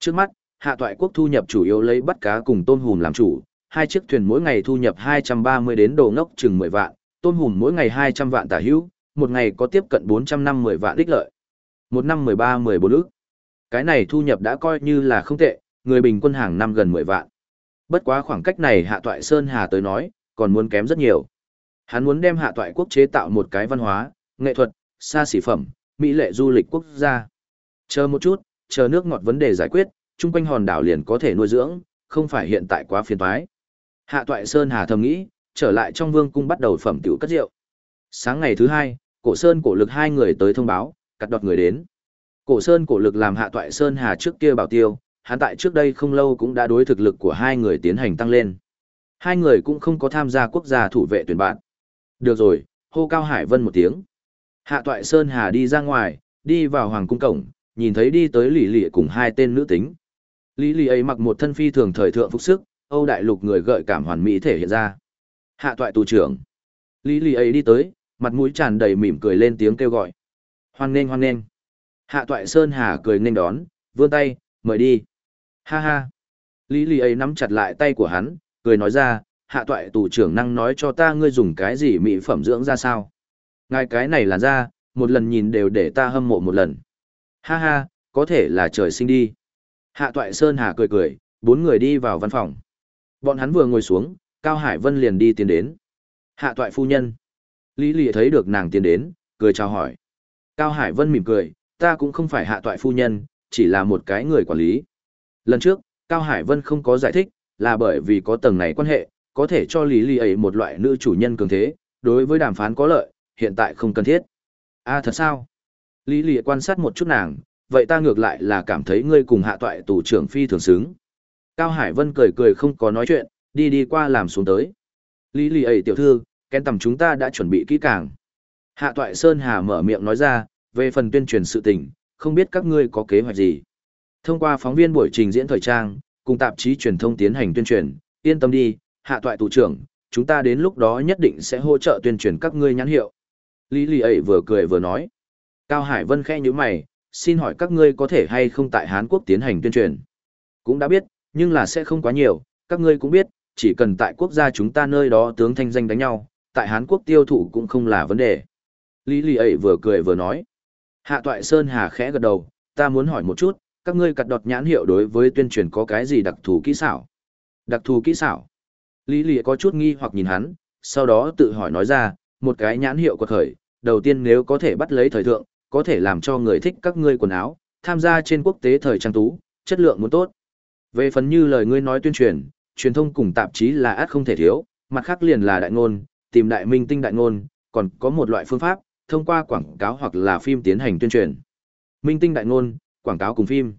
Trước mắt, hạ toại quốc thu nhập chủ yếu lấy bắt cá cùng tôm hùm làm chủ, hai chiếc thuyền mỗi ngày thu nhập 230 đến đồ ngốc chừng 10 vạn, tôm hùm mỗi ngày 200 vạn tả hữu, một ngày có tiếp cận 450 vạn đích lợi. Một năm 13-14 ức. Cái này thu nhập đã coi như là không tệ, người bình quân hàng năm gần 10 vạn. Bất quá khoảng cách này hạ toại Sơn Hà tới nói, còn muốn kém rất nhiều. Hắn muốn đem hạ toại quốc chế tạo một cái văn hóa, nghệ thuật, xa xỉ phẩm, mỹ lệ du lịch quốc gia. Chờ một chút, chờ nước ngọt vấn đề giải quyết, chung quanh hòn đảo liền có thể nuôi dưỡng, không phải hiện tại quá phiền toái. Hạ toại Sơn Hà thầm nghĩ, trở lại trong vương cung bắt đầu phẩm tiểu cất rượu. Sáng ngày thứ hai, cổ Sơn cổ lực hai người tới thông báo, cắt đọt người đến. Cổ Sơn cổ lực làm hạ toại Sơn Hà trước kia bảo tiêu, hắn tại trước đây không lâu cũng đã đối thực lực của hai người tiến hành tăng lên. Hai người cũng không có tham gia quốc gia thủ vệ tuyển bạn. Được rồi, hô Cao Hải Vân một tiếng. Hạ toại Sơn Hà đi ra ngoài, đi vào hoàng cung cổng, nhìn thấy đi tới lì lì cùng hai tên nữ tính. Lì lì ấy mặc một thân phi thường thời thượng phục sức, Âu đại lục người gợi cảm hoàn mỹ thể hiện ra. Hạ toại tù trưởng. Lì lì ấy đi tới, mặt mũi tràn đầy mỉm cười lên tiếng kêu gọi. Hoan nghênh hoan nghênh. Hạ toại Sơn Hà cười nghênh đón, vươn tay, mời đi. Ha ha. Lý lì ấy nắm chặt lại tay của hắn, cười nói ra, hạ toại tù trưởng năng nói cho ta ngươi dùng cái gì mỹ phẩm dưỡng ra sao. Ngài cái này là ra, một lần nhìn đều để ta hâm mộ một lần. Ha ha, có thể là trời sinh đi. Hạ toại Sơn Hà cười cười, bốn người đi vào văn phòng. Bọn hắn vừa ngồi xuống, Cao Hải Vân liền đi tiến đến. Hạ toại phu nhân. Lý lì thấy được nàng tiến đến, cười chào hỏi. Cao Hải Vân mỉm cười, ta cũng không phải hạ toại phu nhân, chỉ là một cái người quản lý. Lần trước, Cao Hải Vân không có giải thích, là bởi vì có tầng này quan hệ, có thể cho Lý Lì ấy một loại nữ chủ nhân cường thế, đối với đàm phán có lợi, hiện tại không cần thiết. a à, thật sao? Lý Ly quan sát một chút nàng, vậy ta ngược lại là cảm thấy ngươi cùng hạ toại tù trưởng phi thường xứng. Cao Hải Vân cười cười không có nói chuyện, đi đi qua làm xuống tới. Lý lì ấy tiểu thư, kén tầm chúng ta đã chuẩn bị kỹ càng. Hạ toại Sơn Hà mở miệng nói ra, về phần tuyên truyền sự tình, không biết các ngươi có kế hoạch gì. Thông qua phóng viên buổi trình diễn thời trang, cùng tạp chí truyền thông tiến hành tuyên truyền, yên tâm đi, hạ toại tù trưởng, chúng ta đến lúc đó nhất định sẽ hỗ trợ tuyên truyền các ngươi nhãn hiệu. Lý Lì ấy vừa cười vừa nói. Cao Hải Vân khẽ như mày, xin hỏi các ngươi có thể hay không tại Hán Quốc tiến hành tuyên truyền. Cũng đã biết, nhưng là sẽ không quá nhiều, các ngươi cũng biết, chỉ cần tại quốc gia chúng ta nơi đó tướng thanh danh đánh nhau, tại Hán Quốc tiêu thụ cũng không là vấn đề. Lý Lì ấy vừa cười vừa nói. Hạ toại Sơn Hà khẽ gật đầu, ta muốn hỏi một chút, các ngươi cặt đọt nhãn hiệu đối với tuyên truyền có cái gì đặc thù kỹ xảo? Đặc thù kỹ xảo? Lý Lì có chút nghi hoặc nhìn hắn, sau đó tự hỏi nói ra, một cái nhãn hiệu quật khởi, đầu tiên nếu có thể bắt lấy thời thượng, có thể làm cho người thích các ngươi quần áo, tham gia trên quốc tế thời trang tú, chất lượng muốn tốt. Về phần như lời ngươi nói tuyên truyền, truyền thông cùng tạp chí là át không thể thiếu, mặt khác liền là đại ngôn, tìm đại minh tinh đại ngôn, còn có một loại phương pháp, thông qua quảng cáo hoặc là phim tiến hành tuyên truyền. Minh tinh đại ngôn, quảng cáo cùng phim.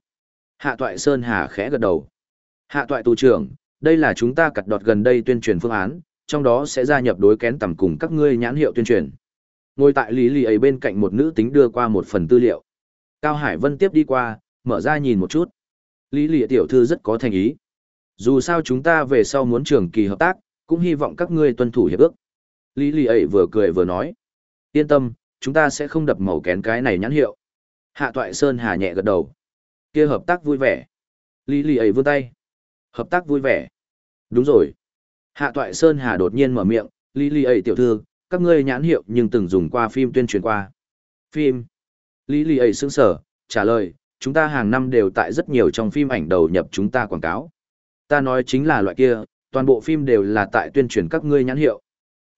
Hạ toại Sơn Hà khẽ gật đầu. Hạ toại tù trưởng, đây là chúng ta cặt đọt gần đây tuyên truyền phương án, trong đó sẽ gia nhập đối kén tầm cùng các ngươi nhãn hiệu tuyên truyền. Ngồi tại lý lì ấy bên cạnh một nữ tính đưa qua một phần tư liệu. Cao Hải Vân tiếp đi qua, mở ra nhìn một chút. Lý lì tiểu thư rất có thành ý. Dù sao chúng ta về sau muốn trường kỳ hợp tác, cũng hy vọng các ngươi tuân thủ hiệp ước. Lý lì ấy vừa cười vừa nói. Yên tâm, chúng ta sẽ không đập màu kén cái này nhãn hiệu. Hạ toại Sơn Hà nhẹ gật đầu. kia hợp tác vui vẻ. Lý lì ấy vươn tay. Hợp tác vui vẻ. Đúng rồi. Hạ toại Sơn Hà đột nhiên mở miệng, Lý lì ấy tiểu thư, các ngươi nhãn hiệu nhưng từng dùng qua phim tuyên truyền qua. Phim. Lý Lý ấy sững sở, trả lời, chúng ta hàng năm đều tại rất nhiều trong phim ảnh đầu nhập chúng ta quảng cáo. Ta nói chính là loại kia, toàn bộ phim đều là tại tuyên truyền các ngươi nhãn hiệu.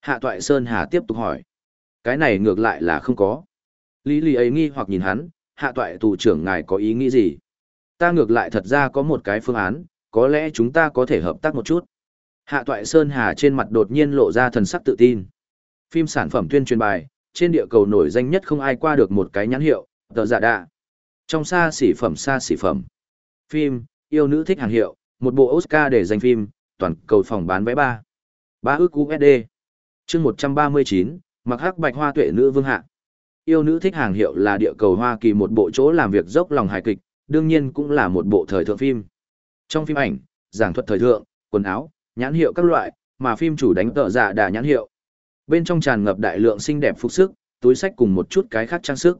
Hạ toại Sơn Hà tiếp tục hỏi. Cái này ngược lại là không có. Lý Lý ấy nghi hoặc nhìn hắn, hạ toại tù trưởng ngài có ý nghĩ gì? Ta ngược lại thật ra có một cái phương án, có lẽ chúng ta có thể hợp tác một chút. Hạ toại Sơn Hà trên mặt đột nhiên lộ ra thần sắc tự tin. Phim sản phẩm tuyên truyền bài, trên địa cầu nổi danh nhất không ai qua được một cái nhãn hiệu, tờ giả đạ. Trong xa xỉ phẩm xa xỉ phẩm. Phim, yêu nữ thích hàng hiệu, một bộ Oscar để giành phim, toàn cầu phòng bán vé ba ba ước USD. chương 139, mặc hắc bạch hoa tuệ nữ vương hạ. Yêu nữ thích hàng hiệu là địa cầu Hoa Kỳ một bộ chỗ làm việc dốc lòng hài kịch, đương nhiên cũng là một bộ thời thượng phim. Trong phim ảnh, giảng thuật thời thượng, quần áo, nhãn hiệu các loại, mà phim chủ đánh tợ dạ đà nhãn hiệu. Bên trong tràn ngập đại lượng xinh đẹp phục sức, túi sách cùng một chút cái khác trang sức.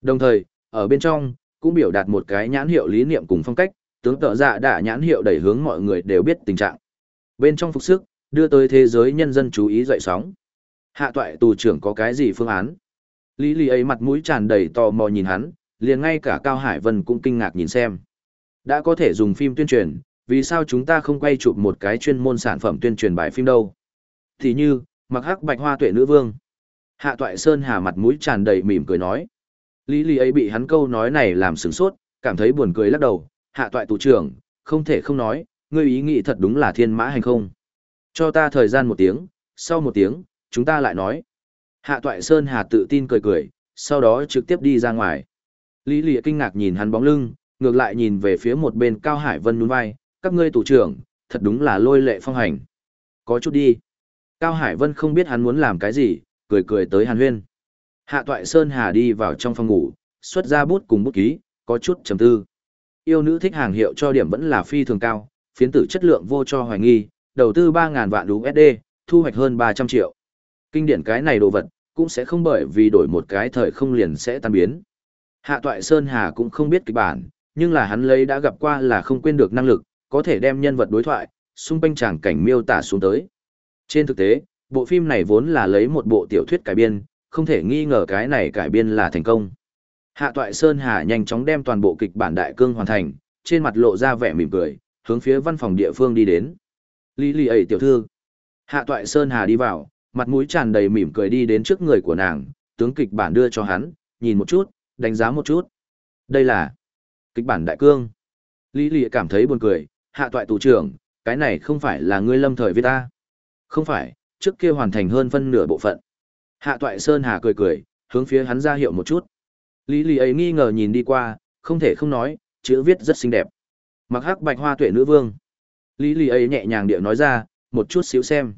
Đồng thời, ở bên trong, cũng biểu đạt một cái nhãn hiệu lý niệm cùng phong cách, tướng tợ dạ đã nhãn hiệu đẩy hướng mọi người đều biết tình trạng. Bên trong phục sức, đưa tới thế giới nhân dân chú ý dậy sóng. Hạ toại tù trưởng có cái gì phương án? Lý Lý ấy mặt mũi tràn đầy tò mò nhìn hắn, liền ngay cả Cao Hải Vân cũng kinh ngạc nhìn xem. Đã có thể dùng phim tuyên truyền, vì sao chúng ta không quay chụp một cái chuyên môn sản phẩm tuyên truyền bài phim đâu? Thì như, mặc hắc bạch hoa tuệ nữ vương. Hạ toại Sơn Hà mặt mũi tràn đầy mỉm cười nói. Lý Lý ấy bị hắn câu nói này làm sửng sốt, cảm thấy buồn cười lắc đầu. Hạ toại tù trưởng, không thể không nói, ngươi ý nghĩ thật đúng là thiên mã hành không. Cho ta thời gian một tiếng, sau một tiếng, chúng ta lại nói. Hạ toại Sơn Hà tự tin cười cười, sau đó trực tiếp đi ra ngoài. Lý lý kinh ngạc nhìn hắn bóng lưng, ngược lại nhìn về phía một bên Cao Hải Vân núi vai, các ngươi tù trưởng, thật đúng là lôi lệ phong hành. Có chút đi. Cao Hải Vân không biết hắn muốn làm cái gì, cười cười tới Hàn Huyên. Hạ toại Sơn Hà đi vào trong phòng ngủ, xuất ra bút cùng bút ký, có chút trầm tư. Yêu nữ thích hàng hiệu cho điểm vẫn là phi thường cao, phiến tử chất lượng vô cho hoài nghi, đầu tư 3.000 vạn USD, thu hoạch hơn 300 triệu. Kinh điển cái này đồ vật, cũng sẽ không bởi vì đổi một cái thời không liền sẽ tan biến. Hạ toại Sơn Hà cũng không biết kịch bản, nhưng là hắn lấy đã gặp qua là không quên được năng lực, có thể đem nhân vật đối thoại, xung quanh tràng cảnh miêu tả xuống tới. Trên thực tế, bộ phim này vốn là lấy một bộ tiểu thuyết cải biên, không thể nghi ngờ cái này cải biên là thành công. Hạ toại Sơn Hà nhanh chóng đem toàn bộ kịch bản đại cương hoàn thành, trên mặt lộ ra vẻ mỉm cười, hướng phía văn phòng địa phương đi đến. Lý Lý ấy tiểu thư. Hạ toại Sơn Hà đi vào, mặt mũi tràn đầy mỉm cười đi đến trước người của nàng, tướng kịch bản đưa cho hắn, nhìn một chút, đánh giá một chút. Đây là kịch bản đại cương. Lý Lý cảm thấy buồn cười, hạ toại tù trưởng, cái này không phải là ngươi lâm thời viết ta. Không phải, trước kia hoàn thành hơn phân nửa bộ phận. Hạ toại Sơn Hà cười cười, hướng phía hắn ra hiệu một chút. Lý lì ấy nghi ngờ nhìn đi qua, không thể không nói, chữ viết rất xinh đẹp. Mặc hắc bạch hoa tuệ nữ vương. Lý lì ấy nhẹ nhàng điệu nói ra, một chút xíu xem.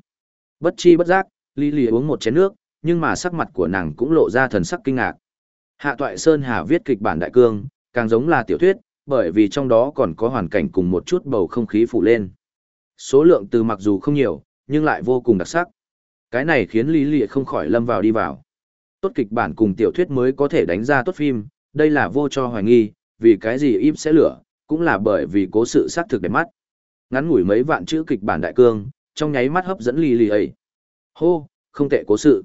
Bất chi bất giác, Lý lì uống một chén nước, nhưng mà sắc mặt của nàng cũng lộ ra thần sắc kinh ngạc. Hạ toại Sơn Hà viết kịch bản đại cương, càng giống là tiểu thuyết, bởi vì trong đó còn có hoàn cảnh cùng một chút bầu không khí phụ lên. Số lượng từ mặc dù không nhiều, nhưng lại vô cùng đặc sắc. Cái này khiến Lý Lệ không khỏi lâm vào đi vào. Tốt kịch bản cùng tiểu thuyết mới có thể đánh ra tốt phim, đây là vô cho hoài nghi, vì cái gì im sẽ lửa, cũng là bởi vì cố sự xác thực đẹp mắt. Ngắn ngủi mấy vạn chữ kịch bản đại cương, trong nháy mắt hấp dẫn Lý Lệ ấy. Hô, không tệ cố sự.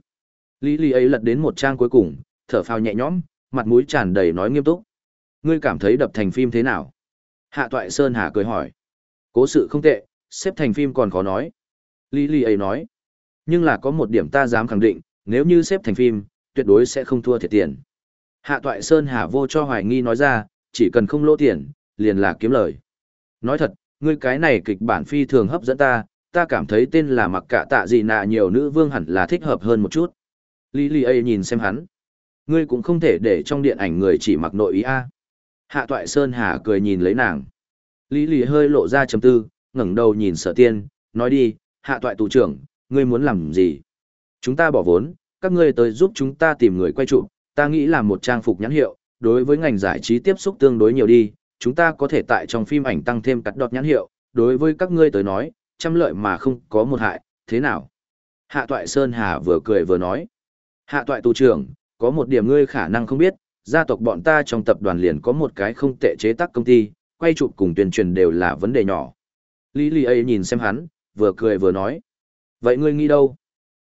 Lý Lệ ấy lật đến một trang cuối cùng, thở phào nhẹ nhõm, mặt mũi tràn đầy nói nghiêm túc. Ngươi cảm thấy đập thành phim thế nào? Hạ Toại Sơn Hà cười hỏi. Cố sự không tệ, xếp thành phim còn khó nói. Lý Lý ấy nói. Nhưng là có một điểm ta dám khẳng định, nếu như xếp thành phim, tuyệt đối sẽ không thua thiệt tiền. Hạ Toại Sơn Hà vô cho hoài nghi nói ra, chỉ cần không lỗ tiền, liền là kiếm lời. Nói thật, ngươi cái này kịch bản phi thường hấp dẫn ta, ta cảm thấy tên là mặc cả tạ gì nạ nhiều nữ vương hẳn là thích hợp hơn một chút. Lý Lý ấy nhìn xem hắn. Ngươi cũng không thể để trong điện ảnh người chỉ mặc nội ý a. Hạ Toại Sơn Hà cười nhìn lấy nàng. Lý Lý hơi lộ ra chấm tư, ngẩng đầu nhìn sở tiên, nói đi, Hạ Toại tù trưởng, ngươi muốn làm gì? Chúng ta bỏ vốn, các ngươi tới giúp chúng ta tìm người quay trụ, ta nghĩ là một trang phục nhãn hiệu, đối với ngành giải trí tiếp xúc tương đối nhiều đi, chúng ta có thể tại trong phim ảnh tăng thêm cắt đọt nhãn hiệu, đối với các ngươi tới nói, trăm lợi mà không có một hại, thế nào? Hạ Toại Sơn Hà vừa cười vừa nói. Hạ Toại tù trưởng, có một điểm ngươi khả năng không biết, gia tộc bọn ta trong tập đoàn liền có một cái không tệ chế tác công ty, quay chụp cùng tuyên truyền đều là vấn đề nhỏ. Lý Lý ấy nhìn xem hắn, vừa cười vừa nói. Vậy ngươi nghĩ đâu?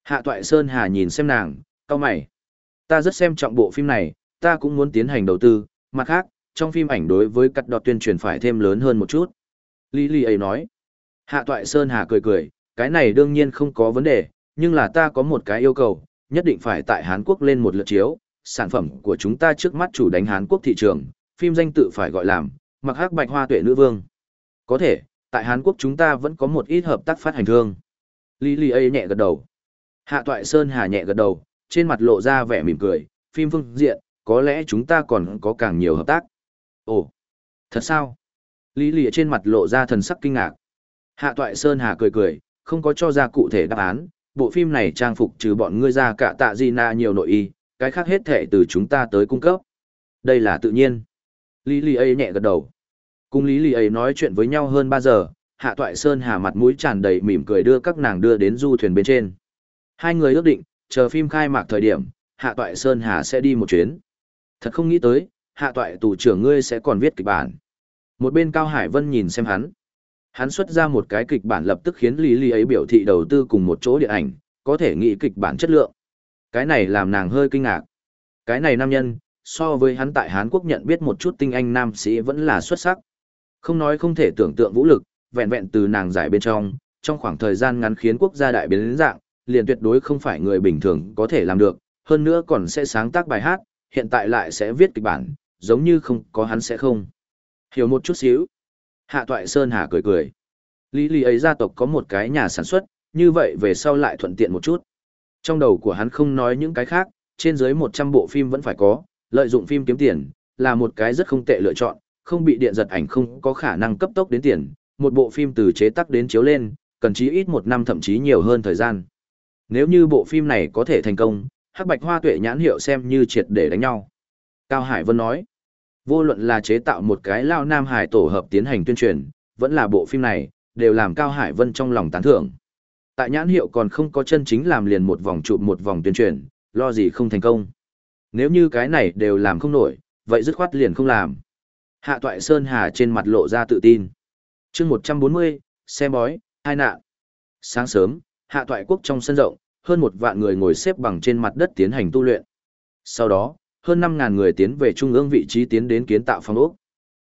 Hạ Toại Sơn Hà nhìn xem nàng, cao mày. Ta rất xem trọng bộ phim này, ta cũng muốn tiến hành đầu tư, mặt khác, trong phim ảnh đối với cắt đọt tuyên truyền phải thêm lớn hơn một chút. Lý Lý ấy nói. Hạ Toại Sơn Hà cười cười, cái này đương nhiên không có vấn đề, nhưng là ta có một cái yêu cầu, nhất định phải tại Hán Quốc lên một lượt chiếu, sản phẩm của chúng ta trước mắt chủ đánh Hán Quốc thị trường, phim danh tự phải gọi làm, mặc hắc bạch hoa tuệ nữ vương. Có thể, tại Hàn Quốc chúng ta vẫn có một ít hợp tác phát hành thương. Lý Lý A nhẹ gật đầu. Hạ Toại Sơn Hà nhẹ gật đầu, trên mặt lộ ra vẻ mỉm cười, phim phương diện, có lẽ chúng ta còn có càng nhiều hợp tác. Ồ, thật sao? Lý Lý trên mặt lộ ra thần sắc kinh ngạc. Hạ Toại Sơn Hà cười cười, không có cho ra cụ thể đáp án, bộ phim này trang phục trừ bọn ngươi ra cả tạ gì na nhiều nội y, cái khác hết thể từ chúng ta tới cung cấp. Đây là tự nhiên. Lý Lý A nhẹ gật đầu. Cùng Lý Lì ấy nói chuyện với nhau hơn 3 giờ, Hạ Toại Sơn hà mặt mũi tràn đầy mỉm cười đưa các nàng đưa đến du thuyền bên trên. Hai người ước định, chờ phim khai mạc thời điểm, Hạ Toại Sơn Hà sẽ đi một chuyến. Thật không nghĩ tới, Hạ Toại tù trưởng ngươi sẽ còn viết kịch bản. Một bên Cao Hải Vân nhìn xem hắn. Hắn xuất ra một cái kịch bản lập tức khiến Lý Lý ấy biểu thị đầu tư cùng một chỗ điện ảnh, có thể nghĩ kịch bản chất lượng. Cái này làm nàng hơi kinh ngạc. Cái này nam nhân, so với hắn tại Hán Quốc nhận biết một chút tinh anh nam sĩ vẫn là xuất sắc. Không nói không thể tưởng tượng vũ lực, vẹn vẹn từ nàng giải bên trong, trong khoảng thời gian ngắn khiến quốc gia đại biến dạng, liền tuyệt đối không phải người bình thường có thể làm được, hơn nữa còn sẽ sáng tác bài hát, hiện tại lại sẽ viết kịch bản, giống như không có hắn sẽ không. Hiểu một chút xíu. Hạ Toại Sơn Hà cười cười. Lý Lý ấy gia tộc có một cái nhà sản xuất, như vậy về sau lại thuận tiện một chút. Trong đầu của hắn không nói những cái khác, trên dưới 100 bộ phim vẫn phải có, lợi dụng phim kiếm tiền, là một cái rất không tệ lựa chọn, không bị điện giật ảnh không có khả năng cấp tốc đến tiền, một bộ phim từ chế tác đến chiếu lên, cần chí ít một năm thậm chí nhiều hơn thời gian. Nếu như bộ phim này có thể thành công, Hắc Bạch Hoa Tuệ nhãn hiệu xem như triệt để đánh nhau. Cao Hải Vân nói, vô luận là chế tạo một cái lao nam hải tổ hợp tiến hành tuyên truyền, vẫn là bộ phim này, đều làm Cao Hải Vân trong lòng tán thưởng. Tại nhãn hiệu còn không có chân chính làm liền một vòng chụp một vòng tuyên truyền, lo gì không thành công. Nếu như cái này đều làm không nổi, vậy dứt khoát liền không làm. Hạ Toại Sơn Hà trên mặt lộ ra tự tin. chương 140, xem bói, hai nạn. Sáng sớm, Hạ Toại Quốc trong sân rộng, hơn một vạn người ngồi xếp bằng trên mặt đất tiến hành tu luyện. Sau đó, hơn 5.000 người tiến về trung ương vị trí tiến đến kiến tạo phòng ốc.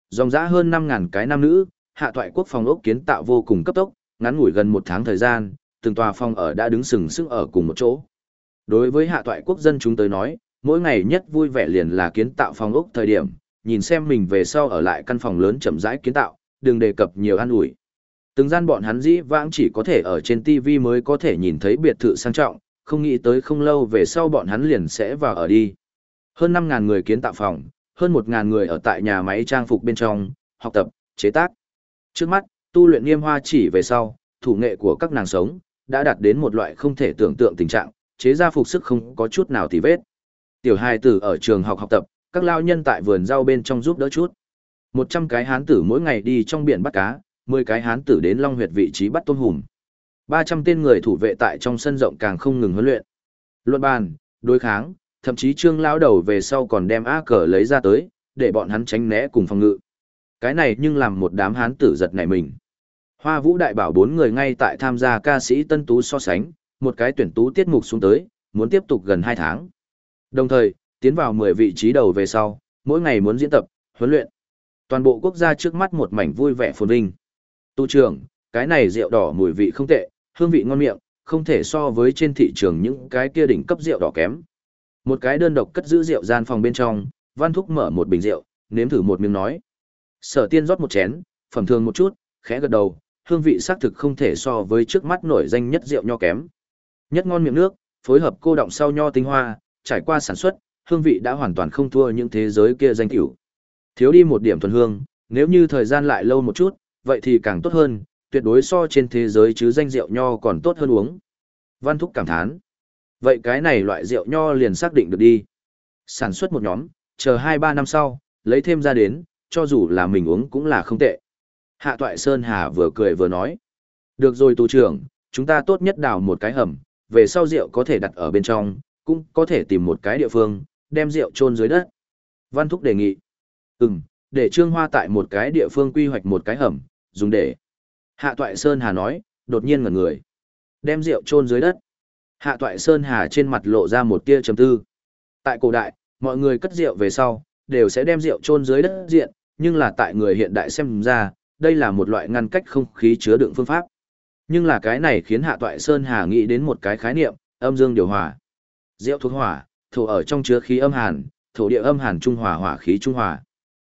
Dòng dã hơn 5.000 cái nam nữ, Hạ Toại Quốc phòng ốc kiến tạo vô cùng cấp tốc, ngắn ngủi gần một tháng thời gian, từng tòa phòng ở đã đứng sừng sững ở cùng một chỗ. Đối với Hạ Toại Quốc dân chúng tới nói, mỗi ngày nhất vui vẻ liền là kiến tạo phòng ốc thời điểm, nhìn xem mình về sau ở lại căn phòng lớn chậm rãi kiến tạo, đừng đề cập nhiều an ủi. Từng gian bọn hắn dĩ vãng chỉ có thể ở trên TV mới có thể nhìn thấy biệt thự sang trọng, không nghĩ tới không lâu về sau bọn hắn liền sẽ vào ở đi. Hơn 5.000 người kiến tạo phòng, hơn 1.000 người ở tại nhà máy trang phục bên trong, học tập, chế tác. Trước mắt, tu luyện nghiêm hoa chỉ về sau, thủ nghệ của các nàng sống, đã đạt đến một loại không thể tưởng tượng tình trạng, chế ra phục sức không có chút nào tì vết. Tiểu hài tử ở trường học học tập, các lao nhân tại vườn rau bên trong giúp đỡ chút. Một trăm cái hán tử mỗi ngày đi trong biển bắt cá, mười cái hán tử đến long huyệt vị trí bắt tôm hùm. ba trăm tên người thủ vệ tại trong sân rộng càng không ngừng huấn luyện. Luận bàn, đối kháng, thậm chí trương lao đầu về sau còn đem A cờ lấy ra tới, để bọn hắn tránh né cùng phòng ngự. Cái này nhưng làm một đám hán tử giật nảy mình. Hoa vũ đại bảo bốn người ngay tại tham gia ca sĩ tân tú so sánh, một cái tuyển tú tiết mục xuống tới, muốn tiếp tục gần hai tháng. Đồng thời, tiến vào 10 vị trí đầu về sau, mỗi ngày muốn diễn tập, huấn luyện. Toàn bộ quốc gia trước mắt một mảnh vui vẻ phồn vinh. Tu trưởng, cái này rượu đỏ mùi vị không tệ, hương vị ngon miệng, không thể so với trên thị trường những cái kia đỉnh cấp rượu đỏ kém. Một cái đơn độc cất giữ rượu gian phòng bên trong, Văn Thúc mở một bình rượu, nếm thử một miếng nói. Sở Tiên rót một chén, phẩm thường một chút, khẽ gật đầu, hương vị xác thực không thể so với trước mắt nổi danh nhất rượu nho kém. Nhất ngon miệng nước, phối hợp cô động sau nho tinh hoa, trải qua sản xuất, hương vị đã hoàn toàn không thua những thế giới kia danh tiểu. Thiếu đi một điểm thuần hương, nếu như thời gian lại lâu một chút, vậy thì càng tốt hơn, tuyệt đối so trên thế giới chứ danh rượu nho còn tốt hơn uống. Văn Thúc cảm thán. Vậy cái này loại rượu nho liền xác định được đi. Sản xuất một nhóm, chờ 2-3 năm sau, lấy thêm ra đến, cho dù là mình uống cũng là không tệ. Hạ Toại Sơn Hà vừa cười vừa nói. Được rồi tù trưởng, chúng ta tốt nhất đào một cái hầm, về sau rượu có thể đặt ở bên trong, cũng có thể tìm một cái địa phương, đem rượu chôn dưới đất. Văn Thúc đề nghị. Ừm, để Trương Hoa tại một cái địa phương quy hoạch một cái hầm, dùng để. Hạ Toại Sơn Hà nói, đột nhiên ngẩn người. Đem rượu chôn dưới đất. Hạ Toại Sơn Hà trên mặt lộ ra một tia trầm tư. Tại cổ đại, mọi người cất rượu về sau, đều sẽ đem rượu chôn dưới đất diện, nhưng là tại người hiện đại xem ra, đây là một loại ngăn cách không khí chứa đựng phương pháp. Nhưng là cái này khiến Hạ Toại Sơn Hà nghĩ đến một cái khái niệm, âm dương điều hòa. Rượu thuộc hỏa, thổ ở trong chứa khí âm hàn, thổ địa âm hàn trung hòa hỏa khí trung hòa.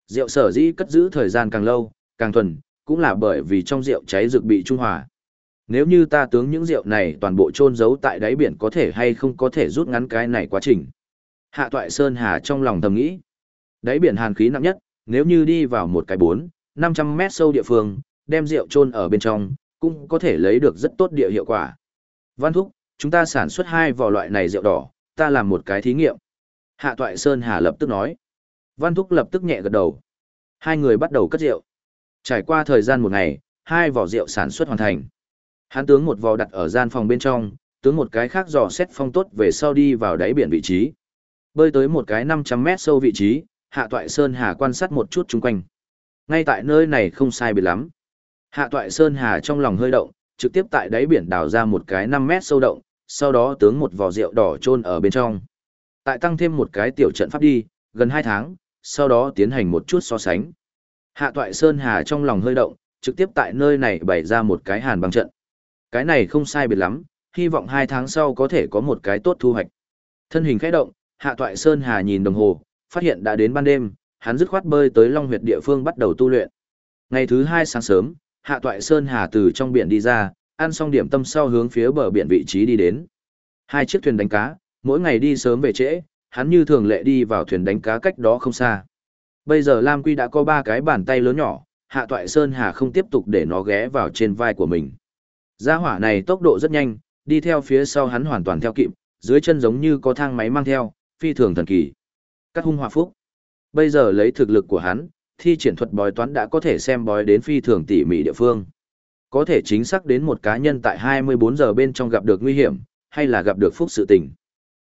Rượu sở dĩ cất giữ thời gian càng lâu, càng thuần, cũng là bởi vì trong rượu cháy rực bị trung hòa. Nếu như ta tướng những rượu này toàn bộ chôn giấu tại đáy biển có thể hay không có thể rút ngắn cái này quá trình. Hạ Toại Sơn Hà trong lòng thầm nghĩ. Đáy biển hàn khí nặng nhất, nếu như đi vào một cái 4, 500 mét sâu địa phương, đem rượu chôn ở bên trong, cũng có thể lấy được rất tốt địa hiệu quả. Văn Thúc, chúng ta sản xuất hai vỏ loại này rượu đỏ, ta làm một cái thí nghiệm. Hạ Toại Sơn Hà lập tức nói. Văn Thúc lập tức nhẹ gật đầu. Hai người bắt đầu cất rượu. Trải qua thời gian một ngày, hai vỏ rượu sản xuất hoàn thành. Hắn tướng một vò đặt ở gian phòng bên trong, tướng một cái khác dò xét phong tốt về sau đi vào đáy biển vị trí. Bơi tới một cái 500 mét sâu vị trí, Hạ Toại Sơn Hà quan sát một chút chung quanh. Ngay tại nơi này không sai biệt lắm. Hạ Toại Sơn Hà trong lòng hơi động, trực tiếp tại đáy biển đào ra một cái 5 mét sâu động, sau đó tướng một vò rượu đỏ chôn ở bên trong. Tại tăng thêm một cái tiểu trận pháp đi, gần 2 tháng, sau đó tiến hành một chút so sánh. Hạ Toại Sơn Hà trong lòng hơi động, trực tiếp tại nơi này bày ra một cái hàn băng trận. Cái này không sai biệt lắm, hy vọng 2 tháng sau có thể có một cái tốt thu hoạch. Thân hình khẽ động, Hạ Toại Sơn Hà nhìn đồng hồ, phát hiện đã đến ban đêm, hắn dứt khoát bơi tới Long Huyệt địa phương bắt đầu tu luyện. Ngày thứ 2 sáng sớm, Hạ Toại Sơn Hà từ trong biển đi ra, ăn xong điểm tâm sau hướng phía bờ biển vị trí đi đến. Hai chiếc thuyền đánh cá, mỗi ngày đi sớm về trễ, hắn như thường lệ đi vào thuyền đánh cá cách đó không xa. Bây giờ Lam Quy đã có ba cái bàn tay lớn nhỏ, Hạ Toại Sơn Hà không tiếp tục để nó ghé vào trên vai của mình. Gia hỏa này tốc độ rất nhanh, đi theo phía sau hắn hoàn toàn theo kịp, dưới chân giống như có thang máy mang theo, phi thường thần kỳ. Cắt hung hòa phúc. Bây giờ lấy thực lực của hắn, thi triển thuật bói toán đã có thể xem bói đến phi thường tỉ mỉ địa phương. Có thể chính xác đến một cá nhân tại 24 giờ bên trong gặp được nguy hiểm, hay là gặp được phúc sự tình.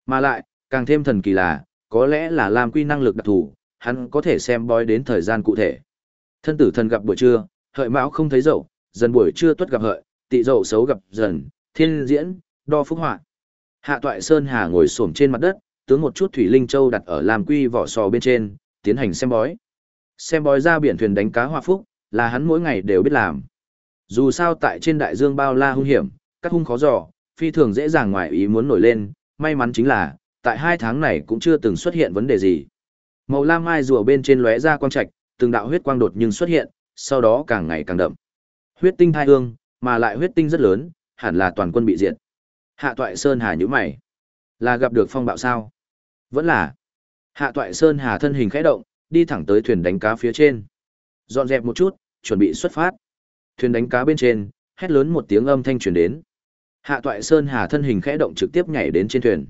Mà lại, càng thêm thần kỳ là, có lẽ là làm quy năng lực đặc thù, hắn có thể xem bói đến thời gian cụ thể. Thân tử thần gặp buổi trưa, hợi mão không thấy dậu, dần buổi trưa tuất gặp hợi, tị dậu xấu gặp dần, thiên diễn, đo phúc họa. Hạ toại Sơn Hà ngồi xổm trên mặt đất, tướng một chút thủy linh châu đặt ở làm quy vỏ sò bên trên, tiến hành xem bói. Xem bói ra biển thuyền đánh cá hòa phúc, là hắn mỗi ngày đều biết làm. Dù sao tại trên đại dương bao la hung hiểm, các hung khó dò, phi thường dễ dàng ngoài ý muốn nổi lên, may mắn chính là, tại hai tháng này cũng chưa từng xuất hiện vấn đề gì. Màu lam mai rùa bên trên lóe ra quang trạch, từng đạo huyết quang đột nhưng xuất hiện, sau đó càng ngày càng đậm. Huyết tinh thai hương, mà lại huyết tinh rất lớn, hẳn là toàn quân bị diệt. Hạ Toại Sơn Hà nhíu mày, là gặp được phong bạo sao? Vẫn là. Hạ Toại Sơn Hà thân hình khẽ động, đi thẳng tới thuyền đánh cá phía trên. Dọn dẹp một chút, chuẩn bị xuất phát. Thuyền đánh cá bên trên, hét lớn một tiếng âm thanh truyền đến. Hạ Toại Sơn Hà thân hình khẽ động trực tiếp nhảy đến trên thuyền.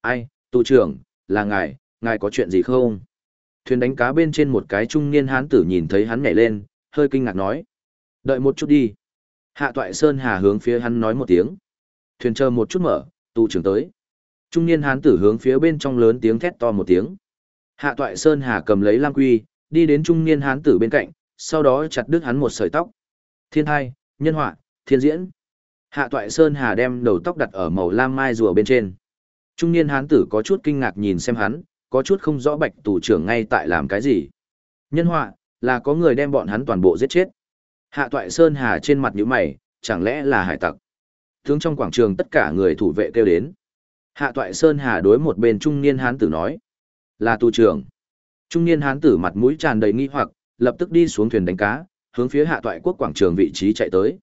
Ai, tù trưởng, là ngài, ngài có chuyện gì không? Thuyền đánh cá bên trên một cái trung niên hán tử nhìn thấy hắn nhảy lên, hơi kinh ngạc nói. Đợi một chút đi. Hạ Toại Sơn Hà hướng phía hắn nói một tiếng. Thuyền chờ một chút mở, tù trưởng tới. Trung niên hán tử hướng phía bên trong lớn tiếng thét to một tiếng. Hạ Toại Sơn Hà cầm lấy lam quy, đi đến trung niên hán tử bên cạnh, sau đó chặt đứt hắn một sợi tóc. Thiên hai, nhân họa, thiên diễn. Hạ Toại Sơn Hà đem đầu tóc đặt ở màu lam mai rùa bên trên. Trung niên hán tử có chút kinh ngạc nhìn xem hắn, có chút không rõ bạch tù trưởng ngay tại làm cái gì. Nhân họa, là có người đem bọn hắn toàn bộ giết chết. Hạ Toại Sơn Hà trên mặt nhíu mày, chẳng lẽ là hải tặc. Tướng trong quảng trường tất cả người thủ vệ kêu đến. Hạ Toại Sơn Hà đối một bên trung niên hán tử nói. Là tù trưởng. Trung niên hán tử mặt mũi tràn đầy nghi hoặc, lập tức đi xuống thuyền đánh cá, hướng phía hạ toại quốc quảng trường vị trí chạy tới.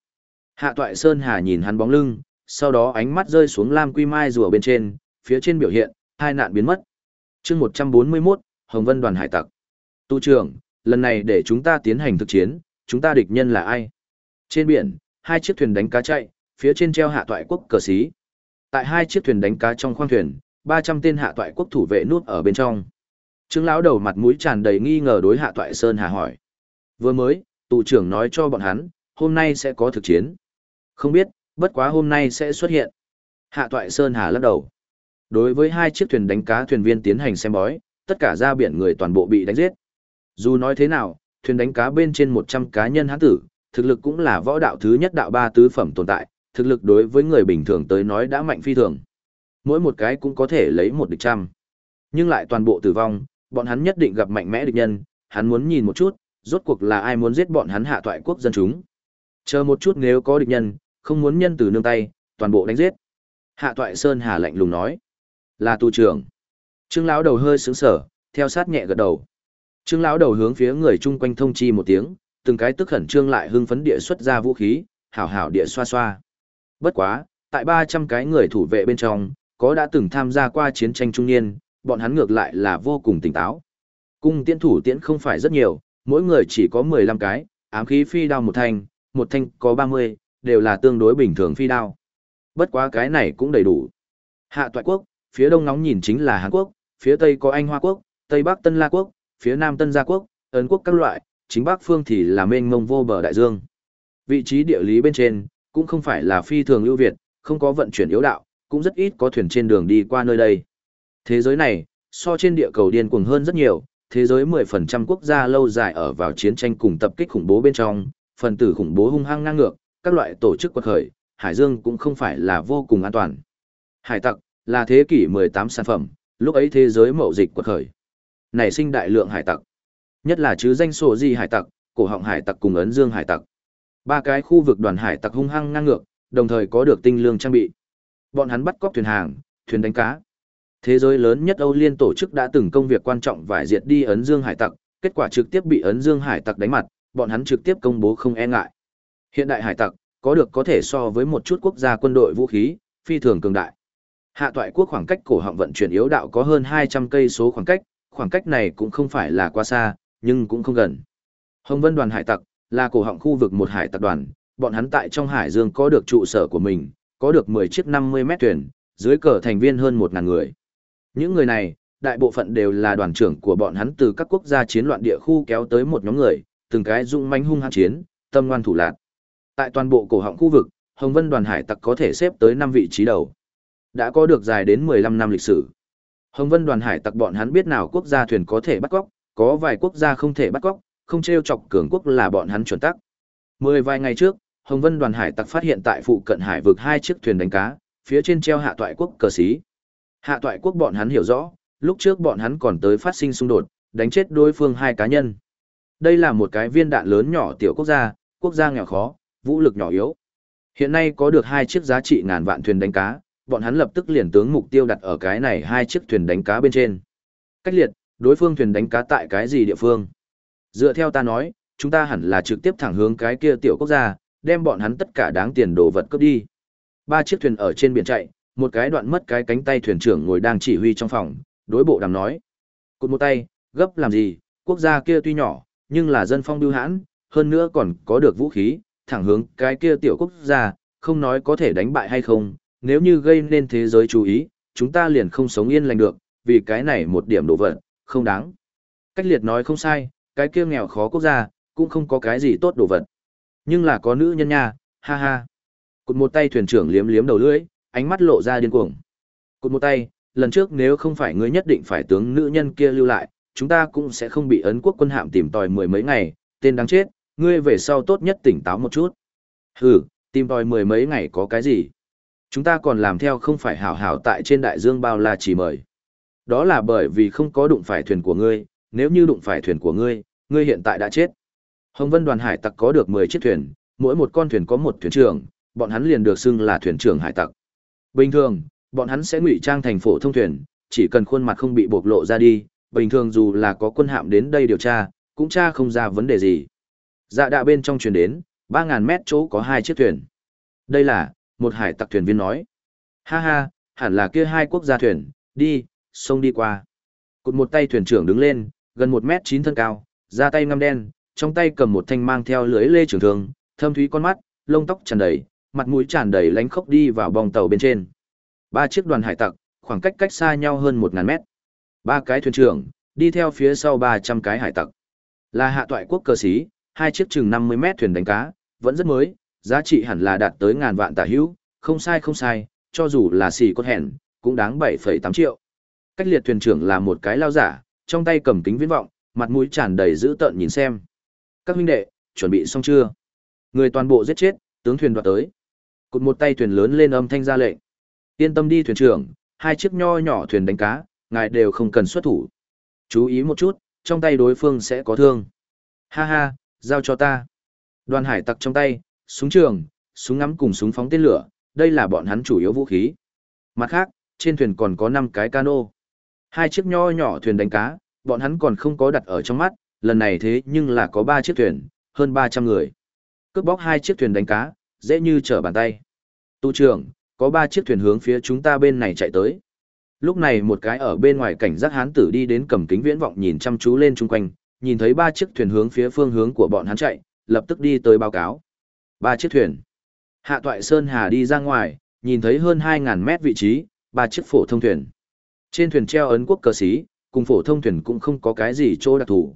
Hạ toại Sơn Hà nhìn hắn bóng lưng, sau đó ánh mắt rơi xuống lam quy mai rùa bên trên, phía trên biểu hiện, hai nạn biến mất. chương 141, Hồng Vân đoàn hải tặc. Tu trưởng, lần này để chúng ta tiến hành thực chiến, chúng ta địch nhân là ai? Trên biển, hai chiếc thuyền đánh cá chạy, phía trên treo hạ toại quốc cờ xí. Tại hai chiếc thuyền đánh cá trong khoang thuyền, 300 tên hạ toại quốc thủ vệ nút ở bên trong. Trương lão đầu mặt mũi tràn đầy nghi ngờ đối hạ toại Sơn Hà hỏi. Vừa mới, tù trưởng nói cho bọn hắn, hôm nay sẽ có thực chiến. Không biết, bất quá hôm nay sẽ xuất hiện. Hạ toại Sơn Hà lắc đầu. Đối với hai chiếc thuyền đánh cá thuyền viên tiến hành xem bói, tất cả ra biển người toàn bộ bị đánh giết. Dù nói thế nào, thuyền đánh cá bên trên 100 cá nhân hán tử, thực lực cũng là võ đạo thứ nhất đạo ba tứ phẩm tồn tại, thực lực đối với người bình thường tới nói đã mạnh phi thường. Mỗi một cái cũng có thể lấy một địch trăm. Nhưng lại toàn bộ tử vong, bọn hắn nhất định gặp mạnh mẽ địch nhân, hắn muốn nhìn một chút, rốt cuộc là ai muốn giết bọn hắn hạ thoại quốc dân chúng. Chờ một chút nếu có địch nhân, không muốn nhân từ nương tay, toàn bộ đánh giết. Hạ thoại Sơn Hà lạnh lùng nói. Là tù trưởng. Trương lão đầu hơi sướng sở, theo sát nhẹ gật đầu. Trương lão đầu hướng phía người chung quanh thông chi một tiếng, từng cái tức khẩn trương lại hưng phấn địa xuất ra vũ khí, hảo hảo địa xoa xoa. Bất quá, tại 300 cái người thủ vệ bên trong, có đã từng tham gia qua chiến tranh trung niên, bọn hắn ngược lại là vô cùng tỉnh táo. Cung tiễn thủ tiễn không phải rất nhiều, mỗi người chỉ có 15 cái, ám khí phi đao một thanh, một thanh có 30, đều là tương đối bình thường phi đao. Bất quá cái này cũng đầy đủ. Hạ toại quốc, phía đông nóng nhìn chính là Hàn Quốc, phía tây có Anh Hoa Quốc, tây bắc Tân La Quốc, phía nam Tân Gia Quốc, Ấn Quốc các loại, chính bắc phương thì là mênh mông vô bờ đại dương. Vị trí địa lý bên trên, cũng không phải là phi thường ưu việt, không có vận chuyển yếu đạo, cũng rất ít có thuyền trên đường đi qua nơi đây. Thế giới này, so trên địa cầu điên cuồng hơn rất nhiều, thế giới 10% quốc gia lâu dài ở vào chiến tranh cùng tập kích khủng bố bên trong, phần tử khủng bố hung hăng ngang ngược, các loại tổ chức quật khởi, Hải Dương cũng không phải là vô cùng an toàn. Hải tặc là thế kỷ 18 sản phẩm, lúc ấy thế giới mậu dịch quật khởi. Nảy sinh đại lượng hải tặc. Nhất là chứ danh sổ di hải tặc, cổ họng hải tặc cùng ấn dương hải tặc. Ba cái khu vực đoàn hải tặc hung hăng ngang ngược, đồng thời có được tinh lương trang bị. Bọn hắn bắt cóc thuyền hàng, thuyền đánh cá. Thế giới lớn nhất Âu Liên tổ chức đã từng công việc quan trọng vải diệt đi ấn dương hải tặc, kết quả trực tiếp bị ấn dương hải tặc đánh mặt, bọn hắn trực tiếp công bố không e ngại. Hiện đại hải tặc, có được có thể so với một chút quốc gia quân đội vũ khí, phi thường cường đại. Hạ toại quốc khoảng cách cổ họng vận chuyển yếu đạo có hơn 200 cây số khoảng cách, khoảng cách này cũng không phải là quá xa, nhưng cũng không gần. Hồng Vân đoàn hải tặc là cổ họng khu vực một hải tặc đoàn, bọn hắn tại trong hải dương có được trụ sở của mình, có được 10 chiếc 50 mét thuyền, dưới cờ thành viên hơn 1000 người. Những người này, đại bộ phận đều là đoàn trưởng của bọn hắn từ các quốc gia chiến loạn địa khu kéo tới một nhóm người, từng cái dũng mãnh hung hăng chiến, tâm ngoan thủ lạn. Tại toàn bộ cổ họng khu vực, Hồng Vân đoàn hải tặc có thể xếp tới 5 vị trí đầu. Đã có được dài đến 15 năm lịch sử. Hồng Vân đoàn hải tặc bọn hắn biết nào quốc gia thuyền có thể bắt cóc, có vài quốc gia không thể bắt cóc, không treo chọc cường quốc là bọn hắn chuẩn tắc. Mười vài ngày trước, Hồng Vân đoàn hải tặc phát hiện tại phụ cận hải vực hai chiếc thuyền đánh cá, phía trên treo hạ toại quốc cờ xí. Hạ toại quốc bọn hắn hiểu rõ, lúc trước bọn hắn còn tới phát sinh xung đột, đánh chết đối phương hai cá nhân. Đây là một cái viên đạn lớn nhỏ tiểu quốc gia, quốc gia nghèo khó, vũ lực nhỏ yếu. Hiện nay có được hai chiếc giá trị ngàn vạn thuyền đánh cá, bọn hắn lập tức liền tướng mục tiêu đặt ở cái này hai chiếc thuyền đánh cá bên trên. Cách liệt, đối phương thuyền đánh cá tại cái gì địa phương? Dựa theo ta nói, chúng ta hẳn là trực tiếp thẳng hướng cái kia tiểu quốc gia, đem bọn hắn tất cả đáng tiền đồ vật cướp đi. Ba chiếc thuyền ở trên biển chạy, một cái đoạn mất cái cánh tay thuyền trưởng ngồi đang chỉ huy trong phòng, đối bộ đàm nói. Cụt một tay, gấp làm gì, quốc gia kia tuy nhỏ, nhưng là dân phong bưu hãn, hơn nữa còn có được vũ khí, thẳng hướng cái kia tiểu quốc gia, không nói có thể đánh bại hay không, nếu như gây nên thế giới chú ý, chúng ta liền không sống yên lành được, vì cái này một điểm đổ vật, không đáng. Cách liệt nói không sai, cái kia nghèo khó quốc gia, cũng không có cái gì tốt đồ vật. Nhưng là có nữ nhân nha, ha ha. Cụt một tay thuyền trưởng liếm liếm đầu lưỡi, ánh mắt lộ ra điên cuồng. Cụt một tay, lần trước nếu không phải ngươi nhất định phải tướng nữ nhân kia lưu lại, chúng ta cũng sẽ không bị ấn quốc quân hạm tìm tòi mười mấy ngày, tên đáng chết, ngươi về sau tốt nhất tỉnh táo một chút. Hừ, tìm tòi mười mấy ngày có cái gì? Chúng ta còn làm theo không phải hảo hảo tại trên đại dương bao la chỉ mời. Đó là bởi vì không có đụng phải thuyền của ngươi, nếu như đụng phải thuyền của ngươi, ngươi hiện tại đã chết. Hồng Vân đoàn hải tặc có được 10 chiếc thuyền, mỗi một con thuyền có một thuyền trưởng, bọn hắn liền được xưng là thuyền trưởng hải tặc. Bình thường, bọn hắn sẽ ngụy trang thành phổ thông thuyền, chỉ cần khuôn mặt không bị bộc lộ ra đi, bình thường dù là có quân hạm đến đây điều tra, cũng tra không ra vấn đề gì. Dạ đạ bên trong truyền đến, 3.000 mét chỗ có hai chiếc thuyền. Đây là, một hải tặc thuyền viên nói. Ha ha, hẳn là kia hai quốc gia thuyền, đi, sông đi qua. Cụt một tay thuyền trưởng đứng lên, gần một mét chín thân cao, ra tay ngăm đen, trong tay cầm một thanh mang theo lưới lê trường thường, thâm thúy con mắt, lông tóc tràn đầy, mặt mũi tràn đầy lánh khốc đi vào bong tàu bên trên. Ba chiếc đoàn hải tặc, khoảng cách cách xa nhau hơn một ngàn mét. Ba cái thuyền trưởng, đi theo phía sau ba trăm cái hải tặc. Là hạ toại quốc cơ sĩ, hai chiếc chừng năm mươi mét thuyền đánh cá, vẫn rất mới, giá trị hẳn là đạt tới ngàn vạn tả hữu, không sai không sai, cho dù là xì cốt hẹn, cũng đáng 7,8 triệu. Cách liệt thuyền trưởng là một cái lao giả, trong tay cầm kính viễn vọng, mặt mũi tràn đầy dữ tợn nhìn xem. Các huynh đệ, chuẩn bị xong chưa? Người toàn bộ giết chết, tướng thuyền đoạt tới cột một tay thuyền lớn lên âm thanh ra lệnh. Yên tâm đi thuyền trưởng, hai chiếc nho nhỏ thuyền đánh cá, ngài đều không cần xuất thủ. Chú ý một chút, trong tay đối phương sẽ có thương. Ha ha, giao cho ta. Đoàn hải tặc trong tay, súng trường, súng ngắm cùng súng phóng tên lửa, đây là bọn hắn chủ yếu vũ khí. Mặt khác, trên thuyền còn có 5 cái cano. Hai chiếc nho nhỏ thuyền đánh cá, bọn hắn còn không có đặt ở trong mắt, lần này thế nhưng là có 3 chiếc thuyền, hơn 300 người. Cướp bóc hai chiếc thuyền đánh cá, dễ như trở bàn tay. Tu trưởng, có 3 chiếc thuyền hướng phía chúng ta bên này chạy tới. Lúc này một cái ở bên ngoài cảnh giác hán tử đi đến cầm kính viễn vọng nhìn chăm chú lên chung quanh, nhìn thấy ba chiếc thuyền hướng phía phương hướng của bọn hắn chạy, lập tức đi tới báo cáo. Ba chiếc thuyền. Hạ Toại Sơn Hà đi ra ngoài, nhìn thấy hơn 2.000 mét vị trí, ba chiếc phổ thông thuyền. Trên thuyền treo ấn quốc cờ xí, cùng phổ thông thuyền cũng không có cái gì chỗ đặc thù.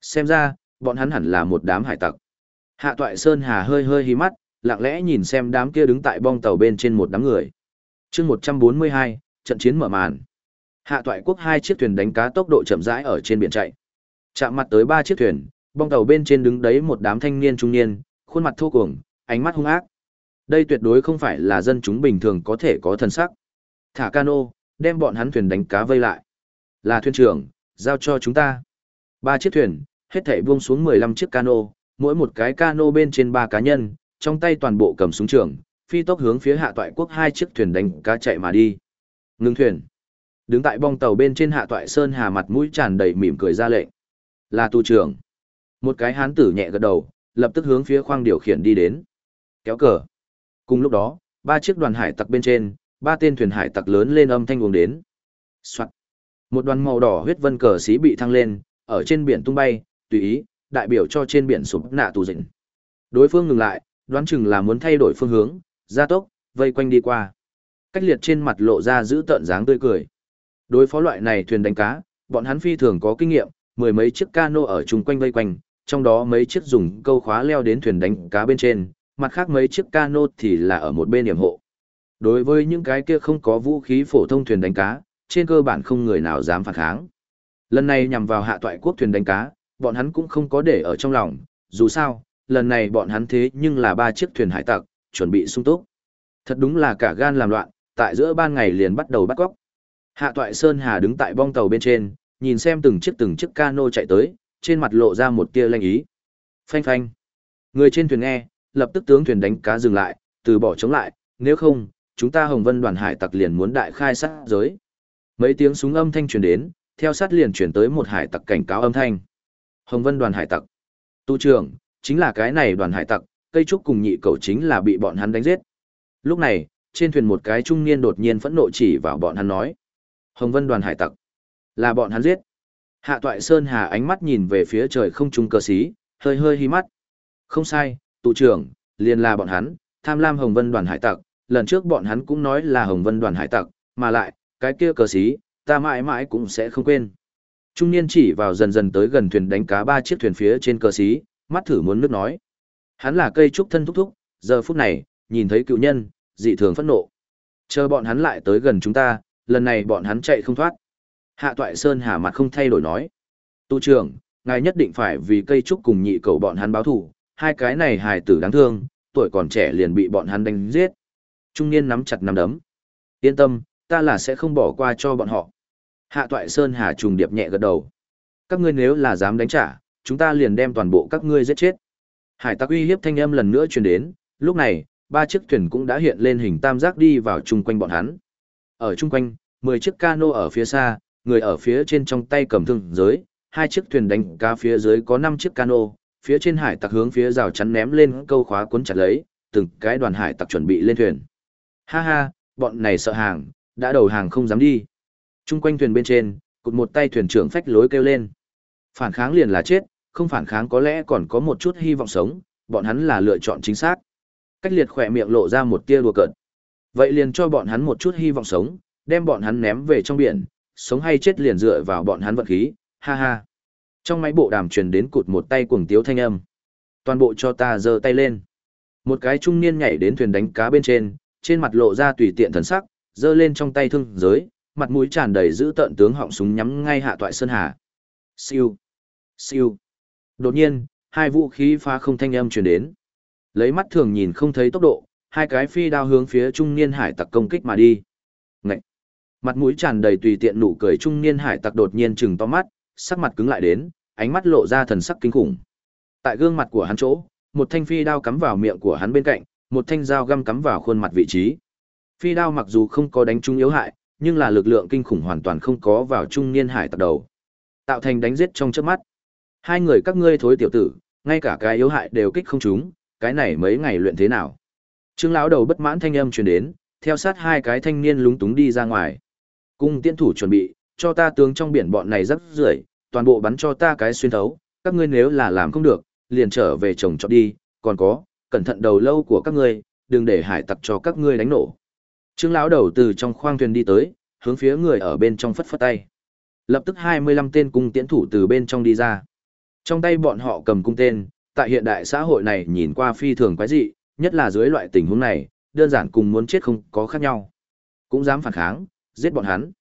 Xem ra, bọn hắn hẳn là một đám hải tặc. Hạ Toại Sơn Hà hơi hơi hí mắt, lặng lẽ nhìn xem đám kia đứng tại bong tàu bên trên một đám người. chương 142, trận chiến mở màn. Hạ Toại quốc hai chiếc thuyền đánh cá tốc độ chậm rãi ở trên biển chạy. Chạm mặt tới ba chiếc thuyền, bong tàu bên trên đứng đấy một đám thanh niên trung niên, khuôn mặt thô cuồng, ánh mắt hung ác. Đây tuyệt đối không phải là dân chúng bình thường có thể có thần sắc. Thả cano, đem bọn hắn thuyền đánh cá vây lại. Là thuyền trưởng, giao cho chúng ta. Ba chiếc thuyền, hết thảy buông xuống 15 chiếc cano, mỗi một cái cano bên trên ba cá nhân, trong tay toàn bộ cầm súng trường, phi tốc hướng phía hạ toại quốc hai chiếc thuyền đánh cá chạy mà đi. Ngưng thuyền. Đứng tại bong tàu bên trên hạ toại sơn hà mặt mũi tràn đầy mỉm cười ra lệnh. Là tu trưởng. Một cái hán tử nhẹ gật đầu, lập tức hướng phía khoang điều khiển đi đến. Kéo cờ. Cùng lúc đó, ba chiếc đoàn hải tặc bên trên, ba tên thuyền hải tặc lớn lên âm thanh uống đến. Soạn. Một đoàn màu đỏ huyết vân cờ xí bị thăng lên, ở trên biển tung bay, tùy ý, đại biểu cho trên biển sụp nạ tù dịnh. Đối phương ngừng lại, đoán chừng là muốn thay đổi phương hướng, gia tốc, vây quanh đi qua. Cách liệt trên mặt lộ ra giữ tợn dáng tươi cười. Đối phó loại này thuyền đánh cá, bọn hắn phi thường có kinh nghiệm, mười mấy chiếc cano ở chung quanh vây quanh, trong đó mấy chiếc dùng câu khóa leo đến thuyền đánh cá bên trên, mặt khác mấy chiếc cano thì là ở một bên điểm hộ. Đối với những cái kia không có vũ khí phổ thông thuyền đánh cá, trên cơ bản không người nào dám phản kháng. Lần này nhằm vào hạ toại quốc thuyền đánh cá, bọn hắn cũng không có để ở trong lòng, dù sao, lần này bọn hắn thế nhưng là ba chiếc thuyền hải tặc, chuẩn bị sung túc. Thật đúng là cả gan làm loạn, tại giữa ban ngày liền bắt đầu bắt cóc. Hạ toại Sơn Hà đứng tại bong tàu bên trên, nhìn xem từng chiếc từng chiếc cano chạy tới, trên mặt lộ ra một tia lanh ý. Phanh phanh. Người trên thuyền nghe, lập tức tướng thuyền đánh cá dừng lại, từ bỏ chống lại, nếu không, chúng ta Hồng Vân đoàn hải tặc liền muốn đại khai sát giới. Mấy tiếng súng âm thanh truyền đến, theo sát liền chuyển tới một hải tặc cảnh cáo âm thanh. Hồng Vân đoàn hải tặc. Tu trưởng, chính là cái này đoàn hải tặc, cây trúc cùng nhị cầu chính là bị bọn hắn đánh giết. Lúc này, trên thuyền một cái trung niên đột nhiên phẫn nộ chỉ vào bọn hắn nói. Hồng Vân đoàn hải tặc. Là bọn hắn giết. Hạ toại Sơn Hà ánh mắt nhìn về phía trời không trung cơ sĩ, hơi hơi hí mắt. Không sai, tụ trưởng, liền là bọn hắn, tham lam Hồng Vân đoàn hải tặc, lần trước bọn hắn cũng nói là Hồng Vân đoàn hải tặc, mà lại, cái kia cơ sĩ, ta mãi mãi cũng sẽ không quên. Trung niên chỉ vào dần dần tới gần thuyền đánh cá ba chiếc thuyền phía trên cơ sĩ, mắt thử muốn nước nói. Hắn là cây trúc thân thúc thúc, giờ phút này, nhìn thấy cựu nhân, dị thường phẫn nộ. Chờ bọn hắn lại tới gần chúng ta, lần này bọn hắn chạy không thoát. Hạ Toại Sơn hà mặt không thay đổi nói. Tu trưởng, ngài nhất định phải vì cây trúc cùng nhị cầu bọn hắn báo thủ, hai cái này hài tử đáng thương, tuổi còn trẻ liền bị bọn hắn đánh giết. Trung niên nắm chặt nắm đấm. Yên tâm, ta là sẽ không bỏ qua cho bọn họ. Hạ Toại Sơn Hà trùng điệp nhẹ gật đầu. Các ngươi nếu là dám đánh trả, chúng ta liền đem toàn bộ các ngươi giết chết. Hải tặc uy hiếp thanh âm lần nữa truyền đến, lúc này, ba chiếc thuyền cũng đã hiện lên hình tam giác đi vào chung quanh bọn hắn. Ở chung quanh, 10 chiếc cano ở phía xa, người ở phía trên trong tay cầm thương giới, hai chiếc thuyền đánh cá phía dưới có 5 chiếc cano, phía trên hải tặc hướng phía rào chắn ném lên câu khóa cuốn chặt lấy, từng cái đoàn hải tặc chuẩn bị lên thuyền. Ha ha, bọn này sợ hàng, đã đầu hàng không dám đi. Trung quanh thuyền bên trên, cụt một tay thuyền trưởng phách lối kêu lên. Phản kháng liền là chết, không phản kháng có lẽ còn có một chút hy vọng sống, bọn hắn là lựa chọn chính xác. Cách liệt khỏe miệng lộ ra một tia đùa cợt. Vậy liền cho bọn hắn một chút hy vọng sống, đem bọn hắn ném về trong biển, sống hay chết liền dựa vào bọn hắn vận khí, ha ha. Trong máy bộ đàm truyền đến cụt một tay cuồng tiếu thanh âm. Toàn bộ cho ta giơ tay lên. Một cái trung niên nhảy đến thuyền đánh cá bên trên, trên mặt lộ ra tùy tiện thần sắc, giơ lên trong tay thương giới, mặt mũi tràn đầy giữ tợn tướng họng súng nhắm ngay hạ toại sơn hà. Siêu, siêu. Đột nhiên, hai vũ khí phá không thanh âm truyền đến. Lấy mắt thường nhìn không thấy tốc độ, hai cái phi đao hướng phía trung niên hải tặc công kích mà đi. Ngậy. Mặt mũi tràn đầy tùy tiện nụ cười trung niên hải tặc đột nhiên chừng to mắt, sắc mặt cứng lại đến, ánh mắt lộ ra thần sắc kinh khủng. Tại gương mặt của hắn chỗ, một thanh phi đao cắm vào miệng của hắn bên cạnh, một thanh dao găm cắm vào khuôn mặt vị trí. Phi đao mặc dù không có đánh trúng yếu hại, nhưng là lực lượng kinh khủng hoàn toàn không có vào trung niên hải tặc đầu. Tạo thành đánh giết trong chớp mắt. Hai người các ngươi thối tiểu tử, ngay cả cái yếu hại đều kích không chúng, cái này mấy ngày luyện thế nào? Trương lão đầu bất mãn thanh âm truyền đến, theo sát hai cái thanh niên lúng túng đi ra ngoài. Cung Tiễn thủ chuẩn bị, cho ta tướng trong biển bọn này rất rưởi, toàn bộ bắn cho ta cái xuyên thấu, các ngươi nếu là làm không được, liền trở về chồng cho đi, còn có, cẩn thận đầu lâu của các ngươi, đừng để hải tặc cho các ngươi đánh nổ. Trương lão đầu từ trong khoang thuyền đi tới, hướng phía người ở bên trong phất phất tay. Lập tức 25 tên cung tiễn thủ từ bên trong đi ra. Trong tay bọn họ cầm cung tên, tại hiện đại xã hội này nhìn qua phi thường quái dị, nhất là dưới loại tình huống này, đơn giản cùng muốn chết không có khác nhau. Cũng dám phản kháng, giết bọn hắn.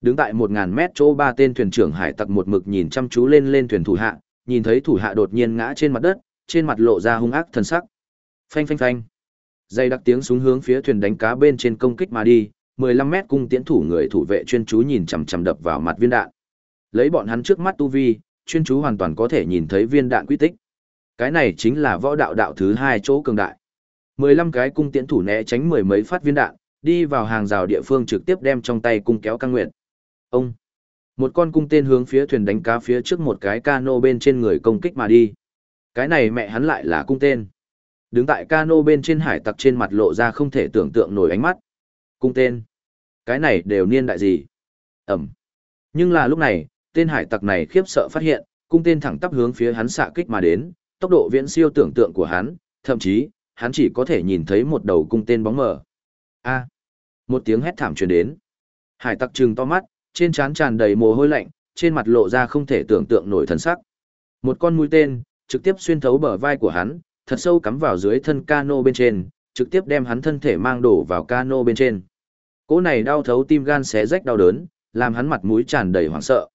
Đứng tại 1000 mét chỗ ba tên thuyền trưởng hải tặc một mực nhìn chăm chú lên lên thuyền thủ hạ, nhìn thấy thủ hạ đột nhiên ngã trên mặt đất, trên mặt lộ ra hung ác thần sắc. Phanh phanh phanh. Dây đặc tiếng súng hướng phía thuyền đánh cá bên trên công kích mà đi, 15 mét cung tiễn thủ người thủ vệ chuyên chú nhìn chằm chằm đập vào mặt viên đạn. Lấy bọn hắn trước mắt tu vi, chuyên chú hoàn toàn có thể nhìn thấy viên đạn quy tích. Cái này chính là võ đạo đạo thứ hai chỗ cường đại. 15 cái cung tiễn thủ né tránh mười mấy phát viên đạn, đi vào hàng rào địa phương trực tiếp đem trong tay cung kéo căng nguyện. Ông một con cung tên hướng phía thuyền đánh cá phía trước một cái cano bên trên người công kích mà đi. Cái này mẹ hắn lại là cung tên. Đứng tại cano bên trên hải tặc trên mặt lộ ra không thể tưởng tượng nổi ánh mắt. Cung tên. Cái này đều niên đại gì? Ẩm. Nhưng là lúc này, tên hải tặc này khiếp sợ phát hiện, cung tên thẳng tắp hướng phía hắn xạ kích mà đến, tốc độ viễn siêu tưởng tượng của hắn, thậm chí, hắn chỉ có thể nhìn thấy một đầu cung tên bóng mờ. A. Một tiếng hét thảm truyền đến. Hải tặc trừng to mắt, trên trán tràn đầy mồ hôi lạnh, trên mặt lộ ra không thể tưởng tượng nổi thần sắc. Một con mũi tên, trực tiếp xuyên thấu bờ vai của hắn, thật sâu cắm vào dưới thân cano bên trên, trực tiếp đem hắn thân thể mang đổ vào cano bên trên. Cỗ này đau thấu tim gan xé rách đau đớn, làm hắn mặt mũi tràn đầy hoảng sợ.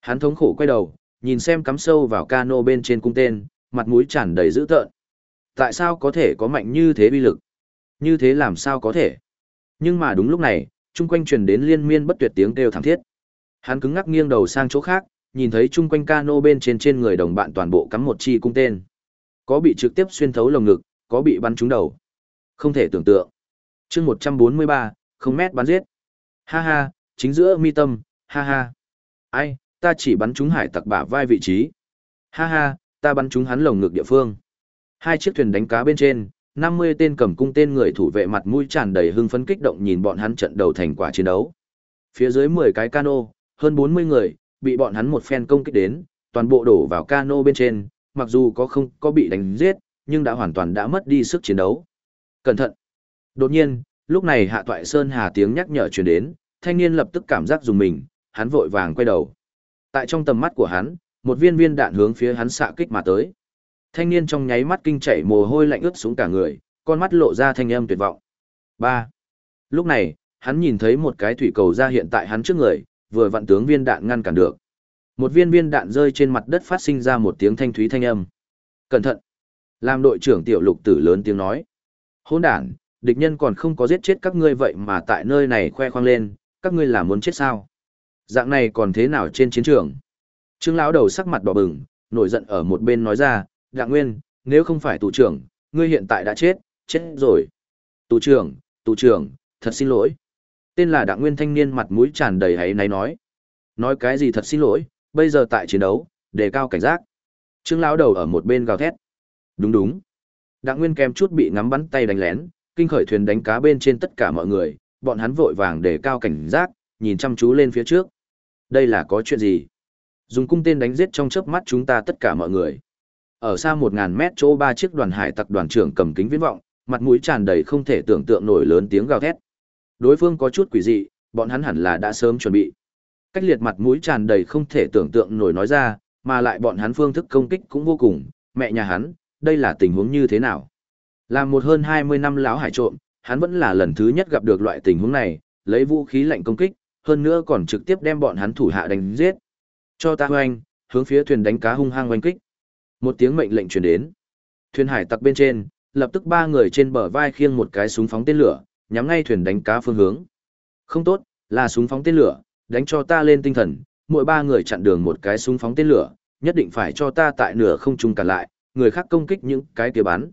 Hắn thống khổ quay đầu, nhìn xem cắm sâu vào cano bên trên cung tên, mặt mũi tràn đầy dữ tợn. Tại sao có thể có mạnh như thế bi lực? Như thế làm sao có thể? Nhưng mà đúng lúc này, chung quanh truyền đến liên miên bất tuyệt tiếng kêu thảm thiết. Hắn cứng ngắc nghiêng đầu sang chỗ khác, nhìn thấy chung quanh cano bên trên trên người đồng bạn toàn bộ cắm một chi cung tên. Có bị trực tiếp xuyên thấu lồng ngực, có bị bắn trúng đầu. Không thể tưởng tượng. chương 143, không mét bắn giết. Ha ha, chính giữa mi tâm, ha ha. Ai, ta chỉ bắn trúng hải tặc bả vai vị trí. Ha ha, ta bắn trúng hắn lồng ngực địa phương. Hai chiếc thuyền đánh cá bên trên, 50 tên cầm cung tên người thủ vệ mặt mũi tràn đầy hưng phấn kích động nhìn bọn hắn trận đầu thành quả chiến đấu. Phía dưới 10 cái cano, hơn 40 người, bị bọn hắn một phen công kích đến, toàn bộ đổ vào cano bên trên, mặc dù có không có bị đánh giết, nhưng đã hoàn toàn đã mất đi sức chiến đấu. Cẩn thận! Đột nhiên, lúc này Hạ Toại Sơn Hà tiếng nhắc nhở truyền đến, thanh niên lập tức cảm giác dùng mình, hắn vội vàng quay đầu. Tại trong tầm mắt của hắn, một viên viên đạn hướng phía hắn xạ kích mà tới. Thanh niên trong nháy mắt kinh chảy mồ hôi lạnh ướt xuống cả người, con mắt lộ ra thanh âm tuyệt vọng. 3. Lúc này, hắn nhìn thấy một cái thủy cầu ra hiện tại hắn trước người, vừa vặn tướng viên đạn ngăn cản được. Một viên viên đạn rơi trên mặt đất phát sinh ra một tiếng thanh thúy thanh âm. Cẩn thận! Làm đội trưởng tiểu lục tử lớn tiếng nói. Hôn đản, địch nhân còn không có giết chết các ngươi vậy mà tại nơi này khoe khoang lên, các ngươi là muốn chết sao? Dạng này còn thế nào trên chiến trường? Trương lão đầu sắc mặt đỏ bừng, nổi giận ở một bên nói ra, Đặng Nguyên, nếu không phải tù trưởng, ngươi hiện tại đã chết, chết rồi. Tù trưởng, tù trưởng, thật xin lỗi. Tên là Đặng Nguyên thanh niên mặt mũi tràn đầy hãy náy nói. Nói cái gì thật xin lỗi, bây giờ tại chiến đấu, đề cao cảnh giác. Trương lão đầu ở một bên gào thét. Đúng đúng. Đặng Nguyên kèm chút bị ngắm bắn tay đánh lén, kinh khởi thuyền đánh cá bên trên tất cả mọi người, bọn hắn vội vàng đề cao cảnh giác, nhìn chăm chú lên phía trước. Đây là có chuyện gì? Dùng cung tên đánh giết trong chớp mắt chúng ta tất cả mọi người. Ở xa một ngàn mét chỗ ba chiếc đoàn hải tặc đoàn trưởng cầm kính viễn vọng, mặt mũi tràn đầy không thể tưởng tượng nổi lớn tiếng gào thét. Đối phương có chút quỷ dị, bọn hắn hẳn là đã sớm chuẩn bị. Cách liệt mặt mũi tràn đầy không thể tưởng tượng nổi nói ra, mà lại bọn hắn phương thức công kích cũng vô cùng, mẹ nhà hắn, đây là tình huống như thế nào? Làm một hơn 20 năm lão hải trộm, hắn vẫn là lần thứ nhất gặp được loại tình huống này, lấy vũ khí lạnh công kích, hơn nữa còn trực tiếp đem bọn hắn thủ hạ đánh giết. Cho ta hoanh, hướng phía thuyền đánh cá hung hăng oanh kích. Một tiếng mệnh lệnh truyền đến. Thuyền hải tặc bên trên, lập tức ba người trên bờ vai khiêng một cái súng phóng tên lửa, nhắm ngay thuyền đánh cá phương hướng. Không tốt, là súng phóng tên lửa, đánh cho ta lên tinh thần, mỗi ba người chặn đường một cái súng phóng tên lửa, nhất định phải cho ta tại nửa không trung cản lại, người khác công kích những cái kia bắn.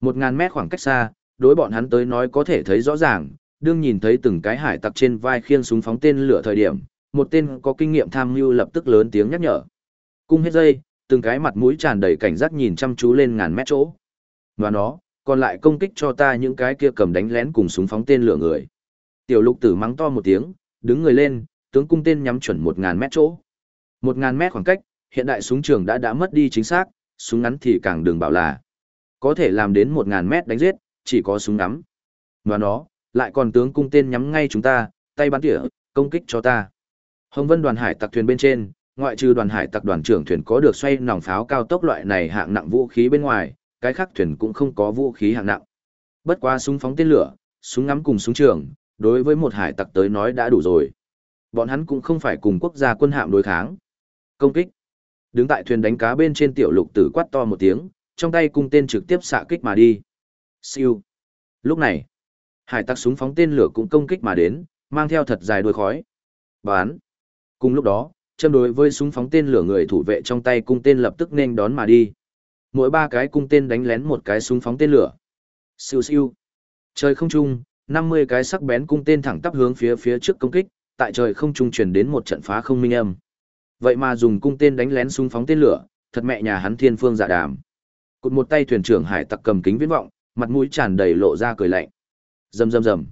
Một ngàn mét khoảng cách xa, đối bọn hắn tới nói có thể thấy rõ ràng, đương nhìn thấy từng cái hải tặc trên vai khiêng súng phóng tên lửa thời điểm, một tên có kinh nghiệm tham mưu lập tức lớn tiếng nhắc nhở. Cung hết dây, từng cái mặt mũi tràn đầy cảnh giác nhìn chăm chú lên ngàn mét chỗ. Và nó, còn lại công kích cho ta những cái kia cầm đánh lén cùng súng phóng tên lửa người. Tiểu lục tử mắng to một tiếng, đứng người lên, tướng cung tên nhắm chuẩn một ngàn mét chỗ. Một ngàn mét khoảng cách, hiện đại súng trường đã đã mất đi chính xác, súng ngắn thì càng đừng bảo là. Có thể làm đến một ngàn mét đánh giết, chỉ có súng ngắm. Và nó, lại còn tướng cung tên nhắm ngay chúng ta, tay bắn tỉa, công kích cho ta. Hồng Vân đoàn hải tặc thuyền bên trên, ngoại trừ đoàn hải tặc đoàn trưởng thuyền có được xoay nòng pháo cao tốc loại này hạng nặng vũ khí bên ngoài, cái khác thuyền cũng không có vũ khí hạng nặng. Bất quá súng phóng tên lửa, súng ngắm cùng súng trường, đối với một hải tặc tới nói đã đủ rồi. Bọn hắn cũng không phải cùng quốc gia quân hạm đối kháng. Công kích. Đứng tại thuyền đánh cá bên trên tiểu lục tử quát to một tiếng, trong tay cung tên trực tiếp xạ kích mà đi. Siêu. Lúc này, hải tặc súng phóng tên lửa cũng công kích mà đến, mang theo thật dài đuôi khói. Bán. Cùng lúc đó, châm đối với súng phóng tên lửa người thủ vệ trong tay cung tên lập tức nên đón mà đi. Mỗi ba cái cung tên đánh lén một cái súng phóng tên lửa. Siêu siêu. Trời không trung, 50 cái sắc bén cung tên thẳng tắp hướng phía phía trước công kích, tại trời không trung truyền đến một trận phá không minh âm. Vậy mà dùng cung tên đánh lén súng phóng tên lửa, thật mẹ nhà hắn thiên phương dạ đàm. Cụt một tay thuyền trưởng hải tặc cầm kính viễn vọng, mặt mũi tràn đầy lộ ra cười lạnh. Rầm rầm rầm.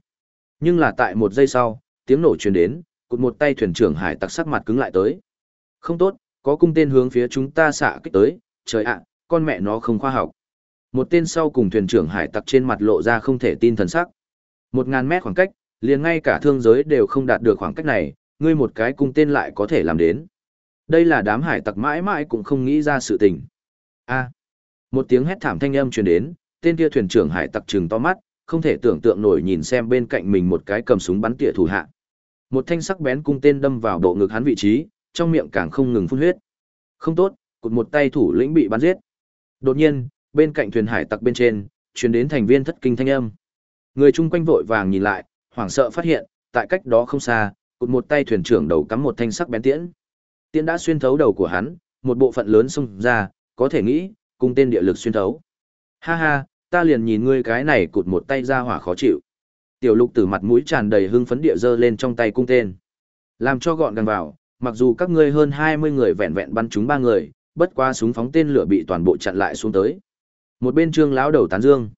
Nhưng là tại một giây sau, tiếng nổ truyền đến, cụt một tay thuyền trưởng hải tặc sắc mặt cứng lại tới. Không tốt, có cung tên hướng phía chúng ta xạ kích tới, trời ạ, con mẹ nó không khoa học. Một tên sau cùng thuyền trưởng hải tặc trên mặt lộ ra không thể tin thần sắc. Một ngàn mét khoảng cách, liền ngay cả thương giới đều không đạt được khoảng cách này, ngươi một cái cung tên lại có thể làm đến. Đây là đám hải tặc mãi mãi cũng không nghĩ ra sự tình. A. một tiếng hét thảm thanh âm truyền đến, tên kia thuyền trưởng hải tặc trừng to mắt, không thể tưởng tượng nổi nhìn xem bên cạnh mình một cái cầm súng bắn tỉa thủ hạ. Một thanh sắc bén cung tên đâm vào bộ ngực hắn vị trí, trong miệng càng không ngừng phun huyết. Không tốt, cụt một tay thủ lĩnh bị bắn giết. Đột nhiên, bên cạnh thuyền hải tặc bên trên, truyền đến thành viên thất kinh thanh âm. Người chung quanh vội vàng nhìn lại, hoảng sợ phát hiện, tại cách đó không xa, cụt một tay thuyền trưởng đầu cắm một thanh sắc bén tiễn. Tiễn đã xuyên thấu đầu của hắn, một bộ phận lớn xông ra, có thể nghĩ, cung tên địa lực xuyên thấu. Ha ha, ta liền nhìn ngươi cái này cụt một tay ra hỏa khó chịu. Tiểu lục tử mặt mũi tràn đầy hưng phấn địa dơ lên trong tay cung tên. Làm cho gọn gàng vào, mặc dù các ngươi hơn 20 người vẹn vẹn bắn chúng ba người, bất qua súng phóng tên lửa bị toàn bộ chặn lại xuống tới. Một bên trương lão đầu tán dương.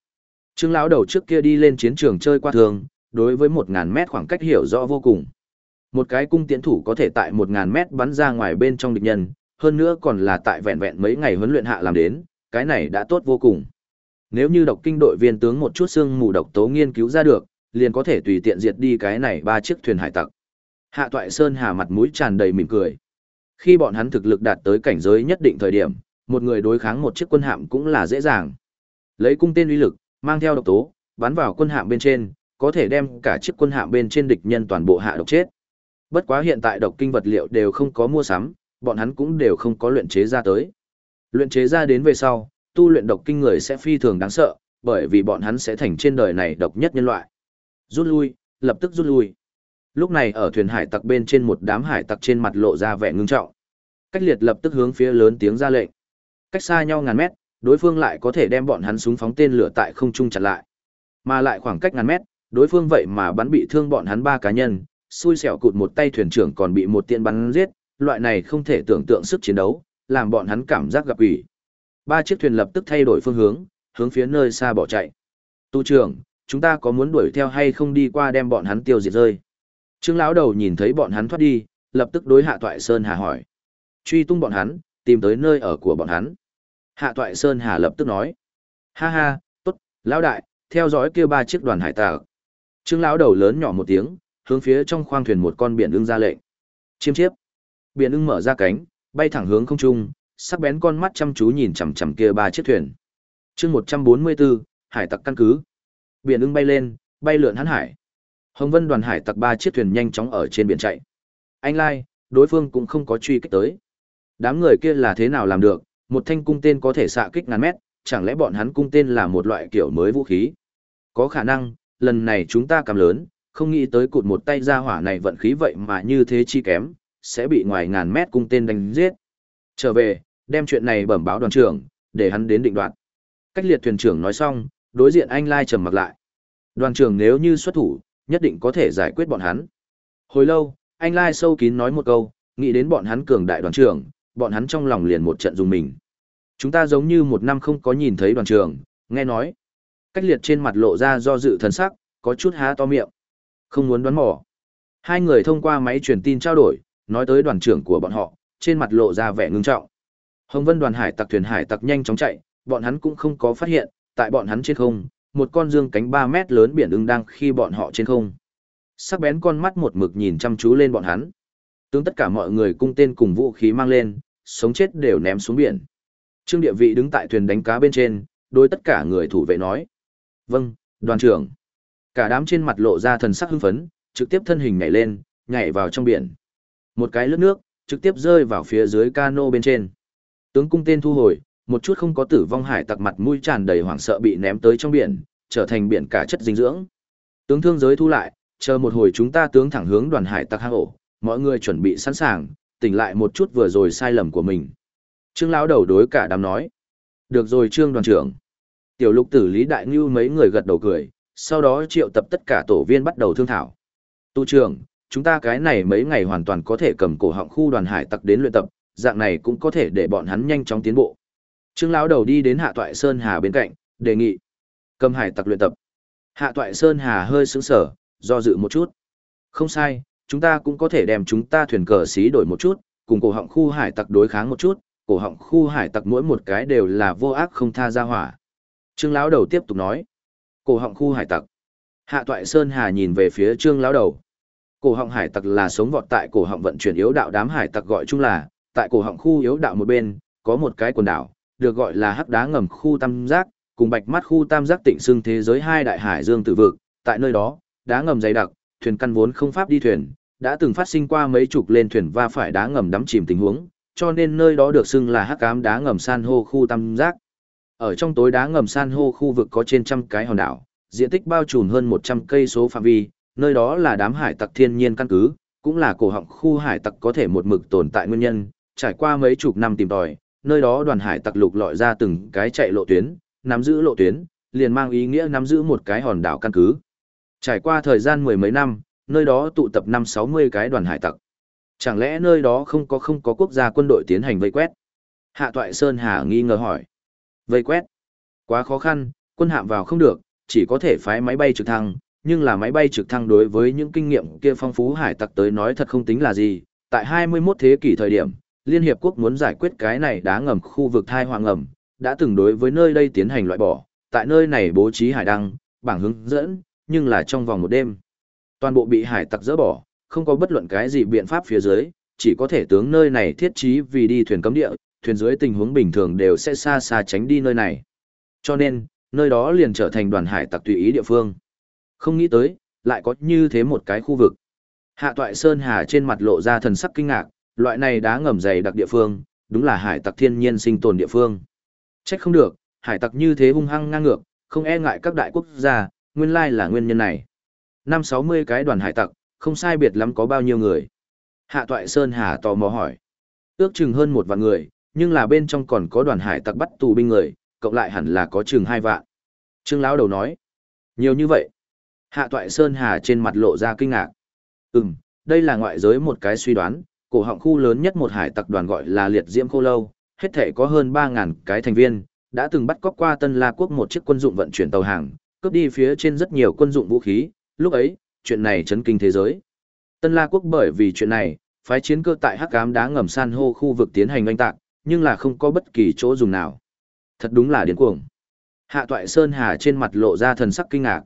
Trương lão đầu trước kia đi lên chiến trường chơi qua thường, đối với 1000 mét khoảng cách hiểu rõ vô cùng. Một cái cung tiễn thủ có thể tại 1000 mét bắn ra ngoài bên trong địch nhân, hơn nữa còn là tại vẹn vẹn mấy ngày huấn luyện hạ làm đến, cái này đã tốt vô cùng. Nếu như độc kinh đội viên tướng một chút xương mù độc tố nghiên cứu ra được, liền có thể tùy tiện diệt đi cái này ba chiếc thuyền hải tặc. Hạ Toại Sơn hà mặt mũi tràn đầy mỉm cười. Khi bọn hắn thực lực đạt tới cảnh giới nhất định thời điểm, một người đối kháng một chiếc quân hạm cũng là dễ dàng. Lấy cung tên uy lực, mang theo độc tố, bắn vào quân hạm bên trên, có thể đem cả chiếc quân hạm bên trên địch nhân toàn bộ hạ độc chết. Bất quá hiện tại độc kinh vật liệu đều không có mua sắm, bọn hắn cũng đều không có luyện chế ra tới. Luyện chế ra đến về sau, tu luyện độc kinh người sẽ phi thường đáng sợ, bởi vì bọn hắn sẽ thành trên đời này độc nhất nhân loại. Rút lui, lập tức rút lui. Lúc này ở thuyền hải tặc bên trên một đám hải tặc trên mặt lộ ra vẻ ngưng trọng. Cách liệt lập tức hướng phía lớn tiếng ra lệnh. Cách xa nhau ngàn mét, đối phương lại có thể đem bọn hắn súng phóng tên lửa tại không trung chặn lại. Mà lại khoảng cách ngàn mét, đối phương vậy mà bắn bị thương bọn hắn ba cá nhân, xui xẻo cụt một tay thuyền trưởng còn bị một tiện bắn giết, loại này không thể tưởng tượng sức chiến đấu, làm bọn hắn cảm giác gặp ủy. Ba chiếc thuyền lập tức thay đổi phương hướng, hướng phía nơi xa bỏ chạy. Tu trưởng, chúng ta có muốn đuổi theo hay không đi qua đem bọn hắn tiêu diệt rơi? Trương lão đầu nhìn thấy bọn hắn thoát đi, lập tức đối Hạ Toại Sơn Hà hỏi. Truy tung bọn hắn, tìm tới nơi ở của bọn hắn. Hạ Toại Sơn Hà lập tức nói. Ha ha, tốt, lão đại, theo dõi kia ba chiếc đoàn hải tạc. Trương lão đầu lớn nhỏ một tiếng, hướng phía trong khoang thuyền một con biển ưng ra lệnh. Chiêm chiếp. Biển ưng mở ra cánh, bay thẳng hướng không trung, sắc bén con mắt chăm chú nhìn chằm chằm kia ba chiếc thuyền. Chương 144, hải tặc căn cứ. Biển ưng bay lên, bay lượn hắn hải. Hồng Vân đoàn hải tặc ba chiếc thuyền nhanh chóng ở trên biển chạy. Anh lai, đối phương cũng không có truy kích tới. Đám người kia là thế nào làm được, một thanh cung tên có thể xạ kích ngàn mét, chẳng lẽ bọn hắn cung tên là một loại kiểu mới vũ khí? Có khả năng, lần này chúng ta cầm lớn, không nghĩ tới cụt một tay ra hỏa này vận khí vậy mà như thế chi kém, sẽ bị ngoài ngàn mét cung tên đánh giết. Trở về, đem chuyện này bẩm báo đoàn trưởng, để hắn đến định đoạt. Cách liệt thuyền trưởng nói xong, đối diện anh Lai trầm mặc lại. Đoàn trưởng nếu như xuất thủ, nhất định có thể giải quyết bọn hắn. Hồi lâu, anh Lai sâu kín nói một câu, nghĩ đến bọn hắn cường đại đoàn trưởng, bọn hắn trong lòng liền một trận dùng mình. Chúng ta giống như một năm không có nhìn thấy đoàn trưởng, nghe nói. Cách liệt trên mặt lộ ra do dự thần sắc, có chút há to miệng. Không muốn đoán mò. Hai người thông qua máy truyền tin trao đổi, nói tới đoàn trưởng của bọn họ, trên mặt lộ ra vẻ ngưng trọng. Hồng Vân đoàn hải tặc thuyền hải tặc nhanh chóng chạy, bọn hắn cũng không có phát hiện, tại bọn hắn trên không, một con dương cánh 3 mét lớn biển ưng đang khi bọn họ trên không. Sắc bén con mắt một mực nhìn chăm chú lên bọn hắn. Tướng tất cả mọi người cung tên cùng vũ khí mang lên, sống chết đều ném xuống biển. Trương địa vị đứng tại thuyền đánh cá bên trên, đối tất cả người thủ vệ nói. Vâng, đoàn trưởng. Cả đám trên mặt lộ ra thần sắc hưng phấn, trực tiếp thân hình nhảy lên, nhảy vào trong biển. Một cái lướt nước, trực tiếp rơi vào phía dưới cano bên trên. Tướng cung tên thu hồi, một chút không có tử vong hải tặc mặt mũi tràn đầy hoảng sợ bị ném tới trong biển, trở thành biển cả chất dinh dưỡng. Tướng thương giới thu lại, chờ một hồi chúng ta tướng thẳng hướng đoàn hải tặc hang ổ, mọi người chuẩn bị sẵn sàng, tỉnh lại một chút vừa rồi sai lầm của mình. Trương lão đầu đối cả đám nói. Được rồi Trương đoàn trưởng. Tiểu lục tử Lý Đại Ngưu mấy người gật đầu cười, sau đó triệu tập tất cả tổ viên bắt đầu thương thảo. Tu trưởng, chúng ta cái này mấy ngày hoàn toàn có thể cầm cổ họng khu đoàn hải tặc đến luyện tập, dạng này cũng có thể để bọn hắn nhanh chóng tiến bộ. Trương lão đầu đi đến Hạ Toại Sơn Hà bên cạnh, đề nghị cầm hải tặc luyện tập. Hạ Toại Sơn Hà hơi sững sờ, do dự một chút. Không sai, chúng ta cũng có thể đem chúng ta thuyền cờ xí đổi một chút, cùng cổ họng khu hải tặc đối kháng một chút, cổ họng khu hải tặc mỗi một cái đều là vô ác không tha ra hỏa. Trương lão đầu tiếp tục nói, cổ họng khu hải tặc. Hạ Toại Sơn Hà nhìn về phía Trương lão đầu. Cổ họng hải tặc là sống vọt tại cổ họng vận chuyển yếu đạo đám hải tặc gọi chung là, tại cổ họng khu yếu đạo một bên, có một cái quần đảo, được gọi là hắc đá ngầm khu tam giác, cùng bạch mắt khu tam giác tịnh xưng thế giới hai đại hải dương tự vực, tại nơi đó, đá ngầm dày đặc, thuyền căn vốn không pháp đi thuyền, đã từng phát sinh qua mấy chục lên thuyền va phải đá ngầm đắm chìm tình huống, cho nên nơi đó được xưng là hắc ám đá ngầm san hô khu tam giác. Ở trong tối đá ngầm san hô khu vực có trên trăm cái hòn đảo, diện tích bao trùm hơn 100 cây số phạm vi, nơi đó là đám hải tặc thiên nhiên căn cứ, cũng là cổ họng khu hải tặc có thể một mực tồn tại nguyên nhân, trải qua mấy chục năm tìm tòi, nơi đó đoàn hải tặc lục lọi ra từng cái chạy lộ tuyến, nắm giữ lộ tuyến, liền mang ý nghĩa nắm giữ một cái hòn đảo căn cứ. Trải qua thời gian mười mấy năm, nơi đó tụ tập năm sáu mươi cái đoàn hải tặc. Chẳng lẽ nơi đó không có không có quốc gia quân đội tiến hành vây quét? Hạ Toại Sơn Hà nghi ngờ hỏi. Vây quét? Quá khó khăn, quân hạm vào không được, chỉ có thể phái máy bay trực thăng, nhưng là máy bay trực thăng đối với những kinh nghiệm kia phong phú hải tặc tới nói thật không tính là gì. Tại 21 thế kỷ thời điểm, Liên Hiệp Quốc muốn giải quyết cái này đá ngầm khu vực thai hoàng ngầm, đã từng đối với nơi đây tiến hành loại bỏ, tại nơi này bố trí hải đăng, bảng hướng dẫn, nhưng là trong vòng một đêm. Toàn bộ bị hải tặc dỡ bỏ, không có bất luận cái gì biện pháp phía dưới, chỉ có thể tướng nơi này thiết trí vì đi thuyền cấm địa, thuyền dưới tình huống bình thường đều sẽ xa xa tránh đi nơi này. Cho nên, nơi đó liền trở thành đoàn hải tặc tùy ý địa phương. Không nghĩ tới, lại có như thế một cái khu vực. Hạ toại Sơn Hà trên mặt lộ ra thần sắc kinh ngạc, loại này đá ngầm dày đặc địa phương, đúng là hải tặc thiên nhiên sinh tồn địa phương. Trách không được, hải tặc như thế hung hăng ngang ngược, không e ngại các đại quốc gia, nguyên lai là nguyên nhân này. Năm sáu mươi cái đoàn hải tặc, không sai biệt lắm có bao nhiêu người. Hạ toại Sơn Hà tò mò hỏi. Ước chừng hơn một vạn người, nhưng là bên trong còn có đoàn hải tặc bắt tù binh người, cộng lại hẳn là có chừng hai vạn. Trương Lão đầu nói. Nhiều như vậy. Hạ toại Sơn Hà trên mặt lộ ra kinh ngạc. Ừm, đây là ngoại giới một cái suy đoán, cổ họng khu lớn nhất một hải tặc đoàn gọi là liệt diễm khô lâu, hết thể có hơn 3.000 cái thành viên, đã từng bắt cóc qua Tân La Quốc một chiếc quân dụng vận chuyển tàu hàng, cướp đi phía trên rất nhiều quân dụng vũ khí, lúc ấy, chuyện này chấn kinh thế giới. Tân La Quốc bởi vì chuyện này, phái chiến cơ tại hắc ám đá ngầm san hô khu vực tiến hành oanh tạc, nhưng là không có bất kỳ chỗ dùng nào. Thật đúng là điên cuồng. Hạ Toại Sơn Hà trên mặt lộ ra thần sắc kinh ngạc.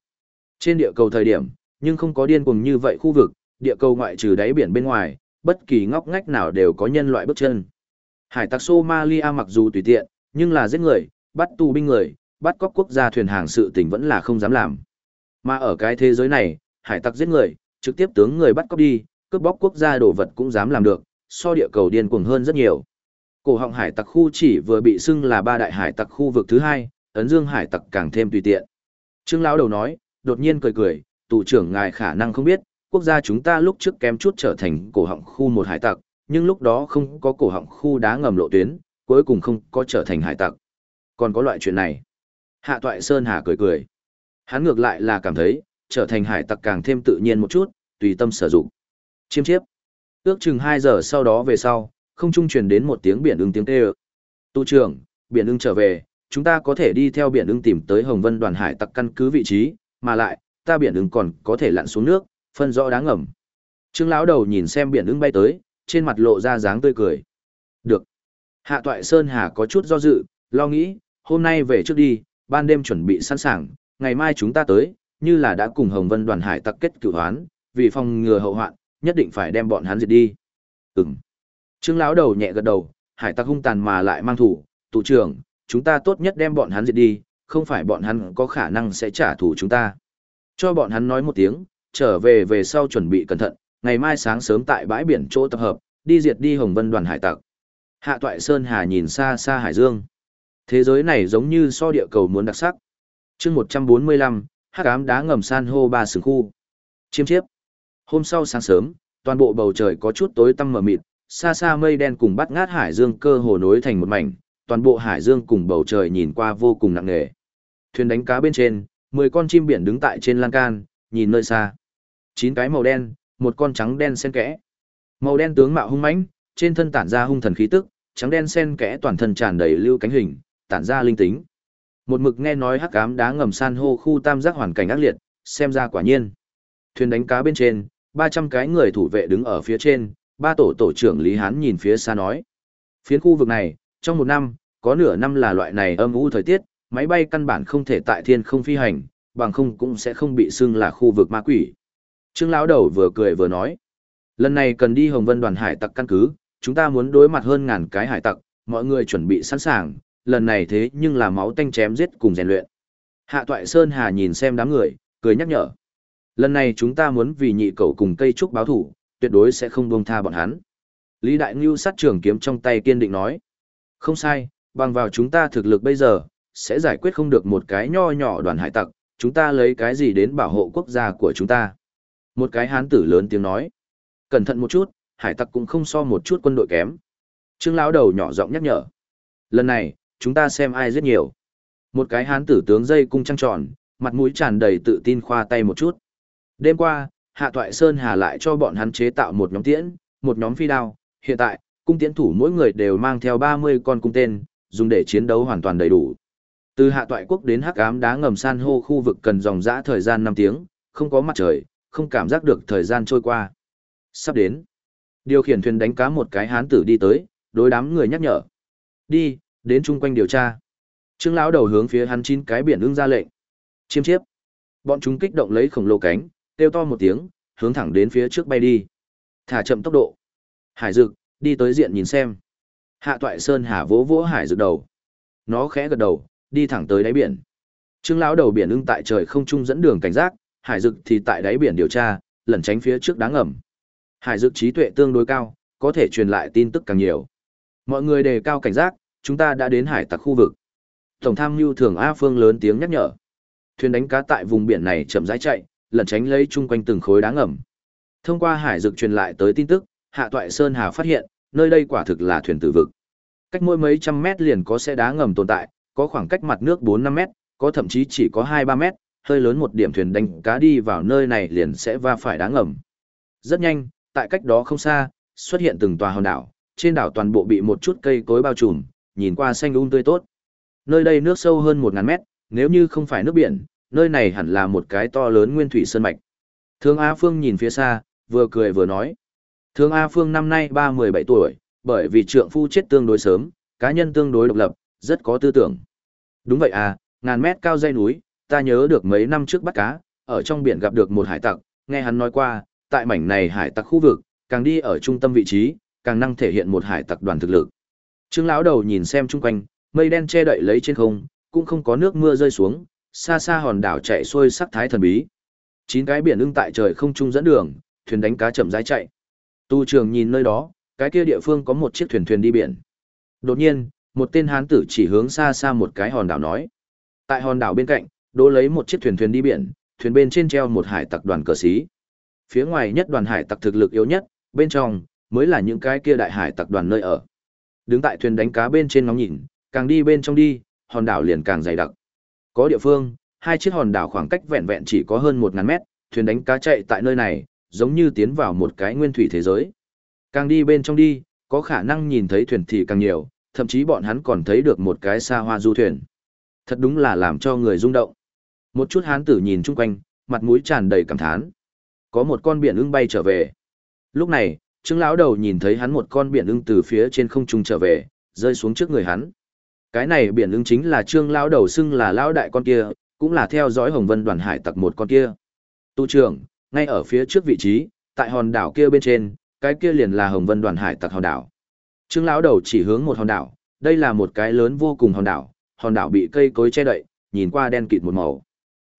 Trên địa cầu thời điểm, nhưng không có điên cuồng như vậy khu vực, địa cầu ngoại trừ đáy biển bên ngoài, bất kỳ ngóc ngách nào đều có nhân loại bước chân. Hải tặc Somalia mặc dù tùy tiện, nhưng là giết người, bắt tù binh người, bắt cóc quốc gia thuyền hàng sự tình vẫn là không dám làm. Mà ở cái thế giới này, hải tặc giết người, trực tiếp tướng người bắt cóc đi, cướp bóc quốc gia đồ vật cũng dám làm được, so địa cầu điên cuồng hơn rất nhiều. Cổ họng hải tặc khu chỉ vừa bị xưng là ba đại hải tặc khu vực thứ hai, ấn dương hải tặc càng thêm tùy tiện. Trương lão đầu nói, đột nhiên cười cười, tù trưởng ngài khả năng không biết, quốc gia chúng ta lúc trước kém chút trở thành cổ họng khu một hải tặc, nhưng lúc đó không có cổ họng khu đá ngầm lộ tuyến, cuối cùng không có trở thành hải tặc. Còn có loại chuyện này. Hạ Toại Sơn Hà cười cười. Hắn ngược lại là cảm thấy, trở thành hải tặc càng thêm tự nhiên một chút, tùy tâm sử dụng. Chiêm chiếp. Ước chừng 2 giờ sau đó về sau, không trung truyền đến một tiếng biển ưng tiếng kêu. Tu trưởng, biển ưng trở về, chúng ta có thể đi theo biển ưng tìm tới Hồng Vân đoàn hải tặc căn cứ vị trí, mà lại, ta biển ưng còn có thể lặn xuống nước, phân rõ đáng ngầm. Trương lão đầu nhìn xem biển ứng bay tới, trên mặt lộ ra dáng tươi cười. Được. Hạ Toại Sơn Hà có chút do dự, lo nghĩ, hôm nay về trước đi, ban đêm chuẩn bị sẵn sàng, ngày mai chúng ta tới, như là đã cùng Hồng Vân đoàn hải tặc kết cửu hoán, vì phòng ngừa hậu hoạn, nhất định phải đem bọn hắn diệt đi. Ừm. Trương lão đầu nhẹ gật đầu, hải tặc hung tàn mà lại mang thủ, tụ trưởng, chúng ta tốt nhất đem bọn hắn diệt đi, không phải bọn hắn có khả năng sẽ trả thù chúng ta. Cho bọn hắn nói một tiếng, trở về về sau chuẩn bị cẩn thận, Ngày mai sáng sớm tại bãi biển chỗ tập hợp, đi diệt đi Hồng Vân đoàn hải tặc. Hạ Toại Sơn Hà nhìn xa xa hải dương. Thế giới này giống như so địa cầu muốn đặc sắc. chương 145, hắc ám đá ngầm san hô ba sừng khu. Chiêm chiếp. Hôm sau sáng sớm, toàn bộ bầu trời có chút tối tăm mờ mịt, xa xa mây đen cùng bắt ngát hải dương cơ hồ nối thành một mảnh, toàn bộ hải dương cùng bầu trời nhìn qua vô cùng nặng nề. Thuyền đánh cá bên trên, 10 con chim biển đứng tại trên lan can, nhìn nơi xa chín cái màu đen, một con trắng đen xen kẽ. Màu đen tướng mạo hung mãnh, trên thân tản ra hung thần khí tức, trắng đen xen kẽ toàn thân tràn đầy lưu cánh hình, tản ra linh tính. Một mực nghe nói hắc ám đá ngầm san hô khu tam giác hoàn cảnh ác liệt, xem ra quả nhiên. Thuyền đánh cá bên trên, 300 cái người thủ vệ đứng ở phía trên, ba tổ tổ trưởng Lý Hán nhìn phía xa nói. Phiến khu vực này, trong một năm, có nửa năm là loại này âm u thời tiết, máy bay căn bản không thể tại thiên không phi hành, bằng không cũng sẽ không bị xưng là khu vực ma quỷ. Trương lão đầu vừa cười vừa nói, lần này cần đi Hồng Vân đoàn hải tặc căn cứ, chúng ta muốn đối mặt hơn ngàn cái hải tặc, mọi người chuẩn bị sẵn sàng, lần này thế nhưng là máu tanh chém giết cùng rèn luyện. Hạ Toại Sơn Hà nhìn xem đám người, cười nhắc nhở. Lần này chúng ta muốn vì nhị cậu cùng cây trúc báo thủ, tuyệt đối sẽ không buông tha bọn hắn. Lý Đại Ngưu sát trường kiếm trong tay kiên định nói. Không sai, bằng vào chúng ta thực lực bây giờ, sẽ giải quyết không được một cái nho nhỏ đoàn hải tặc, chúng ta lấy cái gì đến bảo hộ quốc gia của chúng ta. Một cái hán tử lớn tiếng nói. Cẩn thận một chút, hải tặc cũng không so một chút quân đội kém. Trương lão đầu nhỏ giọng nhắc nhở. Lần này, chúng ta xem ai giết nhiều. Một cái hán tử tướng dây cung trăng tròn, mặt mũi tràn đầy tự tin khoa tay một chút. Đêm qua, Hạ Toại Sơn Hà lại cho bọn hắn chế tạo một nhóm tiễn, một nhóm phi đao. Hiện tại, cung tiễn thủ mỗi người đều mang theo 30 con cung tên, dùng để chiến đấu hoàn toàn đầy đủ. Từ Hạ Toại Quốc đến Hắc Ám đá ngầm san hô khu vực cần dòng dã thời gian 5 tiếng, không có mặt trời, không cảm giác được thời gian trôi qua. Sắp đến. Điều khiển thuyền đánh cá một cái hán tử đi tới, đối đám người nhắc nhở. Đi, đến chung quanh điều tra. Trương lão đầu hướng phía hắn chín cái biển ưng ra lệnh. Chiêm chiếp. Bọn chúng kích động lấy khổng lồ cánh, kêu to một tiếng, hướng thẳng đến phía trước bay đi. Thả chậm tốc độ. Hải Dực, đi tới diện nhìn xem. Hạ Toại Sơn Hà vỗ vỗ Hải Dực đầu. Nó khẽ gật đầu, đi thẳng tới đáy biển. Trương lão đầu biển ưng tại trời không trung dẫn đường cảnh giác, Hải Dực thì tại đáy biển điều tra, lẩn tránh phía trước đáng ngầm. Hải Dực trí tuệ tương đối cao, có thể truyền lại tin tức càng nhiều. Mọi người đề cao cảnh giác, chúng ta đã đến hải tặc khu vực. Tổng tham mưu thường A Phương lớn tiếng nhắc nhở. Thuyền đánh cá tại vùng biển này chậm rãi chạy, lẩn tránh lấy chung quanh từng khối đá ngầm. Thông qua hải dực truyền lại tới tin tức, Hạ Toại Sơn Hà phát hiện, nơi đây quả thực là thuyền tử vực. Cách mỗi mấy trăm mét liền có xe đá ngầm tồn tại, có khoảng cách mặt nước 4-5 mét, có thậm chí chỉ có 2-3 mét, hơi lớn một điểm thuyền đánh cá đi vào nơi này liền sẽ va phải đá ngầm. Rất nhanh, tại cách đó không xa, xuất hiện từng tòa hòn đảo, trên đảo toàn bộ bị một chút cây cối bao trùm, nhìn qua xanh um tươi tốt. Nơi đây nước sâu hơn 1000 mét, nếu như không phải nước biển, nơi này hẳn là một cái to lớn nguyên thủy sơn mạch. Thương A Phương nhìn phía xa, vừa cười vừa nói. Thương A Phương năm nay 37 tuổi, bởi vì trượng phu chết tương đối sớm, cá nhân tương đối độc lập, rất có tư tưởng. Đúng vậy à, ngàn mét cao dây núi, ta nhớ được mấy năm trước bắt cá, ở trong biển gặp được một hải tặc, nghe hắn nói qua, tại mảnh này hải tặc khu vực, càng đi ở trung tâm vị trí, càng năng thể hiện một hải tặc đoàn thực lực. Trương lão đầu nhìn xem chung quanh, mây đen che đậy lấy trên không, cũng không có nước mưa rơi xuống, xa xa hòn đảo chạy xuôi sắc thái thần bí. Chín cái biển ưng tại trời không trung dẫn đường, thuyền đánh cá chậm rãi chạy. Tu trường nhìn nơi đó, cái kia địa phương có một chiếc thuyền thuyền đi biển. Đột nhiên, một tên hán tử chỉ hướng xa xa một cái hòn đảo nói. Tại hòn đảo bên cạnh, đỗ lấy một chiếc thuyền thuyền đi biển, thuyền bên trên treo một hải tặc đoàn cờ xí. Phía ngoài nhất đoàn hải tặc thực lực yếu nhất, bên trong mới là những cái kia đại hải tặc đoàn nơi ở. Đứng tại thuyền đánh cá bên trên ngóng nhìn, càng đi bên trong đi, hòn đảo liền càng dày đặc. Có địa phương, hai chiếc hòn đảo khoảng cách vẹn vẹn chỉ có hơn 1000 mét, thuyền đánh cá chạy tại nơi này, giống như tiến vào một cái nguyên thủy thế giới. Càng đi bên trong đi, có khả năng nhìn thấy thuyền thì càng nhiều, thậm chí bọn hắn còn thấy được một cái xa hoa du thuyền. Thật đúng là làm cho người rung động. Một chút hán tử nhìn chung quanh, mặt mũi tràn đầy cảm thán. Có một con biển ưng bay trở về. Lúc này, Trương lão đầu nhìn thấy hắn một con biển ưng từ phía trên không trung trở về, rơi xuống trước người hắn. Cái này biển ưng chính là Trương lão đầu xưng là lão đại con kia, cũng là theo dõi Hồng Vân đoàn hải tặc một con kia. Tu trưởng, ngay ở phía trước vị trí, tại hòn đảo kia bên trên, cái kia liền là Hồng Vân đoàn hải tặc hòn đảo. Trương lão đầu chỉ hướng một hòn đảo, đây là một cái lớn vô cùng hòn đảo, hòn đảo bị cây cối che đậy, nhìn qua đen kịt một màu.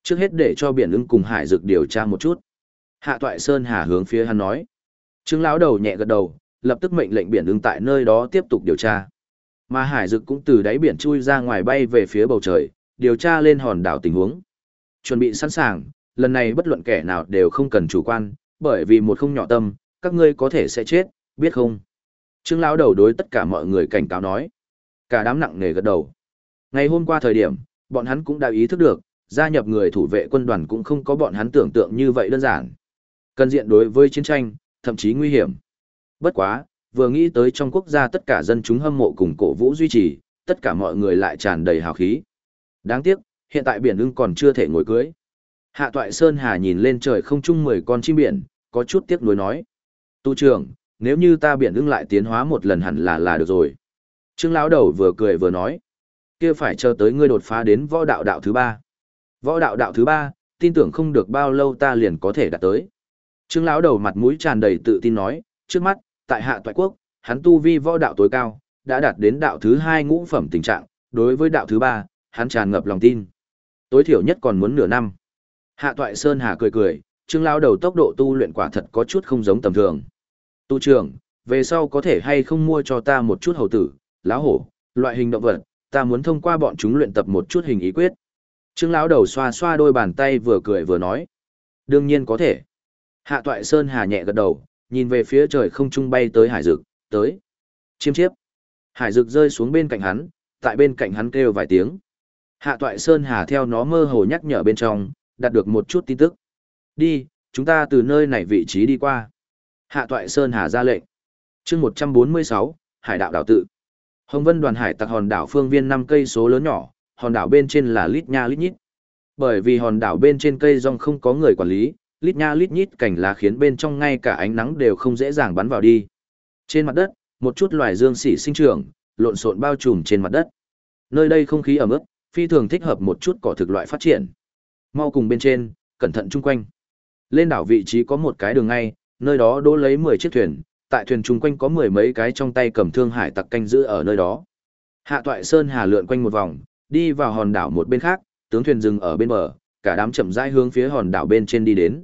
Trước hết để cho biển ưng cùng hải Dực điều tra một chút. Hạ Toại Sơn Hà hướng phía hắn nói. Trương lão đầu nhẹ gật đầu, lập tức mệnh lệnh biển ưng tại nơi đó tiếp tục điều tra. Mà hải dực cũng từ đáy biển chui ra ngoài bay về phía bầu trời, điều tra lên hòn đảo tình huống. Chuẩn bị sẵn sàng, lần này bất luận kẻ nào đều không cần chủ quan, bởi vì một không nhỏ tâm, các ngươi có thể sẽ chết, biết không? Trương lão đầu đối tất cả mọi người cảnh cáo nói. Cả đám nặng nề gật đầu. Ngày hôm qua thời điểm, bọn hắn cũng đã ý thức được, gia nhập người thủ vệ quân đoàn cũng không có bọn hắn tưởng tượng như vậy đơn giản. Cần diện đối với chiến tranh, thậm chí nguy hiểm. Bất quá, vừa nghĩ tới trong quốc gia tất cả dân chúng hâm mộ cùng cổ vũ duy trì, tất cả mọi người lại tràn đầy hào khí. Đáng tiếc, hiện tại biển ưng còn chưa thể ngồi cưới. Hạ Toại Sơn Hà nhìn lên trời không chung mười con chim biển, có chút tiếc nuối nói. Tu trưởng, nếu như ta biển ưng lại tiến hóa một lần hẳn là là được rồi. Trương lão đầu vừa cười vừa nói. kia phải chờ tới ngươi đột phá đến võ đạo đạo thứ ba. Võ đạo đạo thứ ba, tin tưởng không được bao lâu ta liền có thể đạt tới. Trương lão đầu mặt mũi tràn đầy tự tin nói, trước mắt, tại hạ toại quốc, hắn tu vi võ đạo tối cao, đã đạt đến đạo thứ hai ngũ phẩm tình trạng, đối với đạo thứ ba, hắn tràn ngập lòng tin. Tối thiểu nhất còn muốn nửa năm. Hạ toại Sơn Hà cười cười, trương lão đầu tốc độ tu luyện quả thật có chút không giống tầm thường. Tu trưởng, về sau có thể hay không mua cho ta một chút hầu tử, lão hổ, loại hình động vật, ta muốn thông qua bọn chúng luyện tập một chút hình ý quyết. Trương lão đầu xoa xoa đôi bàn tay vừa cười vừa nói. Đương nhiên có thể. Hạ toại Sơn Hà nhẹ gật đầu, nhìn về phía trời không trung bay tới hải dực, tới. Chiêm chiếp. Hải dực rơi xuống bên cạnh hắn, tại bên cạnh hắn kêu vài tiếng. Hạ toại Sơn Hà theo nó mơ hồ nhắc nhở bên trong, đạt được một chút tin tức. Đi, chúng ta từ nơi này vị trí đi qua. Hạ toại Sơn Hà ra lệnh. chương 146, Hải đạo đảo tự. Hồng Vân đoàn hải tặc hòn đảo phương viên 5 cây số lớn nhỏ, hòn đảo bên trên là lít nha lít nhít. Bởi vì hòn đảo bên trên cây rong không có người quản lý, lít nha lít nhít cảnh lá khiến bên trong ngay cả ánh nắng đều không dễ dàng bắn vào đi. Trên mặt đất, một chút loài dương xỉ sinh trưởng, lộn xộn bao trùm trên mặt đất. Nơi đây không khí ẩm ướt, phi thường thích hợp một chút cỏ thực loại phát triển. Mau cùng bên trên, cẩn thận chung quanh. Lên đảo vị trí có một cái đường ngay, nơi đó đỗ lấy 10 chiếc thuyền, tại thuyền chung quanh có mười mấy cái trong tay cầm thương hải tặc canh giữ ở nơi đó. Hạ Toại Sơn hà lượn quanh một vòng, đi vào hòn đảo một bên khác, tướng thuyền dừng ở bên bờ, cả đám chậm rãi hướng phía hòn đảo bên trên đi đến.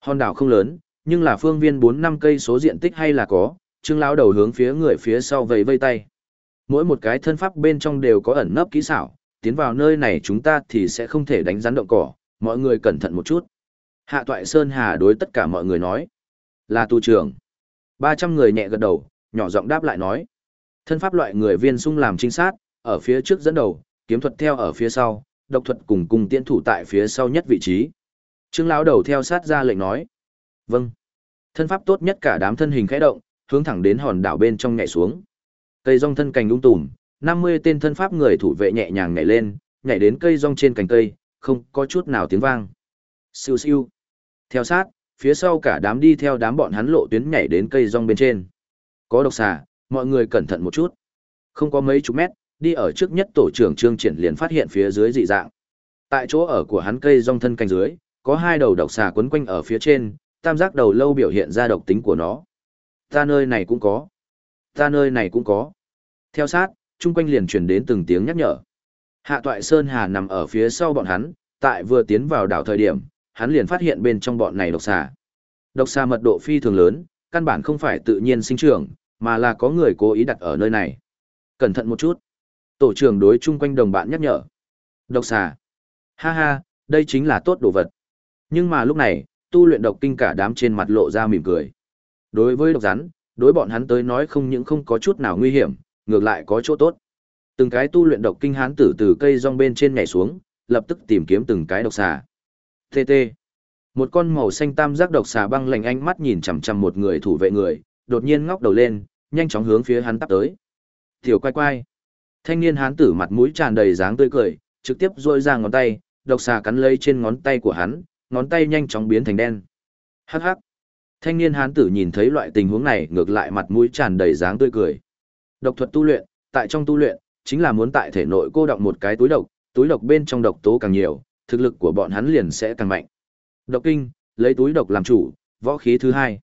Hòn đảo không lớn, nhưng là phương viên 4 năm cây số diện tích hay là có, Trương lão đầu hướng phía người phía sau vẫy vây tay. Mỗi một cái thân pháp bên trong đều có ẩn nấp kỹ xảo, tiến vào nơi này chúng ta thì sẽ không thể đánh rắn động cỏ, mọi người cẩn thận một chút. Hạ Toại Sơn Hà đối tất cả mọi người nói, là tu trưởng. 300 người nhẹ gật đầu, nhỏ giọng đáp lại nói. Thân pháp loại người viên sung làm trinh sát, ở phía trước dẫn đầu, kiếm thuật theo ở phía sau, độc thuật cùng cùng tiên thủ tại phía sau nhất vị trí. Trương lão đầu theo sát ra lệnh nói. Vâng. Thân pháp tốt nhất cả đám thân hình khẽ động, hướng thẳng đến hòn đảo bên trong nhảy xuống. Cây rong thân cành ung tùm, 50 tên thân pháp người thủ vệ nhẹ nhàng nhảy lên, nhảy đến cây rong trên cành cây, không có chút nào tiếng vang. Siêu siêu. Theo sát, phía sau cả đám đi theo đám bọn hắn lộ tuyến nhảy đến cây rong bên trên. Có độc xà, mọi người cẩn thận một chút. Không có mấy chục mét, đi ở trước nhất tổ trưởng Trương Triển liền phát hiện phía dưới dị dạng. Tại chỗ ở của hắn cây rong thân canh dưới, có hai đầu độc xà quấn quanh ở phía trên, tam giác đầu lâu biểu hiện ra độc tính của nó. Ta nơi này cũng có. Ta nơi này cũng có. Theo sát, chung quanh liền truyền đến từng tiếng nhắc nhở. Hạ Toại Sơn Hà nằm ở phía sau bọn hắn, tại vừa tiến vào đảo thời điểm, hắn liền phát hiện bên trong bọn này độc xà. Độc xà mật độ phi thường lớn, căn bản không phải tự nhiên sinh trưởng, mà là có người cố ý đặt ở nơi này. Cẩn thận một chút. Tổ trưởng đối chung quanh đồng bạn nhắc nhở. Độc xà. Ha ha, đây chính là tốt đồ vật. Nhưng mà lúc này, tu luyện độc kinh cả đám trên mặt lộ ra mỉm cười. Đối với độc rắn, đối bọn hắn tới nói không những không có chút nào nguy hiểm, ngược lại có chỗ tốt. Từng cái tu luyện độc kinh hán tử từ cây rong bên trên nhảy xuống, lập tức tìm kiếm từng cái độc xà. TT. Một con màu xanh tam giác độc xà băng lạnh ánh mắt nhìn chằm chằm một người thủ vệ người, đột nhiên ngóc đầu lên, nhanh chóng hướng phía hắn tấp tới. Tiểu quay quay. Thanh niên hán tử mặt mũi tràn đầy dáng tươi cười, trực tiếp duỗi ra ngón tay, độc xà cắn lấy trên ngón tay của hắn, ngón tay nhanh chóng biến thành đen. Hắc hắc. Thanh niên hán tử nhìn thấy loại tình huống này, ngược lại mặt mũi tràn đầy dáng tươi cười. Độc thuật tu luyện, tại trong tu luyện, chính là muốn tại thể nội cô đọng một cái túi độc, túi độc bên trong độc tố càng nhiều, thực lực của bọn hắn liền sẽ càng mạnh. Độc kinh, lấy túi độc làm chủ, võ khí thứ hai.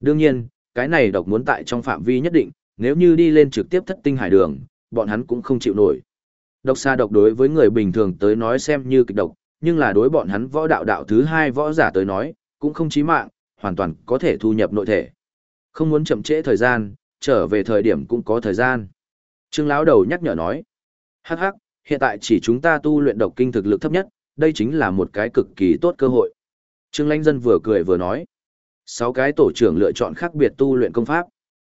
Đương nhiên, cái này độc muốn tại trong phạm vi nhất định, nếu như đi lên trực tiếp thất tinh hải đường, bọn hắn cũng không chịu nổi. Độc xa độc đối với người bình thường tới nói xem như kịch độc, nhưng là đối bọn hắn võ đạo đạo thứ hai võ giả tới nói, cũng không chí mạng, hoàn toàn có thể thu nhập nội thể. Không muốn chậm trễ thời gian, trở về thời điểm cũng có thời gian. Trương lão đầu nhắc nhở nói. Hắc hắc, hiện tại chỉ chúng ta tu luyện độc kinh thực lực thấp nhất, đây chính là một cái cực kỳ tốt cơ hội. Trương Lãnh Dân vừa cười vừa nói. Sáu cái tổ trưởng lựa chọn khác biệt tu luyện công pháp.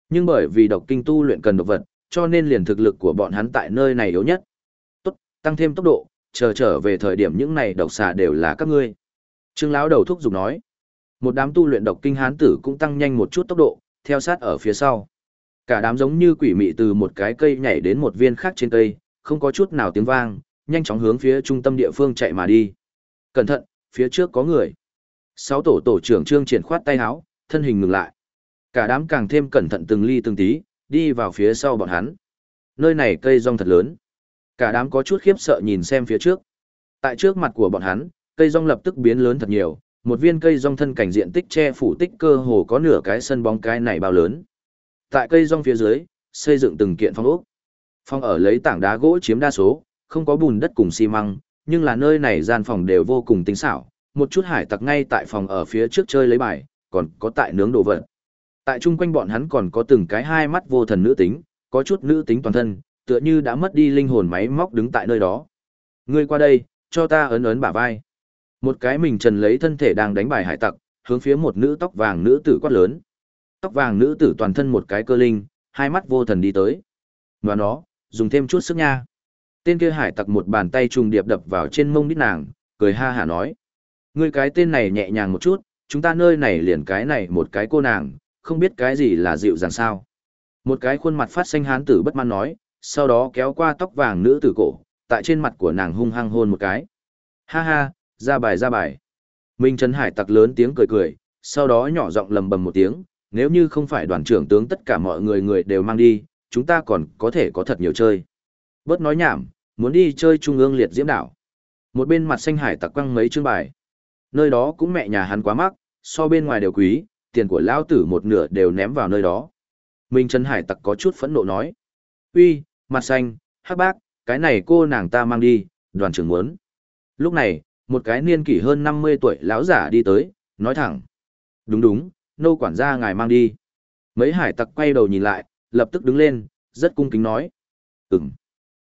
Nhưng bởi vì độc kinh tu luyện cần độc vật, cho nên liền thực lực của bọn hắn tại nơi này yếu nhất. Tốt, tăng thêm tốc độ, chờ trở về thời điểm những này độc xà đều là các ngươi. Trương lão đầu thúc giục nói. Một đám tu luyện độc kinh hán tử cũng tăng nhanh một chút tốc độ, theo sát ở phía sau. Cả đám giống như quỷ mị từ một cái cây nhảy đến một viên khác trên cây, không có chút nào tiếng vang, nhanh chóng hướng phía trung tâm địa phương chạy mà đi. Cẩn thận, phía trước có người. Sáu tổ tổ trưởng Trương triển khoát tay áo, thân hình ngừng lại. Cả đám càng thêm cẩn thận từng ly từng tí, đi vào phía sau bọn hắn. Nơi này cây rong thật lớn. Cả đám có chút khiếp sợ nhìn xem phía trước. Tại trước mặt của bọn hắn, cây rong lập tức biến lớn thật nhiều, một viên cây rong thân cảnh diện tích che phủ tích cơ hồ có nửa cái sân bóng cái này bao lớn. Tại cây rong phía dưới, xây dựng từng kiện phong ốc. Phong ở lấy tảng đá gỗ chiếm đa số, không có bùn đất cùng xi măng, nhưng là nơi này gian phòng đều vô cùng tinh xảo, một chút hải tặc ngay tại phòng ở phía trước chơi lấy bài, còn có tại nướng đồ vật. Tại chung quanh bọn hắn còn có từng cái hai mắt vô thần nữ tính, có chút nữ tính toàn thân, tựa như đã mất đi linh hồn máy móc đứng tại nơi đó. Ngươi qua đây, cho ta ấn ấn bả vai. Một cái mình trần lấy thân thể đang đánh bài hải tặc, hướng phía một nữ tóc vàng nữ tử quát lớn. Tóc vàng nữ tử toàn thân một cái cơ linh, hai mắt vô thần đi tới. Và nó, dùng thêm chút sức nha. Tên kia hải tặc một bàn tay trùng điệp đập vào trên mông đít nàng, cười ha hả nói. Ngươi cái tên này nhẹ nhàng một chút, chúng ta nơi này liền cái này một cái cô nàng, không biết cái gì là dịu dàng sao. Một cái khuôn mặt phát xanh hán tử bất mãn nói, sau đó kéo qua tóc vàng nữ tử cổ, tại trên mặt của nàng hung hăng hôn một cái. Ha ha, ra bài ra bài. Minh Trấn Hải tặc lớn tiếng cười cười, sau đó nhỏ giọng lầm bầm một tiếng, nếu như không phải đoàn trưởng tướng tất cả mọi người người đều mang đi, chúng ta còn có thể có thật nhiều chơi. Bớt nói nhảm, muốn đi chơi trung ương liệt diễm đảo. Một bên mặt xanh hải tặc quăng mấy chương bài. Nơi đó cũng mẹ nhà hắn quá mắc, so bên ngoài đều quý, tiền của lão tử một nửa đều ném vào nơi đó. Minh Trần Hải tặc có chút phẫn nộ nói. Uy, mặt xanh, hắc bác, cái này cô nàng ta mang đi, đoàn trưởng muốn. Lúc này, một cái niên kỷ hơn 50 tuổi lão giả đi tới, nói thẳng. Đúng đúng, nô quản gia ngài mang đi. Mấy hải tặc quay đầu nhìn lại, lập tức đứng lên, rất cung kính nói. Ừm.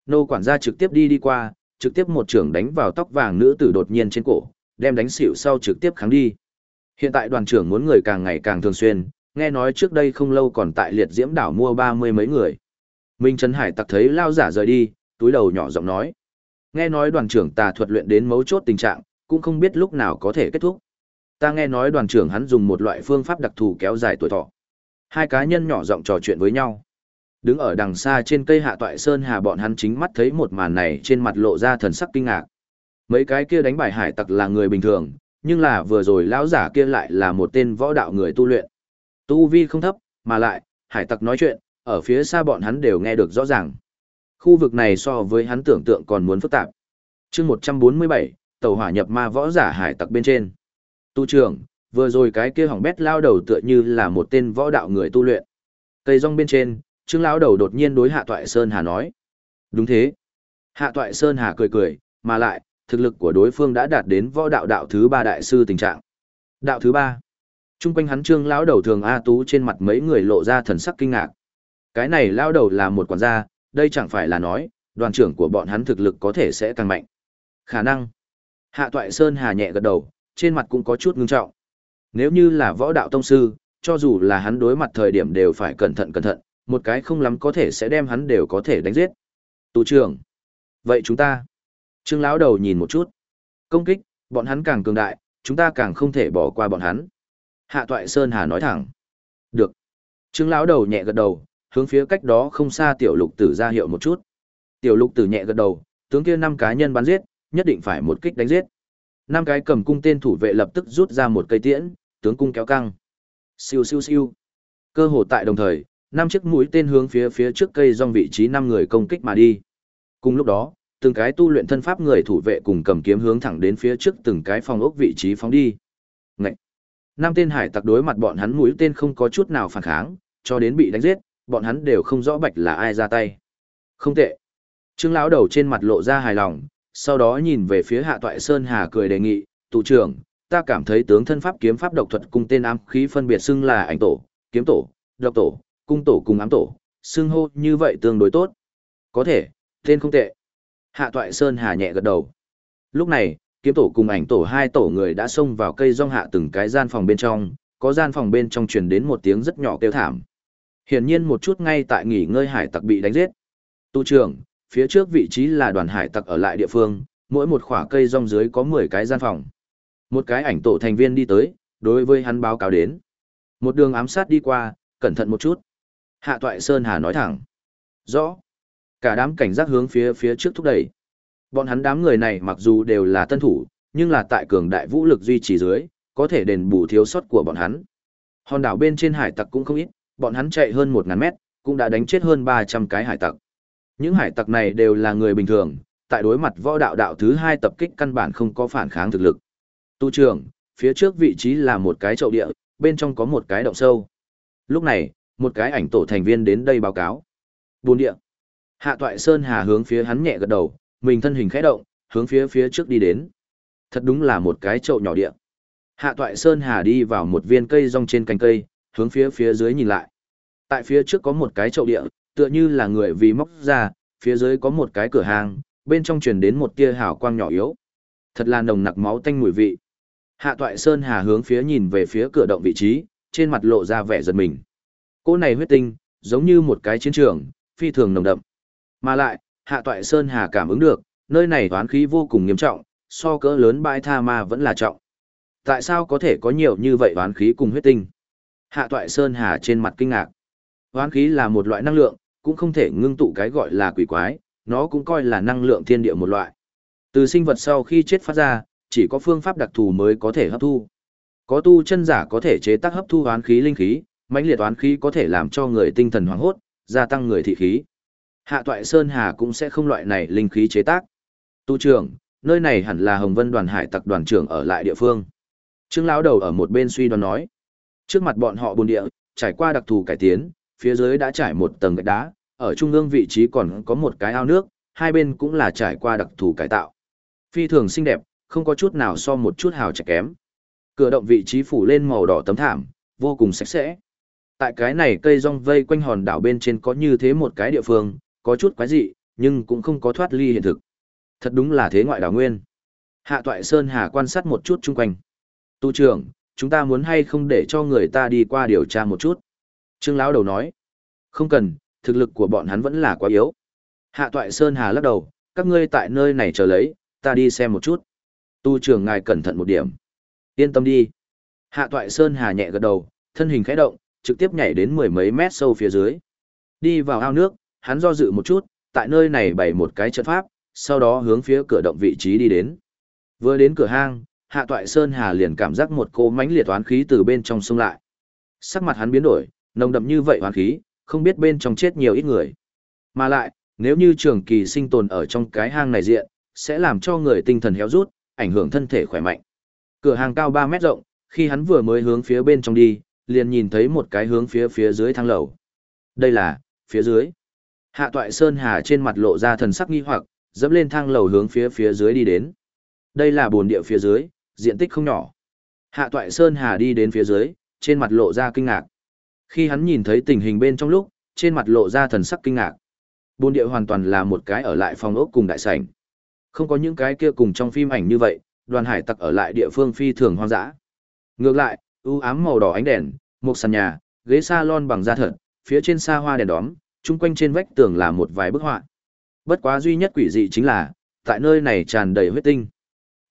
Nô quản gia trực tiếp đi đi qua, trực tiếp một trưởng đánh vào tóc vàng nữ tử đột nhiên trên cổ, đem đánh xỉu sau trực tiếp kháng đi. Hiện tại đoàn trưởng muốn người càng ngày càng thường xuyên, nghe nói trước đây không lâu còn tại liệt diễm đảo mua ba mươi mấy người. Minh Trấn Hải tặc thấy lao giả rời đi, túi đầu nhỏ giọng nói. Nghe nói đoàn trưởng tà thuật luyện đến mấu chốt tình trạng, cũng không biết lúc nào có thể kết thúc. Ta nghe nói đoàn trưởng hắn dùng một loại phương pháp đặc thù kéo dài tuổi thọ. Hai cá nhân nhỏ giọng trò chuyện với nhau. Đứng ở đằng xa trên cây hạ toại sơn hà bọn hắn chính mắt thấy một màn này trên mặt lộ ra thần sắc kinh ngạc. Mấy cái kia đánh bài hải tặc là người bình thường, nhưng là vừa rồi lão giả kia lại là một tên võ đạo người tu luyện. Tu vi không thấp, mà lại, hải tặc nói chuyện, ở phía xa bọn hắn đều nghe được rõ ràng. Khu vực này so với hắn tưởng tượng còn muốn phức tạp. chương 147, tàu hỏa nhập ma võ giả hải tặc bên trên. Tu trưởng, vừa rồi cái kia hỏng bét lao đầu tựa như là một tên võ đạo người tu luyện. Cây rong bên trên, trương lão đầu đột nhiên đối hạ toại Sơn Hà nói. Đúng thế. Hạ toại Sơn Hà cười cười, mà lại, thực lực của đối phương đã đạt đến võ đạo đạo thứ ba đại sư tình trạng. Đạo thứ ba. Trung quanh hắn trương lão đầu thường A Tú trên mặt mấy người lộ ra thần sắc kinh ngạc. Cái này lão đầu là một quản gia, đây chẳng phải là nói, đoàn trưởng của bọn hắn thực lực có thể sẽ càng mạnh. Khả năng. Hạ Toại Sơn hà nhẹ gật đầu, trên mặt cũng có chút ngưng trọng. Nếu như là võ đạo tông sư, cho dù là hắn đối mặt thời điểm đều phải cẩn thận cẩn thận, một cái không lắm có thể sẽ đem hắn đều có thể đánh giết. Tù trưởng. Vậy chúng ta. Trương lão đầu nhìn một chút. Công kích, bọn hắn càng cường đại, chúng ta càng không thể bỏ qua bọn hắn. Hạ Toại Sơn Hà nói thẳng. Được. Trương lão đầu nhẹ gật đầu, hướng phía cách đó không xa tiểu lục tử ra hiệu một chút. Tiểu lục tử nhẹ gật đầu, tướng kia năm cá nhân bắn giết, nhất định phải một kích đánh giết. Năm cái cầm cung tên thủ vệ lập tức rút ra một cây tiễn, tướng cung kéo căng. Siêu siêu siêu. Cơ hồ tại đồng thời, năm chiếc mũi tên hướng phía phía trước cây dòng vị trí năm người công kích mà đi. Cùng lúc đó, từng cái tu luyện thân pháp người thủ vệ cùng cầm kiếm hướng thẳng đến phía trước từng cái phòng ốc vị trí phóng đi. Ngậy! Năm tên hải tặc đối mặt bọn hắn mũi tên không có chút nào phản kháng, cho đến bị đánh giết, bọn hắn đều không rõ bạch là ai ra tay. Không tệ. Trương lão đầu trên mặt lộ ra hài lòng, sau đó nhìn về phía Hạ Toại Sơn Hà cười đề nghị, "Tù trưởng, ta cảm thấy tướng thân pháp kiếm pháp độc thuật cùng tên ám khí phân biệt xưng là ảnh tổ, kiếm tổ, độc tổ, cung tổ cùng ám tổ, xưng hô như vậy tương đối tốt. Có thể, tên không tệ. Hạ Toại Sơn Hà nhẹ gật đầu. Lúc này, kiếm tổ cùng ảnh tổ hai tổ người đã xông vào cây rong hạ từng cái gian phòng bên trong, có gian phòng bên trong truyền đến một tiếng rất nhỏ kêu thảm. Hiển nhiên một chút ngay tại nghỉ ngơi hải tặc bị đánh giết. Tu trưởng, phía trước vị trí là đoàn hải tặc ở lại địa phương, mỗi một khỏa cây rong dưới có 10 cái gian phòng. Một cái ảnh tổ thành viên đi tới, đối với hắn báo cáo đến. Một đường ám sát đi qua, cẩn thận một chút. Hạ Toại Sơn Hà nói thẳng. Rõ. Cả đám cảnh giác hướng phía phía trước thúc đẩy. Bọn hắn đám người này mặc dù đều là tân thủ, nhưng là tại cường đại vũ lực duy trì dưới, có thể đền bù thiếu sót của bọn hắn. Hòn đảo bên trên hải tặc cũng không ít, bọn hắn chạy hơn 1000 mét, cũng đã đánh chết hơn 300 cái hải tặc. Những hải tặc này đều là người bình thường, tại đối mặt võ đạo đạo thứ hai tập kích căn bản không có phản kháng thực lực. Tu trưởng, phía trước vị trí là một cái chậu địa, bên trong có một cái động sâu. Lúc này, một cái ảnh tổ thành viên đến đây báo cáo. Buôn địa. Hạ Toại Sơn Hà hướng phía hắn nhẹ gật đầu, mình thân hình khẽ động, hướng phía phía trước đi đến. Thật đúng là một cái chậu nhỏ địa. Hạ Toại Sơn Hà đi vào một viên cây rong trên cành cây, hướng phía phía dưới nhìn lại. Tại phía trước có một cái chậu địa, tựa như là người vì móc ra, phía dưới có một cái cửa hàng, bên trong truyền đến một tia hào quang nhỏ yếu. Thật là nồng nặc máu tanh mùi vị. Hạ Toại Sơn Hà hướng phía nhìn về phía cửa động vị trí, trên mặt lộ ra vẻ giật mình. Cô này huyết tinh, giống như một cái chiến trường, phi thường nồng đậm. Mà lại, Hạ Toại Sơn Hà cảm ứng được, nơi này toán khí vô cùng nghiêm trọng, so cỡ lớn bãi tha ma vẫn là trọng. Tại sao có thể có nhiều như vậy toán khí cùng huyết tinh? Hạ Toại Sơn Hà trên mặt kinh ngạc. Toán khí là một loại năng lượng, cũng không thể ngưng tụ cái gọi là quỷ quái, nó cũng coi là năng lượng thiên địa một loại. Từ sinh vật sau khi chết phát ra, chỉ có phương pháp đặc thù mới có thể hấp thu. Có tu chân giả có thể chế tác hấp thu oán khí linh khí, mãnh liệt oán khí có thể làm cho người tinh thần hoảng hốt, gia tăng người thị khí. Hạ Toại Sơn Hà cũng sẽ không loại này linh khí chế tác. Tu trưởng, nơi này hẳn là Hồng Vân đoàn hải tặc đoàn trưởng ở lại địa phương. Trương lão đầu ở một bên suy đoán nói. Trước mặt bọn họ bồn địa, trải qua đặc thù cải tiến, phía dưới đã trải một tầng gạch đá, ở trung ương vị trí còn có một cái ao nước, hai bên cũng là trải qua đặc thù cải tạo. Phi thường xinh đẹp, không có chút nào so một chút hào trẻ kém. Cửa động vị trí phủ lên màu đỏ tấm thảm, vô cùng sạch sẽ. Tại cái này cây rong vây quanh hòn đảo bên trên có như thế một cái địa phương, có chút quái dị, nhưng cũng không có thoát ly hiện thực. Thật đúng là thế ngoại đảo nguyên. Hạ Toại Sơn Hà quan sát một chút chung quanh. Tu trưởng, chúng ta muốn hay không để cho người ta đi qua điều tra một chút. Trương Lão đầu nói. Không cần, thực lực của bọn hắn vẫn là quá yếu. Hạ Toại Sơn Hà lắc đầu, các ngươi tại nơi này chờ lấy, ta đi xem một chút. Tu trưởng ngài cẩn thận một điểm. Yên tâm đi. Hạ Toại Sơn Hà nhẹ gật đầu, thân hình khẽ động, trực tiếp nhảy đến mười mấy mét sâu phía dưới. Đi vào ao nước, hắn do dự một chút, tại nơi này bày một cái trận pháp, sau đó hướng phía cửa động vị trí đi đến. Vừa đến cửa hang, Hạ Toại Sơn Hà liền cảm giác một cỗ mãnh liệt oán khí từ bên trong xông lại. Sắc mặt hắn biến đổi, nồng đậm như vậy oán khí, không biết bên trong chết nhiều ít người. Mà lại, nếu như trường kỳ sinh tồn ở trong cái hang này diện, sẽ làm cho người tinh thần héo rút, ảnh hưởng thân thể khỏe mạnh. Cửa hàng cao 3 mét rộng, khi hắn vừa mới hướng phía bên trong đi, liền nhìn thấy một cái hướng phía phía dưới thang lầu. Đây là, phía dưới. Hạ toại Sơn Hà trên mặt lộ ra thần sắc nghi hoặc, dẫm lên thang lầu hướng phía phía dưới đi đến. Đây là bồn địa phía dưới, diện tích không nhỏ. Hạ toại Sơn Hà đi đến phía dưới, trên mặt lộ ra kinh ngạc. Khi hắn nhìn thấy tình hình bên trong lúc, trên mặt lộ ra thần sắc kinh ngạc. Bồn địa hoàn toàn là một cái ở lại phòng ốc cùng đại sảnh. Không có những cái kia cùng trong phim ảnh như vậy, đoàn hải tặc ở lại địa phương phi thường hoang dã. Ngược lại, ưu ám màu đỏ ánh đèn, một sàn nhà, ghế salon bằng da thật, phía trên xa hoa đèn đóm, chung quanh trên vách tường là một vài bức họa. Bất quá duy nhất quỷ dị chính là, tại nơi này tràn đầy huyết tinh.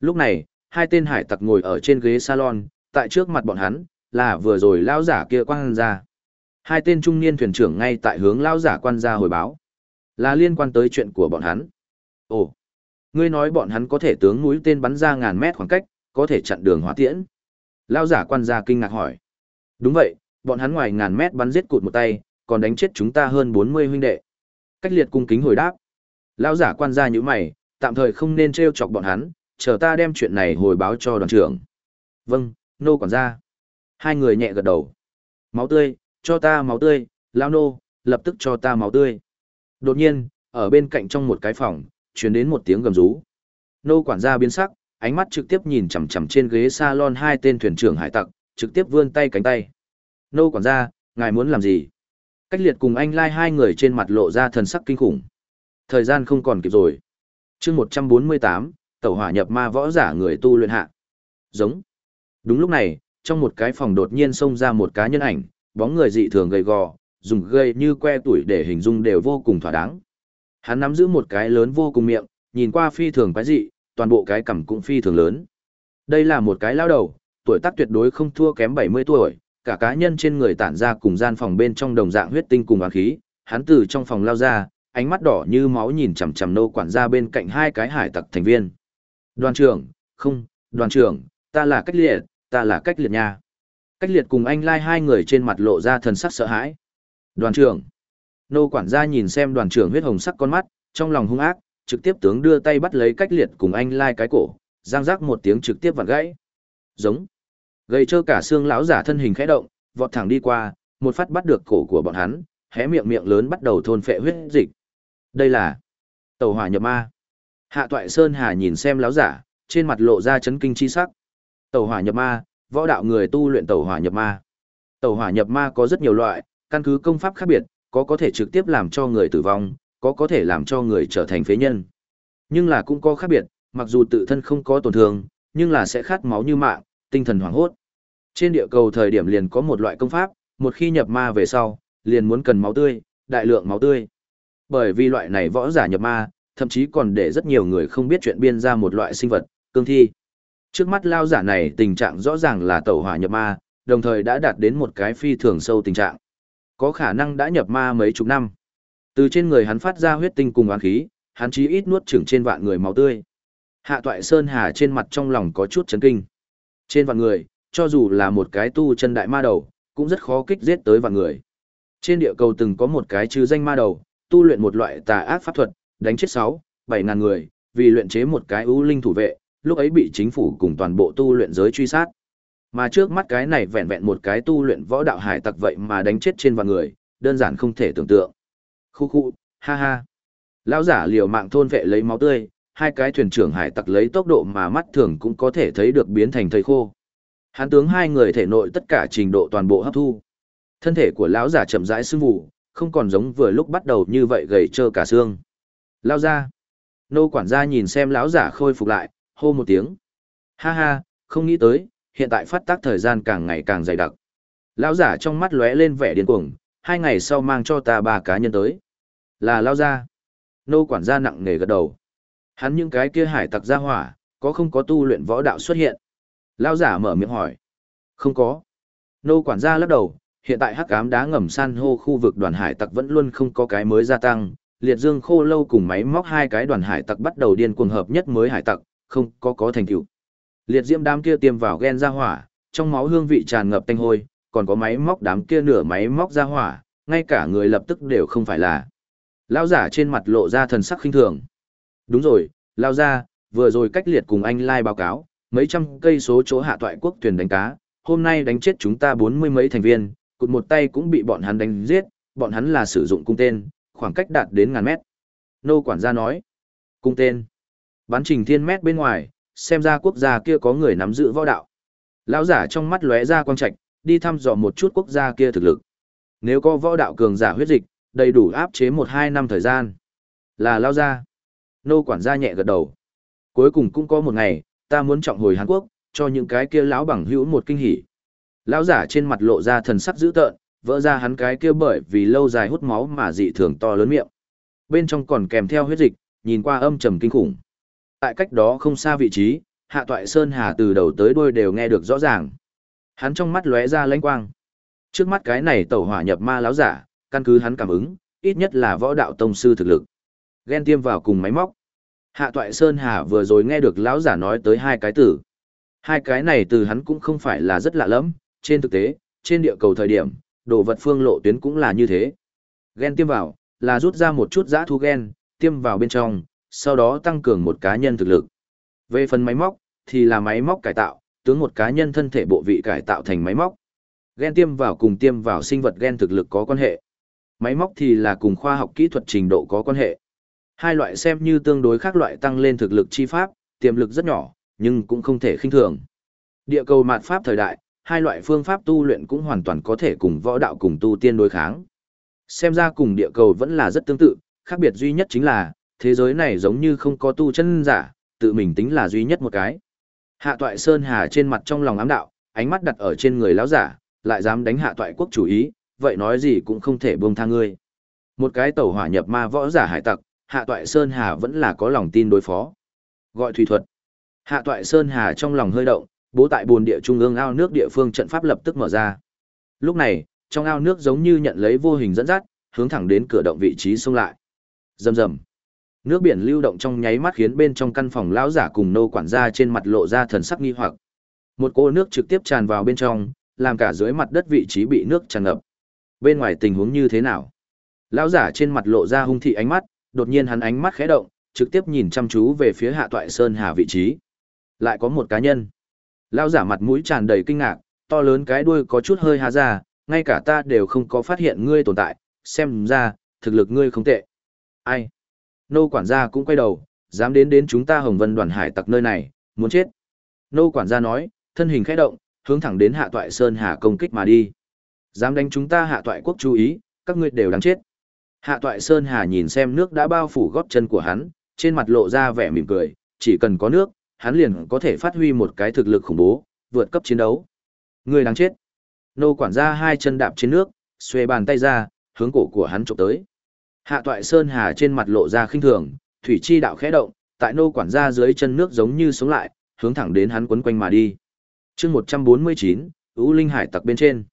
Lúc này, hai tên hải tặc ngồi ở trên ghế salon, tại trước mặt bọn hắn, là vừa rồi lao giả kia quang ra. Hai tên trung niên thuyền trưởng ngay tại hướng lao giả quan ra hồi báo. Là liên quan tới chuyện của bọn hắn. Ồ, ngươi nói bọn hắn có thể tướng mũi tên bắn ra ngàn mét khoảng cách, có thể chặn đường hỏa tiễn. Lao giả quan gia kinh ngạc hỏi. Đúng vậy, bọn hắn ngoài ngàn mét bắn giết cụt một tay, còn đánh chết chúng ta hơn 40 huynh đệ. Cách liệt cung kính hồi đáp. Lão giả quan gia như mày, tạm thời không nên trêu chọc bọn hắn, chờ ta đem chuyện này hồi báo cho đoàn trưởng. Vâng, nô quản gia. Hai người nhẹ gật đầu. Máu tươi, cho ta máu tươi, lão nô, lập tức cho ta máu tươi. Đột nhiên, ở bên cạnh trong một cái phòng, truyền đến một tiếng gầm rú. Nô quản gia biến sắc, ánh mắt trực tiếp nhìn chằm chằm trên ghế salon hai tên thuyền trưởng hải tặc, trực tiếp vươn tay cánh tay. Nô quản gia, ngài muốn làm gì? Cách liệt cùng anh lai hai người trên mặt lộ ra thần sắc kinh khủng. Thời gian không còn kịp rồi. chương 148, tẩu hỏa nhập ma võ giả người tu luyện hạ. Giống. Đúng lúc này, trong một cái phòng đột nhiên xông ra một cá nhân ảnh, bóng người dị thường gầy gò, dùng gây như que tuổi để hình dung đều vô cùng thỏa đáng. Hắn nắm giữ một cái lớn vô cùng miệng, nhìn qua phi thường quái dị, toàn bộ cái cằm cũng phi thường lớn. Đây là một cái lao đầu, tuổi tác tuyệt đối không thua kém 70 tuổi, cả cá nhân trên người tản ra cùng gian phòng bên trong đồng dạng huyết tinh cùng ám khí, hắn từ trong phòng lao ra, ánh mắt đỏ như máu nhìn chằm chằm nô quản gia bên cạnh hai cái hải tặc thành viên. Đoàn trưởng, không, đoàn trưởng, ta là cách liệt, ta là cách liệt nha. Cách liệt cùng anh lai hai người trên mặt lộ ra thần sắc sợ hãi. Đoàn trưởng. Nô quản gia nhìn xem đoàn trưởng huyết hồng sắc con mắt, trong lòng hung ác, trực tiếp tướng đưa tay bắt lấy cách liệt cùng anh lai cái cổ, giang giác một tiếng trực tiếp vặn gãy. Giống gây trơ cả xương lão giả thân hình khẽ động, vọt thẳng đi qua, một phát bắt được cổ của bọn hắn, hé miệng miệng lớn bắt đầu thôn phệ huyết dịch. Đây là tàu hỏa nhập ma. Hạ Toại Sơn Hà nhìn xem lão giả, trên mặt lộ ra chấn kinh chi sắc. Tàu hỏa nhập ma, võ đạo người tu luyện tàu hỏa nhập ma. Tàu hỏa nhập ma có rất nhiều loại, căn cứ công pháp khác biệt, có có thể trực tiếp làm cho người tử vong, có có thể làm cho người trở thành phế nhân. Nhưng là cũng có khác biệt, mặc dù tự thân không có tổn thương, nhưng là sẽ khát máu như mạng, tinh thần hoảng hốt. Trên địa cầu thời điểm liền có một loại công pháp, một khi nhập ma về sau, liền muốn cần máu tươi, đại lượng máu tươi. Bởi vì loại này võ giả nhập ma, thậm chí còn để rất nhiều người không biết chuyện biên ra một loại sinh vật, cương thi. Trước mắt lao giả này tình trạng rõ ràng là tẩu hỏa nhập ma, đồng thời đã đạt đến một cái phi thường sâu tình trạng. Có khả năng đã nhập ma mấy chục năm. Từ trên người hắn phát ra huyết tinh cùng oán khí, hắn chí ít nuốt chửng trên vạn người máu tươi. Hạ Toại Sơn Hà trên mặt trong lòng có chút chấn kinh. Trên vạn người, cho dù là một cái tu chân đại ma đầu, cũng rất khó kích giết tới vạn người. Trên địa cầu từng có một cái chư danh ma đầu, tu luyện một loại tà ác pháp thuật, đánh chết 6, 7 ngàn người, vì luyện chế một cái ưu linh thủ vệ, lúc ấy bị chính phủ cùng toàn bộ tu luyện giới truy sát. Mà trước mắt cái này vẹn vẹn một cái tu luyện võ đạo hải tặc vậy mà đánh chết trên vạn người, đơn giản không thể tưởng tượng. Khu khu, ha ha. Lão giả liều mạng thôn vệ lấy máu tươi, hai cái thuyền trưởng hải tặc lấy tốc độ mà mắt thường cũng có thể thấy được biến thành thây khô. Hán tướng hai người thể nội tất cả trình độ toàn bộ hấp thu. Thân thể của lão giả chậm rãi sưng vụ, không còn giống vừa lúc bắt đầu như vậy gầy trơ cả xương. Lao ra. Nô quản gia nhìn xem lão giả khôi phục lại, hô một tiếng. Ha ha, không nghĩ tới, hiện tại phát tác thời gian càng ngày càng dày đặc. Lão giả trong mắt lóe lên vẻ điên cuồng, hai ngày sau mang cho ta ba cá nhân tới. Là lao ra. Nô quản gia nặng nề gật đầu. Hắn những cái kia hải tặc gia hỏa, có không có tu luyện võ đạo xuất hiện? Lao giả mở miệng hỏi. Không có. Nô quản gia lắc đầu, hiện tại hắc ám đá ngầm san hô khu vực đoàn hải tặc vẫn luôn không có cái mới gia tăng. Liệt dương khô lâu cùng máy móc hai cái đoàn hải tặc bắt đầu điên cuồng hợp nhất mới hải tặc, không có có thành tựu. Liệt diễm đám kia tiêm vào gen ra hỏa, trong máu hương vị tràn ngập tanh hôi, còn có máy móc đám kia nửa máy móc ra hỏa, ngay cả người lập tức đều không phải là. Lao giả trên mặt lộ ra thần sắc khinh thường. Đúng rồi, Lao ra, vừa rồi cách liệt cùng anh lai báo cáo, mấy trăm cây số chỗ hạ toại quốc thuyền đánh cá, hôm nay đánh chết chúng ta bốn mươi mấy thành viên, cụt một tay cũng bị bọn hắn đánh giết, bọn hắn là sử dụng cung tên, khoảng cách đạt đến ngàn mét. Nô quản gia nói, cung tên, bắn trình thiên mét bên ngoài, xem ra quốc gia kia có người nắm giữ võ đạo. Lão giả trong mắt lóe ra quang trạch, đi thăm dò một chút quốc gia kia thực lực. Nếu có võ đạo cường giả huyết dịch, đầy đủ áp chế một hai năm thời gian. Là lao ra. Nô quản gia nhẹ gật đầu. Cuối cùng cũng có một ngày, ta muốn trọng hồi Hàn Quốc, cho những cái kia lão bằng hữu một kinh hỉ. Lão giả trên mặt lộ ra thần sắc dữ tợn, vỡ ra hắn cái kia bởi vì lâu dài hút máu mà dị thường to lớn miệng. Bên trong còn kèm theo huyết dịch, nhìn qua âm trầm kinh khủng. Tại cách đó không xa vị trí, Hạ Toại Sơn Hà từ đầu tới đuôi đều nghe được rõ ràng. Hắn trong mắt lóe ra lánh quang. Trước mắt cái này tẩu hỏa nhập ma lão giả, căn cứ hắn cảm ứng, ít nhất là võ đạo tông sư thực lực. Ghen tiêm vào cùng máy móc. Hạ Toại Sơn Hà vừa rồi nghe được lão giả nói tới hai cái từ. Hai cái này từ hắn cũng không phải là rất lạ lắm, trên thực tế, trên địa cầu thời điểm, đồ vật phương lộ tuyến cũng là như thế. Ghen tiêm vào, là rút ra một chút giã thu gen, tiêm vào bên trong, sau đó tăng cường một cá nhân thực lực. Về phần máy móc, thì là máy móc cải tạo, tướng một cá nhân thân thể bộ vị cải tạo thành máy móc. Gen tiêm vào cùng tiêm vào sinh vật gen thực lực có quan hệ. Máy móc thì là cùng khoa học kỹ thuật trình độ có quan hệ. Hai loại xem như tương đối khác loại tăng lên thực lực chi pháp, tiềm lực rất nhỏ, nhưng cũng không thể khinh thường. Địa cầu mạt pháp thời đại, hai loại phương pháp tu luyện cũng hoàn toàn có thể cùng võ đạo cùng tu tiên đối kháng. Xem ra cùng địa cầu vẫn là rất tương tự, khác biệt duy nhất chính là, thế giới này giống như không có tu chân giả, tự mình tính là duy nhất một cái. Hạ toại Sơn Hà trên mặt trong lòng ám đạo, ánh mắt đặt ở trên người lão giả, lại dám đánh hạ toại quốc chủ ý, vậy nói gì cũng không thể buông tha ngươi. Một cái tẩu hỏa nhập ma võ giả hải tặc, hạ toại Sơn Hà vẫn là có lòng tin đối phó. Gọi thủy thuật. Hạ toại Sơn Hà trong lòng hơi động, bố tại bồn địa trung ương ao nước địa phương trận pháp lập tức mở ra. Lúc này, trong ao nước giống như nhận lấy vô hình dẫn dắt, hướng thẳng đến cửa động vị trí xông lại. Rầm rầm. Nước biển lưu động trong nháy mắt khiến bên trong căn phòng lão giả cùng nô quản gia trên mặt lộ ra thần sắc nghi hoặc. Một cỗ nước trực tiếp tràn vào bên trong, làm cả dưới mặt đất vị trí bị nước tràn ngập. Bên ngoài tình huống như thế nào? Lão giả trên mặt lộ ra hung thị ánh mắt, đột nhiên hắn ánh mắt khẽ động, trực tiếp nhìn chăm chú về phía Hạ Toại Sơn Hà vị trí. Lại có một cá nhân. Lão giả mặt mũi tràn đầy kinh ngạc, to lớn cái đuôi có chút hơi há ra, ngay cả ta đều không có phát hiện ngươi tồn tại, xem ra, thực lực ngươi không tệ. Ai? Nô quản gia cũng quay đầu, dám đến đến chúng ta Hồng Vân đoàn hải tặc nơi này, muốn chết. Nô quản gia nói, thân hình khẽ động, hướng thẳng đến hạ toại Sơn Hà công kích mà đi. Dám đánh chúng ta hạ toại quốc chú ý, các ngươi đều đáng chết. Hạ toại Sơn Hà nhìn xem nước đã bao phủ gót chân của hắn, trên mặt lộ ra vẻ mỉm cười, chỉ cần có nước, hắn liền có thể phát huy một cái thực lực khủng bố, vượt cấp chiến đấu. Người đáng chết. Nô quản gia hai chân đạp trên nước, xuê bàn tay ra, hướng cổ của hắn chụp tới. Hạ toại Sơn Hà trên mặt lộ ra khinh thường, thủy chi đạo khẽ động, tại nô quản gia dưới chân nước giống như sống lại, hướng thẳng đến hắn quấn quanh mà đi. chương 149, U Linh Hải tặc bên trên.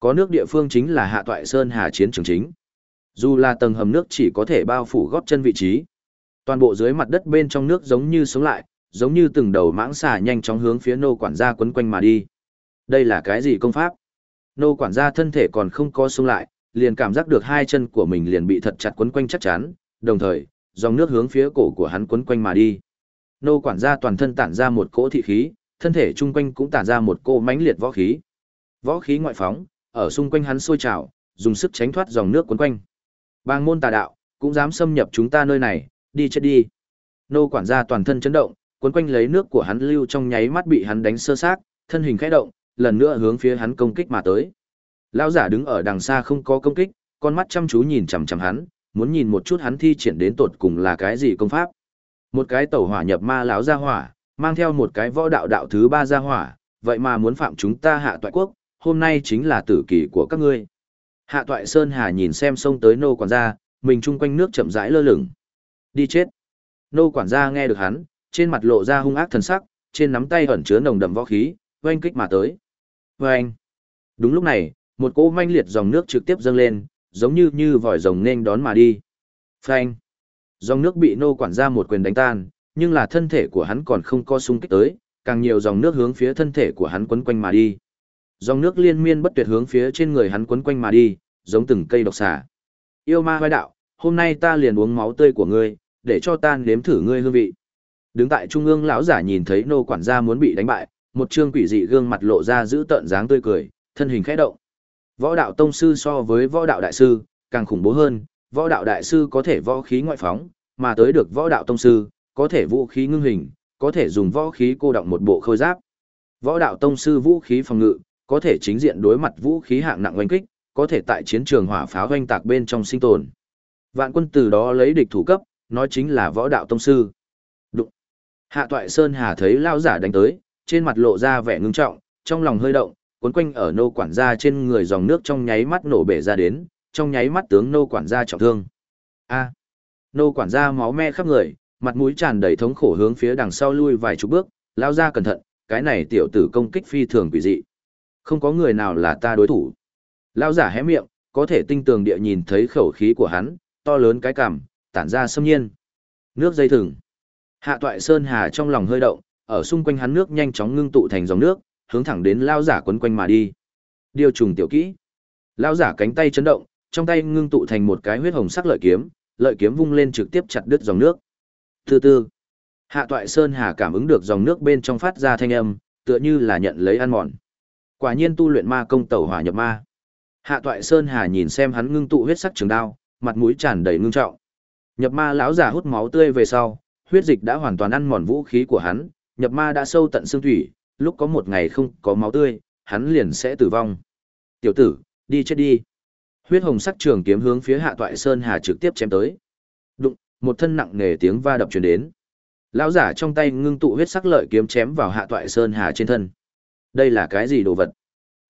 Có nước địa phương chính là hạ toại Sơn Hà chiến trường chính. Dù là tầng hầm nước chỉ có thể bao phủ gót chân vị trí. Toàn bộ dưới mặt đất bên trong nước giống như sống lại, giống như từng đầu mãng xà nhanh chóng hướng phía nô quản gia quấn quanh mà đi. Đây là cái gì công pháp? Nô quản gia thân thể còn không có sống lại, liền cảm giác được hai chân của mình liền bị thật chặt quấn quanh chắc chắn, đồng thời, dòng nước hướng phía cổ của hắn quấn quanh mà đi. Nô quản gia toàn thân tản ra một cỗ thị khí, thân thể chung quanh cũng tản ra một cỗ mãnh liệt võ khí. Võ khí ngoại phóng, ở xung quanh hắn sôi trào, dùng sức tránh thoát dòng nước quấn quanh. Bang môn tà đạo, cũng dám xâm nhập chúng ta nơi này, đi chết đi. Nô quản gia toàn thân chấn động, cuốn quanh lấy nước của hắn lưu trong nháy mắt bị hắn đánh sơ xác, thân hình khẽ động, lần nữa hướng phía hắn công kích mà tới. Lão giả đứng ở đằng xa không có công kích, con mắt chăm chú nhìn chằm chằm hắn, muốn nhìn một chút hắn thi triển đến tột cùng là cái gì công pháp. Một cái tẩu hỏa nhập ma lão gia hỏa, mang theo một cái võ đạo đạo thứ ba gia hỏa, vậy mà muốn phạm chúng ta hạ toại quốc, hôm nay chính là tử kỳ của các ngươi. Hạ toại Sơn Hà nhìn xem sông tới nô quản gia, mình chung quanh nước chậm rãi lơ lửng. Đi chết. Nô quản gia nghe được hắn, trên mặt lộ ra hung ác thần sắc, trên nắm tay ẩn chứa nồng đậm võ khí, oanh kích mà tới. Oanh. Đúng lúc này, một cỗ manh liệt dòng nước trực tiếp dâng lên, giống như như vòi rồng nên đón mà đi. Phanh. Dòng nước bị nô quản gia một quyền đánh tan, nhưng là thân thể của hắn còn không co sung kích tới, càng nhiều dòng nước hướng phía thân thể của hắn quấn quanh mà đi. Dòng nước liên miên bất tuyệt hướng phía trên người hắn quấn quanh mà đi, giống từng cây độc xà. Yêu ma hoài đạo, hôm nay ta liền uống máu tươi của ngươi, để cho ta nếm thử ngươi hương vị. Đứng tại trung ương lão giả nhìn thấy nô quản gia muốn bị đánh bại, một trương quỷ dị gương mặt lộ ra giữ tợn dáng tươi cười, thân hình khẽ động. Võ đạo tông sư so với võ đạo đại sư, càng khủng bố hơn, võ đạo đại sư có thể võ khí ngoại phóng, mà tới được võ đạo tông sư, có thể vũ khí ngưng hình, có thể dùng võ khí cô động một bộ khôi giáp. Võ đạo tông sư vũ khí phòng ngự, có thể chính diện đối mặt vũ khí hạng nặng oanh kích, có thể tại chiến trường hỏa pháo oanh tạc bên trong sinh tồn. Vạn quân từ đó lấy địch thủ cấp, nói chính là võ đạo tông sư. Đụng. Hạ toại Sơn Hà thấy lao giả đánh tới, trên mặt lộ ra vẻ ngưng trọng, trong lòng hơi động, cuốn quanh ở nô quản gia trên người dòng nước trong nháy mắt nổ bể ra đến, trong nháy mắt tướng nô quản gia trọng thương. A. Nô quản gia máu me khắp người, mặt mũi tràn đầy thống khổ hướng phía đằng sau lui vài chục bước, lao ra cẩn thận, cái này tiểu tử công kích phi thường quỷ dị. Không có người nào là ta đối thủ. Lao giả hé miệng, có thể tinh tường địa nhìn thấy khẩu khí của hắn, to lớn cái cằm, tản ra xâm nhiên. Nước dây thừng. Hạ toại Sơn Hà trong lòng hơi động, ở xung quanh hắn nước nhanh chóng ngưng tụ thành dòng nước, hướng thẳng đến lao giả quấn quanh mà đi. Điều trùng tiểu kỹ. Lao giả cánh tay chấn động, trong tay ngưng tụ thành một cái huyết hồng sắc lợi kiếm, lợi kiếm vung lên trực tiếp chặt đứt dòng nước. Từ từ, Hạ Toại Sơn Hà cảm ứng được dòng nước bên trong phát ra thanh âm, tựa như là nhận lấy ăn mòn. Quả nhiên tu luyện ma công tẩu hỏa nhập ma. Hạ Toại Sơn Hà nhìn xem hắn ngưng tụ huyết sắc trường đao, mặt mũi tràn đầy ngưng trọng. Nhập ma lão giả hút máu tươi về sau, huyết dịch đã hoàn toàn ăn mòn vũ khí của hắn, nhập ma đã sâu tận xương thủy, lúc có một ngày không có máu tươi, hắn liền sẽ tử vong. Tiểu tử, đi chết đi. Huyết hồng sắc trường kiếm hướng phía Hạ Toại Sơn Hà trực tiếp chém tới. Đụng, một thân nặng nề tiếng va đập truyền đến. Lão giả trong tay ngưng tụ huyết sắc lợi kiếm chém vào Hạ Toại Sơn Hà trên thân. Đây là cái gì đồ vật?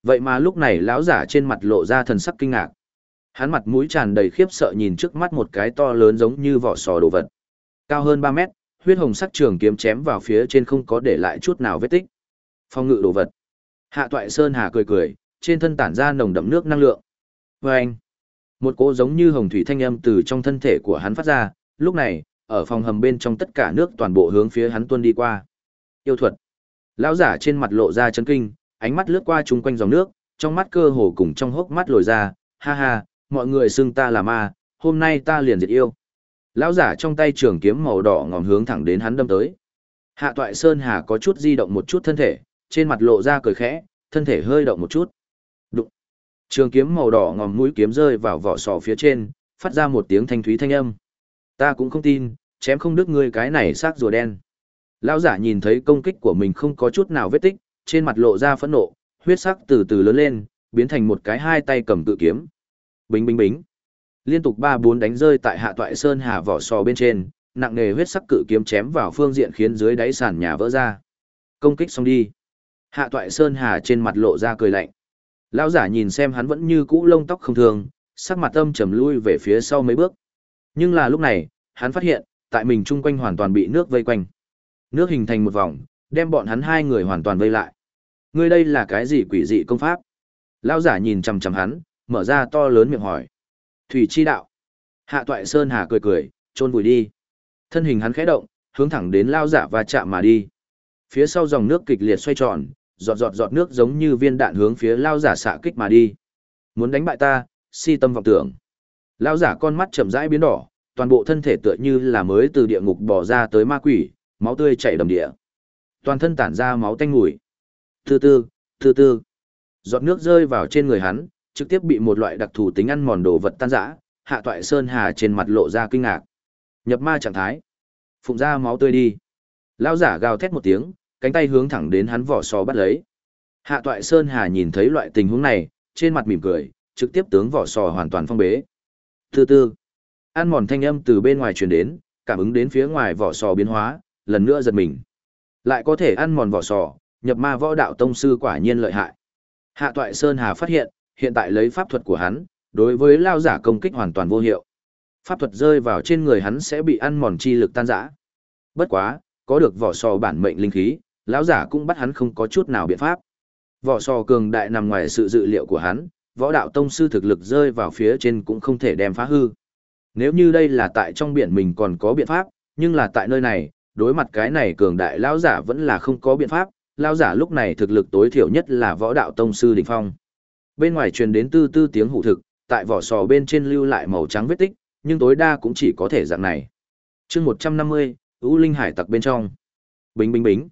Vậy mà lúc này lão giả trên mặt lộ ra thần sắc kinh ngạc. Hắn mặt mũi tràn đầy khiếp sợ nhìn trước mắt một cái to lớn giống như vỏ sò đồ vật. Cao hơn ba mét, huyết hồng sắc trường kiếm chém vào phía trên không có để lại chút nào vết tích. Phong ngự đồ vật. Hạ Toại Sơn Hà cười cười, trên thân tản ra nồng đậm nước năng lượng. vê anh, một cỗ giống như hồng thủy thanh âm từ trong thân thể của hắn phát ra, lúc này, ở phòng hầm bên trong tất cả nước toàn bộ hướng phía hắn tuôn đi qua. Yêu thuật. Lão giả trên mặt lộ ra chấn kinh, ánh mắt lướt qua chung quanh dòng nước, trong mắt cơ hồ cùng trong hốc mắt lồi ra, ha ha, mọi người xưng ta là ma, hôm nay ta liền diệt yêu. Lão giả trong tay trường kiếm màu đỏ ngòm hướng thẳng đến hắn đâm tới. Hạ Toại Sơn Hà có chút di động một chút thân thể, trên mặt lộ ra cười khẽ, thân thể hơi động một chút. Đụng. Trường kiếm màu đỏ ngòm mũi kiếm rơi vào vỏ sò phía trên, phát ra một tiếng thanh thúy thanh âm. Ta cũng không tin, chém không đứt ngươi cái này xác rùa đen. Lão giả nhìn thấy công kích của mình không có chút nào vết tích, trên mặt lộ ra phẫn nộ, huyết sắc từ từ lớn lên, biến thành một cái hai tay cầm cự kiếm. Bính bính bính. Liên tục ba bốn đánh rơi tại Hạ Toại Sơn Hà vỏ sò bên trên, nặng nề huyết sắc cự kiếm chém vào phương diện khiến dưới đáy sàn nhà vỡ ra. Công kích xong đi. Hạ Toại Sơn Hà trên mặt lộ ra cười lạnh. Lão giả nhìn xem hắn vẫn như cũ lông tóc không thường, sắc mặt âm trầm lui về phía sau mấy bước. Nhưng là lúc này, hắn phát hiện, tại mình chung quanh hoàn toàn bị nước vây quanh. Nước hình thành một vòng, đem bọn hắn hai người hoàn toàn vây lại. Ngươi đây là cái gì quỷ dị công pháp? Lão giả nhìn chằm chằm hắn, mở ra to lớn miệng hỏi. Thủy chi đạo. Hạ toại Sơn Hà cười cười, trôn vùi đi. Thân hình hắn khẽ động, hướng thẳng đến lao giả và chạm mà đi. Phía sau dòng nước kịch liệt xoay tròn, giọt giọt giọt nước giống như viên đạn hướng phía lao giả xạ kích mà đi. Muốn đánh bại ta, si tâm vọng tưởng. Lao giả con mắt chậm rãi biến đỏ, toàn bộ thân thể tựa như là mới từ địa ngục bỏ ra tới ma quỷ, máu tươi chảy đầm địa. Toàn thân tản ra máu tanh ngùi. Tư tư, tư tư. Giọt nước rơi vào trên người hắn, trực tiếp bị một loại đặc thù tính ăn mòn đồ vật tan rã, hạ toại sơn hà trên mặt lộ ra kinh ngạc. Nhập ma trạng thái. Phụng ra máu tươi đi. Lão giả gào thét một tiếng, cánh tay hướng thẳng đến hắn vỏ sò bắt lấy. Hạ toại sơn hà nhìn thấy loại tình huống này, trên mặt mỉm cười, trực tiếp tướng vỏ sò hoàn toàn phong bế. Từ từ, ăn mòn thanh âm từ bên ngoài truyền đến, cảm ứng đến phía ngoài vỏ sò biến hóa, lần nữa giật mình. Lại có thể ăn mòn vỏ sò, nhập ma võ đạo tông sư quả nhiên lợi hại. Hạ toại sơn hà phát hiện, hiện tại lấy pháp thuật của hắn, đối với lao giả công kích hoàn toàn vô hiệu. Pháp thuật rơi vào trên người hắn sẽ bị ăn mòn chi lực tan rã. Bất quá, có được vỏ sò bản mệnh linh khí, lão giả cũng bắt hắn không có chút nào biện pháp. Vỏ sò cường đại nằm ngoài sự dự liệu của hắn, võ đạo tông sư thực lực rơi vào phía trên cũng không thể đem phá hư. Nếu như đây là tại trong biển mình còn có biện pháp, nhưng là tại nơi này, đối mặt cái này cường đại lão giả vẫn là không có biện pháp, lão giả lúc này thực lực tối thiểu nhất là võ đạo tông sư đỉnh phong. Bên ngoài truyền đến tư tư tiếng hủ thực, tại vỏ sò bên trên lưu lại màu trắng vết tích, nhưng tối đa cũng chỉ có thể dạng này. chương 150, u linh hải tặc bên trong. Bính bính bính.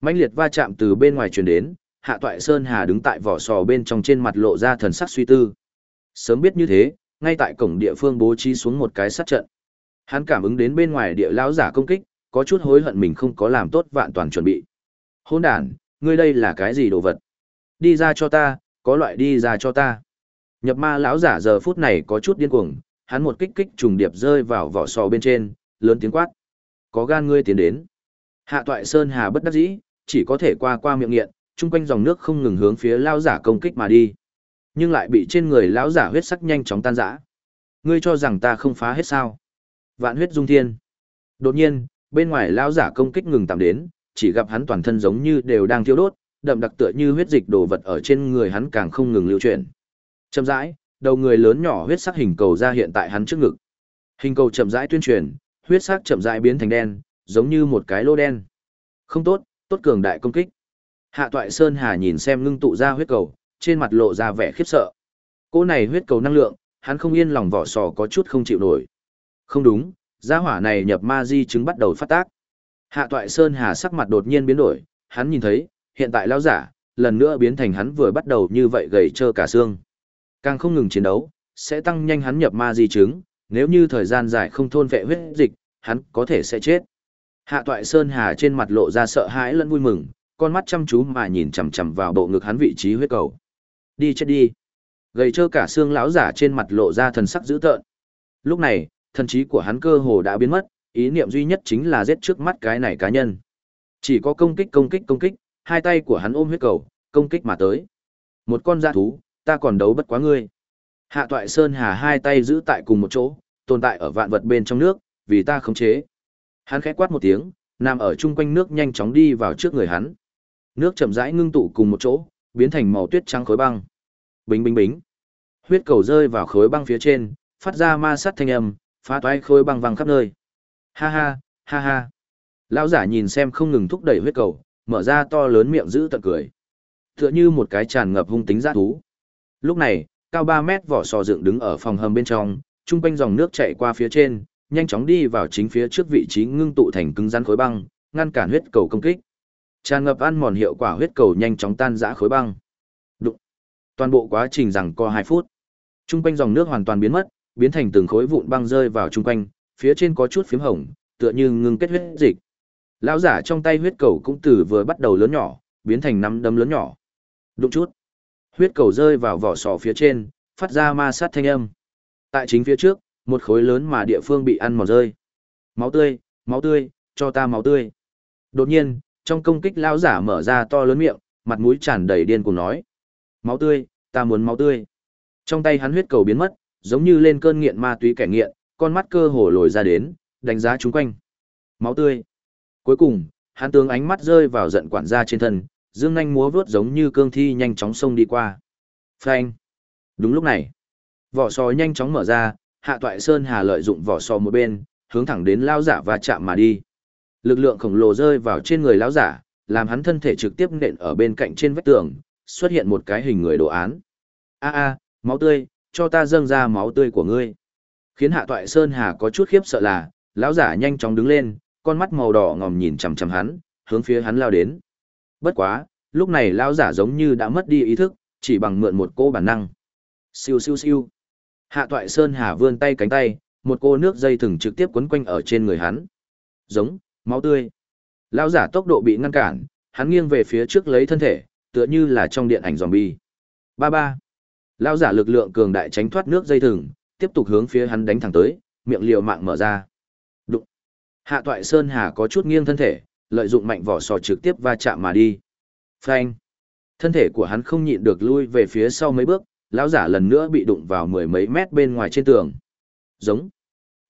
mãnh liệt va chạm từ bên ngoài truyền đến, hạ toại Sơn Hà đứng tại vỏ sò bên trong trên mặt lộ ra thần sắc suy tư. Sớm biết như thế, ngay tại cổng địa phương bố trí xuống một cái sát trận. Hắn cảm ứng đến bên ngoài địa lão giả công kích, có chút hối hận mình không có làm tốt vạn toàn chuẩn bị. Hôn đàn, ngươi đây là cái gì đồ vật? Đi ra cho ta, có loại đi ra cho ta. Nhập ma lão giả giờ phút này có chút điên cuồng, hắn một kích kích trùng điệp rơi vào vỏ sò bên trên, lớn tiếng quát. Có gan ngươi tiến đến. Hạ toại Sơn Hà bất đắc dĩ, chỉ có thể qua qua miệng nghiện, chung quanh dòng nước không ngừng hướng phía lão giả công kích mà đi. Nhưng lại bị trên người lão giả huyết sắc nhanh chóng tan rã. Ngươi cho rằng ta không phá hết sao? Vạn huyết dung thiên. Đột nhiên, bên ngoài lão giả công kích ngừng tạm đến, chỉ gặp hắn toàn thân giống như đều đang thiêu đốt, đậm đặc tựa như huyết dịch đồ vật ở trên người hắn càng không ngừng lưu chuyển. Chậm rãi, đầu người lớn nhỏ huyết sắc hình cầu ra hiện tại hắn trước ngực. Hình cầu chậm rãi tuyên truyền, huyết sắc chậm rãi biến thành đen, giống như một cái lô đen. Không tốt, tốt cường đại công kích. Hạ Toại Sơn Hà nhìn xem ngưng tụ ra huyết cầu, trên mặt lộ ra vẻ khiếp sợ. Cô này huyết cầu năng lượng, hắn không yên lòng vỏ sò có chút không chịu nổi. Không đúng, gia hỏa này nhập ma di chứng bắt đầu phát tác. Hạ Toại Sơn Hà sắc mặt đột nhiên biến đổi, hắn nhìn thấy, hiện tại lão giả, lần nữa biến thành hắn vừa bắt đầu như vậy gầy trơ cả xương. Càng không ngừng chiến đấu, sẽ tăng nhanh hắn nhập ma di chứng, nếu như thời gian dài không thôn vệ huyết dịch, hắn có thể sẽ chết. Hạ Toại Sơn Hà trên mặt lộ ra sợ hãi lẫn vui mừng, con mắt chăm chú mà nhìn chằm chằm vào bộ ngực hắn vị trí huyết cầu. Đi chết đi. Gầy trơ cả xương lão giả trên mặt lộ ra thần sắc dữ tợn. Lúc này, thần trí của hắn cơ hồ đã biến mất, ý niệm duy nhất chính là giết trước mắt cái này cá nhân. Chỉ có công kích công kích công kích, hai tay của hắn ôm huyết cầu, công kích mà tới. Một con dã thú, ta còn đấu bất quá ngươi. Hạ Toại Sơn Hà hai tay giữ tại cùng một chỗ, tồn tại ở vạn vật bên trong nước, vì ta khống chế. Hắn khẽ quát một tiếng, nằm ở chung quanh nước nhanh chóng đi vào trước người hắn. Nước chậm rãi ngưng tụ cùng một chỗ, biến thành màu tuyết trắng khối băng. Bính bính bính. Huyết cầu rơi vào khối băng phía trên, phát ra ma sát thanh âm, phá toái khối băng văng khắp nơi. Ha ha, ha ha. Lão giả nhìn xem không ngừng thúc đẩy huyết cầu, mở ra to lớn miệng giữ tận cười. Tựa như một cái tràn ngập hung tính giã thú. Lúc này, cao 3 mét vỏ sò dựng đứng ở phòng hầm bên trong, trung quanh dòng nước chảy qua phía trên, nhanh chóng đi vào chính phía trước vị trí ngưng tụ thành cứng rắn khối băng, ngăn cản huyết cầu công kích. Tràn ngập ăn mòn hiệu quả huyết cầu nhanh chóng tan rã khối băng. Đụng. Toàn bộ quá trình rằng co 2 phút. Trung quanh dòng nước hoàn toàn biến mất, biến thành từng khối vụn băng rơi vào trung quanh, phía trên có chút phím hồng, tựa như ngưng kết huyết dịch. Lão giả trong tay huyết cầu cũng từ vừa bắt đầu lớn nhỏ, biến thành năm đấm lớn nhỏ. Đụng chút. Huyết cầu rơi vào vỏ sò phía trên, phát ra ma sát thanh âm. Tại chính phía trước, một khối lớn mà địa phương bị ăn mòn rơi. Máu tươi, máu tươi, cho ta máu tươi. Đột nhiên, trong công kích lão giả mở ra to lớn miệng, mặt mũi tràn đầy điên cuồng nói: "Máu tươi, ta muốn máu tươi." Trong tay hắn huyết cầu biến mất, giống như lên cơn nghiện ma túy kẻ nghiện, con mắt cơ hồ lồi ra đến, đánh giá chúng quanh. Máu tươi. Cuối cùng, hắn tướng ánh mắt rơi vào giận quản gia trên thân, dương nhanh múa vướt giống như cương thi nhanh chóng xông đi qua. Phanh. Đúng lúc này, vỏ sò nhanh chóng mở ra, hạ toại sơn hà lợi dụng vỏ sò một bên, hướng thẳng đến lao giả và chạm mà đi. Lực lượng khổng lồ rơi vào trên người lão giả, làm hắn thân thể trực tiếp nện ở bên cạnh trên vách tường, xuất hiện một cái hình người đồ án. A a, máu tươi, cho ta dâng ra máu tươi của ngươi. Khiến Hạ Toại Sơn Hà có chút khiếp sợ là, lão giả nhanh chóng đứng lên, con mắt màu đỏ ngòm nhìn chằm chằm hắn, hướng phía hắn lao đến. Bất quá, lúc này lão giả giống như đã mất đi ý thức, chỉ bằng mượn một cô bản năng. Siêu siêu siêu. Hạ Toại Sơn Hà vươn tay cánh tay, một cô nước dây thừng trực tiếp quấn quanh ở trên người hắn. Giống, máu tươi. Lão giả tốc độ bị ngăn cản, hắn nghiêng về phía trước lấy thân thể, tựa như là trong điện ảnh zombie. Ba ba. Lão giả lực lượng cường đại tránh thoát nước dây thừng, tiếp tục hướng phía hắn đánh thẳng tới, miệng liều mạng mở ra. Đụng. Hạ Toại Sơn Hà có chút nghiêng thân thể, lợi dụng mạnh vỏ sò trực tiếp va chạm mà đi. Phanh. Thân thể của hắn không nhịn được lui về phía sau mấy bước, lão giả lần nữa bị đụng vào mười mấy mét bên ngoài trên tường. Giống.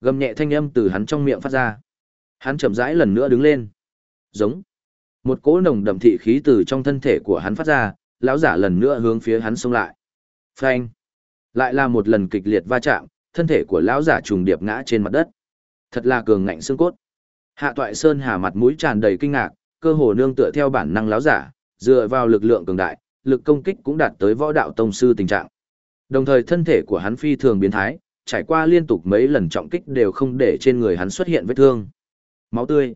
Gầm nhẹ thanh âm từ hắn trong miệng phát ra. Hắn chậm rãi lần nữa đứng lên. Giống. Một cỗ nồng đậm thị khí từ trong thân thể của hắn phát ra, lão giả lần nữa hướng phía hắn xông lại. Phanh. Lại là một lần kịch liệt va chạm, thân thể của lão giả trùng điệp ngã trên mặt đất. Thật là cường ngạnh xương cốt. Hạ Toại Sơn Hà mặt mũi tràn đầy kinh ngạc, cơ hồ nương tựa theo bản năng lão giả, dựa vào lực lượng cường đại, lực công kích cũng đạt tới võ đạo tông sư tình trạng. Đồng thời thân thể của hắn phi thường biến thái, trải qua liên tục mấy lần trọng kích đều không để trên người hắn xuất hiện vết thương. Máu tươi.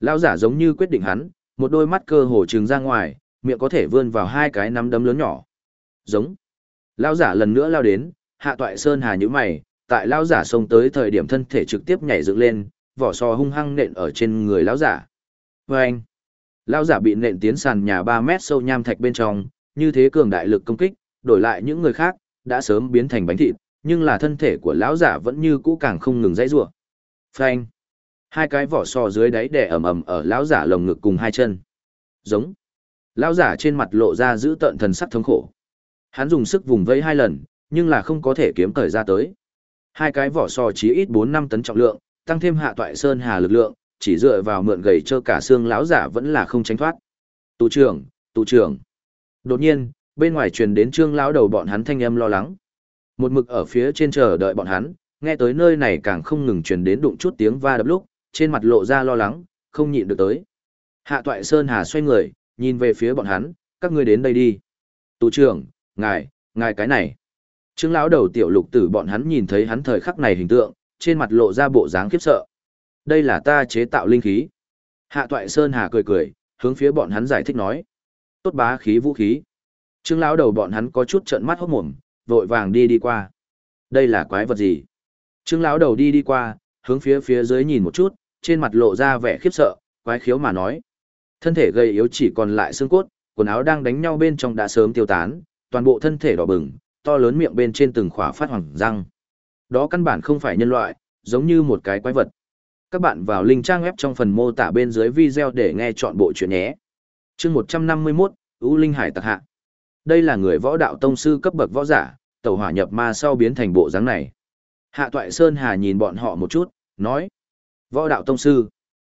Lão giả giống như quyết định hắn, một đôi mắt cơ hồ trừng ra ngoài, miệng có thể vươn vào hai cái nắm đấm lớn nhỏ. Giống. Lão giả lần nữa lao đến, hạ toại sơn hà như mày, tại lão giả xông tới thời điểm thân thể trực tiếp nhảy dựng lên, vỏ sò hung hăng nện ở trên người lão giả. Và anh, lão giả bị nện tiến sàn nhà 3 mét sâu nham thạch bên trong, như thế cường đại lực công kích, đổi lại những người khác, đã sớm biến thành bánh thịt, nhưng là thân thể của lão giả vẫn như cũ càng không ngừng dãy rủa. Phanh. Hai cái vỏ sò dưới đáy đè ầm ầm ở lão giả lồng ngực cùng hai chân. Giống. Lão giả trên mặt lộ ra giữ tợn thần sắc thống khổ. Hắn dùng sức vùng vẫy hai lần, nhưng là không có thể kiếm thời ra tới. Hai cái vỏ sò chí ít 4-5 tấn trọng lượng, tăng thêm hạ toại sơn hà lực lượng, chỉ dựa vào mượn gầy trơ cả xương lão giả vẫn là không tránh thoát. Tù trưởng, tù trưởng. Đột nhiên, bên ngoài truyền đến trương lão đầu bọn hắn thanh âm lo lắng. Một mực ở phía trên chờ đợi bọn hắn, nghe tới nơi này càng không ngừng truyền đến đụng chút tiếng va đập lúc, trên mặt lộ ra lo lắng, không nhịn được tới. Hạ toại sơn hà xoay người, nhìn về phía bọn hắn, các ngươi đến đây đi. Tù trưởng, ngài, ngài cái này. Trương lão đầu tiểu lục tử bọn hắn nhìn thấy hắn thời khắc này hình tượng, trên mặt lộ ra bộ dáng khiếp sợ. Đây là ta chế tạo linh khí. Hạ toại Sơn Hà cười cười, hướng phía bọn hắn giải thích nói. Tốt bá khí vũ khí. Trương lão đầu bọn hắn có chút trợn mắt hốt mồm, vội vàng đi đi qua. Đây là quái vật gì? Trương lão đầu đi đi qua, hướng phía phía dưới nhìn một chút, trên mặt lộ ra vẻ khiếp sợ, quái khiếu mà nói. Thân thể gầy yếu chỉ còn lại xương cốt, quần áo đang đánh nhau bên trong đã sớm tiêu tán, toàn bộ thân thể đỏ bừng, to lớn miệng bên trên từng khỏa phát hoàng răng. Đó căn bản không phải nhân loại, giống như một cái quái vật. Các bạn vào link trang web trong phần mô tả bên dưới video để nghe chọn bộ chuyện nhé. Chương 151, U Linh Hải Tặc Hạ. Đây là người võ đạo tông sư cấp bậc võ giả, tẩu hỏa nhập ma sau biến thành bộ dáng này. Hạ Toại Sơn Hà nhìn bọn họ một chút, nói: "Võ đạo tông sư,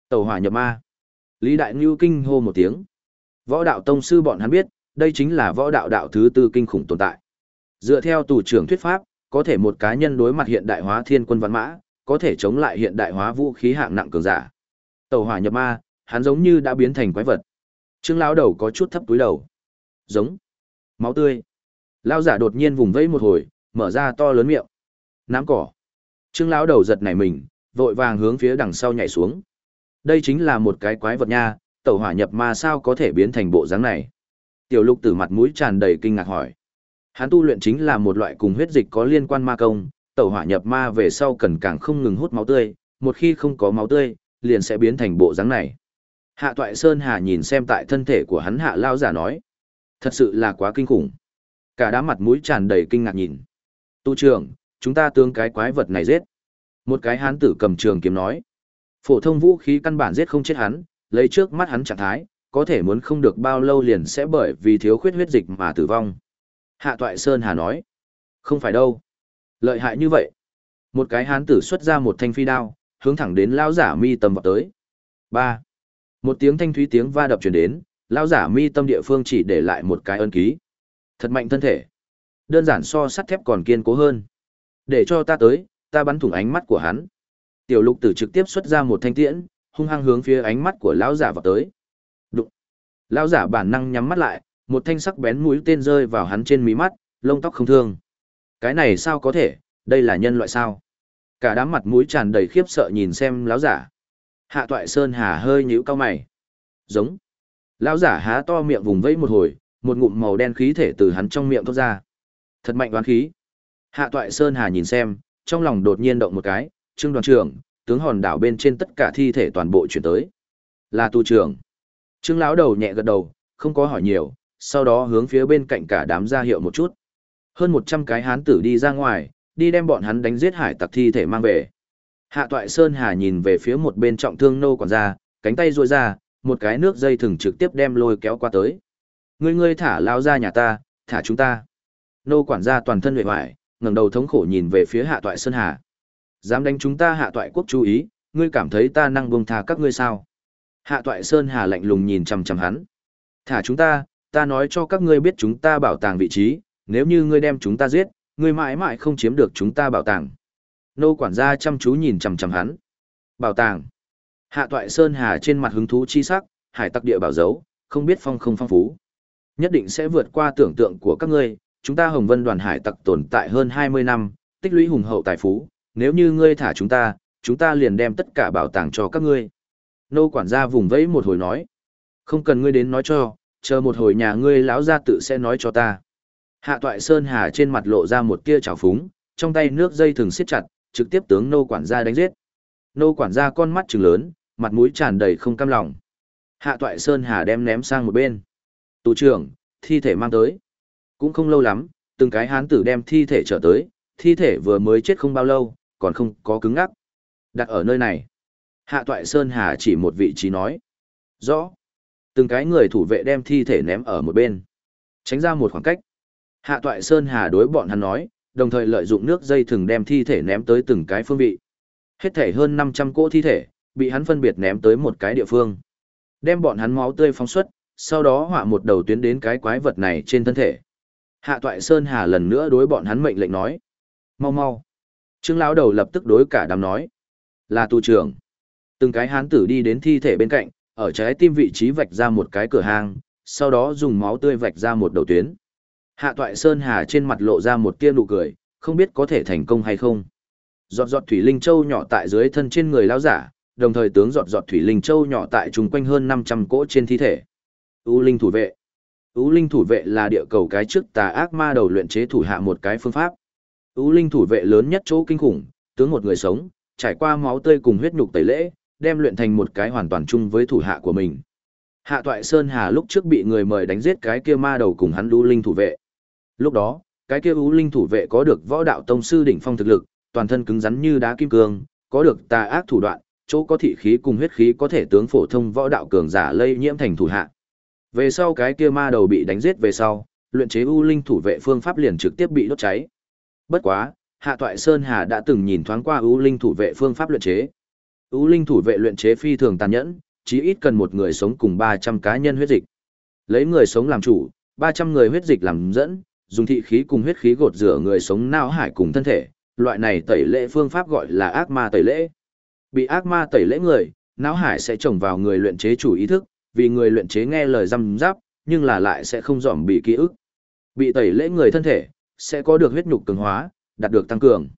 tẩu hỏa nhập ma." Lý Đại Nưu kinh hô một tiếng. Võ đạo tông sư bọn hắn biết, đây chính là võ đạo đạo thứ tư kinh khủng tồn tại. Dựa theo tù trưởng thuyết pháp, có thể một cá nhân đối mặt hiện đại hóa thiên quân văn mã, có thể chống lại hiện đại hóa vũ khí hạng nặng cường giả. Tẩu hỏa nhập ma, hắn giống như đã biến thành quái vật. Trương lão đầu có chút thấp túi đầu. Giống. Máu tươi. Lão giả đột nhiên vùng vẫy một hồi, mở ra to lớn miệng. Nám cỏ. Trương lão đầu giật nảy mình, vội vàng hướng phía đằng sau nhảy xuống. Đây chính là một cái quái vật nha, Tẩu hỏa nhập ma sao có thể biến thành bộ dáng này. Tiểu lục tử mặt mũi tràn đầy kinh ngạc hỏi. Hắn tu luyện chính là một loại cùng huyết dịch có liên quan ma công, tẩu hỏa nhập ma về sau cần càng không ngừng hút máu tươi, một khi không có máu tươi, liền sẽ biến thành bộ dáng này. Hạ Toại Sơn Hà nhìn xem tại thân thể của hắn hạ lao giả nói. Thật sự là quá kinh khủng. Cả đám mặt mũi tràn đầy kinh ngạc nhìn. Tu trưởng, chúng ta tương cái quái vật này giết. Một cái hán tử cầm trường kiếm nói. Phổ thông vũ khí căn bản giết không chết hắn, lấy trước mắt hắn trạng thái, có thể muốn không được bao lâu liền sẽ bởi vì thiếu khuyết huyết dịch mà tử vong. Hạ Toại Sơn Hà nói. Không phải đâu. Lợi hại như vậy. Một cái hán tử xuất ra một thanh phi đao, hướng thẳng đến lão giả mi tâm vào tới. ba Một tiếng thanh thúy tiếng va đập truyền đến, lão giả mi tâm địa phương chỉ để lại một cái ân ký. Thật mạnh thân thể. Đơn giản so sắt thép còn kiên cố hơn. Để cho ta tới, ta bắn thủng ánh mắt của hắn. Tiểu lục tử trực tiếp xuất ra một thanh tiễn, hung hăng hướng phía ánh mắt của lão giả vào tới. Lão giả bản năng nhắm mắt lại, một thanh sắc bén mũi tên rơi vào hắn trên mí mắt, lông tóc không thương. Cái này sao có thể, đây là nhân loại sao? Cả đám mặt mũi tràn đầy khiếp sợ nhìn xem lão giả. Hạ toại sơn hà hơi nhíu cao mày. Giống. Lão giả há to miệng vùng vẫy một hồi, một ngụm màu đen khí thể từ hắn trong miệng thoát ra. Thật mạnh đoán khí. Hạ toại sơn hà nhìn xem, trong lòng đột nhiên động một cái, trương đoàn trưởng, tướng hòn đảo bên trên tất cả thi thể toàn bộ chuyển tới. Là tu trưởng. Trương lão đầu nhẹ gật đầu, không có hỏi nhiều, sau đó hướng phía bên cạnh cả đám ra hiệu một chút. Hơn 100 cái hán tử đi ra ngoài, đi đem bọn hắn đánh giết hải tặc thi thể mang về. Hạ toại Sơn Hà nhìn về phía một bên trọng thương nô quản gia, cánh tay duỗi ra, một cái nước dây thừng trực tiếp đem lôi kéo qua tới. Ngươi ngươi thả lao ra nhà ta, thả chúng ta. Nô quản gia toàn thân vệ hoại, ngẩng đầu thống khổ nhìn về phía hạ toại Sơn Hà. Dám đánh chúng ta hạ toại quốc chú ý, ngươi cảm thấy ta năng buông tha các ngươi sao? Hạ toại Sơn Hà lạnh lùng nhìn chằm chằm hắn. Thả chúng ta, ta nói cho các ngươi biết chúng ta bảo tàng vị trí, nếu như ngươi đem chúng ta giết, ngươi mãi mãi không chiếm được chúng ta bảo tàng. Nô quản gia chăm chú nhìn chằm chằm hắn. Bảo tàng. Hạ toại Sơn Hà trên mặt hứng thú chi sắc, hải tặc địa bảo dấu, không biết phong không phong phú. Nhất định sẽ vượt qua tưởng tượng của các ngươi, chúng ta Hồng Vân đoàn hải tặc tồn tại hơn 20 năm, tích lũy hùng hậu tài phú, nếu như ngươi thả chúng ta, chúng ta liền đem tất cả bảo tàng cho các ngươi. Nô quản gia vùng vẫy một hồi nói. Không cần ngươi đến nói cho, chờ một hồi nhà ngươi lão gia tự sẽ nói cho ta. Hạ toại Sơn Hà trên mặt lộ ra một tia trào phúng, trong tay nước dây thường siết chặt, trực tiếp tướng nô quản gia đánh giết. Nô quản gia con mắt trừng lớn, mặt mũi tràn đầy không cam lòng. Hạ toại Sơn Hà đem ném sang một bên. Tù trưởng, thi thể mang tới. Cũng không lâu lắm, từng cái hán tử đem thi thể trở tới, thi thể vừa mới chết không bao lâu, còn không có cứng ngắc. Đặt ở nơi này. Hạ toại Sơn Hà chỉ một vị trí nói. Rõ. Từng cái người thủ vệ đem thi thể ném ở một bên. Tránh ra một khoảng cách. Hạ toại Sơn Hà đối bọn hắn nói, đồng thời lợi dụng nước dây thừng đem thi thể ném tới từng cái phương vị. Hết thể hơn 500 cỗ thi thể, bị hắn phân biệt ném tới một cái địa phương. Đem bọn hắn máu tươi phóng xuất, sau đó họa một đầu tuyến đến cái quái vật này trên thân thể. Hạ toại Sơn Hà lần nữa đối bọn hắn mệnh lệnh nói. Mau mau. Trương lão đầu lập tức đối cả đám nói. Là tu trưởng. Từng cái hán tử đi đến thi thể bên cạnh, ở trái tim vị trí vạch ra một cái cửa hang, sau đó dùng máu tươi vạch ra một đầu tuyến. Hạ toại Sơn Hà trên mặt lộ ra một tia nụ cười, không biết có thể thành công hay không. Giọt giọt thủy linh châu nhỏ tại dưới thân trên người lão giả, đồng thời tướng giọt giọt thủy linh châu nhỏ tại chung quanh hơn 500 cỗ trên thi thể. U linh thủ vệ. U linh thủ vệ là địa cầu cái trước tà ác ma đầu luyện chế thủ hạ một cái phương pháp. U linh thủ vệ lớn nhất chỗ kinh khủng, tướng một người sống, trải qua máu tươi cùng huyết nhục tẩy lễ, đem luyện thành một cái hoàn toàn chung với thủ hạ của mình. Hạ Toại Sơn Hà lúc trước bị người mời đánh giết cái kia ma đầu cùng hắn U linh thủ vệ. Lúc đó, cái kia U linh thủ vệ có được võ đạo tông sư đỉnh phong thực lực, toàn thân cứng rắn như đá kim cương, có được tà ác thủ đoạn, chỗ có thị khí cùng huyết khí có thể tướng phổ thông võ đạo cường giả lây nhiễm thành thủ hạ. Về sau cái kia ma đầu bị đánh giết về sau, luyện chế u linh thủ vệ phương pháp liền trực tiếp bị đốt cháy. Bất quá, Hạ Toại Sơn Hà đã từng nhìn thoáng qua u linh thủ vệ phương pháp luyện chế. U linh thủ vệ luyện chế phi thường tàn nhẫn, chí ít cần một người sống cùng 300 cá nhân huyết dịch. Lấy người sống làm chủ, 300 người huyết dịch làm dẫn, dùng thị khí cùng huyết khí gột rửa người sống não hải cùng thân thể, loại này tẩy lễ phương pháp gọi là ác ma tẩy lễ. Bị ác ma tẩy lễ người, não hải sẽ trồng vào người luyện chế chủ ý thức, vì người luyện chế nghe lời răm giáp, nhưng là lại sẽ không dòm bị ký ức. Bị tẩy lễ người thân thể, sẽ có được huyết nhục cường hóa, đạt được tăng cường.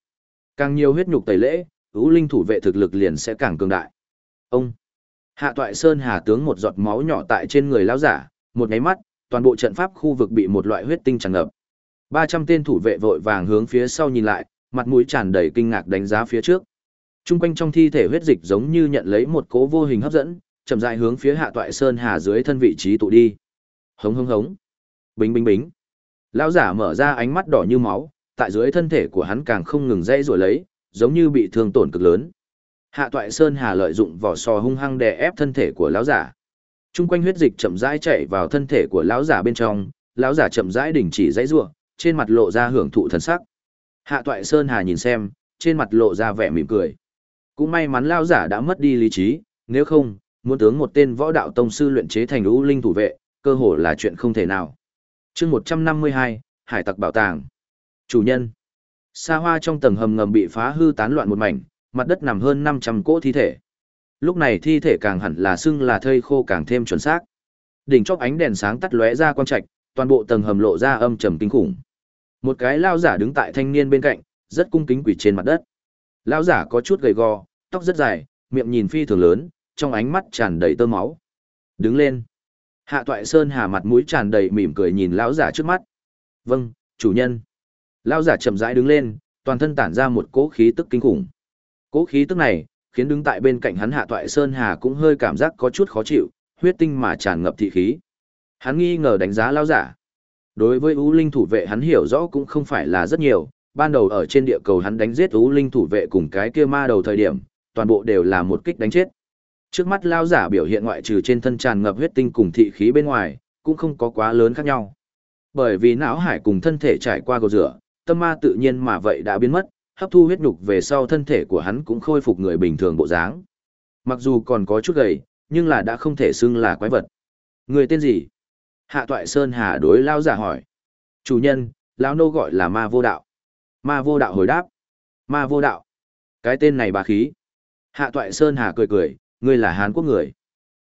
Càng nhiều huyết nhục tẩy lễ, ưu linh thủ vệ thực lực liền sẽ càng cường đại. Ông Hạ Toại Sơn Hà tướng một giọt máu nhỏ tại trên người lão giả, một nháy mắt, toàn bộ trận pháp khu vực bị một loại huyết tinh tràn ngập. 300 tên thủ vệ vội vàng hướng phía sau nhìn lại, mặt mũi tràn đầy kinh ngạc đánh giá phía trước. Trung quanh trong thi thể huyết dịch giống như nhận lấy một cỗ vô hình hấp dẫn, chậm rãi hướng phía Hạ Toại Sơn Hà dưới thân vị trí tụ đi. Hống hống hống. Bính bính bính. Lão giả mở ra ánh mắt đỏ như máu, tại dưới thân thể của hắn càng không ngừng dãy rủa lấy, giống như bị thương tổn cực lớn. Hạ Toại Sơn Hà lợi dụng vỏ sò hung hăng đè ép thân thể của lão giả. Trung quanh huyết dịch chậm rãi chảy vào thân thể của lão giả bên trong, lão giả chậm rãi đình chỉ dãy rủa, trên mặt lộ ra hưởng thụ thần sắc. Hạ Toại Sơn Hà nhìn xem, trên mặt lộ ra vẻ mỉm cười. Cũng may mắn lão giả đã mất đi lý trí, nếu không, muốn tướng một tên võ đạo tông sư luyện chế thành U linh thủ vệ, cơ hồ là chuyện không thể nào. Chương 152, Hải tặc bảo tàng. Chủ nhân. Sa hoa trong tầng hầm ngầm bị phá hư tán loạn một mảnh, mặt đất nằm hơn 500 cỗ thi thể. Lúc này thi thể càng hẳn là xưng là thây khô càng thêm chuẩn xác. Đỉnh chóp ánh đèn sáng tắt lóe ra quang trạch, toàn bộ tầng hầm lộ ra âm trầm kinh khủng. Một cái lao giả đứng tại thanh niên bên cạnh, rất cung kính quỳ trên mặt đất. Lao giả có chút gầy gò, tóc rất dài, miệng nhìn phi thường lớn, trong ánh mắt tràn đầy tơ máu. Đứng lên. Hạ Toại Sơn hà mặt mũi tràn đầy mỉm cười nhìn lão giả trước mắt. "Vâng, chủ nhân." Lão giả chậm rãi đứng lên, toàn thân tản ra một cỗ khí tức kinh khủng. Cỗ khí tức này, khiến đứng tại bên cạnh hắn Hạ Toại Sơn Hà cũng hơi cảm giác có chút khó chịu, huyết tinh mà tràn ngập thị khí. Hắn nghi ngờ đánh giá lão giả. Đối với U Linh thủ vệ hắn hiểu rõ cũng không phải là rất nhiều, ban đầu ở trên địa cầu hắn đánh giết U Linh thủ vệ cùng cái kia ma đầu thời điểm, toàn bộ đều là một kích đánh chết. Trước mắt lao giả biểu hiện ngoại trừ trên thân tràn ngập huyết tinh cùng thị khí bên ngoài, cũng không có quá lớn khác nhau. Bởi vì não hải cùng thân thể trải qua cầu rửa, tâm ma tự nhiên mà vậy đã biến mất, hấp thu huyết nhục về sau thân thể của hắn cũng khôi phục người bình thường bộ dáng. Mặc dù còn có chút gầy, nhưng là đã không thể xưng là quái vật. Người tên gì? Hạ Toại Sơn Hà đối lao giả hỏi. Chủ nhân, lão nô gọi là ma vô đạo. Ma vô đạo hồi đáp. Ma vô đạo. Cái tên này bà khí. Hạ Toại Sơn Hà cười cười, ngươi là Hán Quốc người.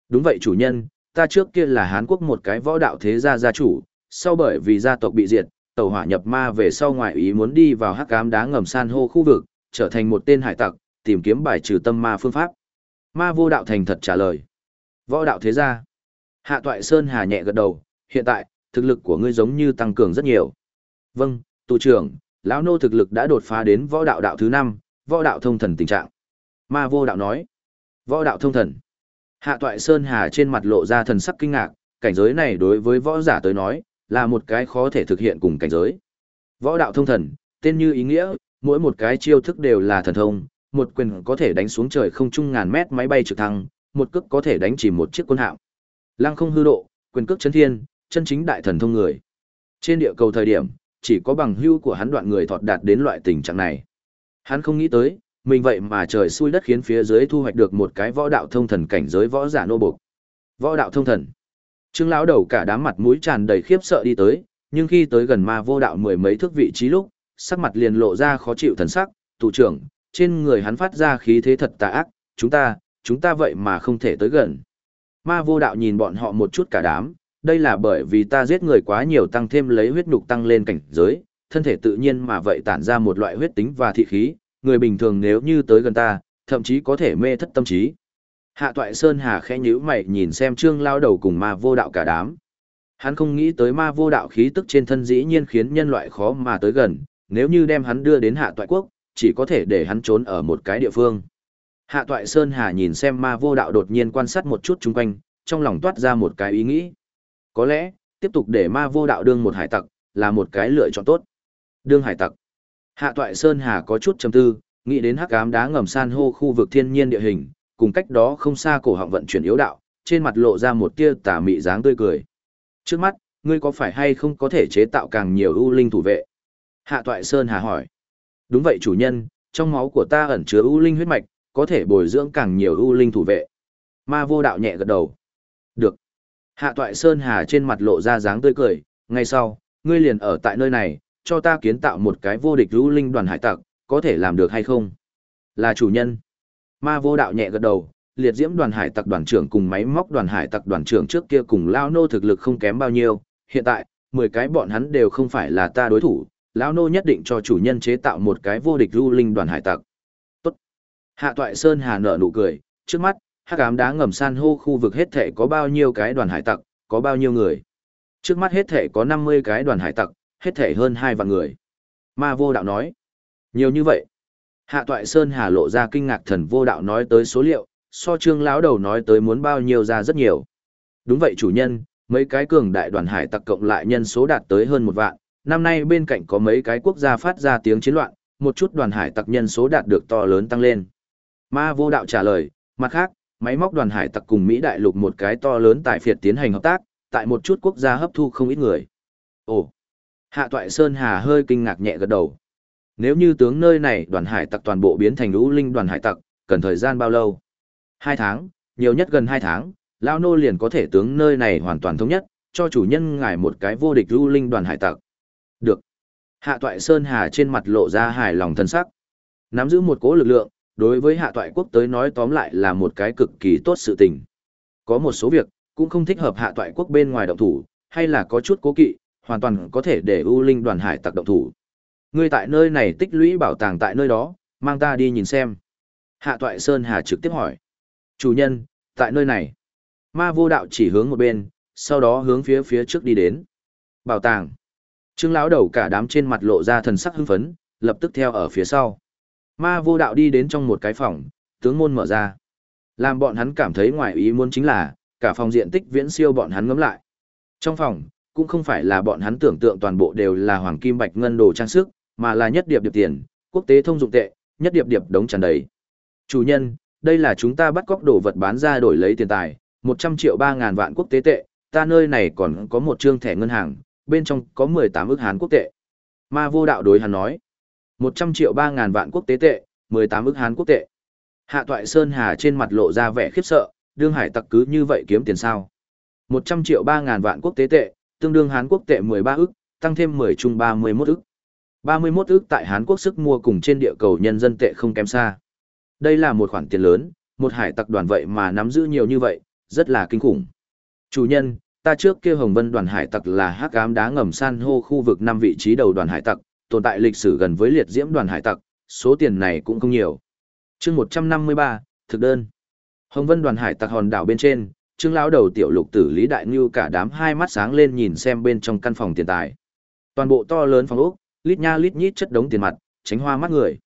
Đúng vậy chủ nhân, ta trước kia là Hán Quốc một cái võ đạo thế gia gia chủ, sau bởi vì gia tộc bị diệt, tàu hỏa nhập ma về sau ngoại ý muốn đi vào hắc cám đá ngầm san hô khu vực, trở thành một tên hải tặc, tìm kiếm bài trừ tâm ma phương pháp. Ma vô đạo thành thật trả lời. Võ đạo thế gia. Hạ toại Sơn Hà nhẹ gật đầu, hiện tại, thực lực của ngươi giống như tăng cường rất nhiều. Vâng, tù trưởng, lão nô thực lực đã đột phá đến võ đạo đạo thứ năm, võ đạo thông thần tình trạng. Ma vô đạo nói. Võ đạo thông thần. Hạ toại Sơn Hà trên mặt lộ ra thần sắc kinh ngạc, cảnh giới này đối với võ giả tới nói, là một cái khó thể thực hiện cùng cảnh giới. Võ đạo thông thần, tên như ý nghĩa, mỗi một cái chiêu thức đều là thần thông, một quyền có thể đánh xuống trời không trung ngàn mét máy bay trực thăng, một cước có thể đánh chìm một chiếc quân hạm. Lăng không hư độ, quyền cước chấn thiên, chân chính đại thần thông người. Trên địa cầu thời điểm, chỉ có bằng hưu của hắn đoạn người thọt đạt đến loại tình trạng này. Hắn không nghĩ tới, mình vậy mà trời xui đất khiến phía dưới thu hoạch được một cái võ đạo thông thần cảnh giới võ giả nô buộc. Võ đạo thông thần. Trương lão đầu cả đám mặt mũi tràn đầy khiếp sợ đi tới, nhưng khi tới gần ma vô đạo mười mấy thước vị trí lúc, sắc mặt liền lộ ra khó chịu thần sắc, thủ trưởng, trên người hắn phát ra khí thế thật tà ác, chúng ta, chúng ta vậy mà không thể tới gần. Ma vô đạo nhìn bọn họ một chút cả đám, đây là bởi vì ta giết người quá nhiều tăng thêm lấy huyết nục tăng lên cảnh giới, thân thể tự nhiên mà vậy tản ra một loại huyết tính và thị khí, người bình thường nếu như tới gần ta, thậm chí có thể mê thất tâm trí. Hạ toại Sơn Hà khẽ nhíu mày nhìn xem trương lao đầu cùng ma vô đạo cả đám. Hắn không nghĩ tới ma vô đạo khí tức trên thân dĩ nhiên khiến nhân loại khó mà tới gần, nếu như đem hắn đưa đến hạ toại quốc, chỉ có thể để hắn trốn ở một cái địa phương. Hạ toại Sơn Hà nhìn xem ma vô đạo đột nhiên quan sát một chút chung quanh, trong lòng toát ra một cái ý nghĩ. Có lẽ, tiếp tục để ma vô đạo đương một hải tặc, là một cái lựa chọn tốt. Đương hải tặc. Hạ Toại Sơn Hà có chút trầm tư, nghĩ đến hắc ám đá ngầm san hô khu vực thiên nhiên địa hình, cùng cách đó không xa cổ họng vận chuyển yếu đạo, trên mặt lộ ra một tia tà mị dáng tươi cười. Trước mắt, ngươi có phải hay không có thể chế tạo càng nhiều ưu linh thủ vệ? Hạ Toại Sơn Hà hỏi. Đúng vậy chủ nhân, trong máu của ta ẩn chứa ưu linh huyết mạch, có thể bồi dưỡng càng nhiều ưu linh thủ vệ. Ma vô đạo nhẹ gật đầu. Được. Hạ Toại Sơn Hà trên mặt lộ ra dáng tươi cười, ngay sau, ngươi liền ở tại nơi này, cho ta kiến tạo một cái vô địch ưu linh đoàn hải tặc, có thể làm được hay không? Là chủ nhân. Ma vô đạo nhẹ gật đầu, liệt diễm đoàn hải tặc đoàn trưởng cùng máy móc đoàn hải tặc đoàn trưởng trước kia cùng lao nô thực lực không kém bao nhiêu, hiện tại, 10 cái bọn hắn đều không phải là ta đối thủ, lão nô nhất định cho chủ nhân chế tạo một cái vô địch du linh đoàn hải tặc. Tốt. Hạ toại Sơn Hà nở nụ cười, trước mắt, hắc ám đá ngầm san hô khu vực hết thể có bao nhiêu cái đoàn hải tặc, có bao nhiêu người. Trước mắt hết thể có 50 cái đoàn hải tặc, hết thể hơn 2 vạn người. Ma vô đạo nói. Nhiều như vậy. Hạ toại Sơn Hà lộ ra kinh ngạc thần vô đạo nói tới số liệu, so trương lão đầu nói tới muốn bao nhiêu ra rất nhiều. Đúng vậy chủ nhân, mấy cái cường đại đoàn hải tặc cộng lại nhân số đạt tới hơn một vạn, năm nay bên cạnh có mấy cái quốc gia phát ra tiếng chiến loạn, một chút đoàn hải tặc nhân số đạt được to lớn tăng lên. Ma vô đạo trả lời, mặt khác, máy móc đoàn hải tặc cùng Mỹ đại lục một cái to lớn tại phiệt tiến hành hợp tác, tại một chút quốc gia hấp thu không ít người. Ồ! Hạ toại Sơn Hà hơi kinh ngạc nhẹ gật đầu. Nếu như tướng nơi này đoàn hải tặc toàn bộ biến thành lũ linh đoàn hải tặc, cần thời gian bao lâu? Hai tháng, nhiều nhất gần hai tháng, Lao Nô liền có thể tướng nơi này hoàn toàn thống nhất, cho chủ nhân ngài một cái vô địch lũ linh đoàn hải tặc. Được. Hạ toại Sơn Hà trên mặt lộ ra hài lòng thân sắc. Nắm giữ một cố lực lượng, đối với hạ toại quốc tới nói tóm lại là một cái cực kỳ tốt sự tình. Có một số việc, cũng không thích hợp hạ toại quốc bên ngoài động thủ, hay là có chút cố kỵ, hoàn toàn có thể để U Linh đoàn hải tặc động thủ. Ngươi tại nơi này tích lũy bảo tàng tại nơi đó, mang ta đi nhìn xem. Hạ toại Sơn Hà trực tiếp hỏi. Chủ nhân, tại nơi này. Ma vô đạo chỉ hướng một bên, sau đó hướng phía phía trước đi đến. Bảo tàng. Trương lão đầu cả đám trên mặt lộ ra thần sắc hưng phấn, lập tức theo ở phía sau. Ma vô đạo đi đến trong một cái phòng, tướng môn mở ra. Làm bọn hắn cảm thấy ngoài ý muốn chính là, cả phòng diện tích viễn siêu bọn hắn ngấm lại. Trong phòng, cũng không phải là bọn hắn tưởng tượng toàn bộ đều là hoàng kim bạch ngân đồ trang sức, mà là nhất điệp điệp tiền, quốc tế thông dụng tệ, nhất điệp điệp đống tràn đầy. Chủ nhân, đây là chúng ta bắt cóc đồ vật bán ra đổi lấy tiền tài, 100 triệu 3 ngàn vạn quốc tế tệ, ta nơi này còn có một trương thẻ ngân hàng, bên trong có 18 ức Hán quốc tệ. Ma vô đạo đối hắn nói, 100 triệu 3 ngàn vạn quốc tế tệ, 18 ức Hán quốc tệ. Hạ toại Sơn Hà trên mặt lộ ra vẻ khiếp sợ, đương hải tặc cứ như vậy kiếm tiền sao. 100 triệu 3 ngàn vạn quốc tế tệ, tương đương Hán quốc tệ 13 ức, tăng thêm 10 chung 31 ức. 31 ước tại Hán quốc sức mua cùng trên địa cầu nhân dân tệ không kém xa. Đây là một khoản tiền lớn, một hải tặc đoàn vậy mà nắm giữ nhiều như vậy, rất là kinh khủng. Chủ nhân, ta trước kia Hồng Vân đoàn hải tặc là hắc ám đá ngầm san hô khu vực năm vị trí đầu đoàn hải tặc, tồn tại lịch sử gần với liệt diễm đoàn hải tặc, số tiền này cũng không nhiều. Chương 153, thực đơn. Hồng Vân đoàn hải tặc hòn đảo bên trên, Trương lão đầu tiểu lục tử Lý Đại Nưu cả đám hai mắt sáng lên nhìn xem bên trong căn phòng tiền tài. Toàn bộ to lớn phòng ốc, lít nha lít nhít chất đống tiền mặt, tránh hoa mắt người.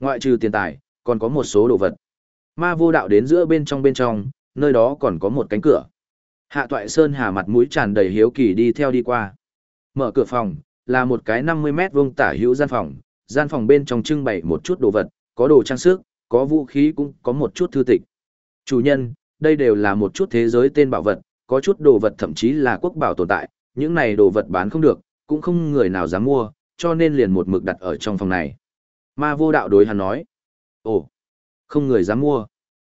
Ngoại trừ tiền tài, còn có một số đồ vật. Ma vô đạo đến giữa bên trong bên trong, nơi đó còn có một cánh cửa. Hạ Toại Sơn Hà mặt mũi tràn đầy hiếu kỳ đi theo đi qua. Mở cửa phòng, là một cái 50 mét vuông tả hữu gian phòng, gian phòng bên trong trưng bày một chút đồ vật, có đồ trang sức, có vũ khí cũng có một chút thư tịch. Chủ nhân, đây đều là một chút thế giới tên bảo vật, có chút đồ vật thậm chí là quốc bảo tồn tại, những này đồ vật bán không được, cũng không người nào dám mua, cho nên liền một mực đặt ở trong phòng này. Ma vô đạo đối hắn nói, ồ, không người dám mua.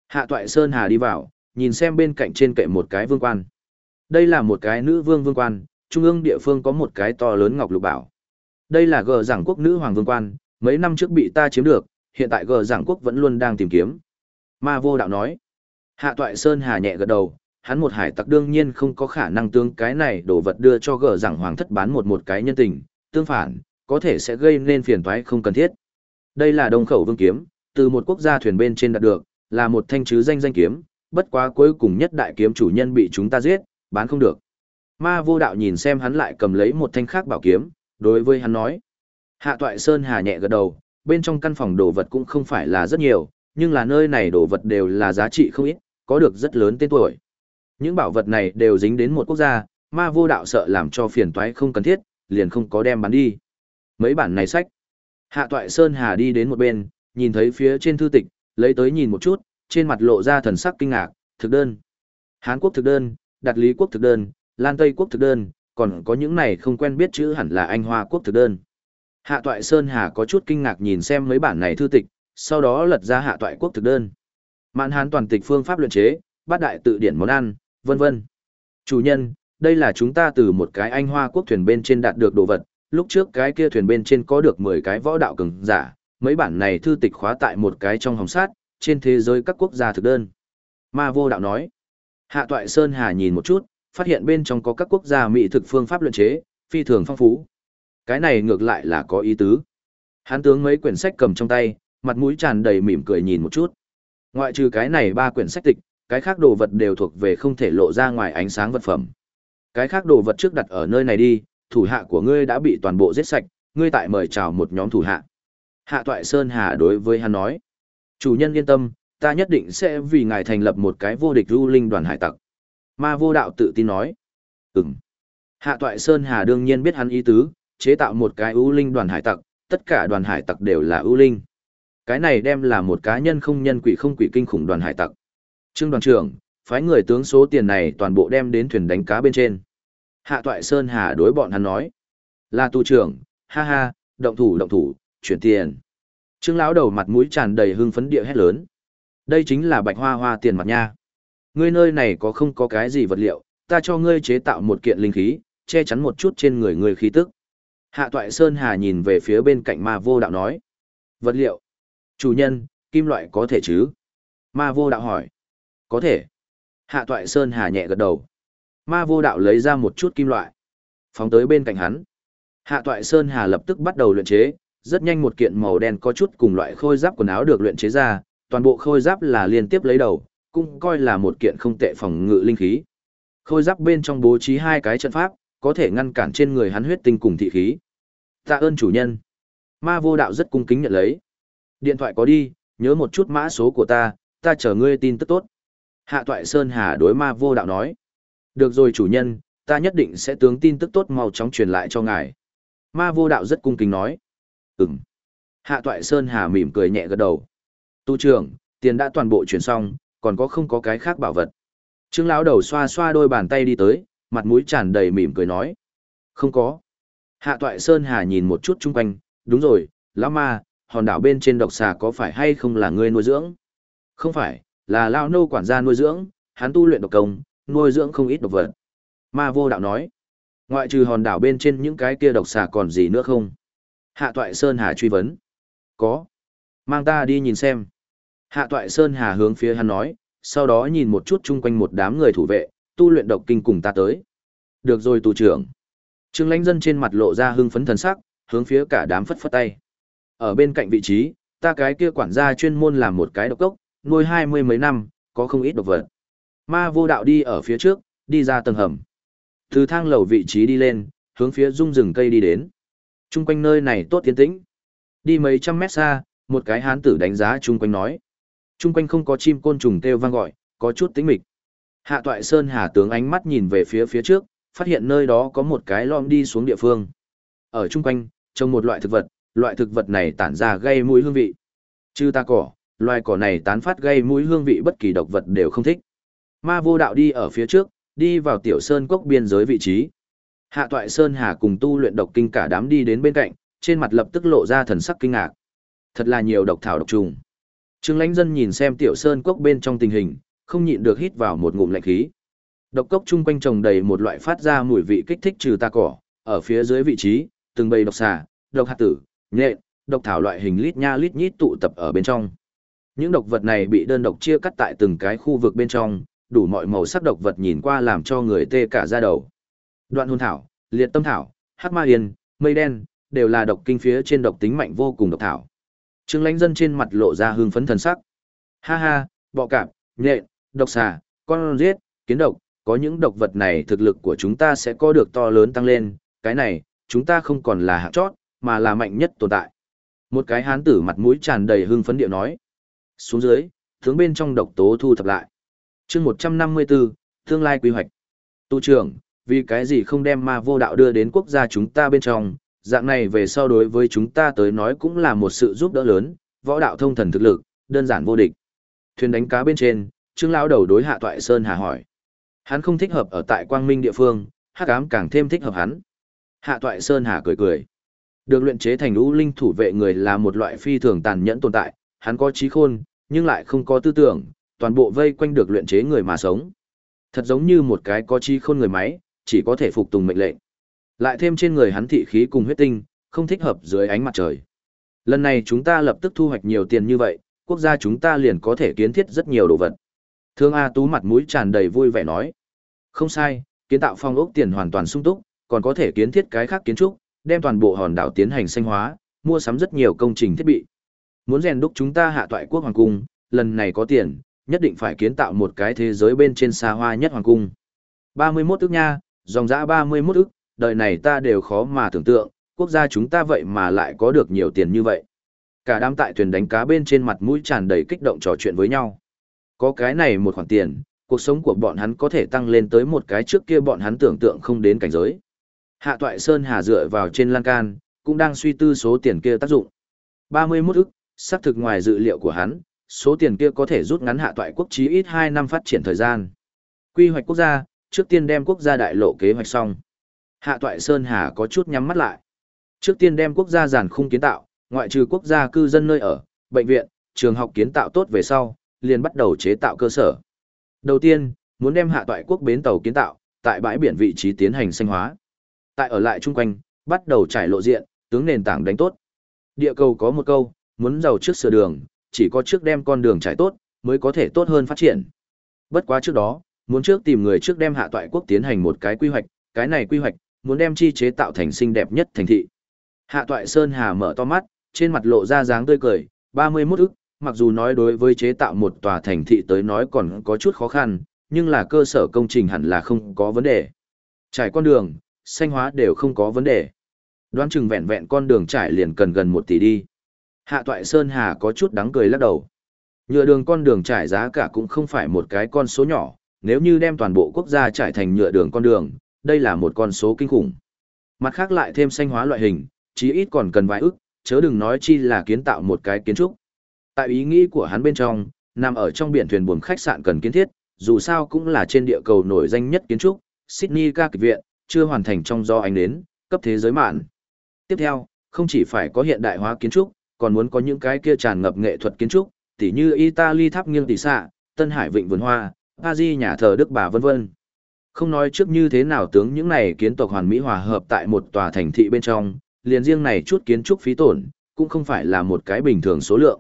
Hạ Toại Sơn Hà đi vào, nhìn xem bên cạnh trên kệ một cái vương quan. Đây là một cái nữ vương vương quan, trung ương địa phương có một cái to lớn ngọc lục bảo. Đây là gờ giảng quốc nữ hoàng vương quan, mấy năm trước bị ta chiếm được, hiện tại gờ giảng quốc vẫn luôn đang tìm kiếm. Ma vô đạo nói. Hạ toại Sơn Hà nhẹ gật đầu, hắn một hải tặc đương nhiên không có khả năng tương cái này đồ vật đưa cho gờ giảng hoàng thất bán một một cái nhân tình, tương phản, có thể sẽ gây nên phiền toái không cần thiết. Đây là đông khẩu vương kiếm, từ một quốc gia thuyền bên trên đạt được, là một thanh chứ danh danh kiếm, bất quá cuối cùng nhất đại kiếm chủ nhân bị chúng ta giết, bán không được. Ma vô đạo nhìn xem hắn lại cầm lấy một thanh khác bảo kiếm, đối với hắn nói. Hạ toại Sơn Hà nhẹ gật đầu, bên trong căn phòng đồ vật cũng không phải là rất nhiều, nhưng là nơi này đồ vật đều là giá trị không ít, có được rất lớn tên tuổi. Những bảo vật này đều dính đến một quốc gia, ma vô đạo sợ làm cho phiền toái không cần thiết, liền không có đem bán đi. Mấy bản này sách. Hạ Toại Sơn Hà đi đến một bên, nhìn thấy phía trên thư tịch, lấy tới nhìn một chút, trên mặt lộ ra thần sắc kinh ngạc, thực đơn. Hán quốc thực đơn, Đạt lý quốc thực đơn, Lan Tây quốc thực đơn, còn có những này không quen biết chữ hẳn là Anh Hoa quốc thực đơn. Hạ Toại Sơn Hà có chút kinh ngạc nhìn xem mấy bản này thư tịch, sau đó lật ra Hạ Toại quốc thực đơn. Mạn Hán toàn tịch phương pháp luyện chế, bát đại tự điển món ăn, vân vân. Chủ nhân, đây là chúng ta từ một cái Anh Hoa quốc thuyền bên trên đạt được đồ vật, lúc trước cái kia thuyền bên trên có được 10 cái võ đạo cường giả, mấy bản này thư tịch khóa tại một cái trong hồng sát, trên thế giới các quốc gia thực đơn. Ma vô đạo nói. Hạ Toại Sơn Hà nhìn một chút, phát hiện bên trong có các quốc gia mỹ thực phương pháp luyện chế, phi thường phong phú. Cái này ngược lại là có ý tứ. Hán tướng mấy quyển sách cầm trong tay, mặt mũi tràn đầy mỉm cười nhìn một chút. Ngoại trừ cái này ba quyển sách tịch, cái khác đồ vật đều thuộc về không thể lộ ra ngoài ánh sáng vật phẩm. Cái khác đồ vật trước đặt ở nơi này đi, thủ hạ của ngươi đã bị toàn bộ giết sạch, ngươi tại mời chào một nhóm thủ hạ. Hạ Toại Sơn Hà đối với hắn nói, chủ nhân yên tâm, ta nhất định sẽ vì ngài thành lập một cái vô địch lưu linh đoàn hải tặc. Ma vô đạo tự tin nói, ừm. Hạ Toại Sơn Hà đương nhiên biết hắn ý tứ, chế tạo một cái ưu linh đoàn hải tặc, tất cả đoàn hải tặc đều là ưu linh. Cái này đem là một cá nhân không nhân quỷ không quỷ kinh khủng đoàn hải tặc. Trương đoàn trưởng, phái người tướng số tiền này toàn bộ đem đến thuyền đánh cá bên trên. Hạ Toại Sơn Hà đối bọn hắn nói. Là tu trưởng, ha ha, động thủ động thủ, chuyển tiền. Trương lão đầu mặt mũi tràn đầy hưng phấn địa hét lớn. Đây chính là bạch hoa hoa tiền mặt nha. Ngươi nơi này có không có cái gì vật liệu, ta cho ngươi chế tạo một kiện linh khí, che chắn một chút trên người ngươi khí tức. Hạ Toại Sơn Hà nhìn về phía bên cạnh ma vô đạo nói. Vật liệu. Chủ nhân, kim loại có thể chứ? Ma vô đạo hỏi. Có thể. Hạ Toại Sơn Hà nhẹ gật đầu. Ma vô đạo lấy ra một chút kim loại. Phóng tới bên cạnh hắn. Hạ Toại Sơn Hà lập tức bắt đầu luyện chế, rất nhanh một kiện màu đen có chút cùng loại khôi giáp quần áo được luyện chế ra, toàn bộ khôi giáp là liên tiếp lấy đầu, cũng coi là một kiện không tệ phòng ngự linh khí. Khôi giáp bên trong bố trí hai cái trận pháp, có thể ngăn cản trên người hắn huyết tinh cùng thị khí. Tạ ơn chủ nhân. Ma vô đạo rất cung kính nhận lấy. Điện thoại có đi, nhớ một chút mã số của ta, ta chờ ngươi tin tức tốt. Hạ toại Sơn Hà đối ma vô đạo nói. Được rồi chủ nhân, ta nhất định sẽ tướng tin tức tốt mau chóng truyền lại cho ngài. Ma vô đạo rất cung kính nói. Ừm. Hạ toại Sơn Hà mỉm cười nhẹ gật đầu. Tu trưởng, tiền đã toàn bộ chuyển xong, còn có không có cái khác bảo vật. Trương lão đầu xoa xoa đôi bàn tay đi tới, mặt mũi tràn đầy mỉm cười nói. Không có. Hạ toại Sơn Hà nhìn một chút chung quanh, đúng rồi, lão ma, hòn đảo bên trên độc xà có phải hay không là ngươi nuôi dưỡng? Không phải, là lao nô quản gia nuôi dưỡng, hắn tu luyện độc công, nuôi dưỡng không ít độc vật. Ma vô đạo nói, ngoại trừ hòn đảo bên trên những cái kia độc xà còn gì nữa không? Hạ toại Sơn Hà truy vấn. Có. Mang ta đi nhìn xem. Hạ toại Sơn Hà hướng phía hắn nói, sau đó nhìn một chút chung quanh một đám người thủ vệ, tu luyện độc kinh cùng ta tới. Được rồi tù trưởng. Trương lãnh dân trên mặt lộ ra hưng phấn thần sắc, hướng phía cả đám phất phất tay. Ở bên cạnh vị trí, ta cái kia quản gia chuyên môn làm một cái độc cốc, nuôi hai mươi mấy năm, có không ít độc vật. Ma vô đạo đi ở phía trước, đi ra tầng hầm. Từ thang lầu vị trí đi lên, hướng phía dung rừng cây đi đến. Trung quanh nơi này tốt tiến tĩnh. Đi mấy trăm mét xa, một cái hán tử đánh giá chung quanh nói. Trung quanh không có chim côn trùng kêu vang gọi, có chút tĩnh mịch. Hạ toại Sơn Hà tướng ánh mắt nhìn về phía phía trước, phát hiện nơi đó có một cái lom đi xuống địa phương. Ở chung quanh, trồng một loại thực vật, loại thực vật này tản ra gây mũi hương vị. Chư ta cỏ, loài cỏ này tán phát gây mũi hương vị bất kỳ độc vật đều không thích. Ma vô đạo đi ở phía trước, đi vào tiểu sơn cốc biên giới vị trí. Hạ toại Sơn Hà cùng tu luyện độc kinh cả đám đi đến bên cạnh, trên mặt lập tức lộ ra thần sắc kinh ngạc. Thật là nhiều độc thảo độc trùng. Trương Lãnh Dân nhìn xem tiểu sơn cốc bên trong tình hình, không nhịn được hít vào một ngụm lạnh khí. Độc cốc chung quanh trồng đầy một loại phát ra mùi vị kích thích trừ tà cỏ, ở phía dưới vị trí, từng bầy độc xà, độc hạt tử, nhện, độc thảo loại hình lít nha lít nhít tụ tập ở bên trong. Những độc vật này bị đơn độc chia cắt tại từng cái khu vực bên trong, đủ mọi màu sắc độc vật nhìn qua làm cho người tê cả da đầu. Đoạn hồn thảo, liệt tâm thảo, hắc ma yên, mây đen, đều là độc kinh phía trên độc tính mạnh vô cùng độc thảo. Trương Lãnh Dân trên mặt lộ ra hưng phấn thần sắc. Ha ha, bọ cạp, nhện, độc xà, con giết, kiến độc, có những độc vật này thực lực của chúng ta sẽ có được to lớn tăng lên, cái này, chúng ta không còn là hạng chót, mà là mạnh nhất tồn tại. Một cái hán tử mặt mũi tràn đầy hưng phấn điệu nói. Xuống dưới, tướng bên trong độc tố thu thập lại. chương 154, Tương lai quy hoạch. Tu trưởng, vì cái gì không đem ma vô đạo đưa đến quốc gia chúng ta bên trong, dạng này về so đối với chúng ta tới nói cũng là một sự giúp đỡ lớn, võ đạo thông thần thực lực, đơn giản vô địch. Thuyền đánh cá bên trên, Trương lão đầu đối Hạ Toại Sơn Hà hỏi. Hắn không thích hợp ở tại Quang Minh địa phương, Hắc ám càng thêm thích hợp hắn. Hạ Toại Sơn Hà cười cười. Được luyện chế thành lũ linh thủ vệ người là một loại phi thường tàn nhẫn tồn tại, hắn có trí khôn, nhưng lại không có tư tưởng, toàn bộ vây quanh được luyện chế người mà sống. Thật giống như một cái có trí khôn người máy, chỉ có thể phục tùng mệnh lệnh. Lại thêm trên người hắn thị khí cùng huyết tinh, không thích hợp dưới ánh mặt trời. Lần này chúng ta lập tức thu hoạch nhiều tiền như vậy, quốc gia chúng ta liền có thể kiến thiết rất nhiều đồ vật. Thương A Tú mặt mũi tràn đầy vui vẻ nói. Không sai, kiến tạo phong ốc tiền hoàn toàn sung túc, còn có thể kiến thiết cái khác kiến trúc, đem toàn bộ hòn đảo tiến hành xanh hóa, mua sắm rất nhiều công trình thiết bị. Muốn rèn đúc chúng ta hạ toại quốc hoàng cung, lần này có tiền, nhất định phải kiến tạo một cái thế giới bên trên xa hoa nhất hoàng cung. 31 ức nha, dòng dã 31 ức, đời này ta đều khó mà tưởng tượng, quốc gia chúng ta vậy mà lại có được nhiều tiền như vậy. Cả đám tại thuyền đánh cá bên trên mặt mũi tràn đầy kích động trò chuyện với nhau. Có cái này một khoản tiền, cuộc sống của bọn hắn có thể tăng lên tới một cái trước kia bọn hắn tưởng tượng không đến cảnh giới. Hạ Toại Sơn Hà dựa vào trên lan can, cũng đang suy tư số tiền kia tác dụng. 31 ức, xác thực ngoài dự liệu của hắn, số tiền kia có thể rút ngắn Hạ Toại quốc chí ít 2 năm phát triển thời gian. Quy hoạch quốc gia, trước tiên đem quốc gia đại lộ kế hoạch xong. Hạ Toại Sơn Hà có chút nhắm mắt lại. Trước tiên đem quốc gia giản khung kiến tạo, ngoại trừ quốc gia cư dân nơi ở, bệnh viện, trường học kiến tạo tốt về sau, liền bắt đầu chế tạo cơ sở. Đầu tiên, muốn đem hạ toại quốc bến tàu kiến tạo, tại bãi biển vị trí tiến hành xanh hóa. Tại ở lại chung quanh, bắt đầu trải lộ diện, tướng nền tảng đánh tốt. Địa cầu có một câu, muốn giàu trước sửa đường, chỉ có trước đem con đường trải tốt, mới có thể tốt hơn phát triển. Bất quá trước đó, muốn trước tìm người trước đem hạ toại quốc tiến hành một cái quy hoạch, cái này quy hoạch, muốn đem chi chế tạo thành xinh đẹp nhất thành thị. Hạ toại Sơn Hà mở to mắt, trên mặt lộ ra dáng tươi cười, 31 ức, mặc dù nói đối với chế tạo một tòa thành thị tới nói còn có chút khó khăn, nhưng là cơ sở công trình hẳn là không có vấn đề. Trải con đường, xanh hóa đều không có vấn đề. Đoán chừng vẹn vẹn con đường trải liền cần gần một tỷ đi. Hạ toại Sơn Hà có chút đắng cười lắc đầu. Nhựa đường con đường trải giá cả cũng không phải một cái con số nhỏ, nếu như đem toàn bộ quốc gia trải thành nhựa đường con đường, đây là một con số kinh khủng. Mặt khác lại thêm xanh hóa loại hình, chí ít còn cần vài ức, chớ đừng nói chi là kiến tạo một cái kiến trúc. Tại ý nghĩ của hắn bên trong, nằm ở trong biển thuyền buồm khách sạn cần kiến thiết, dù sao cũng là trên địa cầu nổi danh nhất kiến trúc, Sydney ca kịch viện, chưa hoàn thành trong do ánh đến, cấp thế giới mạn. Tiếp theo, không chỉ phải có hiện đại hóa kiến trúc, còn muốn có những cái kia tràn ngập nghệ thuật kiến trúc, tỉ như Italy tháp nghiêng tỷ xạ, Tân Hải vịnh vườn hoa, Paris nhà thờ Đức bà vân vân. Không nói trước như thế nào tướng những này kiến tộc hoàn mỹ hòa hợp tại một tòa thành thị bên trong, liền riêng này chút kiến trúc phí tổn, cũng không phải là một cái bình thường số lượng.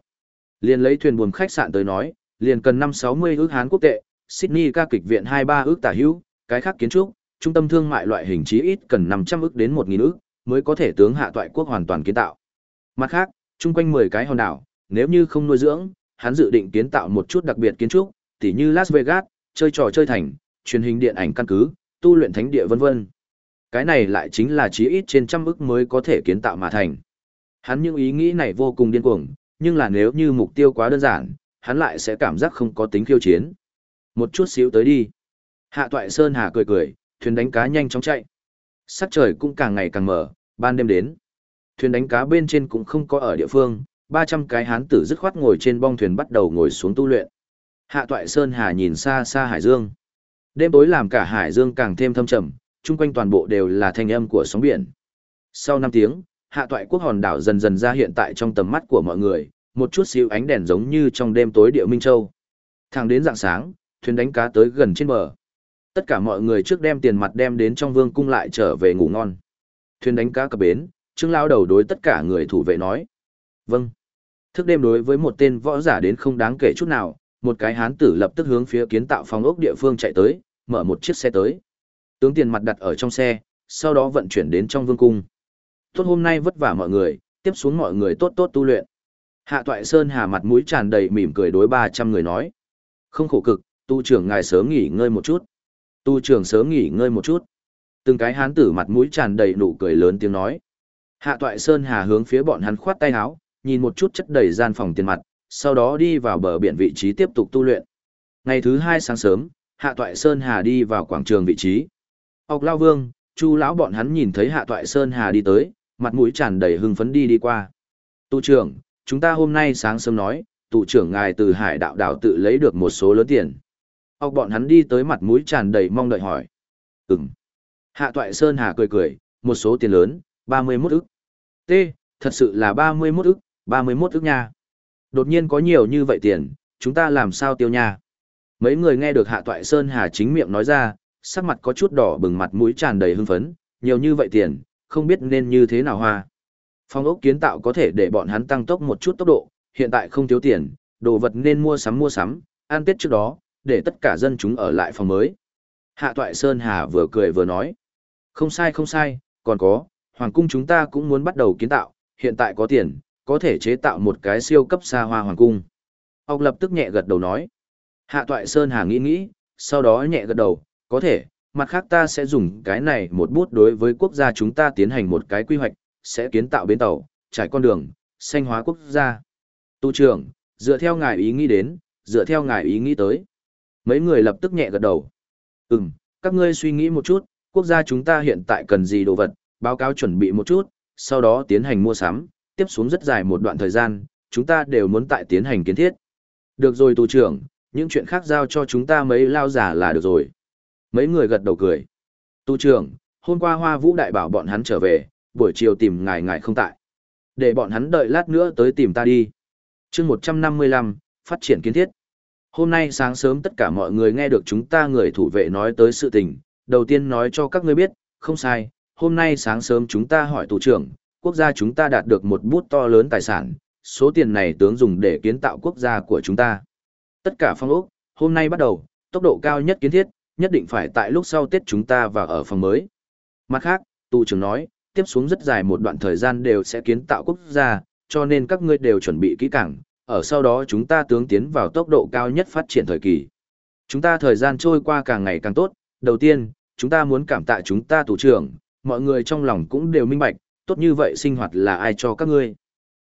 Liền lấy thuyền buồm khách sạn tới nói, liền cần 560 ước Hán quốc tệ, Sydney ca kịch viện 23 ước tả hữu, cái khác kiến trúc, trung tâm thương mại loại hình chí ít cần 500 ước đến 1000 ước mới có thể tướng hạ toại quốc hoàn toàn kiến tạo. Mặt khác, chung quanh 10 cái hòn đảo, nếu như không nuôi dưỡng, hắn dự định kiến tạo một chút đặc biệt kiến trúc, tỉ như Las Vegas, chơi trò chơi thành, truyền hình điện ảnh căn cứ, tu luyện thánh địa vân vân. Cái này lại chính là chí ít trên trăm ức mới có thể kiến tạo mà thành. Hắn những ý nghĩ này vô cùng điên cuồng, nhưng là nếu như mục tiêu quá đơn giản, hắn lại sẽ cảm giác không có tính khiêu chiến. Một chút xíu tới đi. Hạ Toại Sơn Hà cười cười, thuyền đánh cá nhanh chóng chạy. Sắc trời cũng càng ngày càng mở, ban đêm đến. Thuyền đánh cá bên trên cũng không có ở địa phương, 300 cái hán tử dứt khoát ngồi trên bong thuyền bắt đầu ngồi xuống tu luyện. Hạ Toại Sơn Hà nhìn xa xa hải dương. Đêm tối làm cả hải dương càng thêm thâm trầm, chung quanh toàn bộ đều là thanh âm của sóng biển. Sau 5 tiếng, hạ toại quốc hòn đảo dần dần ra hiện tại trong tầm mắt của mọi người, một chút xíu ánh đèn giống như trong đêm tối địa Minh Châu. Thẳng đến dạng sáng, thuyền đánh cá tới gần trên bờ. Tất cả mọi người trước đem tiền mặt đem đến trong vương cung lại trở về ngủ ngon. Thuyền đánh cá cập bến, Trương lao đầu đối tất cả người thủ vệ nói. Vâng. Thức đêm đối với một tên võ giả đến không đáng kể chút nào, một cái hán tử lập tức hướng phía kiến tạo phòng ốc địa phương chạy tới, mở một chiếc xe tới. Tướng tiền mặt đặt ở trong xe, sau đó vận chuyển đến trong vương cung. Tốt hôm nay vất vả mọi người, tiếp xuống mọi người tốt tốt tu luyện. Hạ Toại Sơn hà mặt mũi tràn đầy mỉm cười đối 300 người nói. Không khổ cực, tu trưởng ngài sớm nghỉ ngơi một chút. Tu trưởng sớm nghỉ ngơi một chút. Từng cái hán tử mặt mũi tràn đầy nụ cười lớn tiếng nói. Hạ Toại Sơn hà hướng phía bọn hắn khoát tay áo, nhìn một chút chất đầy gian phòng tiền mặt, sau đó đi vào bờ biển vị trí tiếp tục tu luyện. Ngày thứ hai sáng sớm, Hạ Toại Sơn Hà đi vào quảng trường vị trí. Ốc Lao Vương, Chu lão bọn hắn nhìn thấy Hạ Toại Sơn Hà đi tới, mặt mũi tràn đầy hưng phấn đi đi qua. Tu trưởng, chúng ta hôm nay sáng sớm nói, tụ trưởng ngài từ hải đạo đảo tự lấy được một số lớn tiền. Ốc bọn hắn đi tới mặt mũi tràn đầy mong đợi hỏi. Ừm. Hạ Toại Sơn Hà cười cười, một số tiền lớn, 31 ức. T, thật sự là 31 ức, 31 ức nha. Đột nhiên có nhiều như vậy tiền, chúng ta làm sao tiêu nha. Mấy người nghe được Hạ Toại Sơn Hà chính miệng nói ra, sắc mặt có chút đỏ bừng mặt mũi tràn đầy hưng phấn, nhiều như vậy tiền, không biết nên như thế nào hoa. Phong ốc kiến tạo có thể để bọn hắn tăng tốc một chút tốc độ, hiện tại không thiếu tiền, đồ vật nên mua sắm mua sắm, an tết trước đó, để tất cả dân chúng ở lại phòng mới. Hạ Toại Sơn Hà vừa cười vừa nói. Không sai không sai, còn có, Hoàng cung chúng ta cũng muốn bắt đầu kiến tạo, hiện tại có tiền, có thể chế tạo một cái siêu cấp xa hoa Hoàng cung. Ốc lập tức nhẹ gật đầu nói. Hạ Toại Sơn Hà nghĩ nghĩ, sau đó nhẹ gật đầu, có thể, mặt khác ta sẽ dùng cái này một bút đối với quốc gia chúng ta tiến hành một cái quy hoạch, sẽ kiến tạo bến tàu, trải con đường, xanh hóa quốc gia. Tu trưởng, dựa theo ngài ý nghĩ đến, dựa theo ngài ý nghĩ tới. Mấy người lập tức nhẹ gật đầu. Ừm, các ngươi suy nghĩ một chút, quốc gia chúng ta hiện tại cần gì đồ vật, báo cáo chuẩn bị một chút, sau đó tiến hành mua sắm, tiếp xuống rất dài một đoạn thời gian, chúng ta đều muốn tại tiến hành kiến thiết. Được rồi tù trưởng, những chuyện khác giao cho chúng ta mấy lao giả là được rồi. Mấy người gật đầu cười. Tu trưởng, hôm qua Hoa Vũ Đại bảo bọn hắn trở về, buổi chiều tìm ngài ngài không tại. Để bọn hắn đợi lát nữa tới tìm ta đi. chương 155, phát triển kiến thiết. Hôm nay sáng sớm tất cả mọi người nghe được chúng ta người thủ vệ nói tới sự tình. Đầu tiên nói cho các ngươi biết, không sai, hôm nay sáng sớm chúng ta hỏi tù trưởng, quốc gia chúng ta đạt được một bút to lớn tài sản, số tiền này tướng dùng để kiến tạo quốc gia của chúng ta. Tất cả phong ốc, hôm nay bắt đầu, tốc độ cao nhất kiến thiết, nhất định phải tại lúc sau Tết chúng ta vào ở phòng mới. Mặt khác, tù trưởng nói, tiếp xuống rất dài một đoạn thời gian đều sẽ kiến tạo quốc gia, cho nên các ngươi đều chuẩn bị kỹ càng, ở sau đó chúng ta tướng tiến vào tốc độ cao nhất phát triển thời kỳ. Chúng ta thời gian trôi qua càng ngày càng tốt, đầu tiên, chúng ta muốn cảm tạ chúng ta tù trưởng, mọi người trong lòng cũng đều minh bạch, tốt như vậy sinh hoạt là ai cho các ngươi.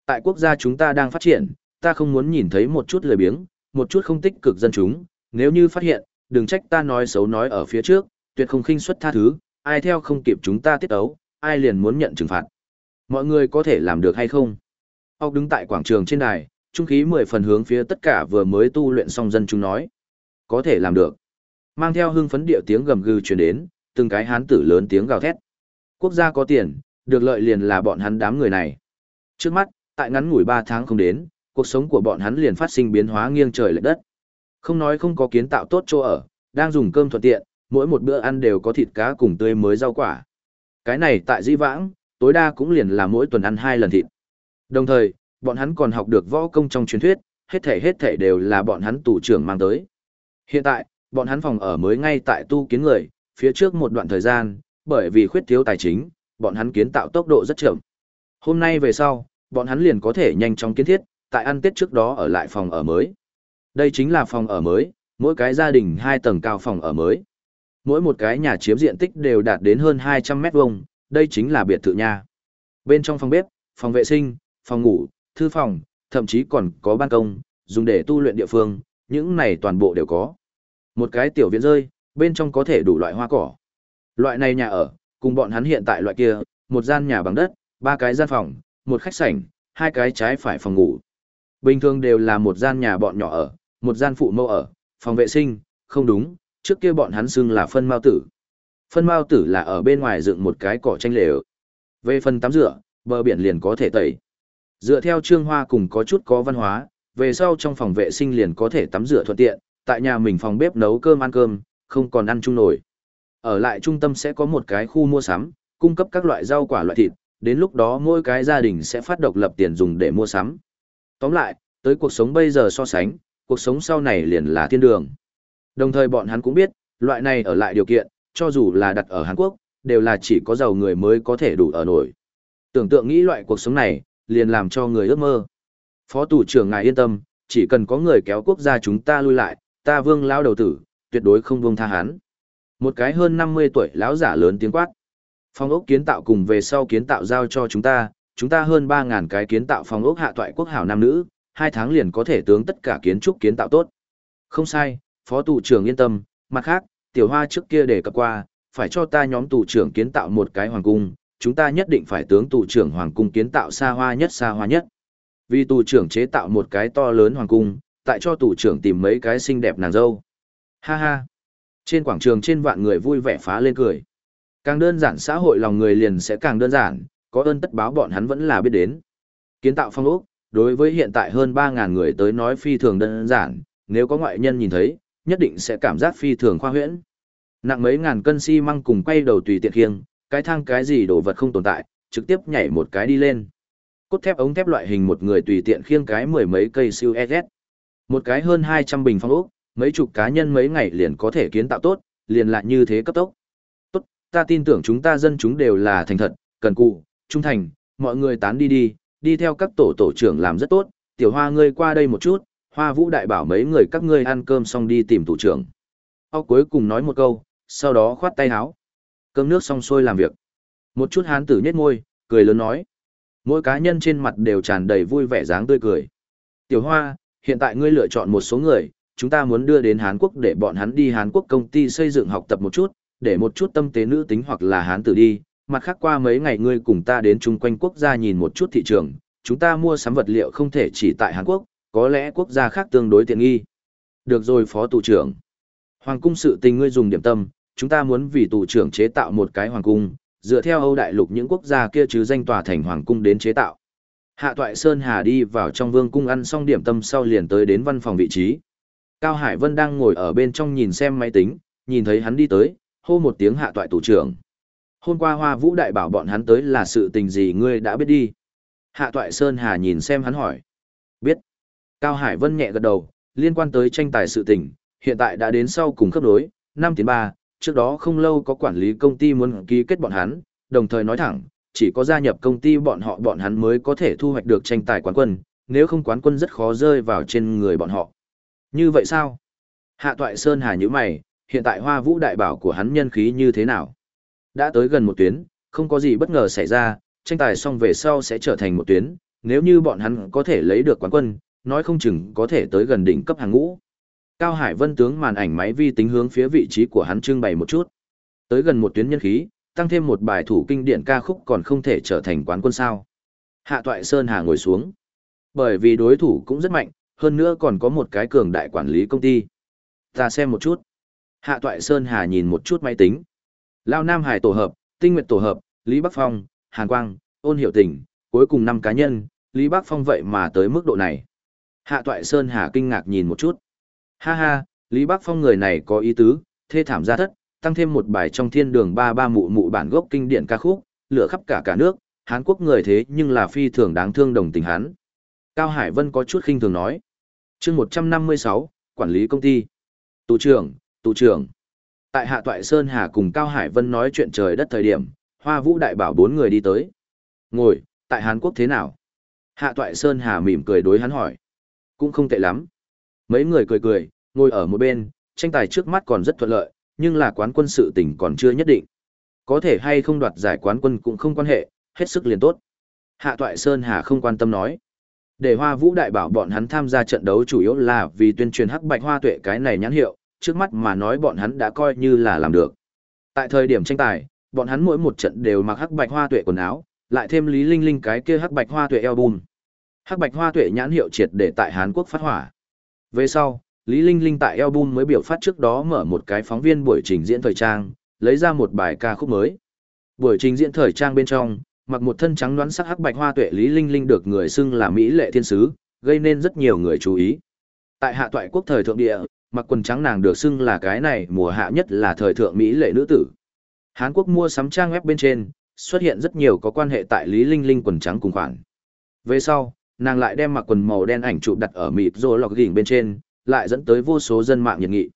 Tại quốc gia chúng ta đang phát triển, ta không muốn nhìn thấy một chút lười biếng, một chút không tích cực dân chúng, nếu như phát hiện, đừng trách ta nói xấu nói ở phía trước, tuyệt không khinh suất tha thứ, ai theo không kịp chúng ta tiết ấu, ai liền muốn nhận trừng phạt. Mọi người có thể làm được hay không? Ốc đứng tại quảng trường trên đài, trung khí mười phần hướng phía tất cả vừa mới tu luyện xong dân chúng nói. Có thể làm được. Mang theo hưng phấn điệu tiếng gầm gừ truyền đến, từng cái hán tử lớn tiếng gào thét. Quốc gia có tiền, được lợi liền là bọn hắn đám người này. Trước mắt, tại ngắn ngủi 3 tháng không đến, cuộc sống của bọn hắn liền phát sinh biến hóa nghiêng trời lệch đất. Không nói không có kiến tạo tốt chỗ ở, đang dùng cơm thuận tiện, mỗi một bữa ăn đều có thịt cá cùng tươi mới rau quả. Cái này tại Di Vãng, tối đa cũng liền là mỗi tuần ăn hai lần thịt. Đồng thời, bọn hắn còn học được võ công trong truyền thuyết, hết thể hết thể đều là bọn hắn tù trưởng mang tới. Hiện tại, bọn hắn phòng ở mới ngay tại tu kiến người, phía trước một đoạn thời gian, bởi vì khuyết thiếu tài chính, bọn hắn kiến tạo tốc độ rất chậm. Hôm nay về sau, bọn hắn liền có thể nhanh chóng kiến thiết, tại ăn Tết trước đó ở lại phòng ở mới. Đây chính là phòng ở mới, mỗi cái gia đình hai tầng cao phòng ở mới. Mỗi một cái nhà chiếm diện tích đều đạt đến hơn 200 mét vuông, đây chính là biệt thự nhà. Bên trong phòng bếp, phòng vệ sinh, phòng ngủ, thư phòng, thậm chí còn có ban công, dùng để tu luyện địa phương, những này toàn bộ đều có. Một cái tiểu viện rơi, bên trong có thể đủ loại hoa cỏ. Loại này nhà ở, cùng bọn hắn hiện tại loại kia, một gian nhà bằng đất, ba cái gian phòng, một khách sảnh, hai cái trái phải phòng ngủ. Bình thường đều là một gian nhà bọn nhỏ ở, một gian phụ mẫu ở, phòng vệ sinh, không đúng, trước kia bọn hắn xưng là phân mao tử. Phân mao tử là ở bên ngoài dựng một cái cỏ tranh lều. Về phần tắm rửa, bờ biển liền có thể tẩy. Dựa theo trương hoa cùng có chút có văn hóa, về sau trong phòng vệ sinh liền có thể tắm rửa thuận tiện, tại nhà mình phòng bếp nấu cơm ăn cơm, không còn ăn chung nổi. Ở lại trung tâm sẽ có một cái khu mua sắm, cung cấp các loại rau quả loại thịt, đến lúc đó mỗi cái gia đình sẽ phát độc lập tiền dùng để mua sắm. Tóm lại, tới cuộc sống bây giờ so sánh, cuộc sống sau này liền là thiên đường. Đồng thời bọn hắn cũng biết, loại này ở lại điều kiện, cho dù là đặt ở Hàn Quốc, đều là chỉ có giàu người mới có thể đủ ở nổi. Tưởng tượng nghĩ loại cuộc sống này, liền làm cho người ước mơ. Phó thủ trưởng ngài yên tâm, chỉ cần có người kéo quốc gia chúng ta lui lại, ta vương lao đầu tử, tuyệt đối không buông tha hắn. Một cái hơn 50 tuổi lão giả lớn tiếng quát. Phong ốc kiến tạo cùng về sau kiến tạo giao cho chúng ta, chúng ta hơn 3.000 cái kiến tạo phong ốc hạ toại quốc hảo nam nữ, hai tháng liền có thể tướng tất cả kiến trúc kiến tạo tốt. Không sai, phó tù trưởng yên tâm, Mặt khác, tiểu hoa trước kia để cập qua, phải cho ta nhóm tù trưởng kiến tạo một cái hoàng cung, chúng ta nhất định phải tướng tù trưởng hoàng cung kiến tạo xa hoa nhất xa hoa nhất. Vì tù trưởng chế tạo một cái to lớn hoàng cung, tại cho tù trưởng tìm mấy cái xinh đẹp nàng dâu. Ha ha. Trên quảng trường trên vạn người vui vẻ phá lên cười. Càng đơn giản xã hội lòng người liền sẽ càng đơn giản, có ơn tất báo bọn hắn vẫn là biết đến. Kiến tạo phong ốc, đối với hiện tại hơn 3.000 người tới nói phi thường đơn giản, nếu có ngoại nhân nhìn thấy, nhất định sẽ cảm giác phi thường khoa huyễn. Nặng mấy ngàn cân xi măng cùng quay đầu tùy tiện khiêng, cái thang cái gì đồ vật không tồn tại, trực tiếp nhảy một cái đi lên. Cốt thép ống thép loại hình một người tùy tiện khiêng cái mười mấy cây siêu SS. Một cái hơn 200 bình phong ốc, mấy chục cá nhân mấy ngày liền có thể kiến tạo tốt, liền lại như thế cấp tốc. Tốt, ta tin tưởng chúng ta dân chúng đều là thành thật, cần cù, trung thành, mọi người tán đi đi, đi theo các tổ tổ trưởng làm rất tốt, tiểu hoa ngươi qua đây một chút, hoa vũ đại bảo mấy người các ngươi ăn cơm xong đi tìm thủ trưởng. Ông cuối cùng nói một câu, sau đó khoát tay áo. Cơm nước xong xuôi làm việc. Một chút hán tử nhếch môi, cười lớn nói. Mỗi cá nhân trên mặt đều tràn đầy vui vẻ dáng tươi cười. Tiểu hoa, hiện tại ngươi lựa chọn một số người, chúng ta muốn đưa đến Hán Quốc để bọn hắn đi Hán Quốc công ty xây dựng học tập một chút, để một chút tâm tế nữ tính hoặc là Hán tử đi. Mặt khác qua mấy ngày ngươi cùng ta đến chung quanh quốc gia nhìn một chút thị trường, chúng ta mua sắm vật liệu không thể chỉ tại Hàn Quốc, có lẽ quốc gia khác tương đối tiện nghi. Được rồi phó tù trưởng. Hoàng cung sự tình ngươi dùng điểm tâm, chúng ta muốn vì tù trưởng chế tạo một cái hoàng cung, dựa theo Âu đại lục những quốc gia kia chứ danh tòa thành hoàng cung đến chế tạo. Hạ Toại Sơn Hà đi vào trong vương cung ăn xong điểm tâm sau liền tới đến văn phòng vị trí. Cao Hải Vân đang ngồi ở bên trong nhìn xem máy tính, nhìn thấy hắn đi tới, hô một tiếng Hạ Toại tủ trưởng. Hôm qua Hoa Vũ đại bảo bọn hắn tới là sự tình gì ngươi đã biết đi. Hạ Toại Sơn Hà nhìn xem hắn hỏi. Biết. Cao Hải Vân nhẹ gật đầu, liên quan tới tranh tài sự tình, hiện tại đã đến sau cùng cấp đối, năm tiến ba. trước đó không lâu có quản lý công ty muốn ký kết bọn hắn, đồng thời nói thẳng, chỉ có gia nhập công ty bọn họ bọn hắn mới có thể thu hoạch được tranh tài quán quân, nếu không quán quân rất khó rơi vào trên người bọn họ. Như vậy sao? Hạ Toại Sơn Hà như mày, hiện tại hoa vũ đại bảo của hắn nhân khí như thế nào? Đã tới gần một tuyến, không có gì bất ngờ xảy ra, tranh tài xong về sau sẽ trở thành một tuyến, nếu như bọn hắn có thể lấy được quán quân, nói không chừng có thể tới gần đỉnh cấp hàng ngũ. Cao Hải Vân tướng màn ảnh máy vi tính hướng phía vị trí của hắn trưng bày một chút. Tới gần một tuyến nhân khí, tăng thêm một bài thủ kinh điển ca khúc còn không thể trở thành quán quân sao. Hạ Toại Sơn Hà ngồi xuống. Bởi vì đối thủ cũng rất mạnh, hơn nữa còn có một cái cường đại quản lý công ty. Ta xem một chút. Hạ Toại Sơn Hà nhìn một chút máy tính. Lao Nam Hải tổ hợp, Tinh Nguyệt tổ hợp, Lý Bắc Phong, Hàn Quang, ôn hiểu tình, cuối cùng năm cá nhân, Lý Bắc Phong vậy mà tới mức độ này. Hạ Toại Sơn Hà kinh ngạc nhìn một chút. Ha ha, Lý Bắc Phong người này có ý tứ, thê thảm gia thất, tăng thêm một bài trong thiên đường ba ba mụ mụ bản gốc kinh điển ca khúc, lửa khắp cả cả nước, Hán Quốc người thế nhưng là phi thường đáng thương đồng tình hắn. Cao Hải Vân có chút khinh thường nói chương 156, quản lý công ty. Tù trưởng, tù trưởng. Tại Hạ Toại Sơn Hà cùng Cao Hải Vân nói chuyện trời đất thời điểm, Hoa Vũ Đại bảo bốn người đi tới. Ngồi, tại Hàn Quốc thế nào? Hạ Toại Sơn Hà mỉm cười đối hắn hỏi. Cũng không tệ lắm. Mấy người cười cười, ngồi ở một bên, tranh tài trước mắt còn rất thuận lợi, nhưng là quán quân sự tỉnh còn chưa nhất định. Có thể hay không đoạt giải quán quân cũng không quan hệ, hết sức liền tốt. Hạ Toại Sơn Hà không quan tâm nói. Để Hoa Vũ Đại bảo bọn hắn tham gia trận đấu chủ yếu là vì tuyên truyền hắc bạch hoa tuệ cái này nhãn hiệu, trước mắt mà nói bọn hắn đã coi như là làm được. Tại thời điểm tranh tài, bọn hắn mỗi một trận đều mặc hắc bạch hoa tuệ quần áo, lại thêm Lý Linh Linh cái kia hắc bạch hoa tuệ album. Hắc bạch hoa tuệ nhãn hiệu triệt để tại Hàn Quốc phát hỏa. Về sau, Lý Linh Linh tại album mới biểu phát trước đó mở một cái phóng viên buổi trình diễn thời trang, lấy ra một bài ca khúc mới. Buổi trình diễn thời trang bên trong, mặc một thân trắng đoán sắc hắc bạch hoa tuệ Lý Linh Linh được người xưng là mỹ lệ thiên sứ, gây nên rất nhiều người chú ý. Tại hạ toại quốc thời thượng địa, mặc quần trắng nàng được xưng là cái này mùa hạ nhất là thời thượng mỹ lệ nữ tử. Hán Quốc mua sắm trang web bên trên, xuất hiện rất nhiều có quan hệ tại Lý Linh Linh quần trắng cùng khoản. Về sau, nàng lại đem mặc quần màu đen ảnh chụp đặt ở mịp rồi lọc gỉnh bên trên, lại dẫn tới vô số dân mạng nhiệt nghị.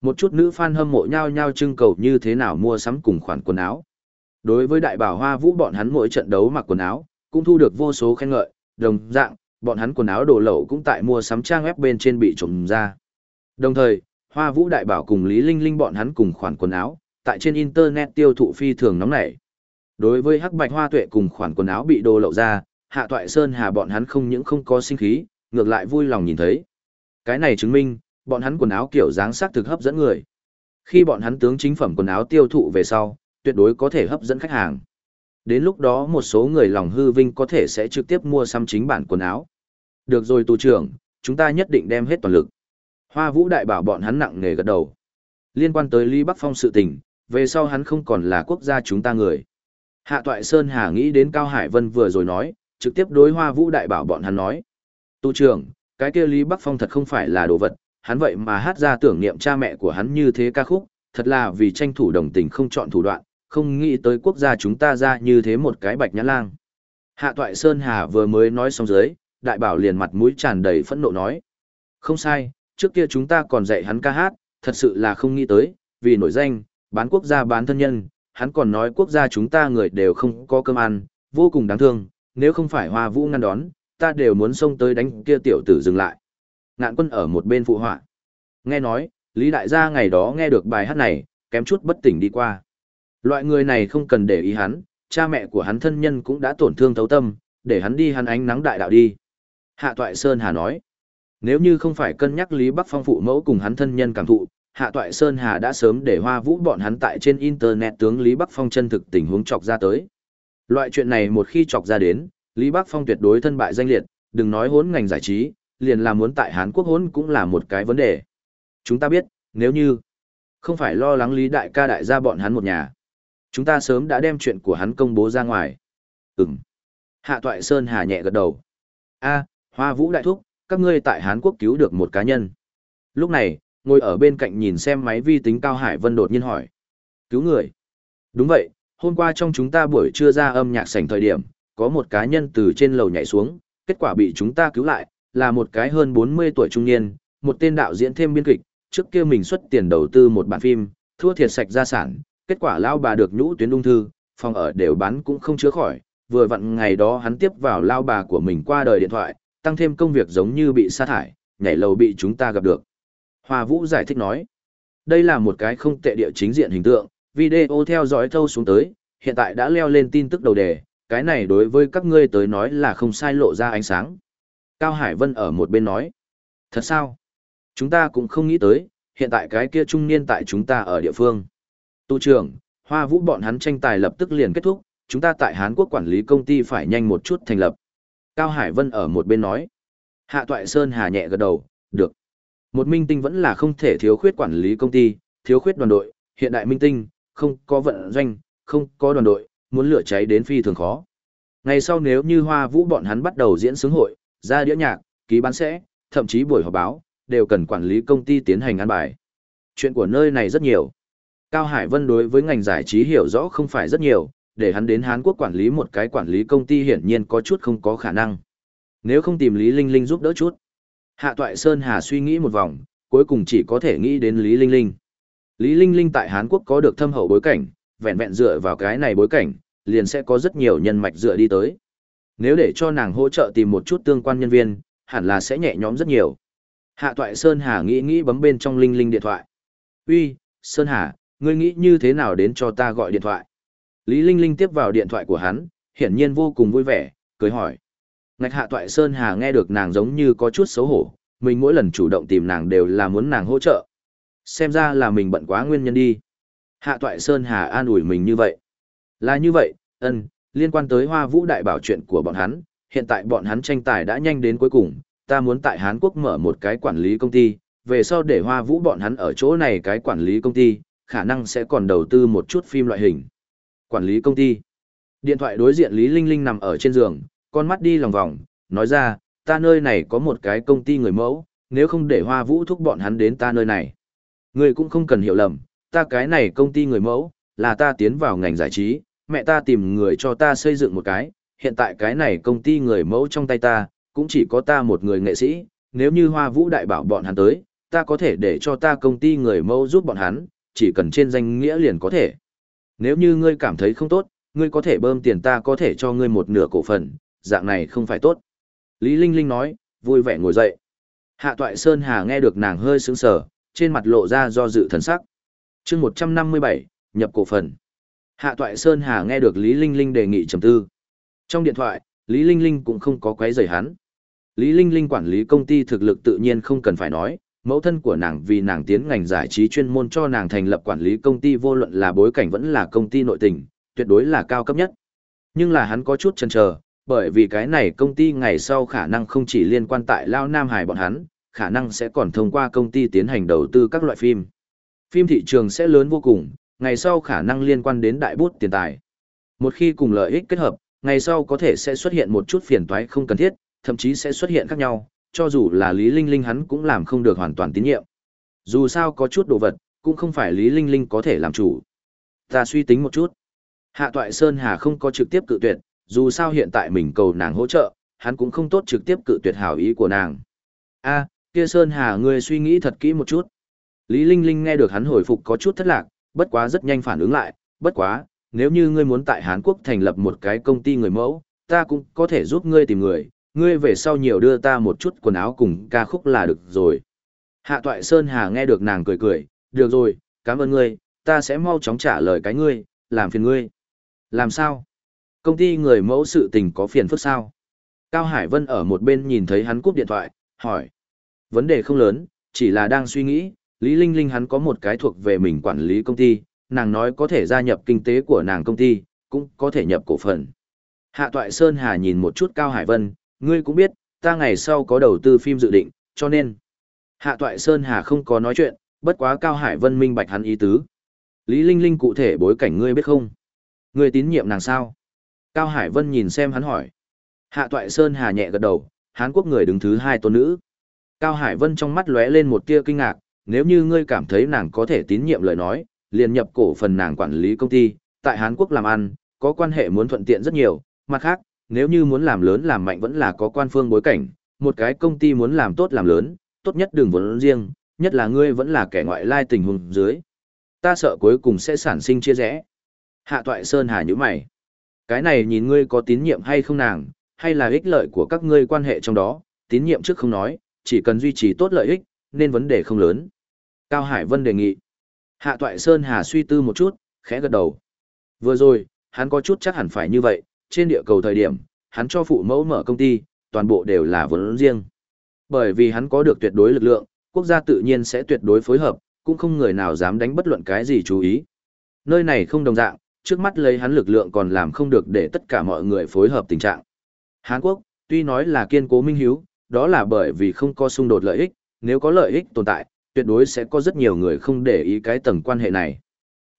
Một chút nữ fan hâm mộ nhau nhau trưng cầu như thế nào mua sắm cùng khoản quần áo. Đối với đại bảo hoa vũ bọn hắn mỗi trận đấu mặc quần áo, cũng thu được vô số khen ngợi, đồng dạng, bọn hắn quần áo đồ lậu cũng tại mua sắm trang web bên trên bị trộm ra. Đồng thời, hoa vũ đại bảo cùng Lý Linh Linh bọn hắn cùng khoản quần áo, tại trên internet tiêu thụ phi thường nóng nảy. Đối với hắc bạch hoa tuệ cùng khoản quần áo bị đồ lậu ra, hạ toại sơn hà bọn hắn không những không có sinh khí, ngược lại vui lòng nhìn thấy. Cái này chứng minh, bọn hắn quần áo kiểu dáng sắc thực hấp dẫn người. Khi bọn hắn tướng chính phẩm quần áo tiêu thụ về sau, tuyệt đối có thể hấp dẫn khách hàng. Đến lúc đó một số người lòng hư vinh có thể sẽ trực tiếp mua xăm chính bản quần áo. Được rồi tù trưởng, chúng ta nhất định đem hết toàn lực. Hoa Vũ đại bảo bọn hắn nặng nề gật đầu. Liên quan tới Lý Bắc Phong sự tình, về sau hắn không còn là quốc gia chúng ta người. Hạ Toại Sơn Hà nghĩ đến Cao Hải Vân vừa rồi nói, trực tiếp đối Hoa Vũ đại bảo bọn hắn nói. Tu trưởng, cái kia Lý Bắc Phong thật không phải là đồ vật, hắn vậy mà hát ra tưởng niệm cha mẹ của hắn như thế ca khúc, thật là vì tranh thủ đồng tình không chọn thủ đoạn, không nghĩ tới quốc gia chúng ta ra như thế một cái bạch nhãn lang. Hạ Toại Sơn Hà vừa mới nói xong dưới, đại bảo liền mặt mũi tràn đầy phẫn nộ nói. Không sai, trước kia chúng ta còn dạy hắn ca hát, thật sự là không nghĩ tới, vì nổi danh, bán quốc gia bán thân nhân, hắn còn nói quốc gia chúng ta người đều không có cơm ăn, vô cùng đáng thương, nếu không phải hoa vũ ngăn đón, ta đều muốn xông tới đánh kia tiểu tử dừng lại. Ngạn quân ở một bên phụ họa. Nghe nói, Lý Đại gia ngày đó nghe được bài hát này, kém chút bất tỉnh đi qua. Loại người này không cần để ý hắn, cha mẹ của hắn thân nhân cũng đã tổn thương thấu tâm, để hắn đi hắn ánh nắng đại đạo đi. Hạ Toại Sơn Hà nói, nếu như không phải cân nhắc Lý Bắc Phong phụ mẫu cùng hắn thân nhân cảm thụ, Hạ Toại Sơn Hà đã sớm để hoa vũ bọn hắn tại trên Internet tướng Lý Bắc Phong chân thực tình huống chọc ra tới. Loại chuyện này một khi chọc ra đến, Lý Bắc Phong tuyệt đối thân bại danh liệt, đừng nói hốn ngành giải trí, liền là muốn tại Hán Quốc hốn cũng là một cái vấn đề. Chúng ta biết, nếu như không phải lo lắng Lý Đại ca đại gia bọn hắn một nhà, chúng ta sớm đã đem chuyện của hắn công bố ra ngoài. Ừm. Hạ Toại Sơn Hà nhẹ gật đầu. A, Hoa Vũ đại thúc, các ngươi tại Hán Quốc cứu được một cá nhân. Lúc này, ngồi ở bên cạnh nhìn xem máy vi tính Cao Hải Vân đột nhiên hỏi. Cứu người. Đúng vậy, hôm qua trong chúng ta buổi trưa ra âm nhạc sảnh thời điểm, có một cá nhân từ trên lầu nhảy xuống, kết quả bị chúng ta cứu lại, là một cái hơn 40 tuổi trung niên, một tên đạo diễn thêm biên kịch, trước kia mình xuất tiền đầu tư một bản phim, thua thiệt sạch gia sản, kết quả lao bà được nhũ tuyến ung thư, phòng ở đều bán cũng không chứa khỏi, vừa vặn ngày đó hắn tiếp vào lao bà của mình qua đời điện thoại, tăng thêm công việc giống như bị sa thải, nhảy lầu bị chúng ta gặp được. Hoa Vũ giải thích nói, đây là một cái không tệ địa chính diện hình tượng, video theo dõi thâu xuống tới, hiện tại đã leo lên tin tức đầu đề, cái này đối với các ngươi tới nói là không sai lộ ra ánh sáng. Cao Hải Vân ở một bên nói, thật sao? Chúng ta cũng không nghĩ tới, hiện tại cái kia trung niên tại chúng ta ở địa phương. Tu trưởng, Hoa Vũ bọn hắn tranh tài lập tức liền kết thúc, chúng ta tại Hán Quốc quản lý công ty phải nhanh một chút thành lập. Cao Hải Vân ở một bên nói. Hạ Toại Sơn hà nhẹ gật đầu, được. Một minh tinh vẫn là không thể thiếu khuyết quản lý công ty, thiếu khuyết đoàn đội, hiện đại minh tinh, không có vận doanh, không có đoàn đội, muốn lửa cháy đến phi thường khó. Ngày sau nếu như Hoa Vũ bọn hắn bắt đầu diễn sướng hội, ra đĩa nhạc, ký bán sẽ, thậm chí buổi họp báo, đều cần quản lý công ty tiến hành an bài. Chuyện của nơi này rất nhiều. Cao Hải Vân đối với ngành giải trí hiểu rõ không phải rất nhiều, để hắn đến Hán Quốc quản lý một cái quản lý công ty hiển nhiên có chút không có khả năng. Nếu không tìm Lý Linh Linh giúp đỡ chút. Hạ Toại Sơn Hà suy nghĩ một vòng, cuối cùng chỉ có thể nghĩ đến Lý Linh Linh. Lý Linh Linh tại Hán Quốc có được thâm hậu bối cảnh, vẹn vẹn dựa vào cái này bối cảnh, liền sẽ có rất nhiều nhân mạch dựa đi tới. Nếu để cho nàng hỗ trợ tìm một chút tương quan nhân viên, hẳn là sẽ nhẹ nhõm rất nhiều. Hạ Toại Sơn Hà nghĩ nghĩ bấm bên trong Linh Linh điện thoại. Uy, Sơn Hà, ngươi nghĩ như thế nào đến cho ta gọi điện thoại? Lý Linh Linh tiếp vào điện thoại của hắn, hiển nhiên vô cùng vui vẻ, cười hỏi. Ngạch Hạ Toại Sơn Hà nghe được nàng giống như có chút xấu hổ, mình mỗi lần chủ động tìm nàng đều là muốn nàng hỗ trợ. Xem ra là mình bận quá nguyên nhân đi. Hạ Toại Sơn Hà an ủi mình như vậy. Là như vậy, ân, liên quan tới Hoa Vũ Đại Bảo chuyện của bọn hắn, hiện tại bọn hắn tranh tài đã nhanh đến cuối cùng, ta muốn tại Hán Quốc mở một cái quản lý công ty, về sau để Hoa Vũ bọn hắn ở chỗ này cái quản lý công ty, khả năng sẽ còn đầu tư một chút phim loại hình. Quản lý công ty. Điện thoại đối diện Lý Linh Linh nằm ở trên giường, con mắt đi lòng vòng, nói ra, ta nơi này có một cái công ty người mẫu, nếu không để Hoa Vũ thúc bọn hắn đến ta nơi này. Người cũng không cần hiểu lầm, ta cái này công ty người mẫu, là ta tiến vào ngành giải trí, mẹ ta tìm người cho ta xây dựng một cái, hiện tại cái này công ty người mẫu trong tay ta, cũng chỉ có ta một người nghệ sĩ, nếu như Hoa Vũ đại bảo bọn hắn tới, ta có thể để cho ta công ty người mẫu giúp bọn hắn, chỉ cần trên danh nghĩa liền có thể. Nếu như ngươi cảm thấy không tốt, ngươi có thể bơm tiền ta có thể cho ngươi một nửa cổ phần, dạng này không phải tốt. Lý Linh Linh nói, vui vẻ ngồi dậy. Hạ Toại Sơn Hà nghe được nàng hơi sững sờ, trên mặt lộ ra do dự thần sắc. Chương 157, nhập cổ phần. Hạ Toại Sơn Hà nghe được Lý Linh Linh đề nghị trầm tư. Trong điện thoại, Lý Linh Linh cũng không có quấy rầy hắn. Lý Linh Linh quản lý công ty thực lực tự nhiên không cần phải nói, mẫu thân của nàng vì nàng tiến ngành giải trí chuyên môn cho nàng thành lập quản lý công ty vô luận là bối cảnh vẫn là công ty nội tình, tuyệt đối là cao cấp nhất. Nhưng là hắn có chút chần chờ, bởi vì cái này công ty ngày sau khả năng không chỉ liên quan tại Lao Nam Hải bọn hắn, khả năng sẽ còn thông qua công ty tiến hành đầu tư các loại phim. Phim thị trường sẽ lớn vô cùng, ngày sau khả năng liên quan đến đại bút tiền tài. Một khi cùng lợi ích kết hợp, ngày sau có thể sẽ xuất hiện một chút phiền toái không cần thiết, thậm chí sẽ xuất hiện khác nhau, cho dù là Lý Linh Linh hắn cũng làm không được hoàn toàn tín nhiệm. Dù sao có chút đồ vật, cũng không phải Lý Linh Linh có thể làm chủ. Ta suy tính một chút. Hạ Toại Sơn Hà không có trực tiếp cự tuyệt, dù sao hiện tại mình cầu nàng hỗ trợ, hắn cũng không tốt trực tiếp cự tuyệt hảo ý của nàng. A, kia Sơn Hà ngươi suy nghĩ thật kỹ một chút. Lý Linh Linh nghe được hắn hồi phục có chút thất lạc, bất quá rất nhanh phản ứng lại, bất quá, nếu như ngươi muốn tại Hàn Quốc thành lập một cái công ty người mẫu, ta cũng có thể giúp ngươi tìm người, ngươi về sau nhiều đưa ta một chút quần áo cùng ca khúc là được rồi. Hạ Toại Sơn Hà nghe được nàng cười cười, được rồi, cảm ơn ngươi, ta sẽ mau chóng trả lời cái ngươi, làm phiền ngươi. Làm sao? Công ty người mẫu sự tình có phiền phức sao? Cao Hải Vân ở một bên nhìn thấy hắn cúp điện thoại, hỏi. Vấn đề không lớn, chỉ là đang suy nghĩ, Lý Linh Linh hắn có một cái thuộc về mình quản lý công ty, nàng nói có thể gia nhập kinh tế của nàng công ty, cũng có thể nhập cổ phần. Hạ Toại Sơn Hà nhìn một chút Cao Hải Vân, ngươi cũng biết, ta ngày sau có đầu tư phim dự định, cho nên. Hạ Toại Sơn Hà không có nói chuyện, bất quá Cao Hải Vân minh bạch hắn ý tứ. Lý Linh Linh cụ thể bối cảnh ngươi biết không? Ngươi tín nhiệm nàng sao? Cao Hải Vân nhìn xem hắn hỏi. Hạ Toại Sơn Hà nhẹ gật đầu, Hán Quốc người đứng thứ hai tôn nữ. Cao Hải Vân trong mắt lóe lên một tia kinh ngạc, nếu như ngươi cảm thấy nàng có thể tín nhiệm lời nói, liền nhập cổ phần nàng quản lý công ty, tại Hán Quốc làm ăn, có quan hệ muốn thuận tiện rất nhiều, mặt khác, nếu như muốn làm lớn làm mạnh vẫn là có quan phương bối cảnh, một cái công ty muốn làm tốt làm lớn, tốt nhất đừng vốn riêng, nhất là ngươi vẫn là kẻ ngoại lai tình huống dưới. Ta sợ cuối cùng sẽ sản sinh chia rẽ. Hạ Toại Sơn Hà như mày. Cái này nhìn ngươi có tín nhiệm hay không nàng, hay là ích lợi của các ngươi quan hệ trong đó, tín nhiệm trước không nói, chỉ cần duy trì tốt lợi ích, nên vấn đề không lớn. Cao Hải Vân đề nghị. Hạ Toại Sơn Hà suy tư một chút, khẽ gật đầu. Vừa rồi, hắn có chút chắc hẳn phải như vậy, trên địa cầu thời điểm, hắn cho phụ mẫu mở công ty, toàn bộ đều là vốn riêng. Bởi vì hắn có được tuyệt đối lực lượng, quốc gia tự nhiên sẽ tuyệt đối phối hợp, cũng không người nào dám đánh bất luận cái gì chú ý. Nơi này không đồng dạng, trước mắt lấy hắn lực lượng còn làm không được để tất cả mọi người phối hợp tình trạng. Hàn Quốc, tuy nói là kiên cố minh hiếu, đó là bởi vì không có xung đột lợi ích, nếu có lợi ích tồn tại, tuyệt đối sẽ có rất nhiều người không để ý cái tầng quan hệ này.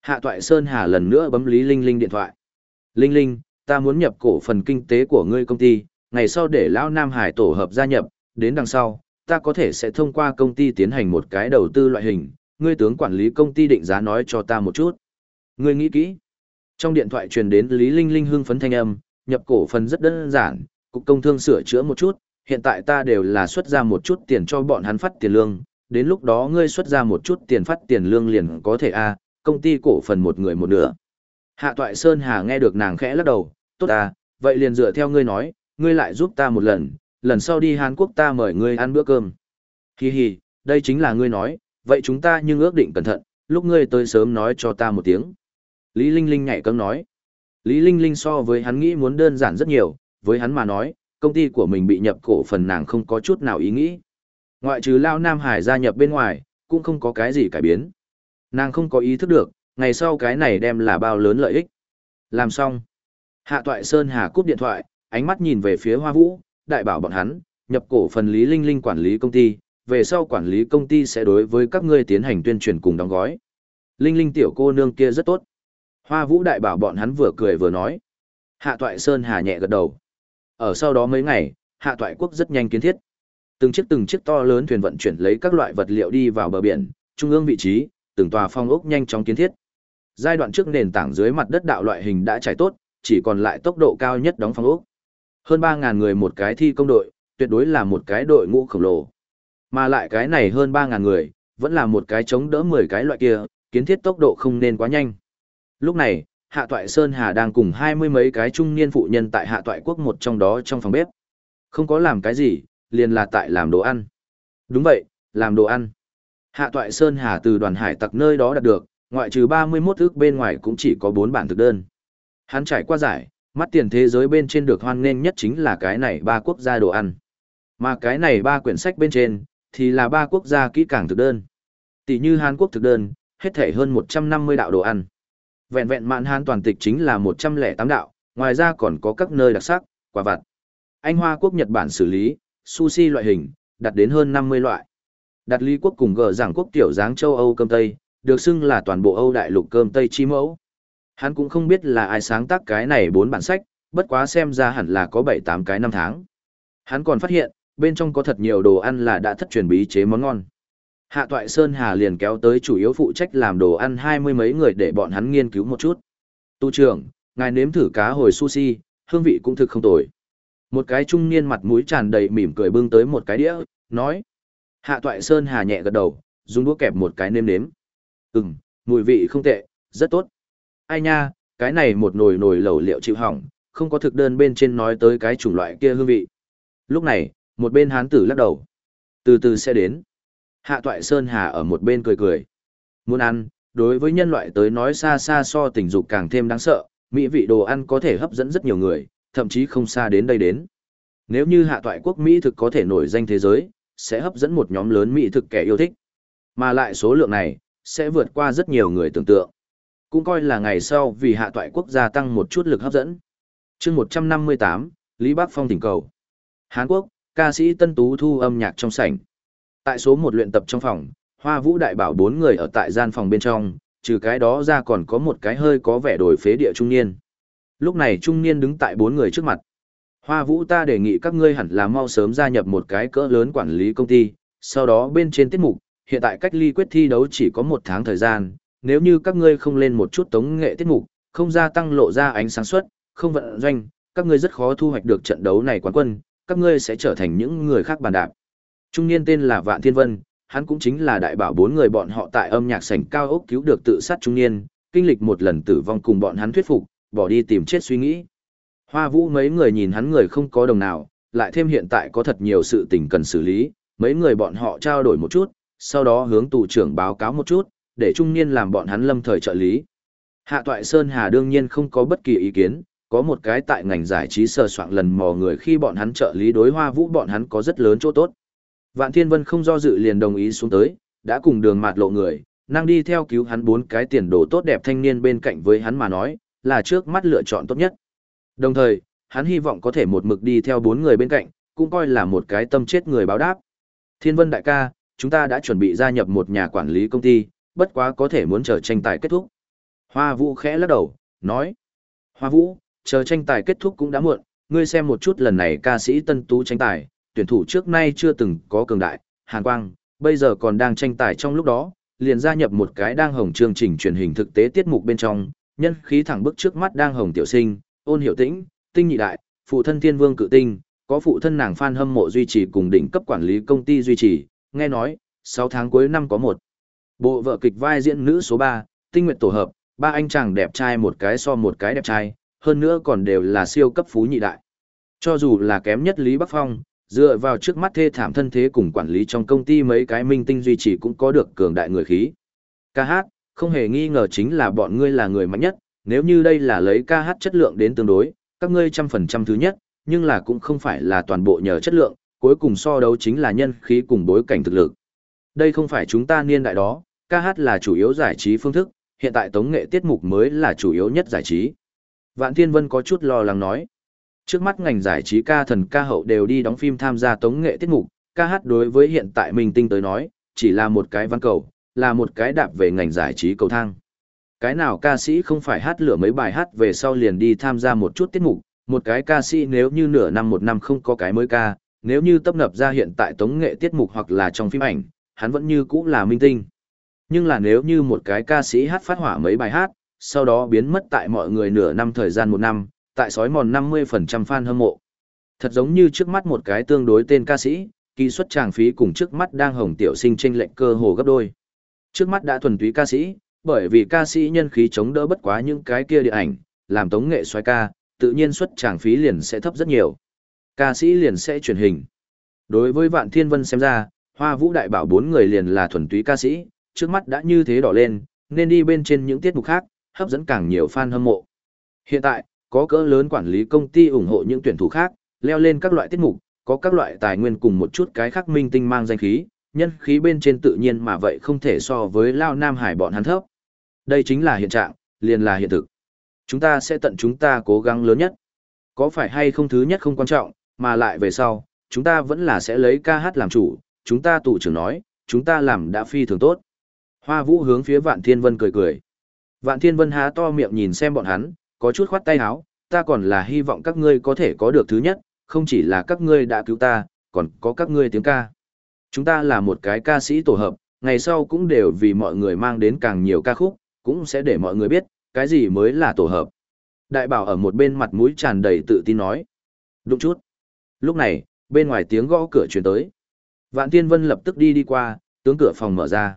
Hạ Toại Sơn Hà lần nữa bấm Lý Linh Linh điện thoại. Linh Linh, ta muốn nhập cổ phần kinh tế của ngươi công ty, ngày sau để Lão Nam Hải tổ hợp gia nhập, đến đằng sau, ta có thể sẽ thông qua công ty tiến hành một cái đầu tư loại hình, ngươi tướng quản lý công ty định giá nói cho ta một chút. Ngươi nghĩ kỹ. Trong điện thoại truyền đến Lý Linh Linh hưng phấn thanh âm, nhập cổ phần rất đơn giản, cục công thương sửa chữa một chút, hiện tại ta đều là xuất ra một chút tiền cho bọn hắn phát tiền lương, đến lúc đó ngươi xuất ra một chút tiền phát tiền lương liền có thể a, công ty cổ phần một người một nửa. Hạ Toại Sơn Hà nghe được nàng khẽ lắc đầu, tốt à, vậy liền dựa theo ngươi nói, ngươi lại giúp ta một lần, lần sau đi Hàn Quốc ta mời ngươi ăn bữa cơm. Hi hi, đây chính là ngươi nói, vậy chúng ta nhưng ước định cẩn thận, lúc ngươi tới sớm nói cho ta một tiếng. Lý Linh Linh nhảy cấm nói. Lý Linh Linh so với hắn nghĩ muốn đơn giản rất nhiều, với hắn mà nói, công ty của mình bị nhập cổ phần nàng không có chút nào ý nghĩ. Ngoại trừ Lao Nam Hải gia nhập bên ngoài, cũng không có cái gì cải biến. Nàng không có ý thức được, ngày sau cái này đem là bao lớn lợi ích. Làm xong. Hạ Toại Sơn Hà cúp điện thoại, ánh mắt nhìn về phía Hoa Vũ, đại bảo bọn hắn, nhập cổ phần Lý Linh Linh quản lý công ty, về sau quản lý công ty sẽ đối với các ngươi tiến hành tuyên truyền cùng đóng gói. Linh Linh tiểu cô nương kia rất tốt. Hoa Vũ đại bảo bọn hắn vừa cười vừa nói. Hạ Toại Sơn Hà nhẹ gật đầu. Ở sau đó mấy ngày, Hạ Toại quốc rất nhanh kiến thiết. Từng chiếc từng chiếc to lớn thuyền vận chuyển lấy các loại vật liệu đi vào bờ biển, trung ương vị trí, từng tòa phong ốc nhanh chóng kiến thiết. Giai đoạn trước nền tảng dưới mặt đất đạo loại hình đã trải tốt, chỉ còn lại tốc độ cao nhất đóng phong ốc. Hơn 3000 người một cái thi công đội, tuyệt đối là một cái đội ngũ khổng lồ. Mà lại cái này hơn 3000 người, vẫn là một cái chống đỡ 10 cái loại kia, kiến thiết tốc độ không nên quá nhanh. Lúc này, Hạ Toại Sơn Hà đang cùng hai mươi mấy cái trung niên phụ nhân tại Hạ Toại Quốc một trong đó trong phòng bếp. Không có làm cái gì, liền là tại làm đồ ăn. Đúng vậy, làm đồ ăn. Hạ Toại Sơn Hà từ đoàn hải tặc nơi đó đạt được, ngoại trừ 31 ước bên ngoài cũng chỉ có 4 bản thực đơn. Hắn trải qua giải, mắt tiền thế giới bên trên được hoan nghênh nhất chính là cái này ba quốc gia đồ ăn. Mà cái này ba quyển sách bên trên, thì là ba quốc gia kỹ càng thực đơn. Tỷ như Hàn Quốc thực đơn, hết thể hơn 150 đạo đồ ăn. Vẹn vẹn mạn Hàn toàn tịch chính là 108 đạo, ngoài ra còn có các nơi đặc sắc, quả vặt. Anh Hoa Quốc Nhật Bản xử lý, sushi loại hình, đạt đến hơn 50 loại. Đặt Lý Quốc cùng gờ giảng quốc tiểu dáng châu Âu cơm Tây, được xưng là toàn bộ Âu đại lục cơm Tây chi mẫu. Hắn cũng không biết là ai sáng tác cái này bốn bản sách, bất quá xem ra hẳn là có 7-8 cái năm tháng. Hắn còn phát hiện, bên trong có thật nhiều đồ ăn là đã thất truyền bí chế món ngon. Hạ Toại Sơn Hà liền kéo tới chủ yếu phụ trách làm đồ ăn hai mươi mấy người để bọn hắn nghiên cứu một chút. Tu trưởng, ngài nếm thử cá hồi sushi, hương vị cũng thực không tồi. Một cái trung niên mặt mũi tràn đầy mỉm cười bưng tới một cái đĩa, nói. Hạ Toại Sơn Hà nhẹ gật đầu, dùng đũa kẹp một cái nêm nếm. Ừm, mùi vị không tệ, rất tốt. Ai nha, cái này một nồi nồi lẩu liệu chịu hỏng, không có thực đơn bên trên nói tới cái chủng loại kia hương vị. Lúc này, một bên hán tử lắc đầu. Từ từ sẽ đến. Hạ toại Sơn Hà ở một bên cười cười. Muốn ăn, đối với nhân loại tới nói xa xa so tình dục càng thêm đáng sợ, mỹ vị đồ ăn có thể hấp dẫn rất nhiều người, thậm chí không xa đến đây đến. Nếu như hạ toại quốc Mỹ thực có thể nổi danh thế giới, sẽ hấp dẫn một nhóm lớn Mỹ thực kẻ yêu thích. Mà lại số lượng này, sẽ vượt qua rất nhiều người tưởng tượng. Cũng coi là ngày sau vì hạ toại quốc gia tăng một chút lực hấp dẫn. chương 158, Lý Bắc Phong tỉnh cầu. Hàn Quốc, ca sĩ Tân Tú thu âm nhạc trong sảnh. Tại số một luyện tập trong phòng, Hoa Vũ đại bảo bốn người ở tại gian phòng bên trong, trừ cái đó ra còn có một cái hơi có vẻ đổi phế địa trung niên. Lúc này trung niên đứng tại bốn người trước mặt. Hoa Vũ ta đề nghị các ngươi hẳn là mau sớm gia nhập một cái cỡ lớn quản lý công ty, sau đó bên trên tiết mục, hiện tại cách ly quyết thi đấu chỉ có một tháng thời gian, nếu như các ngươi không lên một chút tống nghệ tiết mục, không gia tăng lộ ra ánh sáng suất, không vận doanh, các ngươi rất khó thu hoạch được trận đấu này quán quân, các ngươi sẽ trở thành những người khác bàn đạp. Trung niên tên là Vạn Thiên Vân, hắn cũng chính là đại bảo bốn người bọn họ tại âm nhạc sảnh cao ốc cứu được tự sát trung niên, kinh lịch một lần tử vong cùng bọn hắn thuyết phục, bỏ đi tìm chết suy nghĩ. Hoa Vũ mấy người nhìn hắn người không có đồng nào, lại thêm hiện tại có thật nhiều sự tình cần xử lý, mấy người bọn họ trao đổi một chút, sau đó hướng tù trưởng báo cáo một chút, để trung niên làm bọn hắn lâm thời trợ lý. Hạ Toại Sơn Hà đương nhiên không có bất kỳ ý kiến, có một cái tại ngành giải trí sờ soạn lần mò người khi bọn hắn trợ lý đối Hoa Vũ bọn hắn có rất lớn chỗ tốt. Vạn Thiên Vân không do dự liền đồng ý xuống tới, đã cùng đường mạt lộ người, năng đi theo cứu hắn bốn cái tiền đồ tốt đẹp thanh niên bên cạnh với hắn mà nói, là trước mắt lựa chọn tốt nhất. Đồng thời, hắn hy vọng có thể một mực đi theo bốn người bên cạnh, cũng coi là một cái tâm chết người báo đáp. Thiên Vân đại ca, chúng ta đã chuẩn bị gia nhập một nhà quản lý công ty, bất quá có thể muốn chờ tranh tài kết thúc. Hoa Vũ khẽ lắc đầu, nói. Hoa Vũ, chờ tranh tài kết thúc cũng đã muộn, ngươi xem một chút lần này ca sĩ Tân Tú tranh tài, tuyển thủ trước nay chưa từng có cường đại, Hàn Quang, bây giờ còn đang tranh tài trong lúc đó, liền gia nhập một cái đang hồng chương trình truyền hình thực tế tiết mục bên trong, nhân khí thẳng bức trước mắt đang hồng tiểu sinh, ôn hiểu tĩnh, tinh nhị đại, phụ thân thiên vương cự tinh, có phụ thân nàng fan hâm mộ duy trì cùng đỉnh cấp quản lý công ty duy trì, nghe nói, 6 tháng cuối năm có một bộ vợ kịch vai diễn nữ số 3, tinh nguyện tổ hợp, ba anh chàng đẹp trai một cái so một cái đẹp trai, hơn nữa còn đều là siêu cấp phú nhị đại. Cho dù là kém nhất Lý Bắc Phong, dựa vào trước mắt thê thảm thân thế cùng quản lý trong công ty mấy cái minh tinh duy trì cũng có được cường đại người khí. Ca hát, không hề nghi ngờ chính là bọn ngươi là người mạnh nhất, nếu như đây là lấy ca hát chất lượng đến tương đối, các ngươi trăm phần trăm thứ nhất, nhưng là cũng không phải là toàn bộ nhờ chất lượng, cuối cùng so đấu chính là nhân khí cùng bối cảnh thực lực. Đây không phải chúng ta niên đại đó, ca hát là chủ yếu giải trí phương thức, hiện tại tống nghệ tiết mục mới là chủ yếu nhất giải trí. Vạn Thiên Vân có chút lo lắng nói. Trước mắt ngành giải trí ca thần ca hậu đều đi đóng phim tham gia tống nghệ tiết mục, ca hát đối với hiện tại mình tinh tới nói, chỉ là một cái văn cầu, là một cái đạp về ngành giải trí cầu thang. Cái nào ca sĩ không phải hát lửa mấy bài hát về sau liền đi tham gia một chút tiết mục, một cái ca sĩ nếu như nửa năm một năm không có cái mới ca, nếu như tấp nập ra hiện tại tống nghệ tiết mục hoặc là trong phim ảnh, hắn vẫn như cũ là minh tinh. Nhưng là nếu như một cái ca sĩ hát phát hỏa mấy bài hát, sau đó biến mất tại mọi người nửa năm thời gian một năm, tại sói mòn 50% fan hâm mộ. Thật giống như trước mắt một cái tương đối tên ca sĩ, kỳ suất tràng phí cùng trước mắt đang hồng tiểu sinh tranh lệnh cơ hồ gấp đôi. Trước mắt đã thuần túy ca sĩ, bởi vì ca sĩ nhân khí chống đỡ bất quá những cái kia địa ảnh, làm tống nghệ xoay ca, tự nhiên suất tràng phí liền sẽ thấp rất nhiều. Ca sĩ liền sẽ truyền hình. Đối với Vạn Thiên Vân xem ra, Hoa Vũ Đại Bảo bốn người liền là thuần túy ca sĩ, trước mắt đã như thế đỏ lên, nên đi bên trên những tiết mục khác, hấp dẫn càng nhiều fan hâm mộ. Hiện tại, có cỡ lớn quản lý công ty ủng hộ những tuyển thủ khác, leo lên các loại tiết mục, có các loại tài nguyên cùng một chút cái khác minh tinh mang danh khí, nhân khí bên trên tự nhiên mà vậy không thể so với Lao Nam Hải bọn hắn thấp. Đây chính là hiện trạng, liền là hiện thực. Chúng ta sẽ tận chúng ta cố gắng lớn nhất. Có phải hay không thứ nhất không quan trọng, mà lại về sau, chúng ta vẫn là sẽ lấy ca hát làm chủ, chúng ta tụ trưởng nói, chúng ta làm đã phi thường tốt. Hoa Vũ hướng phía Vạn Thiên Vân cười cười. Vạn Thiên Vân há to miệng nhìn xem bọn hắn, có chút khoát tay áo, ta còn là hy vọng các ngươi có thể có được thứ nhất, không chỉ là các ngươi đã cứu ta, còn có các ngươi tiếng ca. Chúng ta là một cái ca sĩ tổ hợp, ngày sau cũng đều vì mọi người mang đến càng nhiều ca khúc, cũng sẽ để mọi người biết, cái gì mới là tổ hợp. Đại bảo ở một bên mặt mũi tràn đầy tự tin nói. Đúng chút. Lúc này, bên ngoài tiếng gõ cửa truyền tới. Vạn Thiên Vân lập tức đi đi qua, tướng cửa phòng mở ra.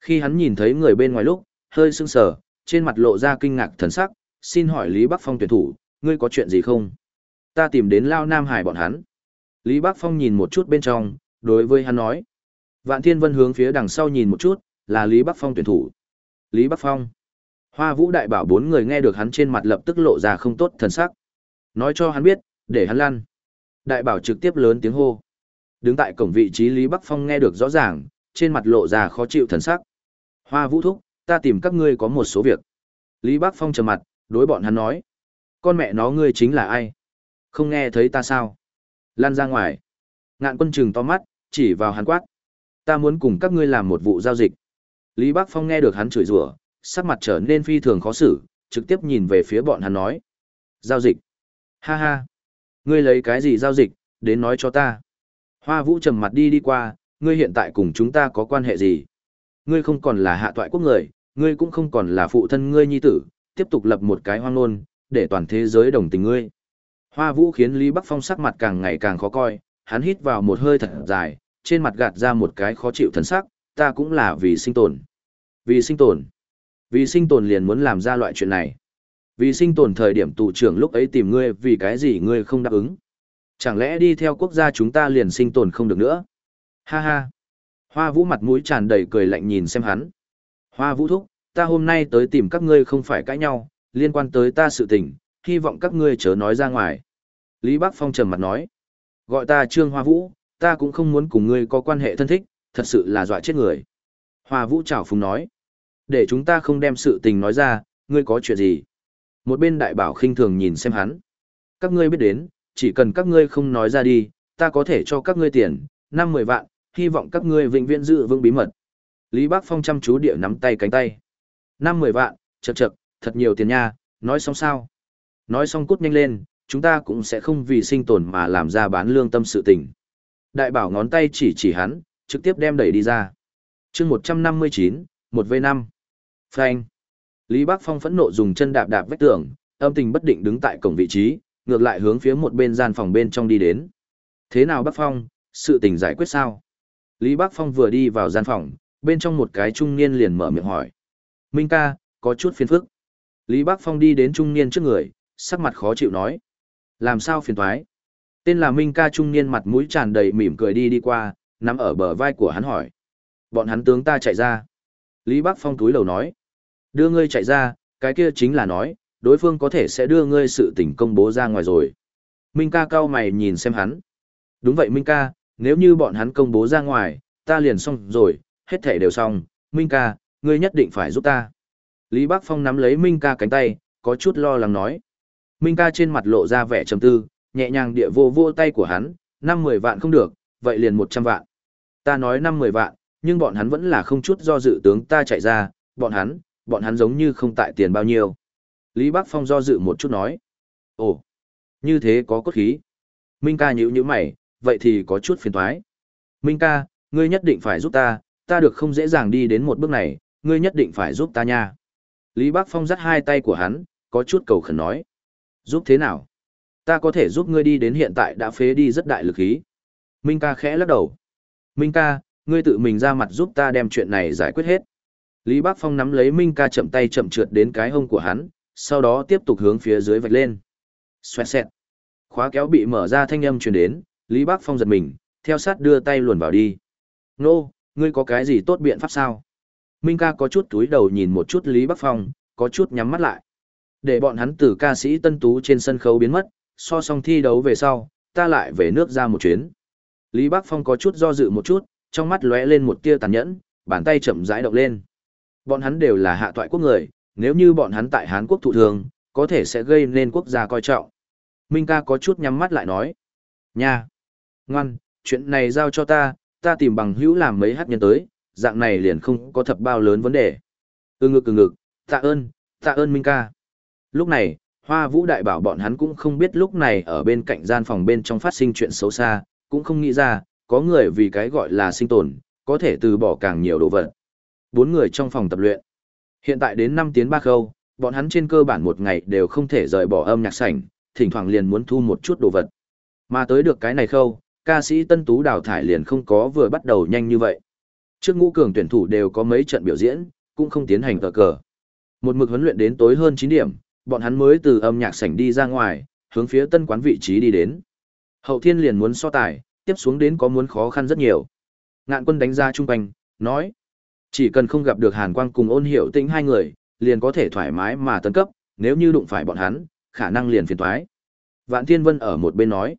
Khi hắn nhìn thấy người bên ngoài lúc, hơi sưng sờ, trên mặt lộ ra kinh ngạc thần sắc, xin hỏi Lý Bắc Phong tuyển thủ, ngươi có chuyện gì không? Ta tìm đến Lao Nam Hải bọn hắn. Lý Bắc Phong nhìn một chút bên trong, đối với hắn nói. Vạn Thiên Vân hướng phía đằng sau nhìn một chút, là Lý Bắc Phong tuyển thủ. Lý Bắc Phong. Hoa Vũ Đại bảo bốn người nghe được hắn trên mặt lập tức lộ ra không tốt thần sắc. Nói cho hắn biết, để hắn lăn. Đại bảo trực tiếp lớn tiếng hô. Đứng tại cổng vị trí Lý Bắc Phong nghe được rõ ràng, trên mặt lộ ra khó chịu thần sắc. Hoa Vũ thúc, ta tìm các ngươi có một số việc. Lý Bác Phong trầm mặt, đối bọn hắn nói. Con mẹ nó ngươi chính là ai? Không nghe thấy ta sao? Lan ra ngoài. Ngạn quân trừng to mắt, chỉ vào hắn quát. Ta muốn cùng các ngươi làm một vụ giao dịch. Lý Bác Phong nghe được hắn chửi rủa, sắc mặt trở nên phi thường khó xử, trực tiếp nhìn về phía bọn hắn nói. Giao dịch. Ha ha. Ngươi lấy cái gì giao dịch, đến nói cho ta. Hoa Vũ trầm mặt đi đi qua, ngươi hiện tại cùng chúng ta có quan hệ gì? Ngươi không còn là hạ toại quốc người, ngươi cũng không còn là phụ thân ngươi nhi tử, tiếp tục lập một cái hoang nôn, để toàn thế giới đồng tình ngươi. Hoa Vũ khiến Lý Bắc Phong sắc mặt càng ngày càng khó coi, hắn hít vào một hơi thật dài, trên mặt gạt ra một cái khó chịu thần sắc, ta cũng là vì sinh tồn. Vì sinh tồn. Vì sinh tồn liền muốn làm ra loại chuyện này. Vì sinh tồn thời điểm tù trưởng lúc ấy tìm ngươi vì cái gì ngươi không đáp ứng. Chẳng lẽ đi theo quốc gia chúng ta liền sinh tồn không được nữa? Ha ha. Hoa vũ mặt mũi tràn đầy cười lạnh nhìn xem hắn. Hoa vũ thúc, ta hôm nay tới tìm các ngươi không phải cãi nhau, liên quan tới ta sự tình, hy vọng các ngươi chớ nói ra ngoài. Lý Bắc Phong trầm mặt nói. Gọi ta Trương Hoa Vũ, ta cũng không muốn cùng ngươi có quan hệ thân thích, thật sự là dọa chết người. Hoa Vũ chào phúng nói. Để chúng ta không đem sự tình nói ra, ngươi có chuyện gì? Một bên đại bảo khinh thường nhìn xem hắn. Các ngươi biết đến, chỉ cần các ngươi không nói ra đi, ta có thể cho các ngươi tiền, năm mười vạn, hy vọng các ngươi vĩnh viễn giữ vững bí mật. Lý Bác Phong chăm chú địa nắm tay cánh tay. Năm mười vạn, chậc chậc, thật nhiều tiền nha, nói xong sao? Nói xong cút nhanh lên, chúng ta cũng sẽ không vì sinh tồn mà làm ra bán lương tâm sự tình. Đại bảo ngón tay chỉ chỉ hắn, trực tiếp đem đẩy đi ra. chương 159, 1V5. Frank. Lý Bác Phong phẫn nộ dùng chân đạp đạp vách tường, âm tình bất định đứng tại cổng vị trí, ngược lại hướng phía một bên gian phòng bên trong đi đến. Thế nào Bác Phong, sự tình giải quyết sao? Lý Bắc Phong vừa đi vào gian phòng, bên trong một cái trung niên liền mở miệng hỏi. Minh ca, có chút phiền phức. Lý Bắc Phong đi đến trung niên trước người, sắc mặt khó chịu nói. Làm sao phiền thoái? Tên là Minh ca trung niên mặt mũi tràn đầy mỉm cười đi đi qua, nằm ở bờ vai của hắn hỏi. Bọn hắn tướng ta chạy ra. Lý Bắc Phong túi lầu nói. Đưa ngươi chạy ra, cái kia chính là nói, đối phương có thể sẽ đưa ngươi sự tình công bố ra ngoài rồi. Minh ca cao mày nhìn xem hắn. Đúng vậy Minh ca, nếu như bọn hắn công bố ra ngoài, ta liền xong rồi, hết thể đều xong. Minh ca, ngươi nhất định phải giúp ta. Lý Bác Phong nắm lấy Minh ca cánh tay, có chút lo lắng nói. Minh ca trên mặt lộ ra vẻ trầm tư, nhẹ nhàng địa vô vô tay của hắn, năm mười vạn không được, vậy liền một trăm vạn. Ta nói năm mười vạn, nhưng bọn hắn vẫn là không chút do dự tướng ta chạy ra, bọn hắn, bọn hắn giống như không tại tiền bao nhiêu. Lý Bác Phong do dự một chút nói. Ồ, như thế có cốt khí. Minh ca nhữ như mày, vậy thì có chút phiền toái. Minh ca, ngươi nhất định phải giúp ta, ta được không dễ dàng đi đến một bước này, ngươi nhất định phải giúp ta nha. Lý Bác Phong dắt hai tay của hắn, có chút cầu khẩn nói. Giúp thế nào? Ta có thể giúp ngươi đi đến hiện tại đã phế đi rất đại lực khí. Minh ca khẽ lắc đầu. Minh ca, ngươi tự mình ra mặt giúp ta đem chuyện này giải quyết hết. Lý Bác Phong nắm lấy Minh ca chậm tay chậm trượt đến cái hông của hắn, sau đó tiếp tục hướng phía dưới vạch lên. Xoẹt xẹt. Khóa kéo bị mở ra thanh âm truyền đến, Lý Bác Phong giật mình, theo sát đưa tay luồn vào đi. Nô, ngươi có cái gì tốt biện pháp sao? Minh ca có chút túi đầu nhìn một chút Lý Bắc Phong, có chút nhắm mắt lại. Để bọn hắn từ ca sĩ tân tú trên sân khấu biến mất, so xong thi đấu về sau, ta lại về nước ra một chuyến. Lý Bắc Phong có chút do dự một chút, trong mắt lóe lên một tia tàn nhẫn, bàn tay chậm rãi động lên. Bọn hắn đều là hạ toại quốc người, nếu như bọn hắn tại Hán quốc thụ thường, có thể sẽ gây nên quốc gia coi trọng. Minh ca có chút nhắm mắt lại nói. Nha! Ngoan, chuyện này giao cho ta, ta tìm bằng hữu làm mấy hát nhân tới, dạng này liền không có thập bao lớn vấn đề. Ừ ngực ừ ngực, tạ ơn, tạ ơn Minh ca. Lúc này, Hoa Vũ đại bảo bọn hắn cũng không biết lúc này ở bên cạnh gian phòng bên trong phát sinh chuyện xấu xa, cũng không nghĩ ra, có người vì cái gọi là sinh tồn, có thể từ bỏ càng nhiều đồ vật. Bốn người trong phòng tập luyện. Hiện tại đến năm tiếng ba khâu, bọn hắn trên cơ bản một ngày đều không thể rời bỏ âm nhạc sảnh, thỉnh thoảng liền muốn thu một chút đồ vật. Mà tới được cái này khâu, ca sĩ Tân Tú đào thải liền không có vừa bắt đầu nhanh như vậy. Trước ngũ cường tuyển thủ đều có mấy trận biểu diễn, cũng không tiến hành cờ cờ. Một mực huấn luyện đến tối hơn chín điểm, bọn hắn mới từ âm nhạc sảnh đi ra ngoài, hướng phía tân quán vị trí đi đến. Hậu thiên liền muốn so tài, tiếp xuống đến có muốn khó khăn rất nhiều. Ngạn quân đánh ra trung quanh, nói. Chỉ cần không gặp được Hàn Quang cùng ôn hiệu tĩnh hai người, liền có thể thoải mái mà tấn cấp, nếu như đụng phải bọn hắn, khả năng liền phiền thoái. Vạn Thiên Vân ở một bên nói.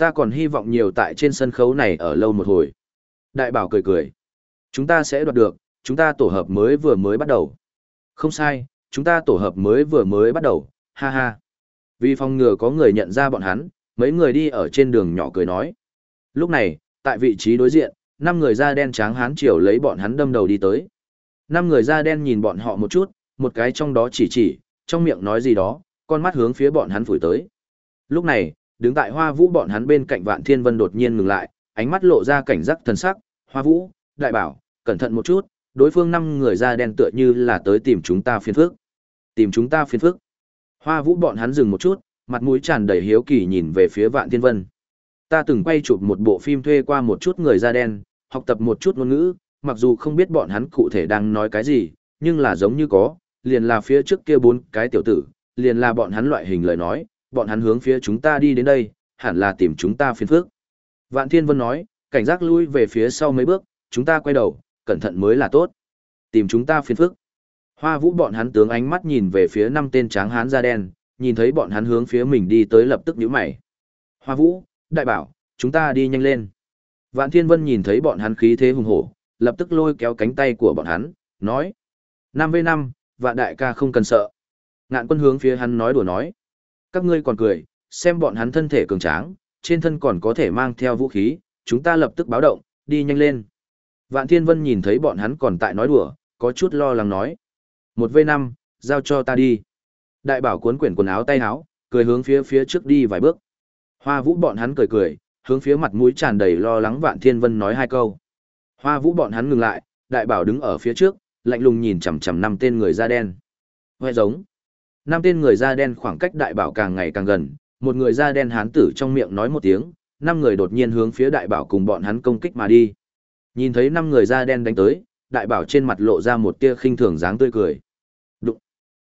Ta còn hy vọng nhiều tại trên sân khấu này ở lâu một hồi. Đại bảo cười cười. Chúng ta sẽ đoạt được, chúng ta tổ hợp mới vừa mới bắt đầu. Không sai, chúng ta tổ hợp mới vừa mới bắt đầu, ha ha. Vì phòng ngừa có người nhận ra bọn hắn, mấy người đi ở trên đường nhỏ cười nói. Lúc này, tại vị trí đối diện, năm người da đen tráng hán chiều lấy bọn hắn đâm đầu đi tới. Năm người da đen nhìn bọn họ một chút, một cái trong đó chỉ chỉ, trong miệng nói gì đó, con mắt hướng phía bọn hắn phủi tới. Lúc này, đứng tại hoa vũ bọn hắn bên cạnh vạn thiên vân đột nhiên ngừng lại, ánh mắt lộ ra cảnh giác thần sắc, hoa vũ, đại bảo, cẩn thận một chút, đối phương năm người da đen tựa như là tới tìm chúng ta phiền phức. Tìm chúng ta phiền phức. Hoa vũ bọn hắn dừng một chút, mặt mũi tràn đầy hiếu kỳ nhìn về phía vạn thiên vân. Ta từng quay chụp một bộ phim thuê qua một chút người da đen, học tập một chút ngôn ngữ, mặc dù không biết bọn hắn cụ thể đang nói cái gì, nhưng là giống như có, liền là phía trước kia bốn cái tiểu tử, liền là bọn hắn loại hình lời nói, bọn hắn hướng phía chúng ta đi đến đây, hẳn là tìm chúng ta phiền phức. Vạn Thiên Vân nói, cảnh giác lui về phía sau mấy bước, chúng ta quay đầu, cẩn thận mới là tốt. Tìm chúng ta phiền phức. Hoa vũ bọn hắn tướng ánh mắt nhìn về phía năm tên tráng hán da đen, nhìn thấy bọn hắn hướng phía mình đi tới lập tức nhíu mày. Hoa vũ, đại bảo, chúng ta đi nhanh lên. Vạn Thiên Vân nhìn thấy bọn hắn khí thế hùng hổ, lập tức lôi kéo cánh tay của bọn hắn, nói. 5v5, vạn đại ca không cần sợ. Ngạn quân hướng phía hắn nói đùa nói. Các ngươi còn cười, xem bọn hắn thân thể cường tráng, trên thân còn có thể mang theo vũ khí, chúng ta lập tức báo động, đi nhanh lên. Vạn Thiên Vân nhìn thấy bọn hắn còn tại nói đùa, có chút lo lắng nói. Một v năm, giao cho ta đi. Đại bảo cuốn quyển quần áo tay áo, cười hướng phía phía trước đi vài bước. Hoa vũ bọn hắn cười cười, hướng phía mặt mũi tràn đầy lo lắng Vạn Thiên Vân nói hai câu. Hoa vũ bọn hắn ngừng lại, đại bảo đứng ở phía trước, lạnh lùng nhìn chằm chằm năm tên người da đen. Hoe giống. Năm tên người da đen khoảng cách đại bảo càng ngày càng gần, một người da đen hán tử trong miệng nói một tiếng, năm người đột nhiên hướng phía đại bảo cùng bọn hắn công kích mà đi. Nhìn thấy năm người da đen đánh tới, đại bảo trên mặt lộ ra một tia khinh thường dáng tươi cười. Đụng.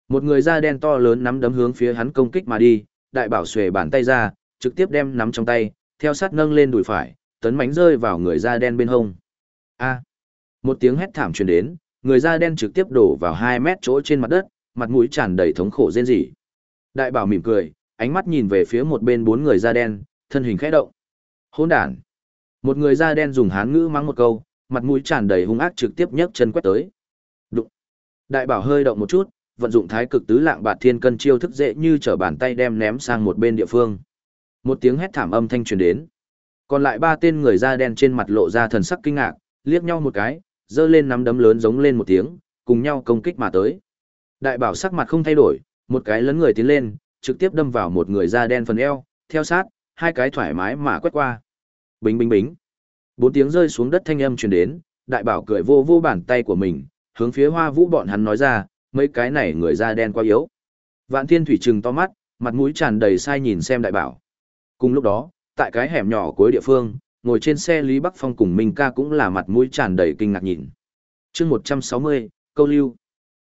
Một người da đen to lớn nắm đấm hướng phía hắn công kích mà đi, đại bảo xuề bàn tay ra, trực tiếp đem nắm trong tay, theo sát nâng lên đùi phải, tấn mánh rơi vào người da đen bên hông. A. Một tiếng hét thảm truyền đến, người da đen trực tiếp đổ vào 2 mét chỗ trên mặt đất, mặt mũi tràn đầy thống khổ rên rỉ. Đại bảo mỉm cười, ánh mắt nhìn về phía một bên bốn người da đen, thân hình khẽ động. Hỗn đản. Một người da đen dùng hán ngữ mắng một câu, mặt mũi tràn đầy hung ác trực tiếp nhấc chân quét tới. Đụng. Đại bảo hơi động một chút, vận dụng thái cực tứ lạng bạt thiên cân chiêu thức dễ như trở bàn tay đem ném sang một bên địa phương. Một tiếng hét thảm âm thanh truyền đến. Còn lại ba tên người da đen trên mặt lộ ra thần sắc kinh ngạc, liếc nhau một cái, giơ lên nắm đấm lớn giống lên một tiếng, cùng nhau công kích mà tới. Đại bảo sắc mặt không thay đổi, một cái lấn người tiến lên, trực tiếp đâm vào một người da đen phần eo, theo sát, hai cái thoải mái mà quét qua. Bính bính bính. Bốn tiếng rơi xuống đất thanh âm truyền đến, đại bảo cười vô vô bàn tay của mình, hướng phía hoa vũ bọn hắn nói ra, mấy cái này người da đen quá yếu. Vạn thiên thủy trừng to mắt, mặt mũi tràn đầy sai nhìn xem đại bảo. Cùng lúc đó, tại cái hẻm nhỏ cuối địa phương, ngồi trên xe Lý Bắc Phong cùng Minh ca cũng là mặt mũi tràn đầy kinh ngạc nhìn. chương 160, câu lưu.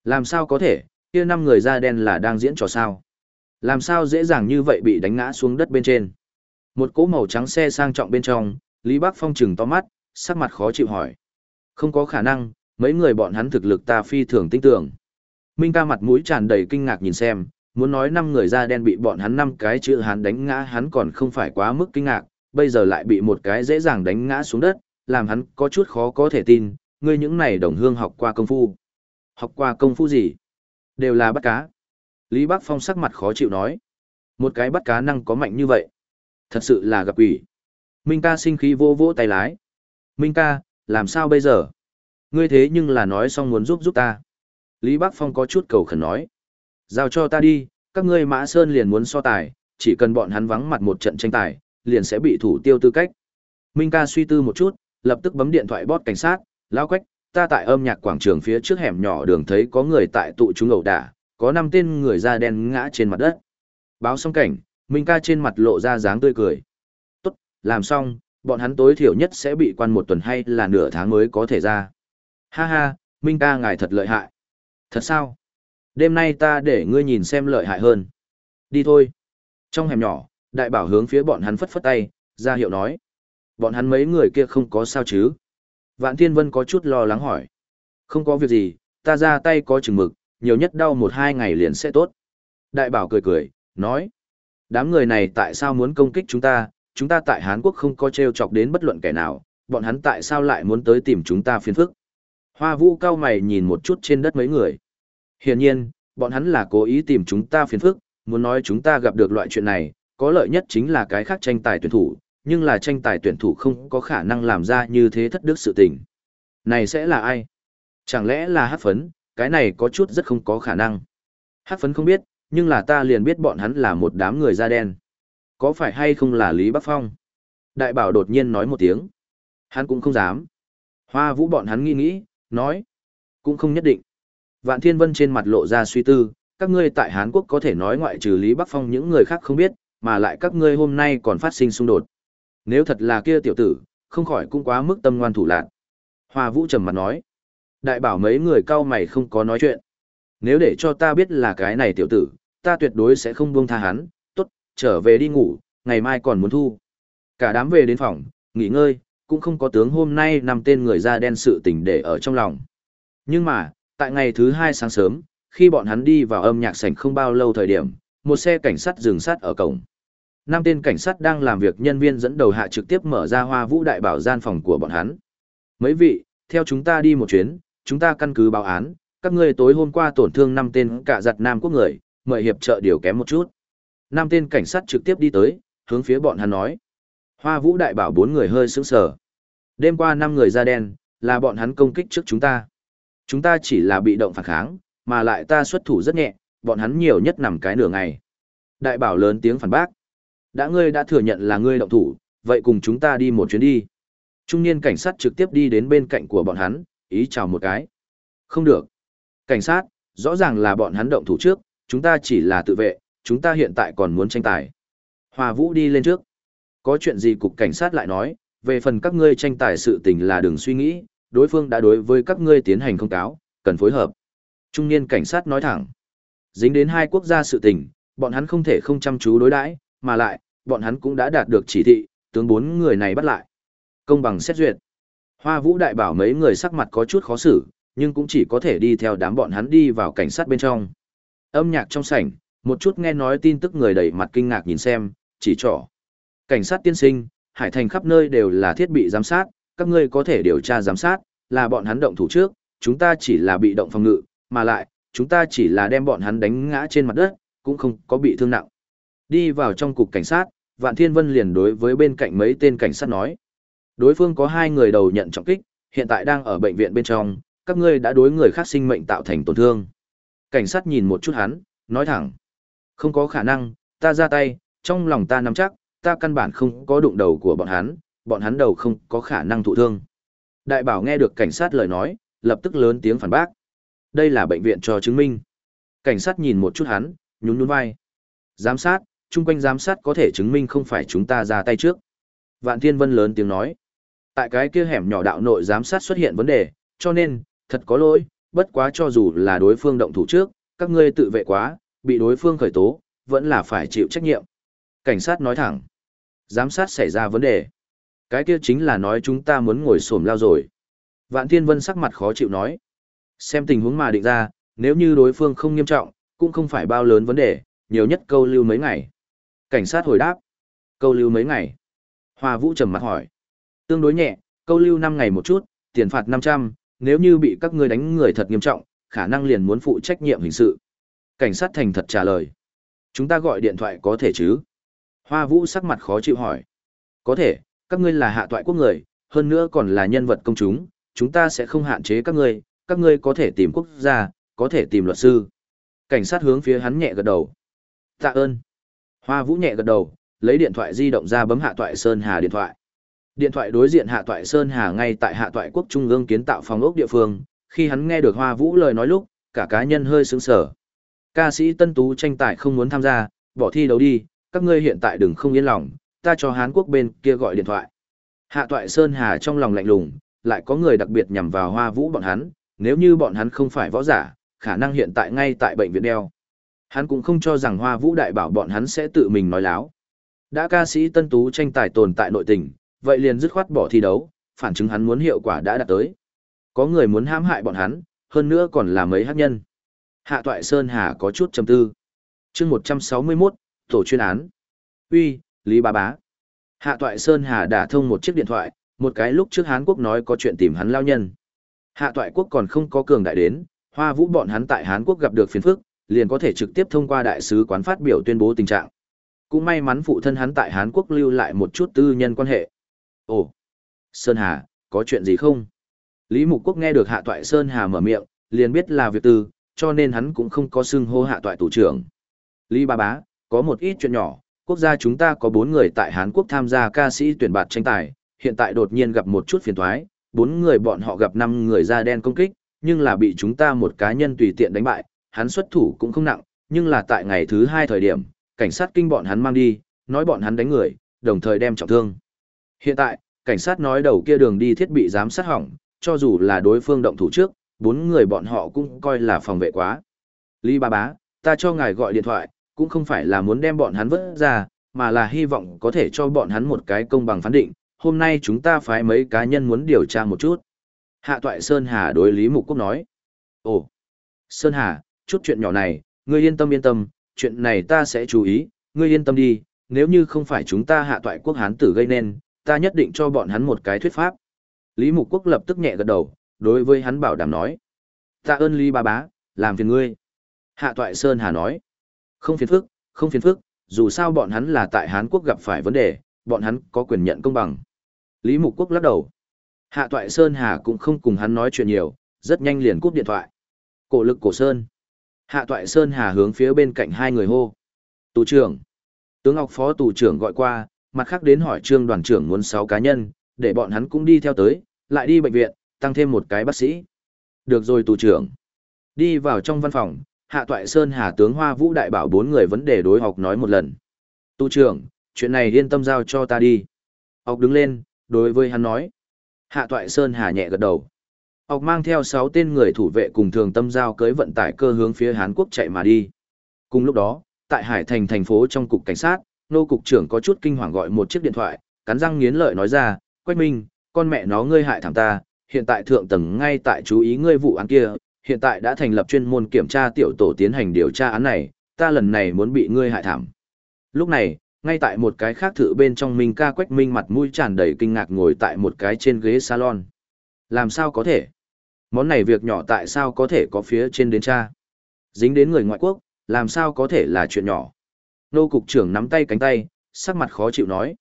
Làm sao có thể, kia năm người da đen là đang diễn trò sao? Làm sao dễ dàng như vậy bị đánh ngã xuống đất bên trên? Một cỗ màu trắng xe sang trọng bên trong, Lý Bắc Phong trừng to mắt, sắc mặt khó chịu hỏi. Không có khả năng, mấy người bọn hắn thực lực ta phi thường tinh tưởng. Minh ca mặt mũi tràn đầy kinh ngạc nhìn xem, muốn nói năm người da đen bị bọn hắn năm cái chữ hắn đánh ngã hắn còn không phải quá mức kinh ngạc, bây giờ lại bị một cái dễ dàng đánh ngã xuống đất, làm hắn có chút khó có thể tin, ngươi những này đồng hương học qua công phu. Học qua công phu gì? Đều là bắt cá. Lý Bác Phong sắc mặt khó chịu nói. Một cái bắt cá năng có mạnh như vậy. Thật sự là gặp quỷ. Minh ca sinh khí vô vỗ tay lái. Minh ca, làm sao bây giờ? Ngươi thế nhưng là nói xong muốn giúp giúp ta. Lý Bác Phong có chút cầu khẩn nói. Giao cho ta đi, các ngươi mã sơn liền muốn so tài, chỉ cần bọn hắn vắng mặt một trận tranh tài, liền sẽ bị thủ tiêu tư cách. Minh ca suy tư một chút, lập tức bấm điện thoại bót cảnh sát, lao quách, ta tại âm nhạc quảng trường phía trước hẻm nhỏ đường thấy có người tại tụ chúng ẩu đả, có năm tên người da đen ngã trên mặt đất. Báo xong cảnh, Minh ca trên mặt lộ ra dáng tươi cười. Tốt, làm xong, bọn hắn tối thiểu nhất sẽ bị quan một tuần hay là nửa tháng mới có thể ra. Ha ha, Minh ca ngài thật lợi hại. Thật sao? Đêm nay ta để ngươi nhìn xem lợi hại hơn. Đi thôi. Trong hẻm nhỏ, đại bảo hướng phía bọn hắn phất phất tay, ra hiệu nói. Bọn hắn mấy người kia không có sao chứ? Vạn Thiên Vân có chút lo lắng hỏi. Không có việc gì, ta ra tay có chừng mực, nhiều nhất đau một hai ngày liền sẽ tốt. Đại bảo cười cười, nói. Đám người này tại sao muốn công kích chúng ta, chúng ta tại Hán Quốc không có treo chọc đến bất luận kẻ nào, bọn hắn tại sao lại muốn tới tìm chúng ta phiền phức. Hoa vũ cao mày nhìn một chút trên đất mấy người. Hiển nhiên, bọn hắn là cố ý tìm chúng ta phiền phức, muốn nói chúng ta gặp được loại chuyện này, có lợi nhất chính là cái khác tranh tài tuyển thủ, nhưng là tranh tài tuyển thủ không có khả năng làm ra như thế thất đức sự tình. Này sẽ là ai? Chẳng lẽ là hát phấn, cái này có chút rất không có khả năng. Hát phấn không biết, nhưng là ta liền biết bọn hắn là một đám người da đen. Có phải hay không là Lý Bắc Phong? Đại bảo đột nhiên nói một tiếng. Hắn cũng không dám. Hoa vũ bọn hắn nghĩ nghĩ, nói. Cũng không nhất định. Vạn Thiên Vân trên mặt lộ ra suy tư, các ngươi tại Hán Quốc có thể nói ngoại trừ Lý Bắc Phong những người khác không biết, mà lại các ngươi hôm nay còn phát sinh xung đột. Nếu thật là kia tiểu tử, không khỏi cũng quá mức tâm ngoan thủ lạc. Hoa Vũ trầm mặt nói. Đại bảo mấy người cao mày không có nói chuyện. Nếu để cho ta biết là cái này tiểu tử, ta tuyệt đối sẽ không buông tha hắn, tốt, trở về đi ngủ, ngày mai còn muốn thu. Cả đám về đến phòng, nghỉ ngơi, cũng không có tướng hôm nay nằm tên người da đen sự tình để ở trong lòng. Nhưng mà, tại ngày thứ hai sáng sớm, khi bọn hắn đi vào âm nhạc sảnh không bao lâu thời điểm, một xe cảnh sát dừng sát ở cổng. Năm tên cảnh sát đang làm việc nhân viên dẫn đầu hạ trực tiếp mở ra hoa vũ đại bảo gian phòng của bọn hắn. Mấy vị, theo chúng ta đi một chuyến, chúng ta căn cứ báo án, các ngươi tối hôm qua tổn thương năm tên cả giặt nam quốc người, mời hiệp trợ điều kém một chút. Năm tên cảnh sát trực tiếp đi tới, hướng phía bọn hắn nói. Hoa vũ đại bảo bốn người hơi sững sờ. Đêm qua năm người da đen, là bọn hắn công kích trước chúng ta. Chúng ta chỉ là bị động phản kháng, mà lại ta xuất thủ rất nhẹ, bọn hắn nhiều nhất nằm cái nửa ngày. Đại bảo lớn tiếng phản bác. Đã ngươi đã thừa nhận là ngươi động thủ, vậy cùng chúng ta đi một chuyến đi. Trung niên cảnh sát trực tiếp đi đến bên cạnh của bọn hắn, ý chào một cái. Không được. Cảnh sát, rõ ràng là bọn hắn động thủ trước, chúng ta chỉ là tự vệ, chúng ta hiện tại còn muốn tranh tài. Hòa Vũ đi lên trước. Có chuyện gì cục cảnh sát lại nói, về phần các ngươi tranh tài sự tình là đừng suy nghĩ, đối phương đã đối với các ngươi tiến hành không cáo, cần phối hợp. Trung niên cảnh sát nói thẳng. Dính đến hai quốc gia sự tình, bọn hắn không thể không chăm chú đối đãi, mà lại, bọn hắn cũng đã đạt được chỉ thị, tướng bốn người này bắt lại. Công bằng xét duyệt. Hoa Vũ đại bảo mấy người sắc mặt có chút khó xử, nhưng cũng chỉ có thể đi theo đám bọn hắn đi vào cảnh sát bên trong. Âm nhạc trong sảnh, một chút nghe nói tin tức người đầy mặt kinh ngạc nhìn xem, chỉ trỏ. Cảnh sát tiên sinh, Hải Thành khắp nơi đều là thiết bị giám sát, các ngươi có thể điều tra giám sát, là bọn hắn động thủ trước, chúng ta chỉ là bị động phòng ngự, mà lại, chúng ta chỉ là đem bọn hắn đánh ngã trên mặt đất, cũng không có bị thương nặng. Đi vào trong cục cảnh sát, Vạn Thiên Vân liền đối với bên cạnh mấy tên cảnh sát nói. Đối phương có hai người đầu nhận trọng kích, hiện tại đang ở bệnh viện bên trong, các ngươi đã đối người khác sinh mệnh tạo thành tổn thương. Cảnh sát nhìn một chút hắn, nói thẳng. Không có khả năng, ta ra tay, trong lòng ta nắm chắc, ta căn bản không có đụng đầu của bọn hắn, bọn hắn đầu không có khả năng thụ thương. Đại bảo nghe được cảnh sát lời nói, lập tức lớn tiếng phản bác. Đây là bệnh viện cho chứng minh. Cảnh sát nhìn một chút hắn, nhún nhún vai. Giám sát, chung quanh giám sát có thể chứng minh không phải chúng ta ra tay trước. Vạn Thiên Vân lớn tiếng nói. Tại cái kia hẻm nhỏ đạo nội giám sát xuất hiện vấn đề, cho nên, thật có lỗi, bất quá cho dù là đối phương động thủ trước, các ngươi tự vệ quá, bị đối phương khởi tố, vẫn là phải chịu trách nhiệm. Cảnh sát nói thẳng. Giám sát xảy ra vấn đề. Cái kia chính là nói chúng ta muốn ngồi xổm lao rồi. Vạn Thiên Vân sắc mặt khó chịu nói. Xem tình huống mà định ra, nếu như đối phương không nghiêm trọng, cũng không phải bao lớn vấn đề, nhiều nhất câu lưu mấy ngày. Cảnh sát hồi đáp. Câu lưu mấy ngày. Hoa Vũ trầm mặt hỏi. Tương đối nhẹ, Câu lưu 5 ngày một chút, tiền phạt 500, nếu như bị các ngươi đánh người thật nghiêm trọng, khả năng liền muốn phụ trách nhiệm hình sự. Cảnh sát thành thật trả lời. Chúng ta gọi điện thoại có thể chứ? Hoa Vũ sắc mặt khó chịu hỏi. Có thể, các ngươi là hạ toại quốc người, hơn nữa còn là nhân vật công chúng, chúng ta sẽ không hạn chế các ngươi, các ngươi có thể tìm quốc gia, có thể tìm luật sư. Cảnh sát hướng phía hắn nhẹ gật đầu. Tạ ơn. Hoa Vũ nhẹ gật đầu, lấy điện thoại di động ra bấm hạ toại Sơn Hà điện thoại. Điện thoại đối diện hạ toại Sơn Hà ngay tại hạ toại quốc trung ương kiến tạo phòng ốc địa phương, khi hắn nghe được Hoa Vũ lời nói lúc, cả cá nhân hơi sững sờ. Ca sĩ Tân Tú tranh tài không muốn tham gia, bỏ thi đấu đi, các ngươi hiện tại đừng không yên lòng, ta cho Hán Quốc bên kia gọi điện thoại. Hạ toại Sơn Hà trong lòng lạnh lùng, lại có người đặc biệt nhằm vào Hoa Vũ bọn hắn, nếu như bọn hắn không phải võ giả, khả năng hiện tại ngay tại bệnh viện đeo. Hắn cũng không cho rằng Hoa Vũ đại bảo bọn hắn sẽ tự mình nói láo. Đã ca sĩ Tân Tú tranh tài tồn tại nội tình, vậy liền dứt khoát bỏ thi đấu, phản chứng hắn muốn hiệu quả đã đạt tới. Có người muốn hãm hại bọn hắn, hơn nữa còn là mấy hát nhân. Hạ Toại Sơn Hà có chút trầm tư. chương 161, tổ chuyên án. Uy, Lý Bá Bá. Hạ Toại Sơn Hà đã thông một chiếc điện thoại, một cái lúc trước Hán Quốc nói có chuyện tìm hắn lao nhân. Hạ Toại Quốc còn không có cường đại đến, Hoa Vũ bọn hắn tại Hán Quốc gặp được phiền phức, liền có thể trực tiếp thông qua đại sứ quán phát biểu tuyên bố tình trạng. Cũng may mắn phụ thân hắn tại Hán Quốc lưu lại một chút tư nhân quan hệ. Ồ, Sơn Hà, có chuyện gì không? Lý Mục Quốc nghe được Hạ Toại Sơn Hà mở miệng, liền biết là việc tư, cho nên hắn cũng không có xưng hô Hạ Toại tủ trưởng. Lý Ba Bá, có một ít chuyện nhỏ, quốc gia chúng ta có bốn người tại Hán Quốc tham gia ca sĩ tuyển bạt tranh tài, hiện tại đột nhiên gặp một chút phiền toái, bốn người bọn họ gặp năm người da đen công kích, nhưng là bị chúng ta một cá nhân tùy tiện đánh bại, hắn xuất thủ cũng không nặng, nhưng là tại ngày thứ hai thời điểm, cảnh sát kinh bọn hắn mang đi, nói bọn hắn đánh người, đồng thời đem trọng thương. Hiện tại, cảnh sát nói đầu kia đường đi thiết bị giám sát hỏng, cho dù là đối phương động thủ trước, bốn người bọn họ cũng coi là phòng vệ quá. Lý ba bá, ta cho ngài gọi điện thoại, cũng không phải là muốn đem bọn hắn vứt ra, mà là hy vọng có thể cho bọn hắn một cái công bằng phán định. Hôm nay chúng ta phái mấy cá nhân muốn điều tra một chút. Hạ toại Sơn Hà đối Lý Mục Quốc nói. Ồ, Sơn Hà, chút chuyện nhỏ này, ngươi yên tâm yên tâm, chuyện này ta sẽ chú ý, ngươi yên tâm đi, nếu như không phải chúng ta hạ toại quốc hán tử gây nên, ta nhất định cho bọn hắn một cái thuyết pháp. Lý Mục Quốc lập tức nhẹ gật đầu, đối với hắn bảo đảm nói. Ta ơn Lý ba bá, làm phiền ngươi. Hạ toại Sơn Hà nói. Không phiền phức, không phiền phức, dù sao bọn hắn là tại Hán Quốc gặp phải vấn đề, bọn hắn có quyền nhận công bằng. Lý Mục Quốc lắc đầu. Hạ toại Sơn Hà cũng không cùng hắn nói chuyện nhiều, rất nhanh liền cúp điện thoại. Cổ lực cổ Sơn. Hạ toại Sơn Hà hướng phía bên cạnh hai người hô. Tù trưởng. Tướng Ngọc Phó tù trưởng gọi qua, mặt khác đến hỏi trương đoàn trưởng muốn sáu cá nhân, để bọn hắn cũng đi theo tới, lại đi bệnh viện, tăng thêm một cái bác sĩ. Được rồi tù trưởng. Đi vào trong văn phòng, Hạ Toại Sơn Hà tướng Hoa Vũ đại bảo bốn người vấn đề đối học nói một lần. Tu trưởng, chuyện này yên tâm giao cho ta đi. Học đứng lên, đối với hắn nói. Hạ Toại Sơn Hà nhẹ gật đầu. Ọc mang theo sáu tên người thủ vệ cùng thường tâm giao cưới vận tải cơ hướng phía Hán Quốc chạy mà đi. Cùng lúc đó, tại Hải Thành thành phố trong cục cảnh sát, nô cục trưởng có chút kinh hoàng gọi một chiếc điện thoại, cắn răng nghiến lợi nói ra, Quách Minh, con mẹ nó ngươi hại thằng ta, hiện tại thượng tầng ngay tại chú ý ngươi vụ án kia, hiện tại đã thành lập chuyên môn kiểm tra tiểu tổ tiến hành điều tra án này, ta lần này muốn bị ngươi hại thảm. Lúc này, ngay tại một cái khác thử bên trong Minh ca Quách Minh mặt mũi tràn đầy kinh ngạc ngồi tại một cái trên ghế salon. Làm sao có thể? Món này việc nhỏ tại sao có thể có phía trên đến cha? Dính đến người ngoại quốc, làm sao có thể là chuyện nhỏ? Nô cục trưởng nắm tay cánh tay, sắc mặt khó chịu nói.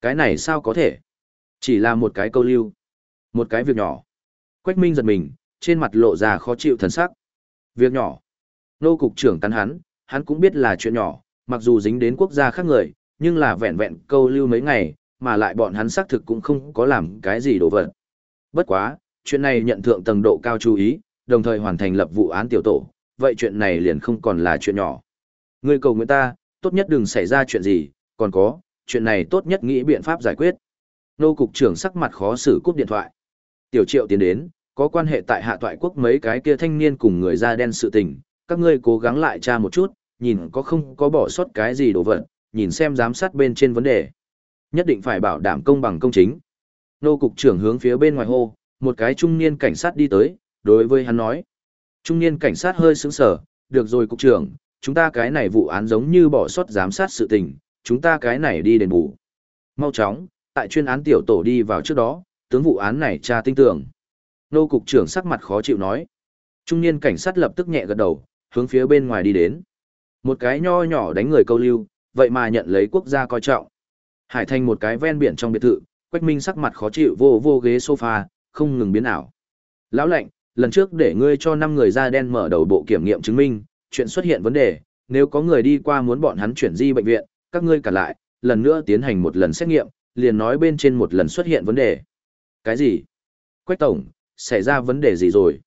Cái này sao có thể? Chỉ là một cái câu lưu. Một cái việc nhỏ. Quách Minh giật mình, trên mặt lộ ra khó chịu thần sắc. Việc nhỏ. Nô cục trưởng cắn hắn, hắn cũng biết là chuyện nhỏ, mặc dù dính đến quốc gia khác người, nhưng là vẹn vẹn câu lưu mấy ngày, mà lại bọn hắn xác thực cũng không có làm cái gì đổ vật. Bất quá, chuyện này nhận thượng tầng độ cao chú ý, đồng thời hoàn thành lập vụ án tiểu tổ, vậy chuyện này liền không còn là chuyện nhỏ. Ngươi cầu nguyện ta, tốt nhất đừng xảy ra chuyện gì, còn có, chuyện này tốt nhất nghĩ biện pháp giải quyết. Nô cục trưởng sắc mặt khó xử cúp điện thoại. Tiểu triệu tiến đến, có quan hệ tại hạ toại quốc mấy cái kia thanh niên cùng người da đen sự tình, các ngươi cố gắng lại tra một chút, nhìn có không có bỏ sót cái gì đồ vật, nhìn xem giám sát bên trên vấn đề. Nhất định phải bảo đảm công bằng công chính. Nô cục trưởng hướng phía bên ngoài hô, một cái trung niên cảnh sát đi tới, đối với hắn nói. Trung niên cảnh sát hơi sững sờ, được rồi cục trưởng, chúng ta cái này vụ án giống như bỏ sót giám sát sự tình, chúng ta cái này đi đền bù. Mau chóng, tại chuyên án tiểu tổ đi vào trước đó, tướng vụ án này tra tinh tưởng. Nô cục trưởng sắc mặt khó chịu nói. Trung niên cảnh sát lập tức nhẹ gật đầu, hướng phía bên ngoài đi đến. Một cái nho nhỏ đánh người câu lưu, vậy mà nhận lấy quốc gia coi trọng. Hải thành một cái ven biển trong biệt thự, Quách Minh sắc mặt khó chịu vô vô ghế sofa, không ngừng biến ảo. Lão lệnh, lần trước để ngươi cho 5 người da đen mở đầu bộ kiểm nghiệm chứng minh, chuyện xuất hiện vấn đề, nếu có người đi qua muốn bọn hắn chuyển di bệnh viện, các ngươi cả lại, lần nữa tiến hành một lần xét nghiệm, liền nói bên trên một lần xuất hiện vấn đề. Cái gì? Quách tổng, xảy ra vấn đề gì rồi?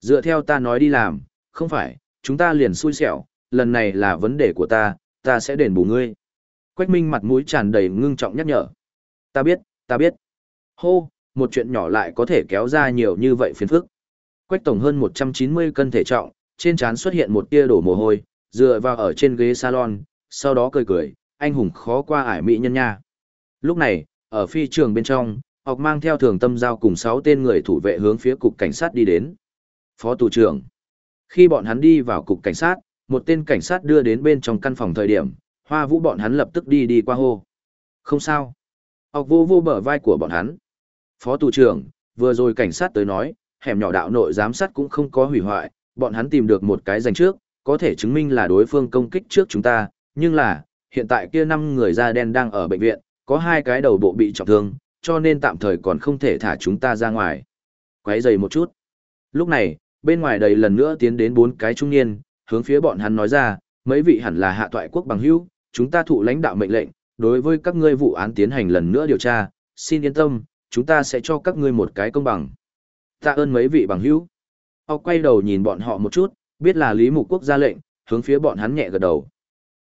Dựa theo ta nói đi làm, không phải, chúng ta liền xui xẻo, lần này là vấn đề của ta, ta sẽ đền bù ngươi. Quách Minh mặt mũi tràn đầy ngưng trọng nhắc nhở. Ta biết, ta biết. Hô, một chuyện nhỏ lại có thể kéo ra nhiều như vậy phiền phức. Quách tổng hơn 190 cân thể trọng, trên trán xuất hiện một tia đổ mồ hôi, dựa vào ở trên ghế salon, sau đó cười cười, anh hùng khó qua ải mỹ nhân nha. Lúc này, ở phi trường bên trong, học mang theo thường tâm giao cùng 6 tên người thủ vệ hướng phía cục cảnh sát đi đến. Phó tù trưởng. Khi bọn hắn đi vào cục cảnh sát, một tên cảnh sát đưa đến bên trong căn phòng thời điểm, hoa vũ bọn hắn lập tức đi đi qua hô. Không sao. Học vô vô bờ vai của bọn hắn. Phó tù trưởng, vừa rồi cảnh sát tới nói, hẻm nhỏ đạo nội giám sát cũng không có hủy hoại, bọn hắn tìm được một cái dành trước, có thể chứng minh là đối phương công kích trước chúng ta, nhưng là, hiện tại kia năm người da đen đang ở bệnh viện, có hai cái đầu bộ bị trọng thương, cho nên tạm thời còn không thể thả chúng ta ra ngoài. Quấy dày một chút. Lúc này, bên ngoài đầy lần nữa tiến đến bốn cái trung niên, hướng phía bọn hắn nói ra, mấy vị hẳn là hạ toại quốc bằng hữu, chúng ta thụ lãnh đạo mệnh lệnh, đối với các ngươi vụ án tiến hành lần nữa điều tra, xin yên tâm, chúng ta sẽ cho các ngươi một cái công bằng. Tạ ơn mấy vị bằng hữu. Họ quay đầu nhìn bọn họ một chút, biết là Lý Mục Quốc ra lệnh, hướng phía bọn hắn nhẹ gật đầu.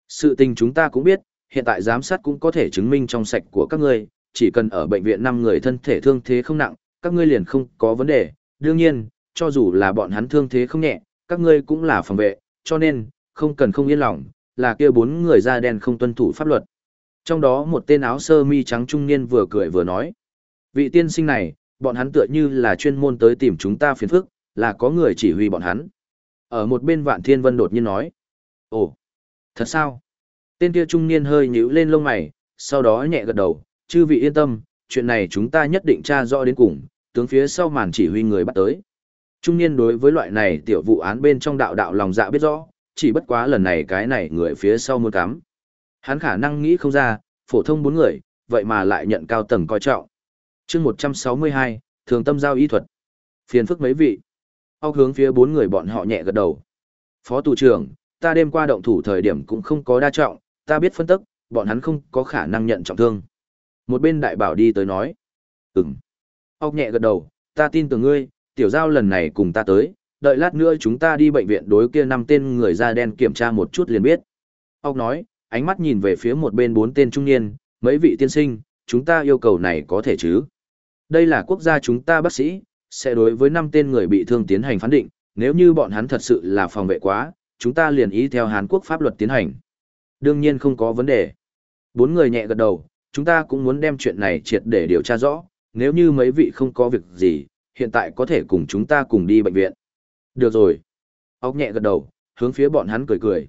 Sự tình chúng ta cũng biết, hiện tại giám sát cũng có thể chứng minh trong sạch của các ngươi, chỉ cần ở bệnh viện 5 người thân thể thương thế không nặng, các ngươi liền không có vấn đề. Đương nhiên, cho dù là bọn hắn thương thế không nhẹ, các ngươi cũng là phòng vệ, cho nên, không cần không yên lòng, là kia bốn người da đen không tuân thủ pháp luật. Trong đó một tên áo sơ mi trắng trung niên vừa cười vừa nói. Vị tiên sinh này, bọn hắn tựa như là chuyên môn tới tìm chúng ta phiền phức, là có người chỉ huy bọn hắn. Ở một bên Vạn Thiên Vân đột nhiên nói. Ồ, thật sao? Tên kia trung niên hơi nhíu lên lông mày, sau đó nhẹ gật đầu, chư vị yên tâm, chuyện này chúng ta nhất định tra rõ đến cùng, tướng phía sau màn chỉ huy người bắt tới. Trung niên đối với loại này tiểu vụ án bên trong đạo đạo lòng dạ biết rõ, chỉ bất quá lần này cái này người phía sau muốn cắm. Hắn khả năng nghĩ không ra, phổ thông bốn người, vậy mà lại nhận cao tầng coi trọng chương 162, thường tâm giao y thuật. Phiền phức mấy vị. ông hướng phía bốn người bọn họ nhẹ gật đầu. Phó tù trưởng, ta đêm qua động thủ thời điểm cũng không có đa trọng, ta biết phân tức, bọn hắn không có khả năng nhận trọng thương. Một bên đại bảo đi tới nói. Ừm. ông nhẹ gật đầu, ta tin tưởng ngươi, tiểu giao lần này cùng ta tới, đợi lát nữa chúng ta đi bệnh viện đối kia năm tên người da đen kiểm tra một chút liền biết. ông nói, ánh mắt nhìn về phía một bên bốn tên trung niên, mấy vị tiên sinh, chúng ta yêu cầu này có thể chứ. Đây là quốc gia chúng ta bác sĩ, sẽ đối với năm tên người bị thương tiến hành phán định, nếu như bọn hắn thật sự là phòng vệ quá, chúng ta liền ý theo Hàn Quốc pháp luật tiến hành. Đương nhiên không có vấn đề. Bốn người nhẹ gật đầu, chúng ta cũng muốn đem chuyện này triệt để điều tra rõ, nếu như mấy vị không có việc gì, hiện tại có thể cùng chúng ta cùng đi bệnh viện. Được rồi. Ốc nhẹ gật đầu, hướng phía bọn hắn cười cười.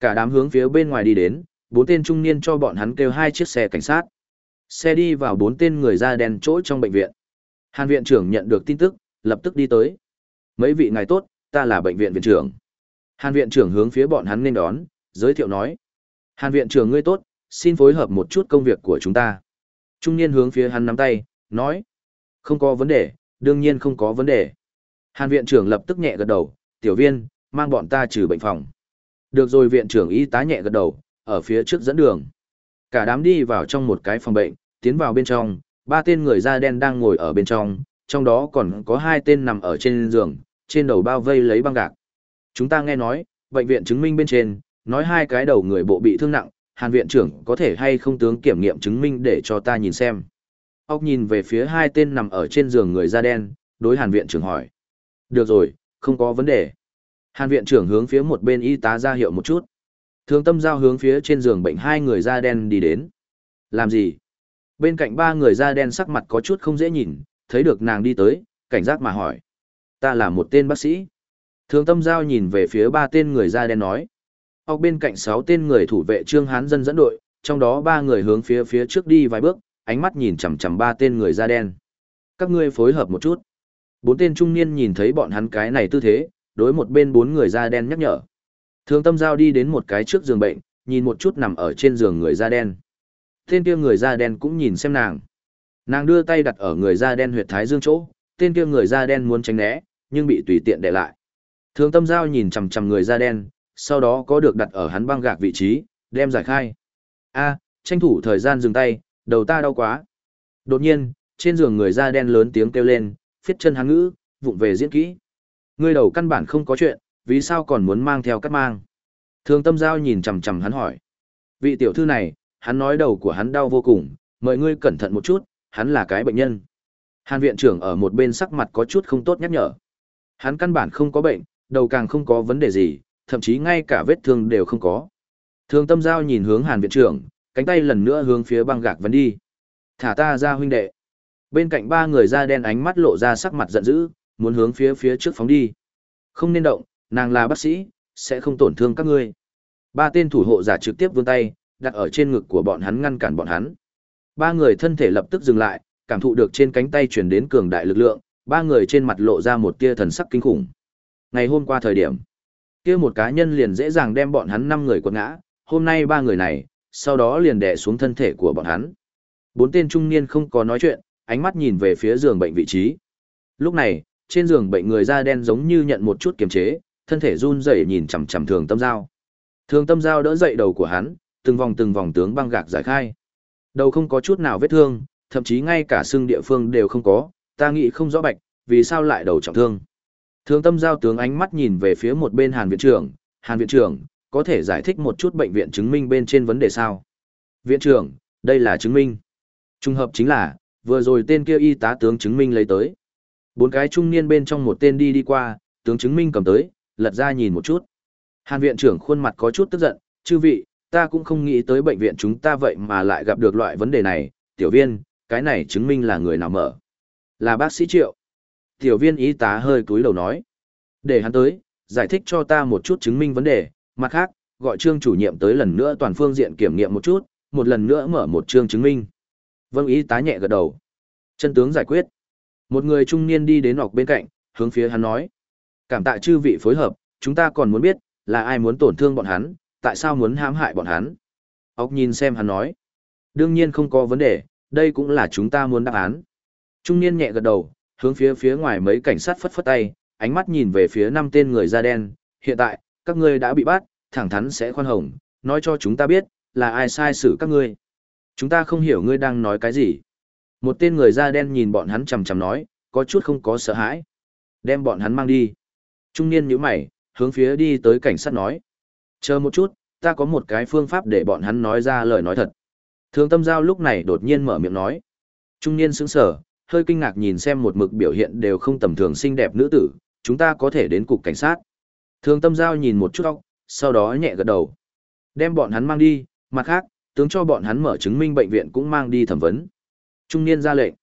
Cả đám hướng phía bên ngoài đi đến, bốn tên trung niên cho bọn hắn kêu hai chiếc xe cảnh sát. Xe đi vào bốn tên người da đen chỗ trong bệnh viện. Hàn viện trưởng nhận được tin tức, lập tức đi tới. Mấy vị ngài tốt, ta là bệnh viện viện trưởng. Hàn viện trưởng hướng phía bọn hắn nên đón, giới thiệu nói. Hàn viện trưởng ngươi tốt, xin phối hợp một chút công việc của chúng ta. Trung niên hướng phía hắn nắm tay, nói. Không có vấn đề, đương nhiên không có vấn đề. Hàn viện trưởng lập tức nhẹ gật đầu, tiểu viên, mang bọn ta trừ bệnh phòng. Được rồi viện trưởng y tá nhẹ gật đầu, ở phía trước dẫn đường. Cả đám đi vào trong một cái phòng bệnh, tiến vào bên trong, ba tên người da đen đang ngồi ở bên trong, trong đó còn có hai tên nằm ở trên giường, trên đầu bao vây lấy băng gạc. Chúng ta nghe nói, bệnh viện chứng minh bên trên, nói hai cái đầu người bộ bị thương nặng, hàn viện trưởng có thể hay không tướng kiểm nghiệm chứng minh để cho ta nhìn xem. Ốc nhìn về phía hai tên nằm ở trên giường người da đen, đối hàn viện trưởng hỏi. Được rồi, không có vấn đề. Hàn viện trưởng hướng phía một bên y tá ra hiệu một chút. thương tâm giao hướng phía trên giường bệnh hai người da đen đi đến. Làm gì? Bên cạnh ba người da đen sắc mặt có chút không dễ nhìn, thấy được nàng đi tới, cảnh giác mà hỏi. Ta là một tên bác sĩ. Thường tâm giao nhìn về phía ba tên người da đen nói. Học bên cạnh sáu tên người thủ vệ trương hán dân dẫn đội, trong đó ba người hướng phía phía trước đi vài bước, ánh mắt nhìn chằm chằm ba tên người da đen. các ngươi phối hợp một chút. Bốn tên trung niên nhìn thấy bọn hắn cái này tư thế, đối một bên bốn người da đen nhắc nhở. Thường tâm giao đi đến một cái trước giường bệnh, nhìn một chút nằm ở trên giường người da đen. Tên kia người da đen cũng nhìn xem nàng. Nàng đưa tay đặt ở người da đen huyệt thái dương chỗ, tên kia người da đen muốn tránh né, nhưng bị tùy tiện để lại. Thường tâm giao nhìn chằm chằm người da đen, sau đó có được đặt ở hắn băng gạc vị trí, đem giải khai. A, tranh thủ thời gian dừng tay, đầu ta đau quá. Đột nhiên, trên giường người da đen lớn tiếng kêu lên, phiết chân hắn ngữ, vụng về diễn kỹ. Ngươi đầu căn bản không có chuyện, vì sao còn muốn mang theo cắt mang? Thường tâm giao nhìn chằm chằm hắn hỏi. Vị tiểu thư này, hắn nói đầu của hắn đau vô cùng, mời ngươi cẩn thận một chút, hắn là cái bệnh nhân. Hàn viện trưởng ở một bên sắc mặt có chút không tốt nhắc nhở. Hắn căn bản không có bệnh, đầu càng không có vấn đề gì, thậm chí ngay cả vết thương đều không có. Thường tâm giao nhìn hướng hàn viện trưởng, cánh tay lần nữa hướng phía băng gạc vấn đi. Thả ta ra huynh đệ. Bên cạnh ba người da đen ánh mắt lộ ra sắc mặt giận dữ, muốn hướng phía phía trước phóng đi. Không nên động, nàng là bác sĩ, sẽ không tổn thương các ngươi. Ba tên thủ hộ giả trực tiếp vươn tay, đặt ở trên ngực của bọn hắn ngăn cản bọn hắn. Ba người thân thể lập tức dừng lại, cảm thụ được trên cánh tay truyền đến cường đại lực lượng, ba người trên mặt lộ ra một tia thần sắc kinh khủng. Ngày hôm qua thời điểm, kia một cá nhân liền dễ dàng đem bọn hắn năm người quật ngã, hôm nay ba người này, sau đó liền đè xuống thân thể của bọn hắn. Bốn tên trung niên không có nói chuyện, ánh mắt nhìn về phía giường bệnh vị trí. Lúc này, trên giường bệnh người da đen giống như nhận một chút kiềm chế, thân thể run rẩy nhìn chằm chằm Thường Tâm Giao. Thường Tâm Giao đỡ dậy đầu của hắn, từng vòng từng vòng tướng băng gạc giải khai. Đầu không có chút nào vết thương, thậm chí ngay cả xương địa phương đều không có, ta nghĩ không rõ bạch, vì sao lại đầu trọng thương. Thương Tâm Giao tướng ánh mắt nhìn về phía một bên Hàn viện trưởng, "Hàn viện trưởng, có thể giải thích một chút bệnh viện chứng minh bên trên vấn đề sao?" "Viện trưởng, đây là chứng minh." Trung hợp chính là, vừa rồi tên kia y tá tướng chứng minh lấy tới. Bốn cái trung niên bên trong một tên đi đi qua, tướng chứng minh cầm tới, lật ra nhìn một chút. Hàn viện trưởng khuôn mặt có chút tức giận, chư vị, ta cũng không nghĩ tới bệnh viện chúng ta vậy mà lại gặp được loại vấn đề này, tiểu viên, cái này chứng minh là người nào mở. Là bác sĩ Triệu. Tiểu viên y tá hơi cúi đầu nói. Để hắn tới, giải thích cho ta một chút chứng minh vấn đề, mặt khác, gọi trương chủ nhiệm tới lần nữa toàn phương diện kiểm nghiệm một chút, một lần nữa mở một chương chứng minh. Vâng y tá nhẹ gật đầu. Chân tướng giải quyết. Một người trung niên đi đến ọc bên cạnh, hướng phía hắn nói. Cảm tạ chư vị phối hợp, chúng ta còn muốn biết, là ai muốn tổn thương bọn hắn, tại sao muốn hãm hại bọn hắn. Ốc nhìn xem hắn nói. Đương nhiên không có vấn đề, đây cũng là chúng ta muốn đáp án. Trung niên nhẹ gật đầu, hướng phía phía ngoài mấy cảnh sát phất phất tay, ánh mắt nhìn về phía năm tên người da đen. Hiện tại, các ngươi đã bị bắt, thẳng thắn sẽ khoan hồng, nói cho chúng ta biết, là ai sai xử các ngươi. Chúng ta không hiểu ngươi đang nói cái gì. Một tên người da đen nhìn bọn hắn chầm chầm nói, có chút không có sợ hãi. Đem bọn hắn mang đi. Trung niên nhíu mày, hướng phía đi tới cảnh sát nói. Chờ một chút, ta có một cái phương pháp để bọn hắn nói ra lời nói thật. Thường tâm giao lúc này đột nhiên mở miệng nói. Trung niên sững sở, hơi kinh ngạc nhìn xem một mực biểu hiện đều không tầm thường xinh đẹp nữ tử, chúng ta có thể đến cục cảnh sát. Thường tâm giao nhìn một chút óc, sau đó nhẹ gật đầu. Đem bọn hắn mang đi, mặt khác, tướng cho bọn hắn mở chứng minh bệnh viện cũng mang đi thẩm vấn. Trung niên ra lệnh.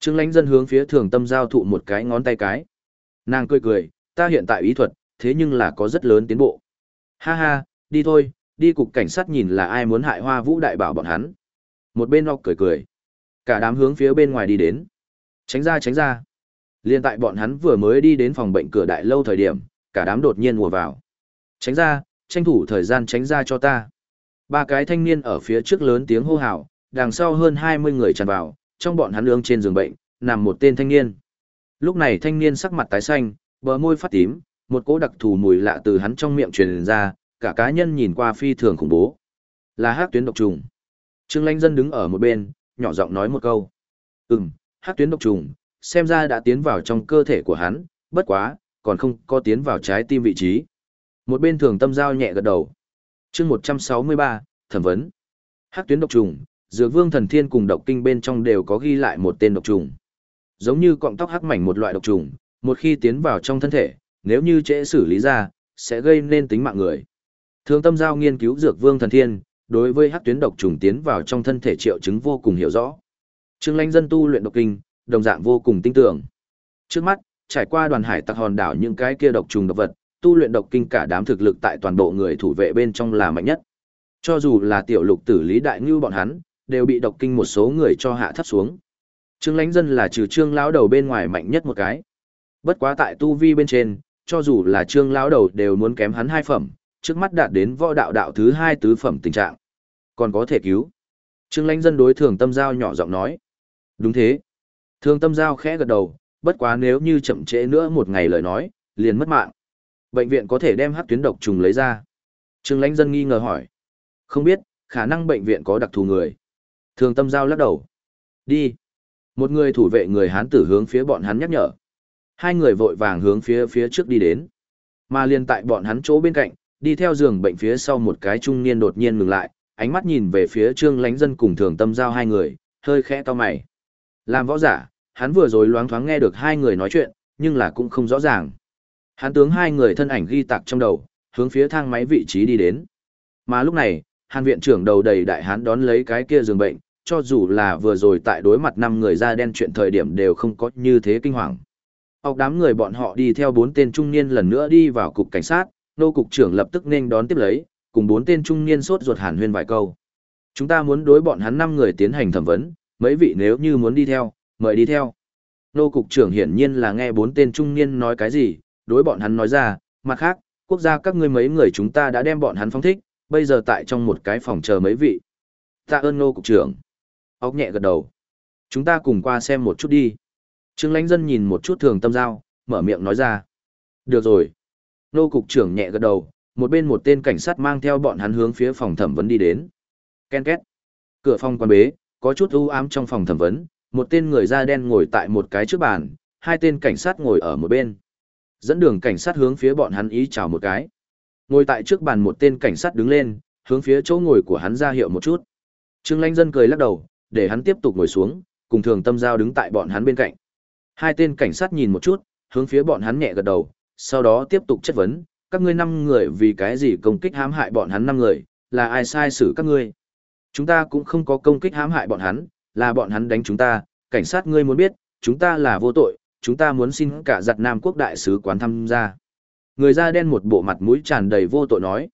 Trương lãnh dân hướng phía thường tâm giao thụ một cái ngón tay cái. Nàng cười cười, ta hiện tại ý thuật, thế nhưng là có rất lớn tiến bộ. Ha ha, đi thôi, đi cục cảnh sát nhìn là ai muốn hại hoa vũ đại bảo bọn hắn. Một bên ngọc cười cười. Cả đám hướng phía bên ngoài đi đến. Tránh ra tránh ra. Liên tại bọn hắn vừa mới đi đến phòng bệnh cửa đại lâu thời điểm, cả đám đột nhiên mùa vào. Tránh ra, tranh thủ thời gian tránh ra cho ta. Ba cái thanh niên ở phía trước lớn tiếng hô hào, đằng sau hơn 20 người tràn vào, trong bọn hắn ương trên giường bệnh, nằm một tên thanh niên. Lúc này thanh niên sắc mặt tái xanh, bờ môi phát tím, một cỗ đặc thù mùi lạ từ hắn trong miệng truyền ra, cả cá nhân nhìn qua phi thường khủng bố. Là hắc tuyến độc trùng. Trương Lanh Dân đứng ở một bên, nhỏ giọng nói một câu. Ừm, hắc tuyến độc trùng, xem ra đã tiến vào trong cơ thể của hắn, bất quá, còn không có tiến vào trái tim vị trí. Một bên thường tâm giao nhẹ gật đầu. chương 163, thẩm vấn. Hắc tuyến độc trùng, dược vương thần thiên cùng độc kinh bên trong đều có ghi lại một tên độc trùng. Giống như cọng tóc hắc mảnh một loại độc trùng, một khi tiến vào trong thân thể, nếu như trễ xử lý ra, sẽ gây nên tính mạng người. Thương tâm giao nghiên cứu dược vương thần thiên, đối với hắc tuyến độc trùng tiến vào trong thân thể triệu chứng vô cùng hiểu rõ. Trương Lãnh dân tu luyện độc kinh, đồng dạng vô cùng tinh tưởng. Trước mắt, trải qua đoàn hải tặc hòn đảo những cái kia độc trùng độc vật, tu luyện độc kinh cả đám thực lực tại toàn bộ người thủ vệ bên trong là mạnh nhất. Cho dù là tiểu lục tử lý đại ngưu bọn hắn, đều bị độc kinh một số người cho hạ thấp xuống. Trương lãnh dân là trừ trương lão đầu bên ngoài mạnh nhất một cái. Bất quá tại tu vi bên trên, cho dù là trương lão đầu đều muốn kém hắn hai phẩm, trước mắt đạt đến võ đạo đạo thứ hai tứ phẩm tình trạng. Còn có thể cứu. Trương lãnh dân đối thường tâm giao nhỏ giọng nói. Đúng thế. Thường tâm giao khẽ gật đầu, bất quá nếu như chậm trễ nữa một ngày lời nói, liền mất mạng. Bệnh viện có thể đem hát tuyến độc trùng lấy ra. Trương lãnh dân nghi ngờ hỏi. Không biết, khả năng bệnh viện có đặc thù người. Thường tâm giao lắc đầu. Đi. Một người thủ vệ người Hán tử hướng phía bọn hắn nhắc nhở. Hai người vội vàng hướng phía phía trước đi đến. Mà liền tại bọn hắn chỗ bên cạnh, đi theo giường bệnh phía sau một cái trung niên đột nhiên ngừng lại, ánh mắt nhìn về phía trương lánh dân cùng thường tâm giao hai người, hơi khẽ to mày. Làm võ giả, hắn vừa rồi loáng thoáng nghe được hai người nói chuyện, nhưng là cũng không rõ ràng. Hắn tướng hai người thân ảnh ghi tạc trong đầu, hướng phía thang máy vị trí đi đến. Mà lúc này, hàn viện trưởng đầu đầy đại hán đón lấy cái kia giường bệnh, cho dù là vừa rồi tại đối mặt năm người da đen chuyện thời điểm đều không có như thế kinh hoàng. Học đám người bọn họ đi theo bốn tên trung niên lần nữa đi vào cục cảnh sát, nô cục trưởng lập tức nên đón tiếp lấy, cùng bốn tên trung niên sốt ruột hàn huyên vài câu. Chúng ta muốn đối bọn hắn năm người tiến hành thẩm vấn, mấy vị nếu như muốn đi theo, mời đi theo. Nô cục trưởng hiển nhiên là nghe bốn tên trung niên nói cái gì, đối bọn hắn nói ra, mặt khác, quốc gia các ngươi mấy người chúng ta đã đem bọn hắn phóng thích, bây giờ tại trong một cái phòng chờ mấy vị. Tạ ơn nô cục trưởng. Ốc nhẹ gật đầu. Chúng ta cùng qua xem một chút đi. Trương lãnh dân nhìn một chút thường tâm giao, mở miệng nói ra. Được rồi. Nô cục trưởng nhẹ gật đầu, một bên một tên cảnh sát mang theo bọn hắn hướng phía phòng thẩm vấn đi đến. Ken két. Cửa phòng quan bế, có chút u ám trong phòng thẩm vấn, một tên người da đen ngồi tại một cái trước bàn, hai tên cảnh sát ngồi ở một bên. Dẫn đường cảnh sát hướng phía bọn hắn ý chào một cái. Ngồi tại trước bàn một tên cảnh sát đứng lên, hướng phía chỗ ngồi của hắn ra hiệu một chút. Trương Lãnh Dân cười lắc đầu, để hắn tiếp tục ngồi xuống, cùng Thường Tâm Giao đứng tại bọn hắn bên cạnh. Hai tên cảnh sát nhìn một chút, hướng phía bọn hắn nhẹ gật đầu, sau đó tiếp tục chất vấn, các ngươi năm người vì cái gì công kích hãm hại bọn hắn năm người, là ai sai xử các ngươi? Chúng ta cũng không có công kích hãm hại bọn hắn, là bọn hắn đánh chúng ta, cảnh sát ngươi muốn biết, chúng ta là vô tội, chúng ta muốn xin cả giặt Nam quốc đại sứ quán tham gia. Người da đen một bộ mặt mũi tràn đầy vô tội nói.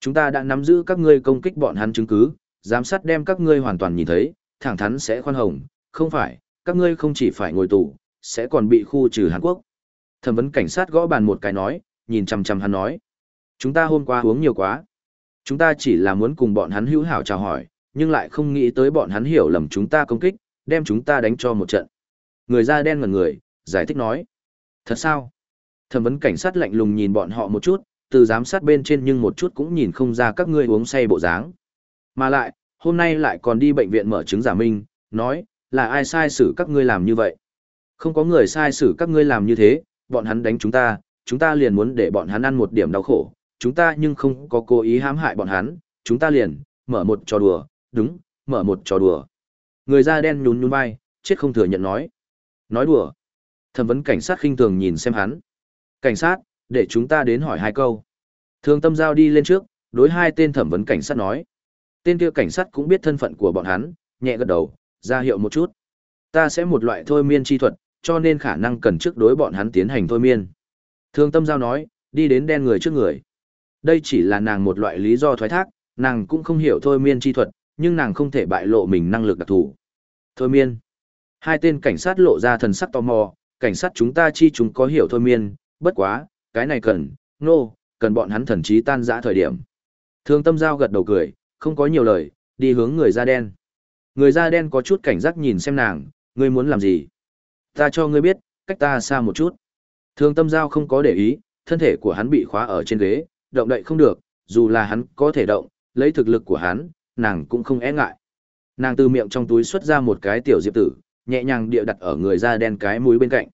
Chúng ta đã nắm giữ các ngươi công kích bọn hắn chứng cứ, giám sát đem các ngươi hoàn toàn nhìn thấy, thẳng thắn sẽ khoan hồng, không phải, các ngươi không chỉ phải ngồi tù, sẽ còn bị khu trừ Hàn Quốc. Thẩm vấn cảnh sát gõ bàn một cái nói, nhìn chằm chằm hắn nói. Chúng ta hôm qua uống nhiều quá. Chúng ta chỉ là muốn cùng bọn hắn hữu hảo chào hỏi, nhưng lại không nghĩ tới bọn hắn hiểu lầm chúng ta công kích, đem chúng ta đánh cho một trận. Người da đen ngần người, giải thích nói. Thật sao? Thẩm vấn cảnh sát lạnh lùng nhìn bọn họ một chút, từ giám sát bên trên nhưng một chút cũng nhìn không ra các ngươi uống say bộ dáng. Mà lại, hôm nay lại còn đi bệnh viện mở chứng giả minh, nói, là ai sai xử các ngươi làm như vậy? Không có người sai xử các ngươi làm như thế, bọn hắn đánh chúng ta, chúng ta liền muốn để bọn hắn ăn một điểm đau khổ, chúng ta nhưng không có cố ý hãm hại bọn hắn, chúng ta liền, mở một trò đùa, đúng, mở một trò đùa. Người da đen nhún nhún vai, chết không thừa nhận nói. Nói đùa. Thẩm vấn cảnh sát khinh thường nhìn xem hắn. Cảnh sát, để chúng ta đến hỏi hai câu. Thường tâm giao đi lên trước, đối hai tên thẩm vấn cảnh sát nói. Tên kia cảnh sát cũng biết thân phận của bọn hắn, nhẹ gật đầu, ra hiệu một chút. Ta sẽ một loại thôi miên chi thuật, cho nên khả năng cần trước đối bọn hắn tiến hành thôi miên. Thường tâm giao nói, đi đến đen người trước người. Đây chỉ là nàng một loại lý do thoái thác, nàng cũng không hiểu thôi miên chi thuật, nhưng nàng không thể bại lộ mình năng lực đặc thù. Thôi miên. Hai tên cảnh sát lộ ra thần sắc tò mò, cảnh sát chúng ta chi chúng có hiểu thôi miên, bất quá, cái này cần, nô, no, cần bọn hắn thần trí tan dã thời điểm. Thương tâm giao gật đầu cười, không có nhiều lời, đi hướng người da đen. Người da đen có chút cảnh giác nhìn xem nàng, ngươi muốn làm gì? Ta cho ngươi biết, cách ta xa một chút. Thương tâm giao không có để ý, thân thể của hắn bị khóa ở trên ghế, động đậy không được, dù là hắn có thể động, lấy thực lực của hắn, nàng cũng không e ngại. Nàng từ miệng trong túi xuất ra một cái tiểu diệp tử, nhẹ nhàng địa đặt ở người da đen cái mũi bên cạnh.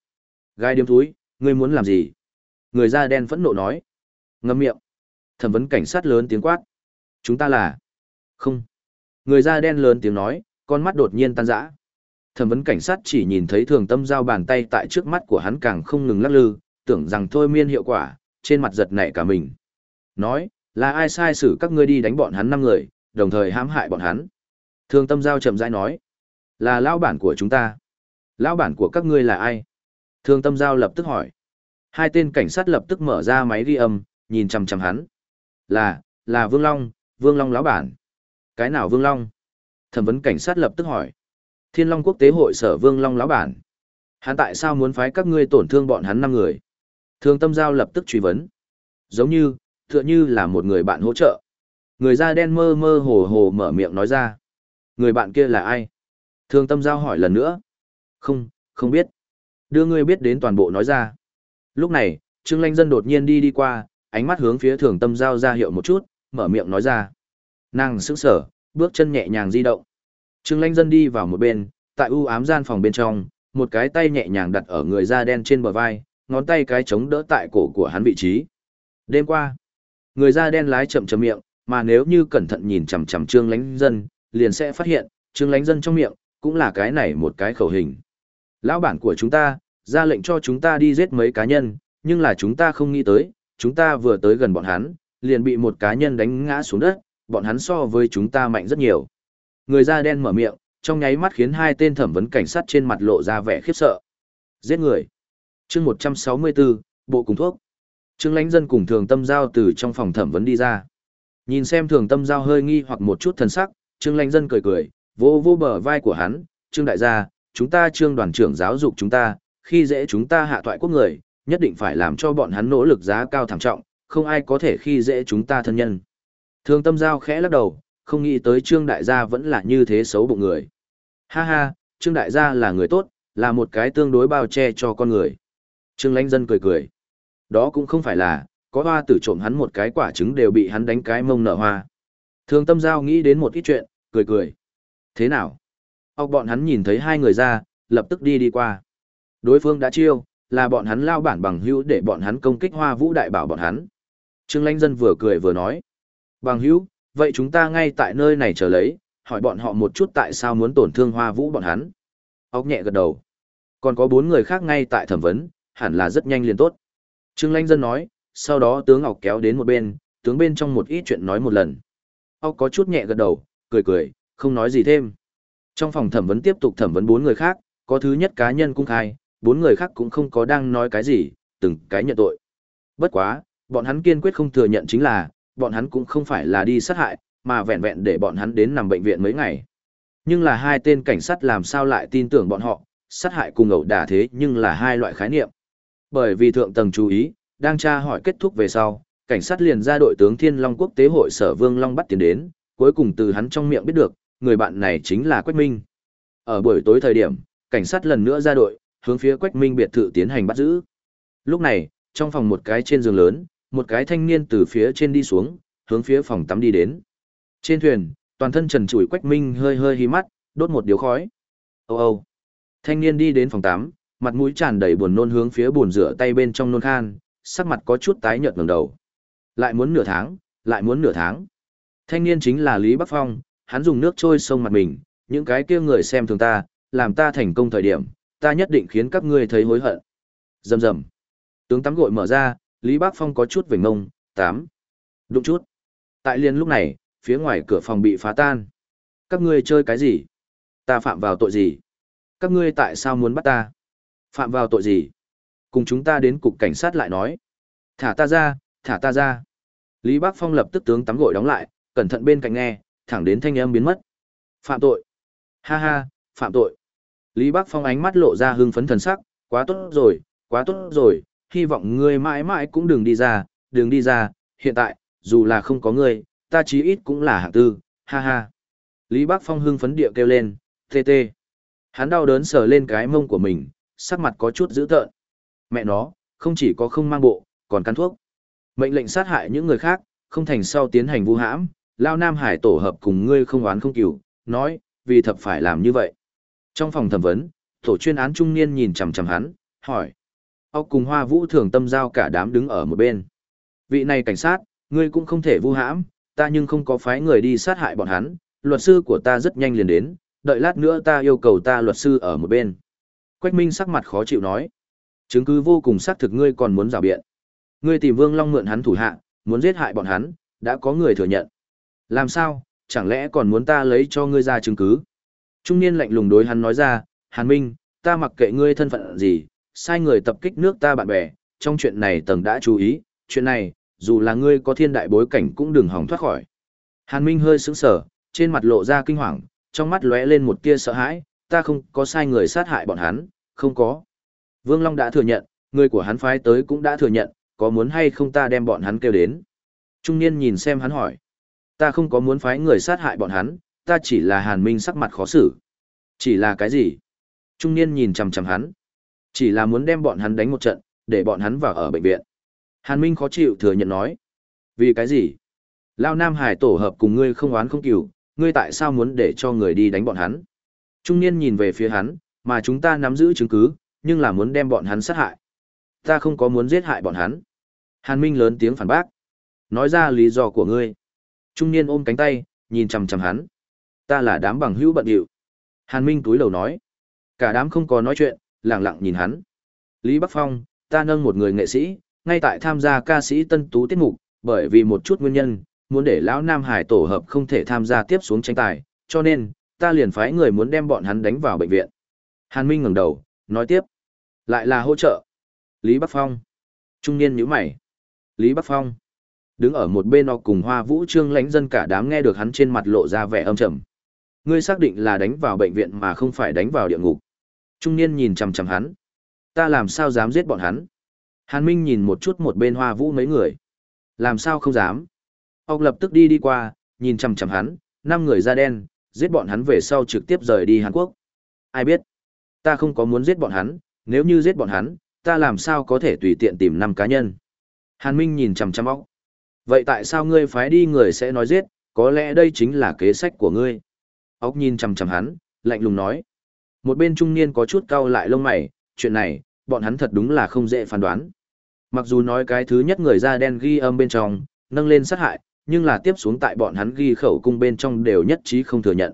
Gai điếm túi, ngươi muốn làm gì? Người da đen phẫn nộ nói. Ngâm miệng. Thẩm vấn cảnh sát lớn tiếng quát. Chúng ta là... Không. Người da đen lớn tiếng nói, con mắt đột nhiên tan rã. Thẩm vấn cảnh sát chỉ nhìn thấy thường tâm giao bàn tay tại trước mắt của hắn càng không ngừng lắc lư, tưởng rằng thôi miên hiệu quả, trên mặt giật nảy cả mình. Nói, là ai sai xử các ngươi đi đánh bọn hắn năm người, đồng thời hãm hại bọn hắn. Thường tâm giao chậm rãi nói, là lão bản của chúng ta. Lão bản của các ngươi là ai? Thường tâm giao lập tức hỏi. Hai tên cảnh sát lập tức mở ra máy ghi âm, nhìn chằm chằm hắn. Là, là Vương Long, Vương Long lão bản. Cái nào Vương Long? Thẩm vấn cảnh sát lập tức hỏi. Thiên Long Quốc tế hội sở Vương Long lão bản. Hắn tại sao muốn phái các ngươi tổn thương bọn hắn năm người? Thương Tâm Giao lập tức truy vấn. Giống như, tựa như là một người bạn hỗ trợ. Người da đen mơ mơ hồ hồ mở miệng nói ra. Người bạn kia là ai? Thương Tâm Giao hỏi lần nữa. Không, không biết. Đưa ngươi biết đến toàn bộ nói ra. Lúc này, Trương Lanh Dân đột nhiên đi đi qua, ánh mắt hướng phía Thường Tâm Giao ra hiệu một chút, mở miệng nói ra. Nàng sững sở, bước chân nhẹ nhàng di động. Trương Lanh Dân đi vào một bên, tại u ám gian phòng bên trong, một cái tay nhẹ nhàng đặt ở người da đen trên bờ vai, ngón tay cái chống đỡ tại cổ của hắn vị trí. Đêm qua, người da đen lái chậm chậm miệng, mà nếu như cẩn thận nhìn chằm chằm Trương Lánh Dân, liền sẽ phát hiện, Trương Lánh Dân trong miệng, cũng là cái này một cái khẩu hình. Lão bản của chúng ta, ra lệnh cho chúng ta đi giết mấy cá nhân, nhưng là chúng ta không nghĩ tới, chúng ta vừa tới gần bọn hắn, liền bị một cá nhân đánh ngã xuống đất, bọn hắn so với chúng ta mạnh rất nhiều. Người da đen mở miệng, trong nháy mắt khiến hai tên thẩm vấn cảnh sát trên mặt lộ ra vẻ khiếp sợ. Giết người. chương 164, bộ cùng thuốc. Trương lãnh dân cùng thường tâm giao từ trong phòng thẩm vấn đi ra. Nhìn xem thường tâm giao hơi nghi hoặc một chút thần sắc, Trương lãnh dân cười cười, vô vô bờ vai của hắn, Trương đại gia, chúng ta trương đoàn trưởng giáo dục chúng ta, khi dễ chúng ta hạ thoại quốc người, nhất định phải làm cho bọn hắn nỗ lực giá cao thảm trọng, không ai có thể khi dễ chúng ta thân nhân. Thường tâm giao khẽ lắc đầu, không nghĩ tới trương đại gia vẫn là như thế xấu bụng người. Ha ha, Trương Đại gia là người tốt, là một cái tương đối bao che cho con người. Trương Lánh Dân cười cười. Đó cũng không phải là, có hoa tử trộm hắn một cái quả trứng đều bị hắn đánh cái mông nở hoa. Thường tâm giao nghĩ đến một ít chuyện, cười cười. Thế nào? Ốc bọn hắn nhìn thấy hai người ra, lập tức đi đi qua. Đối phương đã chiêu, là bọn hắn lao bản bằng hữu để bọn hắn công kích hoa vũ đại bảo bọn hắn. Trương Lanh Dân vừa cười vừa nói. Bằng hữu, vậy chúng ta ngay tại nơi này chờ lấy, hỏi bọn họ một chút tại sao muốn tổn thương hoa vũ bọn hắn. Ốc nhẹ gật đầu. Còn có bốn người khác ngay tại thẩm vấn, hẳn là rất nhanh liền tốt. Trương Lanh Dân nói, sau đó tướng Ngọc kéo đến một bên, tướng bên trong một ít chuyện nói một lần. Ốc có chút nhẹ gật đầu, cười cười, không nói gì thêm. Trong phòng thẩm vấn tiếp tục thẩm vấn bốn người khác, có thứ nhất cá nhân cung khai, bốn người khác cũng không có đang nói cái gì, từng cái nhận tội. Bất quá, bọn hắn kiên quyết không thừa nhận chính là, bọn hắn cũng không phải là đi sát hại, mà vẹn vẹn để bọn hắn đến nằm bệnh viện mấy ngày. Nhưng là hai tên cảnh sát làm sao lại tin tưởng bọn họ, sát hại cùng ẩu đả thế nhưng là hai loại khái niệm. Bởi vì thượng tầng chú ý, đang tra hỏi kết thúc về sau, cảnh sát liền ra đội tướng Thiên Long Quốc tế hội sở Vương Long bắt tiền đến, cuối cùng từ hắn trong miệng biết được, người bạn này chính là Quách Minh. Ở buổi tối thời điểm, cảnh sát lần nữa ra đội, hướng phía Quách Minh biệt thự tiến hành bắt giữ. Lúc này, trong phòng một cái trên giường lớn, một cái thanh niên từ phía trên đi xuống, hướng phía phòng tắm đi đến. Trên thuyền, toàn thân trần trụi Quách Minh hơi hơi hí mắt, đốt một điếu khói. Âu âu. Thanh niên đi đến phòng tắm, mặt mũi tràn đầy buồn nôn hướng phía bồn rửa tay bên trong nôn khan, sắc mặt có chút tái nhợt ngẩng đầu. Lại muốn nửa tháng, lại muốn nửa tháng. Thanh niên chính là Lý Bắc Phong, hắn dùng nước trôi sông mặt mình, những cái kia người xem thường ta, làm ta thành công thời điểm, ta nhất định khiến các ngươi thấy hối hận. Rầm rầm. Tướng tắm gội mở ra, Lý Bác Phong có chút vểnh ngông, tám. Đụng chút. Tại liền lúc này, phía ngoài cửa phòng bị phá tan. Các ngươi chơi cái gì? Ta phạm vào tội gì? Các ngươi tại sao muốn bắt ta? Phạm vào tội gì? Cùng chúng ta đến cục cảnh sát lại nói. Thả ta ra, thả ta ra. Lý Bác Phong lập tức tướng tắm gội đóng lại, cẩn thận bên cạnh nghe, thẳng đến thanh âm biến mất. Phạm tội. Ha ha, phạm tội. Lý Bác Phong ánh mắt lộ ra hưng phấn thần sắc, quá tốt rồi, quá tốt rồi, hy vọng ngươi mãi mãi cũng đừng đi ra, đừng đi ra, hiện tại, dù là không có ngươi, ta chí ít cũng là hạng tư, ha ha. Lý Bác Phong hưng phấn địa kêu lên, tê tê. Hắn đau đớn sờ lên cái mông của mình, sắc mặt có chút dữ tợn. Mẹ nó, không chỉ có không mang bộ, còn cắn thuốc. Mệnh lệnh sát hại những người khác, không thành sau tiến hành vu hãm, Lao Nam Hải tổ hợp cùng ngươi không oán không cửu, nói, vì thập phải làm như vậy. Trong phòng thẩm vấn, tổ chuyên án trung niên nhìn chằm chằm hắn, hỏi óc cùng hoa vũ thường tâm giao cả đám đứng ở một bên. Vị này cảnh sát, ngươi cũng không thể vu hãm, ta nhưng không có phái người đi sát hại bọn hắn, luật sư của ta rất nhanh liền đến, đợi lát nữa ta yêu cầu ta luật sư ở một bên. Quách Minh sắc mặt khó chịu nói. Chứng cứ vô cùng xác thực ngươi còn muốn rào biện. Ngươi tìm Vương Long mượn hắn thủ hạ, muốn giết hại bọn hắn, đã có người thừa nhận. Làm sao, chẳng lẽ còn muốn ta lấy cho ngươi ra chứng cứ? Trung niên lạnh lùng đối hắn nói ra, Hàn Minh, ta mặc kệ ngươi thân phận gì, sai người tập kích nước ta bạn bè, trong chuyện này tầng đã chú ý, chuyện này, dù là ngươi có thiên đại bối cảnh cũng đừng hòng thoát khỏi. Hàn Minh hơi sững sờ, trên mặt lộ ra kinh hoàng, trong mắt lóe lên một tia sợ hãi, ta không có sai người sát hại bọn hắn, không có. Vương Long đã thừa nhận, người của hắn phái tới cũng đã thừa nhận, có muốn hay không ta đem bọn hắn kêu đến. Trung niên nhìn xem hắn hỏi. Ta không có muốn phái người sát hại bọn hắn, ta chỉ là hàn minh sắc mặt khó xử. Chỉ là cái gì? Trung niên nhìn chằm chằm hắn. Chỉ là muốn đem bọn hắn đánh một trận, để bọn hắn vào ở bệnh viện. Hàn Minh khó chịu thừa nhận nói. Vì cái gì? Lao Nam Hải tổ hợp cùng ngươi không oán không cừu, ngươi tại sao muốn để cho người đi đánh bọn hắn? Trung niên nhìn về phía hắn, mà chúng ta nắm giữ chứng cứ, nhưng là muốn đem bọn hắn sát hại. Ta không có muốn giết hại bọn hắn. Hàn Minh lớn tiếng phản bác. Nói ra lý do của ngươi. Trung niên ôm cánh tay, nhìn chằm chằm hắn. Ta là đám bằng hữu bận điệu. Hàn Minh túi lầu nói. Cả đám không có nói chuyện, lặng lặng nhìn hắn. Lý Bắc Phong, ta nâng một người nghệ sĩ, ngay tại tham gia ca sĩ tân tú tiết mục, bởi vì một chút nguyên nhân, muốn để lão Nam Hải tổ hợp không thể tham gia tiếp xuống tranh tài, cho nên, ta liền phái người muốn đem bọn hắn đánh vào bệnh viện. Hàn Minh ngẩng đầu, nói tiếp. Lại là hỗ trợ. Lý Bắc Phong. Trung niên nhíu mày. Lý Bắc Phong. Đứng ở một bên họ cùng Hoa Vũ Trương lãnh dân cả đám nghe được hắn trên mặt lộ ra vẻ âm trầm. Ngươi xác định là đánh vào bệnh viện mà không phải đánh vào địa ngục. Trung niên nhìn chằm chằm hắn. Ta làm sao dám giết bọn hắn? Hàn Minh nhìn một chút một bên Hoa Vũ mấy người. Làm sao không dám? Ốc lập tức đi đi qua, nhìn chằm chằm hắn, năm người da đen, giết bọn hắn về sau trực tiếp rời đi Hàn Quốc. Ai biết? Ta không có muốn giết bọn hắn, nếu như giết bọn hắn, ta làm sao có thể tùy tiện tìm năm cá nhân. Hàn Minh nhìn chằm chằm óc. Vậy tại sao ngươi phái đi người sẽ nói giết, có lẽ đây chính là kế sách của ngươi. Ốc nhìn chằm chằm hắn, lạnh lùng nói. Một bên trung niên có chút cau lại lông mày, chuyện này, bọn hắn thật đúng là không dễ phán đoán. Mặc dù nói cái thứ nhất người da đen ghi âm bên trong, nâng lên sát hại, nhưng là tiếp xuống tại bọn hắn ghi khẩu cung bên trong đều nhất trí không thừa nhận.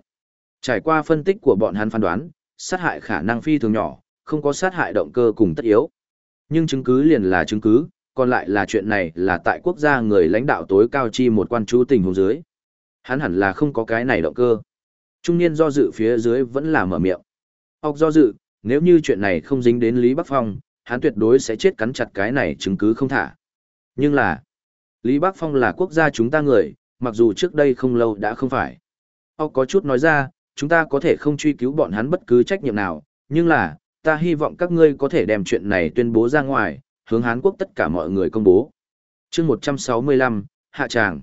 Trải qua phân tích của bọn hắn phán đoán, sát hại khả năng phi thường nhỏ, không có sát hại động cơ cùng tất yếu. Nhưng chứng cứ liền là chứng cứ, còn lại là chuyện này là tại quốc gia người lãnh đạo tối cao chi một quan chú tình huống dưới. Hắn hẳn là không có cái này động cơ. Trung niên do dự phía dưới vẫn là mở miệng. Ốc do dự, nếu như chuyện này không dính đến Lý Bắc Phong, hắn tuyệt đối sẽ chết cắn chặt cái này chứng cứ không thả. Nhưng là, Lý Bắc Phong là quốc gia chúng ta người, mặc dù trước đây không lâu đã không phải. Ốc có chút nói ra, chúng ta có thể không truy cứu bọn hắn bất cứ trách nhiệm nào, nhưng là, ta hy vọng các ngươi có thể đem chuyện này tuyên bố ra ngoài, hướng Hán Quốc tất cả mọi người công bố. chương 165, Hạ Tràng.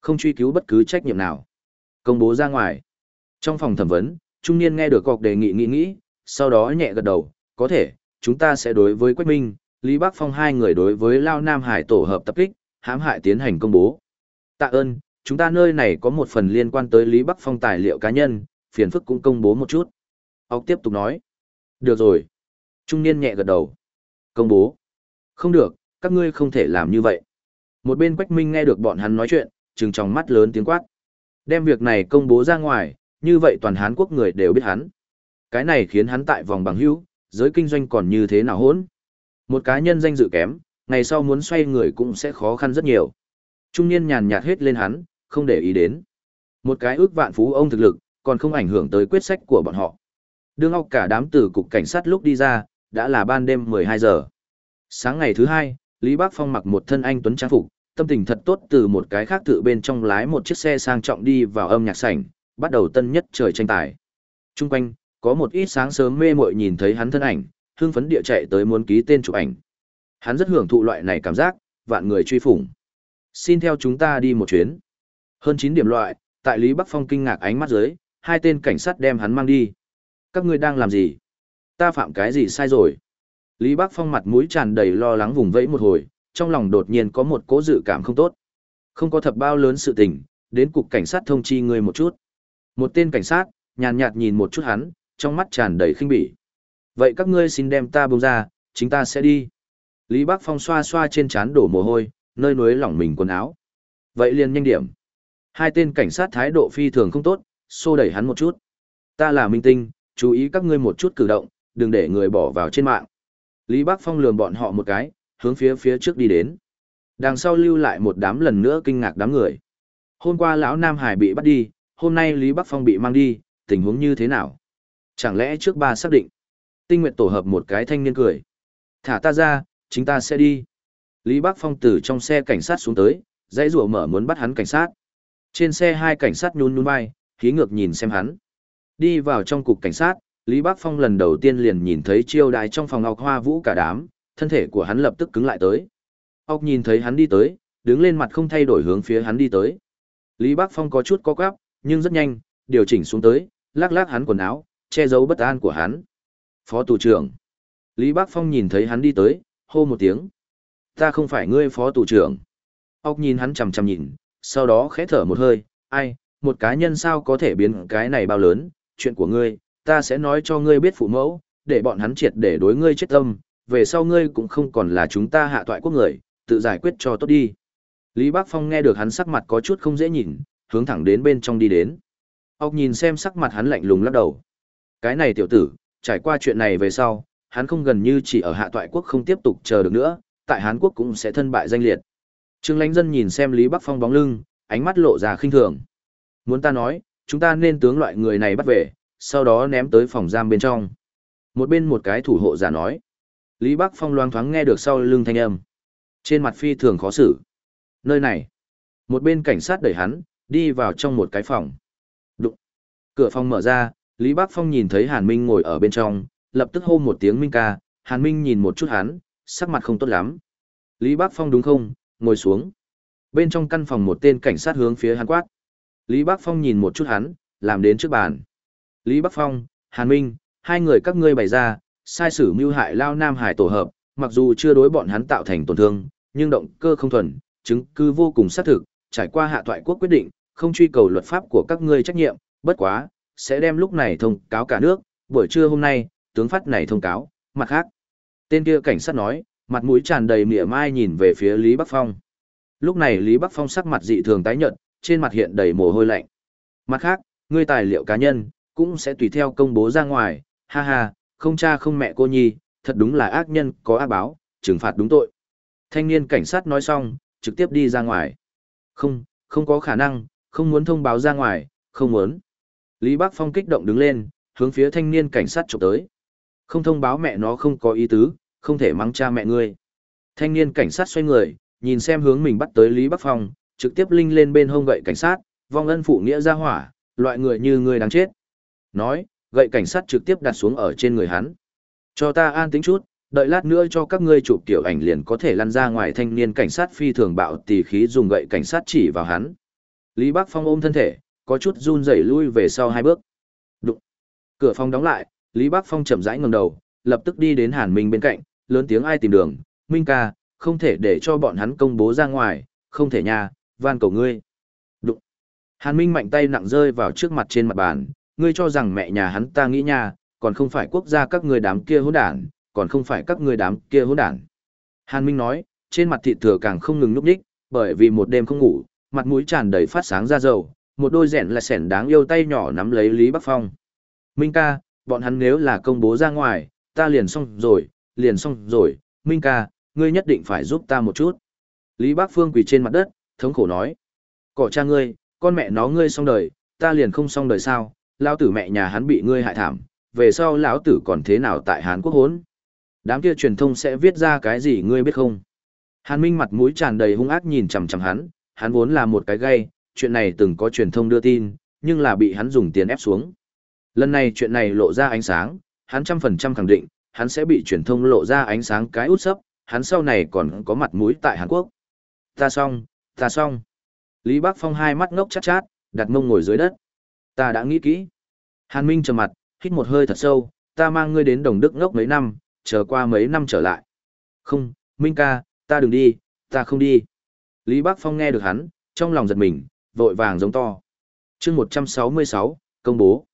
Không truy cứu bất cứ trách nhiệm nào. Công bố ra ngoài. Trong phòng thẩm vấn, trung niên nghe được cọc đề nghị nghĩ nghĩ, sau đó nhẹ gật đầu, có thể, chúng ta sẽ đối với Quách Minh, Lý Bắc Phong hai người đối với Lao Nam Hải tổ hợp tập kích, hãm hại tiến hành công bố. Tạ ơn, chúng ta nơi này có một phần liên quan tới Lý Bắc Phong tài liệu cá nhân, phiền phức cũng công bố một chút. Ốc tiếp tục nói. Được rồi. Trung niên nhẹ gật đầu. Công bố. Không được, các ngươi không thể làm như vậy. Một bên Quách Minh nghe được bọn hắn nói chuyện, trừng trong mắt lớn tiếng quát. Đem việc này công bố ra ngoài, như vậy toàn Hán quốc người đều biết hắn. Cái này khiến hắn tại vòng bằng hữu, giới kinh doanh còn như thế nào hỗn. Một cá nhân danh dự kém, ngày sau muốn xoay người cũng sẽ khó khăn rất nhiều. Trung niên nhàn nhạt hết lên hắn, không để ý đến. Một cái ước vạn phú ông thực lực, còn không ảnh hưởng tới quyết sách của bọn họ. Đương ngọc cả đám từ cục cảnh sát lúc đi ra, đã là ban đêm 12 giờ. Sáng ngày thứ hai, Lý Bác Phong mặc một thân anh tuấn trang phục, tâm tình thật tốt từ một cái khác tự bên trong lái một chiếc xe sang trọng đi vào âm nhạc sảnh, bắt đầu tân nhất trời tranh tài. Trung quanh, có một ít sáng sớm mê muội nhìn thấy hắn thân ảnh, hưng phấn địa chạy tới muốn ký tên chụp ảnh. Hắn rất hưởng thụ loại này cảm giác, vạn người truy phủng. Xin theo chúng ta đi một chuyến. Hơn 9 điểm loại, tại Lý Bắc Phong kinh ngạc ánh mắt dưới, hai tên cảnh sát đem hắn mang đi. Các ngươi đang làm gì? Ta phạm cái gì sai rồi? Lý Bắc Phong mặt mũi tràn đầy lo lắng vùng vẫy một hồi, trong lòng đột nhiên có một cố dự cảm không tốt. Không có thập bao lớn sự tình, đến cục cảnh sát thông chi người một chút. Một tên cảnh sát, nhàn nhạt nhìn một chút hắn, trong mắt tràn đầy khinh bỉ. Vậy các ngươi xin đem ta buông ra, chính ta sẽ đi. Lý Bắc Phong xoa xoa trên trán đổ mồ hôi, nơi núi lỏng mình quần áo. Vậy liền nhanh điểm. Hai tên cảnh sát thái độ phi thường không tốt, xô đẩy hắn một chút. Ta là minh tinh, chú ý các ngươi một chút cử động, đừng để người bỏ vào trên mạng. Lý Bắc Phong lườm bọn họ một cái, hướng phía phía trước đi đến. Đằng sau lưu lại một đám lần nữa kinh ngạc đám người. Hôm qua lão Nam Hải bị bắt đi, hôm nay Lý Bắc Phong bị mang đi, tình huống như thế nào? Chẳng lẽ trước ba xác định? Tinh nguyện tổ hợp một cái thanh niên cười. Thả ta ra, chính ta sẽ đi. Lý Bắc Phong từ trong xe cảnh sát xuống tới, dãy rùa mở muốn bắt hắn cảnh sát. Trên xe hai cảnh sát nhún nhún vai, khí ngược nhìn xem hắn. Đi vào trong cục cảnh sát, Lý Bắc Phong lần đầu tiên liền nhìn thấy chiêu đài trong phòng ngọc hoa vũ cả đám, thân thể của hắn lập tức cứng lại tới. Ốc nhìn thấy hắn đi tới, đứng lên mặt không thay đổi hướng phía hắn đi tới. Lý Bắc Phong có chút co quắp, nhưng rất nhanh, điều chỉnh xuống tới, lắc lắc hắn quần áo, che giấu bất an của hắn. Phó tù trưởng. Lý Bác Phong nhìn thấy hắn đi tới, hô một tiếng. Ta không phải ngươi phó tù trưởng. Ốc nhìn hắn chằm chằm nhìn, sau đó khẽ thở một hơi, ai, một cá nhân sao có thể biến cái này bao lớn, chuyện của ngươi, ta sẽ nói cho ngươi biết phụ mẫu, để bọn hắn triệt để đối ngươi chết tâm, về sau ngươi cũng không còn là chúng ta hạ toại quốc người, tự giải quyết cho tốt đi. Lý Bác Phong nghe được hắn sắc mặt có chút không dễ nhìn, hướng thẳng đến bên trong đi đến. Ốc nhìn xem sắc mặt hắn lạnh lùng lắc đầu. Cái này tiểu tử, trải qua chuyện này về sau, hắn không gần như chỉ ở hạ toại quốc không tiếp tục chờ được nữa, tại Hán quốc cũng sẽ thân bại danh liệt. Trương Lánh Dân nhìn xem Lý Bắc Phong bóng lưng, ánh mắt lộ ra khinh thường. Muốn ta nói, chúng ta nên tướng loại người này bắt về, sau đó ném tới phòng giam bên trong. Một bên một cái thủ hộ giả nói. Lý Bắc Phong loang thoáng nghe được sau lưng thanh âm. Trên mặt phi thường khó xử. Nơi này. Một bên cảnh sát đẩy hắn, đi vào trong một cái phòng. Đụng. Cửa phòng mở ra, Lý Bác Phong nhìn thấy Hàn Minh ngồi ở bên trong, lập tức hô một tiếng Minh ca. Hàn Minh nhìn một chút hắn, sắc mặt không tốt lắm. Lý Bác Phong đúng không, ngồi xuống. Bên trong căn phòng một tên cảnh sát hướng phía hắn quát. Lý Bác Phong nhìn một chút hắn, làm đến trước bàn. Lý Bác Phong, Hàn Minh, hai người các ngươi bày ra, sai sử mưu hại Lao Nam Hải tổ hợp, mặc dù chưa đối bọn hắn tạo thành tổn thương, nhưng động cơ không thuần, chứng cứ vô cùng xác thực, trải qua hạ thoại quốc quyết định, không truy cầu luật pháp của các ngươi trách nhiệm, bất quá, sẽ đem lúc này thông cáo cả nước, buổi trưa hôm nay, tướng phát này thông cáo, mặt khác. Tên kia cảnh sát nói, mặt mũi tràn đầy mỉa mai nhìn về phía Lý Bắc Phong. Lúc này Lý Bắc Phong sắc mặt dị thường tái nhợt, trên mặt hiện đầy mồ hôi lạnh. Mặt khác, ngươi tài liệu cá nhân, cũng sẽ tùy theo công bố ra ngoài, ha ha, không cha không mẹ cô nhi, thật đúng là ác nhân có ác báo, trừng phạt đúng tội. Thanh niên cảnh sát nói xong, trực tiếp đi ra ngoài. Không, không có khả năng, không muốn thông báo ra ngoài, không muốn. Lý Bắc Phong kích động đứng lên, hướng phía thanh niên cảnh sát chụp tới. Không thông báo mẹ nó không có ý tứ, không thể mắng cha mẹ ngươi. Thanh niên cảnh sát xoay người, nhìn xem hướng mình bắt tới Lý Bắc Phong, trực tiếp linh lên bên hông gậy cảnh sát, vong ân phụ nghĩa ra hỏa, loại người như ngươi đáng chết. Nói, gậy cảnh sát trực tiếp đặt xuống ở trên người hắn. Cho ta an tính chút, đợi lát nữa cho các ngươi chụp kiểu ảnh liền có thể lăn ra ngoài thanh niên cảnh sát phi thường bạo tỳ khí dùng gậy cảnh sát chỉ vào hắn. Lý Bắc Phong ôm thân thể, có chút run rẩy lui về sau hai bước. Đụng. Cửa phòng đóng lại, Lý Bắc Phong chậm rãi ngẩng đầu, lập tức đi đến Hàn Minh bên cạnh, lớn tiếng ai tìm đường, Minh ca, không thể để cho bọn hắn công bố ra ngoài, không thể nha, van cầu ngươi. Đụng. Hàn Minh mạnh tay nặng rơi vào trước mặt trên mặt bàn, ngươi cho rằng mẹ nhà hắn ta nghĩ nha, còn không phải quốc gia các ngươi đám kia hỗn đản, còn không phải các ngươi đám kia hỗn đản. Hàn Minh nói, trên mặt thịt thừa càng không ngừng núp đích, bởi vì một đêm không ngủ, mặt mũi tràn đầy phát sáng ra dầu, một đôi rèn là sẻn đáng yêu tay nhỏ nắm lấy Lý Bắc Phong. Minh ca, bọn hắn nếu là công bố ra ngoài, ta liền xong rồi, liền xong rồi, Minh ca, ngươi nhất định phải giúp ta một chút. Lý Bác Phương quỳ trên mặt đất, thống khổ nói. Cỏ cha ngươi, con mẹ nó ngươi xong đời, ta liền không xong đời sao, lão tử mẹ nhà hắn bị ngươi hại thảm, về sau lão tử còn thế nào tại Hán Quốc hốn. Đám kia truyền thông sẽ viết ra cái gì ngươi biết không? Hàn Minh mặt mũi tràn đầy hung ác nhìn chằm chằm hắn, hắn vốn là một cái gay, chuyện này từng có truyền thông đưa tin, nhưng là bị hắn dùng tiền ép xuống. Lần này chuyện này lộ ra ánh sáng, hắn trăm phần trăm khẳng định, hắn sẽ bị truyền thông lộ ra ánh sáng cái út sấp, hắn sau này còn có mặt mũi tại Hàn Quốc. Ta xong, ta xong. Lý Bác Phong hai mắt ngốc chát chát, đặt mông ngồi dưới đất. Ta đã nghĩ kỹ. Hàn Minh trầm mặt, hít một hơi thật sâu, ta mang ngươi đến Đồng Đức ngốc mấy năm, chờ qua mấy năm trở lại. Không, Minh ca, ta đừng đi, ta không đi. Lý Bác Phong nghe được hắn, trong lòng giật mình, vội vàng giống to. chương 166, công bố.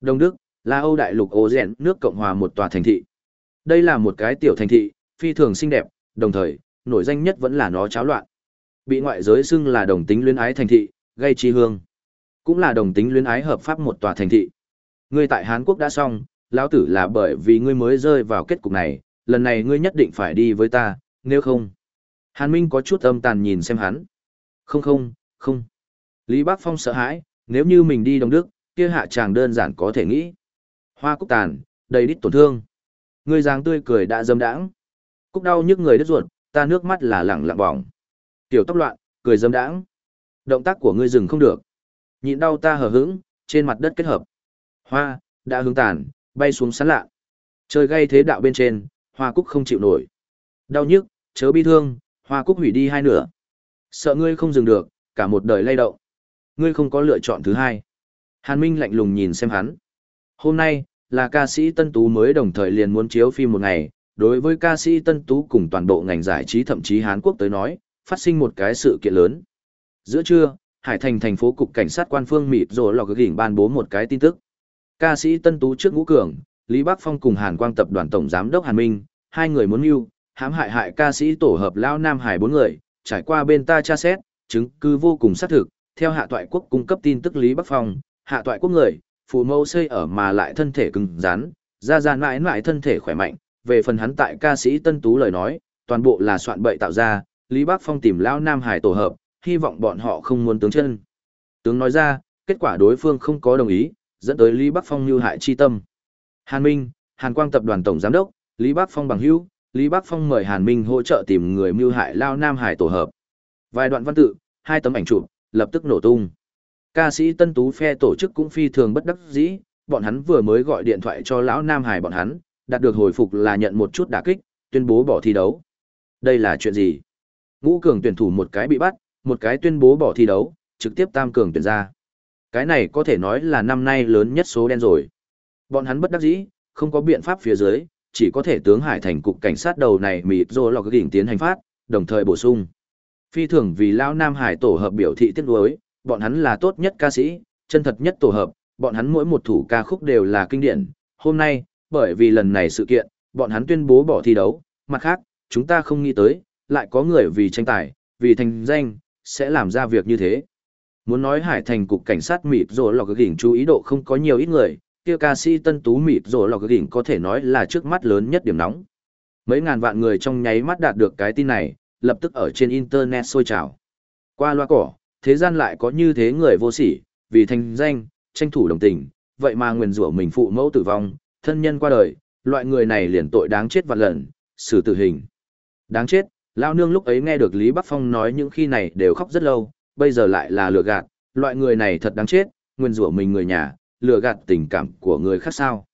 Đông Đức, là Âu Đại lục Ô Dẹn, nước Cộng hòa một tòa thành thị. Đây là một cái tiểu thành thị, phi thường xinh đẹp, đồng thời, nổi danh nhất vẫn là nó cháo loạn. Bị ngoại giới xưng là đồng tính luyến ái thành thị, gây chi hương. Cũng là đồng tính luyến ái hợp pháp một tòa thành thị. Ngươi tại Hán Quốc đã xong, lão tử là bởi vì ngươi mới rơi vào kết cục này, lần này ngươi nhất định phải đi với ta, nếu không. Hàn Minh có chút âm tàn nhìn xem hắn. Không không, không. Lý Bác Phong sợ hãi, nếu như mình đi Đông Đức, kia hạ chàng đơn giản có thể nghĩ. Hoa cúc tàn, đầy đít tổn thương. người dáng tươi cười đã dâm đãng. Cúc đau nhức người đứt ruột, ta nước mắt là lẳng lặng bỏng. Tiểu tóc loạn, cười dâm đãng. Động tác của ngươi dừng không được. Nhịn đau ta hờ hững, trên mặt đất kết hợp. Hoa, đã hướng tàn, bay xuống sán lạ. Trời gây thế đạo bên trên, hoa cúc không chịu nổi. Đau nhức, chớ bi thương, hoa cúc hủy đi hai nửa. Sợ ngươi không dừng được, cả một đời lay động. Ngươi không có lựa chọn thứ hai. Hàn Minh lạnh lùng nhìn xem hắn. Hôm nay, là ca sĩ Tân Tú mới đồng thời liền muốn chiếu phim một ngày. Đối với ca sĩ Tân Tú cùng toàn bộ ngành giải trí thậm chí Hàn Quốc tới nói, phát sinh một cái sự kiện lớn. Giữa trưa, Hải Thành thành phố cục cảnh sát quan phương mịt rồi lò gỉnh ban bố một cái tin tức. Ca sĩ Tân Tú trước ngũ cường, Lý Bắc Phong cùng Hàn Quang tập đoàn tổng giám đốc Hàn Minh, hai người muốn mưu, hãm hại hại ca sĩ tổ hợp Lao Nam Hải bốn người, trải qua bên ta tra xét, chứng cứ vô cùng xác thực, theo hạ toại quốc cung cấp tin tức Lý Bắc Phong, hạ toại quốc người, phụ mẫu xây ở mà lại thân thể cứng rắn, ra ra mãi mãi thân thể khỏe mạnh, về phần hắn tại ca sĩ Tân Tú lời nói, toàn bộ là soạn bậy tạo ra, Lý Bắc Phong tìm Lao Nam Hải tổ hợp, hy vọng bọn họ không muốn tướng chân. Tướng nói ra, kết quả đối phương không có đồng ý, dẫn tới Lý Bắc Phong như hại chi tâm. Hàn Minh, Hàn Quang tập đoàn tổng giám đốc, Lý Bắc Phong bằng hữu, Lý Bắc Phong mời Hàn Minh hỗ trợ tìm người mưu hại Lao Nam Hải tổ hợp. Vài đoạn văn tự, hai tấm ảnh chụp, lập tức nổ tung. Ca sĩ Tân Tú phe tổ chức cũng phi thường bất đắc dĩ, bọn hắn vừa mới gọi điện thoại cho lão Nam Hải bọn hắn, đạt được hồi phục là nhận một chút đả kích, tuyên bố bỏ thi đấu. Đây là chuyện gì? Ngũ cường tuyển thủ một cái bị bắt, một cái tuyên bố bỏ thi đấu, trực tiếp tam cường tuyển ra. Cái này có thể nói là năm nay lớn nhất số đen rồi. Bọn hắn bất đắc dĩ, không có biện pháp phía dưới, chỉ có thể tướng Hải Thành cục cảnh sát đầu này mịt rô lọc đỉnh tiến hành phát, đồng thời bổ sung. Phi thường vì lão Nam Hải tổ hợp biểu thị tiết đối, bọn hắn là tốt nhất ca sĩ, chân thật nhất tổ hợp, bọn hắn mỗi một thủ ca khúc đều là kinh điển. Hôm nay, bởi vì lần này sự kiện, bọn hắn tuyên bố bỏ thi đấu, mặt khác, chúng ta không nghĩ tới, lại có người vì tranh tài, vì thành danh, sẽ làm ra việc như thế. Muốn nói Hải Thành cục cảnh sát mịp rồi lọc đỉnh chú ý độ không có nhiều ít người, kia ca sĩ tân tú mịt rồi lọc đỉnh có thể nói là trước mắt lớn nhất điểm nóng. Mấy ngàn vạn người trong nháy mắt đạt được cái tin này, lập tức ở trên internet sôi trào. Qua loa cỏ, thế gian lại có như thế người vô sỉ, vì thành danh, tranh thủ đồng tình, vậy mà nguyền rủa mình phụ mẫu tử vong, thân nhân qua đời, loại người này liền tội đáng chết vạn lần, xử tử hình. Đáng chết, lao nương lúc ấy nghe được Lý Bắc Phong nói những khi này đều khóc rất lâu, bây giờ lại là lừa gạt, loại người này thật đáng chết, nguyên rủa mình người nhà, lừa gạt tình cảm của người khác sao.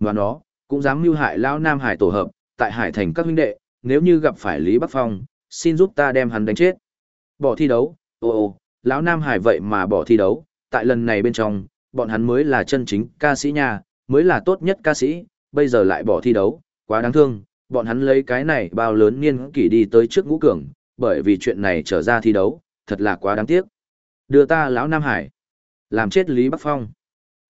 Và nó, cũng dám mưu hại Lão Nam Hải tổ hợp, tại Hải Thành các huynh đệ, nếu như gặp phải Lý Bắc Phong, xin giúp ta đem hắn đánh chết. Bỏ thi đấu, ô ô, Lão Nam Hải vậy mà bỏ thi đấu, tại lần này bên trong, bọn hắn mới là chân chính ca sĩ nhà, mới là tốt nhất ca sĩ, bây giờ lại bỏ thi đấu, quá đáng thương, bọn hắn lấy cái này bao lớn niên kỷ đi tới trước ngũ cường, bởi vì chuyện này trở ra thi đấu, thật là quá đáng tiếc. Đưa ta lão Nam Hải. Làm chết Lý Bắc Phong.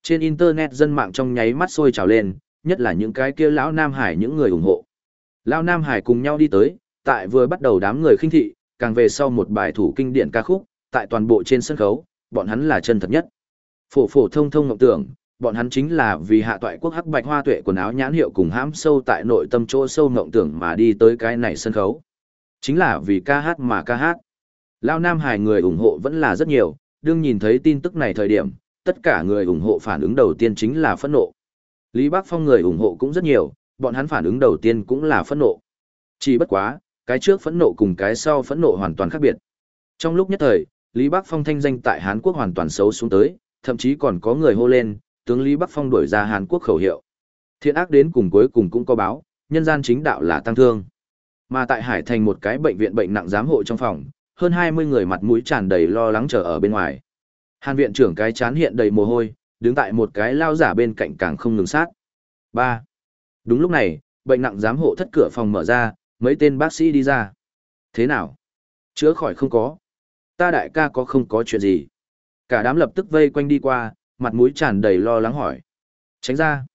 Trên internet dân mạng trong nháy mắt sôi trào lên, nhất là những cái kia lão Nam Hải những người ủng hộ. Lão Nam Hải cùng nhau đi tới, tại vừa bắt đầu đám người khinh thị, càng về sau một bài thủ kinh điển ca khúc, tại toàn bộ trên sân khấu, bọn hắn là chân thật nhất. Phổ phổ thông thông ngọc tưởng, bọn hắn chính là vì hạ toại quốc hắc bạch hoa tuệ quần áo nhãn hiệu cùng hãm sâu tại nội tâm chỗ sâu ngộng tưởng mà đi tới cái này sân khấu. Chính là vì ca hát mà ca hát. Lao Nam Hải người ủng hộ vẫn là rất nhiều, đương nhìn thấy tin tức này thời điểm, tất cả người ủng hộ phản ứng đầu tiên chính là phẫn nộ. Lý Bác Phong người ủng hộ cũng rất nhiều, bọn hắn phản ứng đầu tiên cũng là phẫn nộ. Chỉ bất quá, cái trước phẫn nộ cùng cái sau phẫn nộ hoàn toàn khác biệt. Trong lúc nhất thời, Lý Bác Phong thanh danh tại Hàn Quốc hoàn toàn xấu xuống tới, thậm chí còn có người hô lên, tướng Lý Bắc Phong đuổi ra Hàn Quốc khẩu hiệu. Thiện ác đến cùng cuối cùng cũng có báo, nhân gian chính đạo là tăng thương. Mà tại Hải Thành một cái bệnh viện bệnh nặng giám hộ trong phòng, hơn 20 người mặt mũi tràn đầy lo lắng chờ ở bên ngoài. Hàn viện trưởng cái chán hiện đầy mồ hôi, đứng tại một cái lao giả bên cạnh càng không ngừng sát. 3. Đúng lúc này, bệnh nặng giám hộ thất cửa phòng mở ra, mấy tên bác sĩ đi ra. Thế nào? Chữa khỏi không có. Ta đại ca có không có chuyện gì? Cả đám lập tức vây quanh đi qua, mặt mũi tràn đầy lo lắng hỏi. Tránh ra.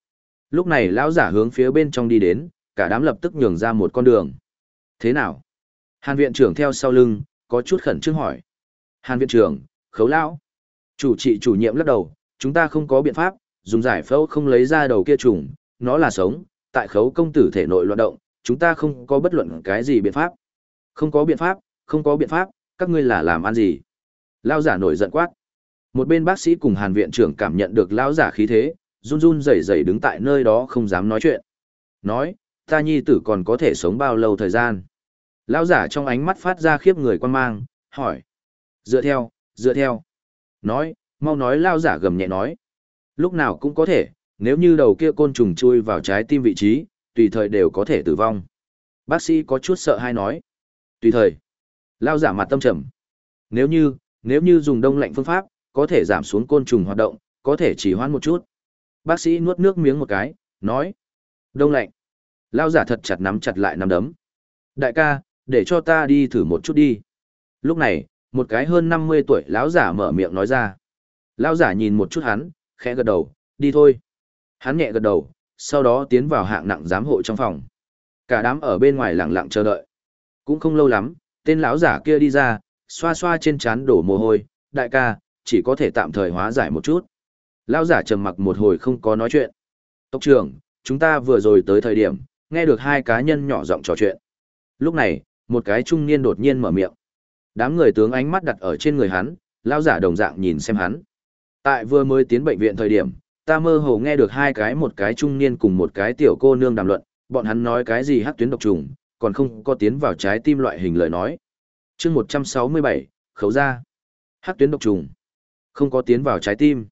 Lúc này lão giả hướng phía bên trong đi đến, cả đám lập tức nhường ra một con đường. Thế nào? Hàn viện trưởng theo sau lưng, có chút khẩn trương hỏi. Hàn viện trưởng, khấu lão. Chủ trị chủ nhiệm lắc đầu, chúng ta không có biện pháp, dùng giải phẫu không lấy ra đầu kia trùng, nó là sống, tại khấu công tử thể nội loạn động, chúng ta không có bất luận cái gì biện pháp. Không có biện pháp, không có biện pháp, các ngươi là làm ăn gì? Lao giả nổi giận quát. Một bên bác sĩ cùng Hàn viện trưởng cảm nhận được lao giả khí thế, run run rẩy rẩy đứng tại nơi đó không dám nói chuyện. Nói, ta nhi tử còn có thể sống bao lâu thời gian? lao giả trong ánh mắt phát ra khiếp người quan mang, hỏi. Dựa theo, dựa theo. Nói, mau nói lao giả gầm nhẹ nói. Lúc nào cũng có thể, Nếu như đầu kia côn trùng chui vào trái tim vị trí, tùy thời đều có thể tử vong. Bác sĩ có chút sợ hay nói. Tùy thời. Lao giả mặt tâm trầm. Nếu như, nếu như dùng đông lạnh phương pháp, có thể giảm xuống côn trùng hoạt động, có thể chỉ hoãn một chút. Bác sĩ nuốt nước miếng một cái, nói. Đông lạnh. Lao giả thật chặt nắm chặt lại nắm đấm. Đại ca, để cho ta đi thử một chút đi. Lúc này, một cái hơn 50 tuổi lão giả mở miệng nói ra. Lão giả nhìn một chút hắn, khẽ gật đầu, đi thôi. Hắn nhẹ gật đầu, sau đó tiến vào hạng nặng giám hộ trong phòng. Cả đám ở bên ngoài lặng lặng chờ đợi. Cũng không lâu lắm, tên lão giả kia đi ra, xoa xoa trên trán đổ mồ hôi, đại ca, chỉ có thể tạm thời hóa giải một chút. Lão giả trầm mặc một hồi không có nói chuyện. Tộc trưởng, chúng ta vừa rồi tới thời điểm, nghe được hai cá nhân nhỏ giọng trò chuyện. Lúc này, một cái trung niên đột nhiên mở miệng. Đám người tướng ánh mắt đặt ở trên người hắn, lão giả đồng dạng nhìn xem hắn. Tại vừa mới tiến bệnh viện thời điểm, ta mơ hồ nghe được hai cái một cái trung niên cùng một cái tiểu cô nương đàm luận, bọn hắn nói cái gì hắc tuyến độc trùng, còn không có tiến vào trái tim loại hình lời nói. chương 167, khấu ra. Hắc tuyến độc trùng, không có tiến vào trái tim.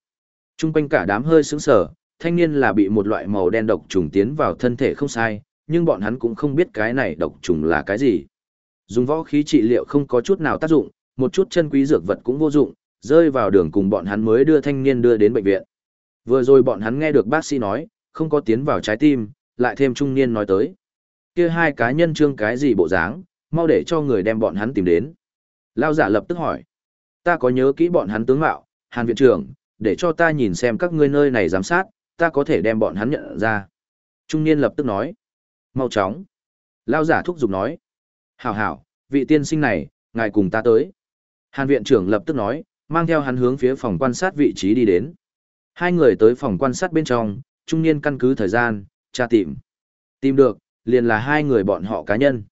Trung quanh cả đám hơi sững sờ, thanh niên là bị một loại màu đen độc trùng tiến vào thân thể không sai, nhưng bọn hắn cũng không biết cái này độc trùng là cái gì. Dùng võ khí trị liệu không có chút nào tác dụng, một chút chân quý dược vật cũng vô dụng, rơi vào đường cùng bọn hắn mới đưa thanh niên đưa đến bệnh viện. Vừa rồi bọn hắn nghe được bác sĩ nói, không có tiến vào trái tim, lại thêm trung niên nói tới. Kia hai cá nhân trương cái gì bộ dáng, mau để cho người đem bọn hắn tìm đến. Lao giả lập tức hỏi. Ta có nhớ kỹ bọn hắn tướng mạo, Hàn viện trưởng, để cho ta nhìn xem các ngươi nơi này giám sát, ta có thể đem bọn hắn nhận ra. Trung niên lập tức nói. Mau chóng. Lao giả thúc giục nói. Hảo hảo, vị tiên sinh này, ngài cùng ta tới. Hàn viện trưởng lập tức nói, mang theo hắn hướng phía phòng quan sát vị trí đi đến. Hai người tới phòng quan sát bên trong, trung niên căn cứ thời gian, tra tìm. Tìm được, liền là hai người bọn họ cá nhân.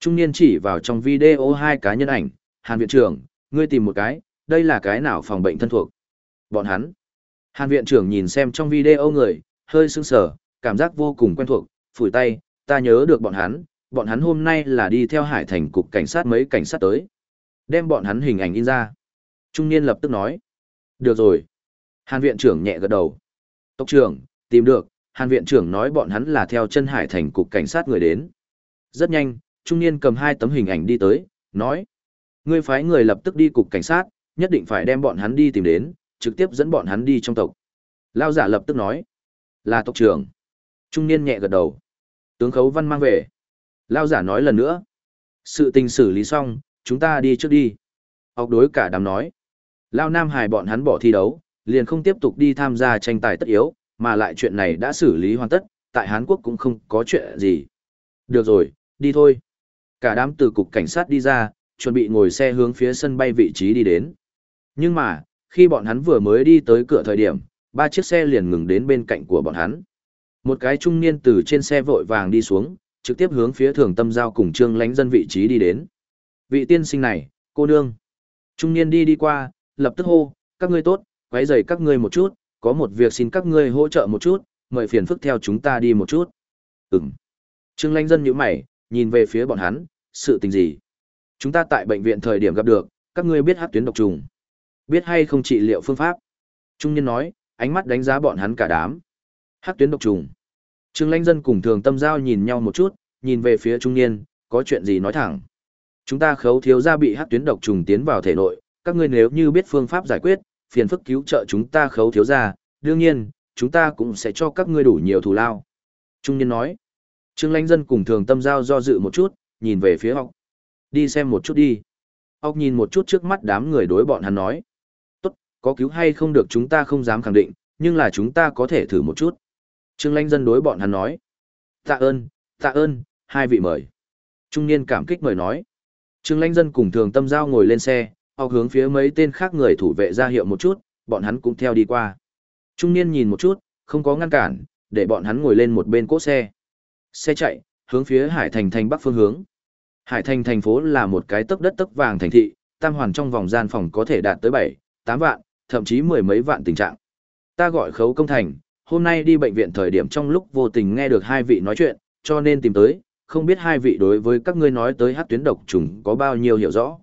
Trung niên chỉ vào trong video hai cá nhân ảnh, Hàn viện trưởng, ngươi tìm một cái, đây là cái nào phòng bệnh thân thuộc. Bọn hắn. Hàn viện trưởng nhìn xem trong video người, hơi sưng sờ, cảm giác vô cùng quen thuộc, phủi tay, ta nhớ được bọn hắn, bọn hắn hôm nay là đi theo hải thành cục cảnh sát mấy cảnh sát tới. Đem bọn hắn hình ảnh in ra. Trung niên lập tức nói. Được rồi. Hàn viện trưởng nhẹ gật đầu. Tốc trưởng, tìm được, Hàn viện trưởng nói bọn hắn là theo chân hải thành cục cảnh sát người đến. Rất nhanh, trung niên cầm hai tấm hình ảnh đi tới, nói. Ngươi phái người lập tức đi cục cảnh sát, nhất định phải đem bọn hắn đi tìm đến, trực tiếp dẫn bọn hắn đi trong tộc. Lao giả lập tức nói. Là tộc trưởng. Trung niên nhẹ gật đầu. Tướng khấu văn mang về. Lao giả nói lần nữa. Sự tình xử lý xong, chúng ta đi trước đi. Học đối cả đám nói. Lao Nam Hải bọn hắn bỏ thi đấu, liền không tiếp tục đi tham gia tranh tài tất yếu, mà lại chuyện này đã xử lý hoàn tất, tại Hán Quốc cũng không có chuyện gì. Được rồi, đi thôi. Cả đám từ cục cảnh sát đi ra, chuẩn bị ngồi xe hướng phía sân bay vị trí đi đến. Nhưng mà, khi bọn hắn vừa mới đi tới cửa thời điểm, ba chiếc xe liền ngừng đến bên cạnh của bọn hắn. Một cái trung niên từ trên xe vội vàng đi xuống, trực tiếp hướng phía thường tâm giao cùng trương lánh dân vị trí đi đến. Vị tiên sinh này, cô nương. Trung niên đi đi qua, lập tức hô, các ngươi tốt, quấy rầy các ngươi một chút, có một việc xin các ngươi hỗ trợ một chút, mời phiền phức theo chúng ta đi một chút. Ừm. Trương lánh dân nhíu mày, nhìn về phía bọn hắn, sự tình gì? Chúng ta tại bệnh viện thời điểm gặp được, các ngươi biết hát tuyến độc trùng. Biết hay không trị liệu phương pháp? Trung niên nói, ánh mắt đánh giá bọn hắn cả đám. Hát tuyến độc trùng. Trương Lãnh Dân cùng Thường Tâm Giao nhìn nhau một chút, nhìn về phía trung niên, có chuyện gì nói thẳng. Chúng ta khấu thiếu gia bị hắc tuyến độc trùng tiến vào thể nội, các ngươi nếu như biết phương pháp giải quyết, phiền phức cứu trợ chúng ta khấu thiếu gia, đương nhiên, chúng ta cũng sẽ cho các ngươi đủ nhiều thù lao. Trung niên nói. Trương Lãnh Dân cùng Thường Tâm Giao do dự một chút, nhìn về phía học. Đi xem một chút đi. Học nhìn một chút trước mắt đám người đối bọn hắn nói. Tốt, có cứu hay không được chúng ta không dám khẳng định, nhưng là chúng ta có thể thử một chút. Trương Lanh Dân đối bọn hắn nói. Tạ ơn, tạ ơn, hai vị mời. Trung niên cảm kích mời nói. Trương Lanh Dân cùng Thường Tâm Giao ngồi lên xe, học hướng phía mấy tên khác người thủ vệ ra hiệu một chút, bọn hắn cũng theo đi qua. Trung niên nhìn một chút, không có ngăn cản, để bọn hắn ngồi lên một bên cỗ xe. Xe chạy, hướng phía Hải Thành thành bắc phương hướng. Hải Thành thành phố là một cái tấc đất tấc vàng thành thị, tam hoàn trong vòng gian phòng có thể đạt tới 7, 8 vạn, thậm chí mười mấy vạn tình trạng. Ta gọi khấu công thành, hôm nay đi bệnh viện thời điểm trong lúc vô tình nghe được hai vị nói chuyện, cho nên tìm tới, không biết hai vị đối với các ngươi nói tới hát tuyến độc trùng có bao nhiêu hiểu rõ.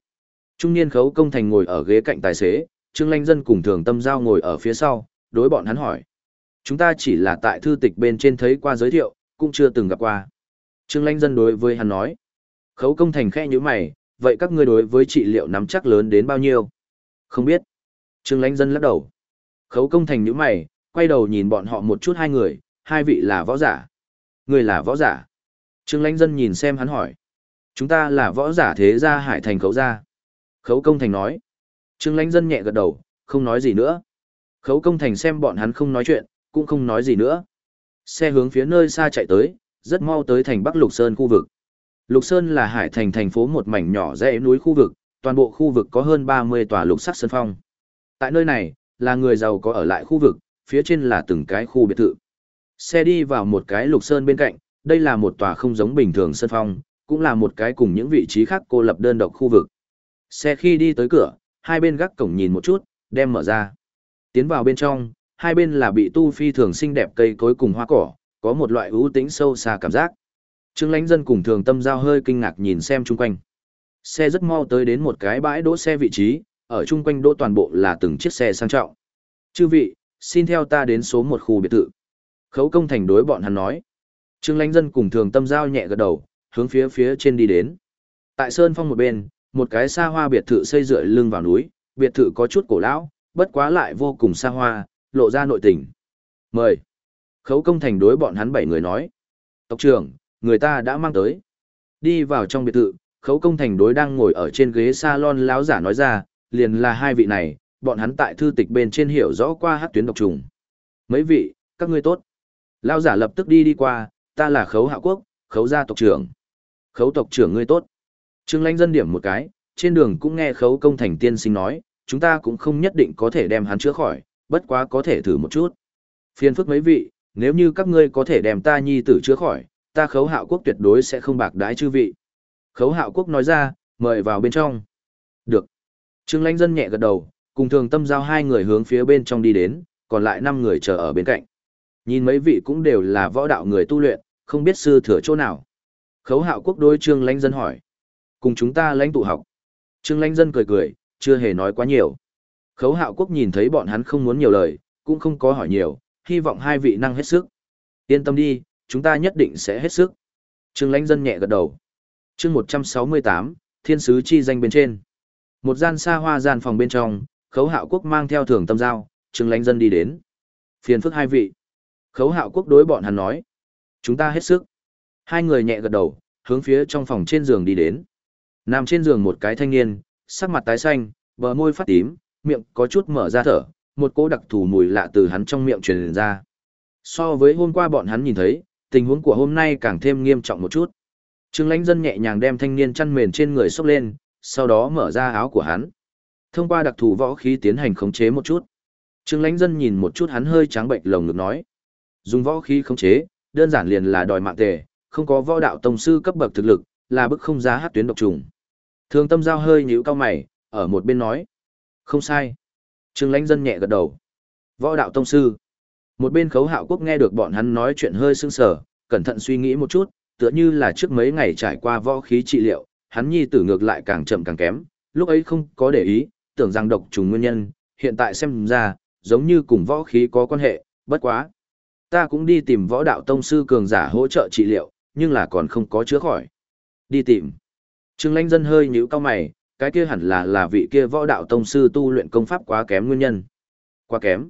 Trung niên khấu công thành ngồi ở ghế cạnh tài xế, Trương Lanh Dân cùng Thường Tâm Giao ngồi ở phía sau, đối bọn hắn hỏi. Chúng ta chỉ là tại thư tịch bên trên thấy qua giới thiệu, cũng chưa từng gặp qua. Trương lanh Dân đối với hắn nói. Khấu công thành khẽ như mày, vậy các ngươi đối với trị liệu nắm chắc lớn đến bao nhiêu? Không biết. Trương lanh Dân lắc đầu. Khấu công thành như mày, quay đầu nhìn bọn họ một chút hai người, hai vị là võ giả. Người là võ giả. Trương Lãnh Dân nhìn xem hắn hỏi. Chúng ta là võ giả thế gia hải thành khấu gia. Khấu công thành nói. Trương Lãnh Dân nhẹ gật đầu, không nói gì nữa. Khấu công thành xem bọn hắn không nói chuyện, cũng không nói gì nữa. Xe hướng phía nơi xa chạy tới, rất mau tới thành Bắc Lục Sơn khu vực. Lục Sơn là hải thành thành phố một mảnh nhỏ dãy núi khu vực, toàn bộ khu vực có hơn 30 tòa lục sắc sơn phong. Tại nơi này, là người giàu có ở lại khu vực, phía trên là từng cái khu biệt thự. Xe đi vào một cái lục sơn bên cạnh, đây là một tòa không giống bình thường sân phong, cũng là một cái cùng những vị trí khác cô lập đơn độc khu vực. Xe khi đi tới cửa, hai bên gác cổng nhìn một chút, đem mở ra. Tiến vào bên trong, hai bên là bị tu phi thường xinh đẹp cây cối cùng hoa cỏ, có một loại ưu tĩnh sâu xa cảm giác. Trương Lãnh Dân cùng Thường Tâm Giao hơi kinh ngạc nhìn xem chung quanh. Xe rất mau tới đến một cái bãi đỗ xe vị trí, ở chung quanh đỗ toàn bộ là từng chiếc xe sang trọng. Chư vị, xin theo ta đến số một khu biệt thự. Khấu công thành đối bọn hắn nói. Trương Lãnh Dân cùng Thường Tâm Giao nhẹ gật đầu, hướng phía phía trên đi đến. Tại Sơn Phong một bên, một cái xa hoa biệt thự xây dựa lưng vào núi, biệt thự có chút cổ lão, bất quá lại vô cùng xa hoa, lộ ra nội tình. Mời. Khấu công thành đối bọn hắn bảy người nói. Tộc trưởng, người ta đã mang tới. Đi vào trong biệt thự, khấu công thành đối đang ngồi ở trên ghế salon láo giả nói ra, liền là hai vị này, bọn hắn tại thư tịch bên trên hiểu rõ qua hát tuyến độc trùng. Mấy vị, các ngươi tốt. Lao giả lập tức đi đi qua, ta là khấu hạ quốc, khấu gia tộc trưởng. Khấu tộc trưởng ngươi tốt. Trương lãnh dân điểm một cái, trên đường cũng nghe khấu công thành tiên sinh nói, chúng ta cũng không nhất định có thể đem hắn chữa khỏi, bất quá có thể thử một chút. Phiền phức mấy vị, nếu như các ngươi có thể đem ta nhi tử chữa khỏi, ta khấu hạo quốc tuyệt đối sẽ không bạc đái chư vị. Khấu hạo quốc nói ra, mời vào bên trong. Được. Trương lãnh dân nhẹ gật đầu, cùng thường tâm giao hai người hướng phía bên trong đi đến, còn lại năm người chờ ở bên cạnh. Nhìn mấy vị cũng đều là võ đạo người tu luyện, không biết sư thừa chỗ nào. Khấu hạo quốc đối trương lãnh dân hỏi. Cùng chúng ta lãnh tụ học. Trương lãnh dân cười cười, chưa hề nói quá nhiều. Khấu hạo quốc nhìn thấy bọn hắn không muốn nhiều lời, cũng không có hỏi nhiều, hy vọng hai vị năng hết sức. Yên tâm đi, chúng ta nhất định sẽ hết sức. Trương lãnh dân nhẹ gật đầu. chương 168, thiên sứ chi danh bên trên. Một gian xa hoa gian phòng bên trong, khấu hạo quốc mang theo thường tâm giao, trương lãnh dân đi đến. Phiền phức hai vị. Khấu hạo quốc đối bọn hắn nói. Chúng ta hết sức. Hai người nhẹ gật đầu, hướng phía trong phòng trên giường đi đến. Nằm trên giường một cái thanh niên, sắc mặt tái xanh, bờ môi phát tím, miệng có chút mở ra thở, một cỗ đặc thù mùi lạ từ hắn trong miệng truyền ra. So với hôm qua bọn hắn nhìn thấy, tình huống của hôm nay càng thêm nghiêm trọng một chút. Trương Lãnh Dân nhẹ nhàng đem thanh niên chăn mền trên người xốc lên, sau đó mở ra áo của hắn. Thông qua đặc thù võ khí tiến hành khống chế một chút. Trương Lãnh Dân nhìn một chút hắn hơi trắng bệnh lồng ngực nói, dùng võ khí khống chế, đơn giản liền là đòi mạng tề, không có võ đạo tông sư cấp bậc thực lực, là bức không giá hát tuyến độc trùng. Thường Tâm Giao hơi nhíu cao mày, ở một bên nói, không sai. Trương Lãnh Dân nhẹ gật đầu. Võ đạo tông sư. Một bên Khấu Hạo Quốc nghe được bọn hắn nói chuyện hơi sưng sờ, cẩn thận suy nghĩ một chút, tựa như là trước mấy ngày trải qua võ khí trị liệu, hắn nhi tử ngược lại càng chậm càng kém, lúc ấy không có để ý, tưởng rằng độc trùng nguyên nhân, hiện tại xem ra, giống như cùng võ khí có quan hệ, bất quá. Ta cũng đi tìm võ đạo tông sư cường giả hỗ trợ trị liệu, nhưng là còn không có chữa khỏi. Đi tìm. Trương Lãnh Dân hơi nhíu cao mày, cái kia hẳn là là vị kia võ đạo tông sư tu luyện công pháp quá kém nguyên nhân. Quá kém.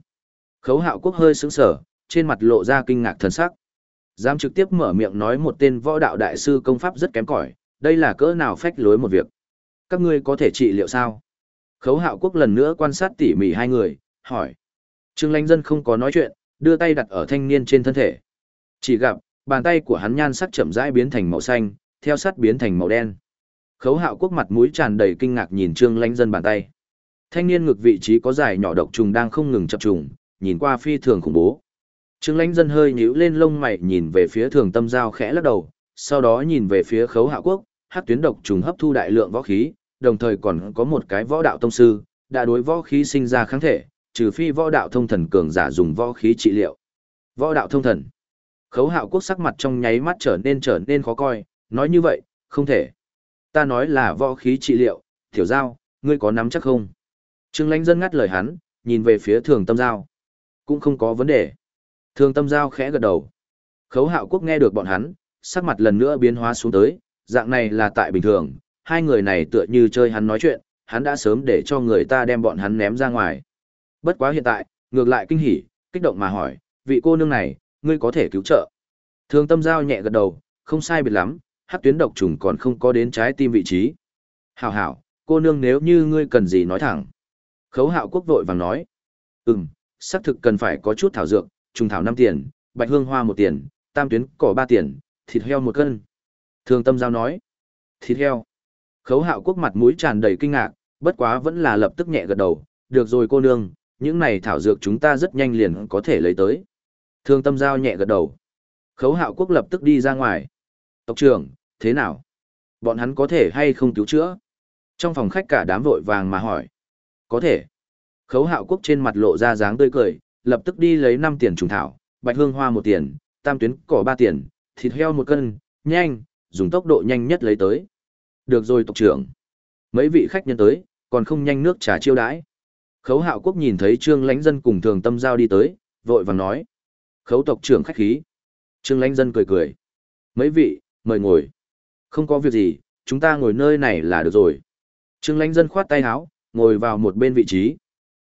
Khấu Hạo Quốc hơi sững sờ, trên mặt lộ ra kinh ngạc thần sắc. Dám trực tiếp mở miệng nói một tên võ đạo đại sư công pháp rất kém cỏi, đây là cỡ nào phách lối một việc. Các ngươi có thể trị liệu sao? Khấu Hạo Quốc lần nữa quan sát tỉ mỉ hai người, hỏi. Trương lánh Dân không có nói chuyện, đưa tay đặt ở thanh niên trên thân thể. Chỉ gặp, bàn tay của hắn nhan sắc chậm rãi biến thành màu xanh, theo sát biến thành màu đen. Khấu hạo quốc mặt mũi tràn đầy kinh ngạc nhìn trương lánh dân bàn tay. Thanh niên ngực vị trí có dài nhỏ độc trùng đang không ngừng chập trùng, nhìn qua phi thường khủng bố. Trương lánh dân hơi nhíu lên lông mày nhìn về phía thường tâm giao khẽ lắc đầu, sau đó nhìn về phía khấu hạo quốc, hát tuyến độc trùng hấp thu đại lượng võ khí, đồng thời còn có một cái võ đạo tông sư, đã đối võ khí sinh ra kháng thể, trừ phi võ đạo thông thần cường giả dùng võ khí trị liệu. Võ đạo thông thần. Khấu hạo quốc sắc mặt trong nháy mắt trở nên trở nên khó coi, nói như vậy, không thể. Ta nói là võ khí trị liệu, tiểu giao, ngươi có nắm chắc không? Trương lãnh dân ngắt lời hắn, nhìn về phía thường tâm giao. Cũng không có vấn đề. Thường tâm giao khẽ gật đầu. Khấu hạo quốc nghe được bọn hắn, sắc mặt lần nữa biến hóa xuống tới, dạng này là tại bình thường, hai người này tựa như chơi hắn nói chuyện, hắn đã sớm để cho người ta đem bọn hắn ném ra ngoài. Bất quá hiện tại, ngược lại kinh hỉ, kích động mà hỏi, vị cô nương này, ngươi có thể cứu trợ. Thường tâm giao nhẹ gật đầu, không sai biệt lắm, hát tuyến độc trùng còn không có đến trái tim vị trí. Hảo hảo, cô nương nếu như ngươi cần gì nói thẳng. Khấu hạo quốc vội vàng nói. Ừm, xác thực cần phải có chút thảo dược, trùng thảo 5 tiền, bạch hương hoa 1 tiền, tam tuyến cỏ 3 tiền, thịt heo 1 cân. Thường tâm giao nói. Thịt heo. Khấu hạo quốc mặt mũi tràn đầy kinh ngạc, bất quá vẫn là lập tức nhẹ gật đầu. Được rồi cô nương, những này thảo dược chúng ta rất nhanh liền có thể lấy tới. Thương tâm giao nhẹ gật đầu. Khấu hạo quốc lập tức đi ra ngoài. Tộc trưởng, thế nào? Bọn hắn có thể hay không cứu chữa? Trong phòng khách cả đám vội vàng mà hỏi. Có thể. Khấu hạo quốc trên mặt lộ ra dáng tươi cười, lập tức đi lấy 5 tiền trùng thảo, bạch hương hoa 1 tiền, tam tuyến cỏ 3 tiền, thịt heo 1 cân, nhanh, dùng tốc độ nhanh nhất lấy tới. Được rồi tộc trưởng. Mấy vị khách nhân tới, còn không nhanh nước trà chiêu đãi. Khấu hạo quốc nhìn thấy trương lãnh dân cùng thường tâm giao đi tới, vội vàng nói. Khấu tộc trưởng khách khí. Trương lãnh dân cười cười. Mấy vị, mời ngồi. Không có việc gì, chúng ta ngồi nơi này là được rồi. Trương lãnh dân khoát tay áo, ngồi vào một bên vị trí.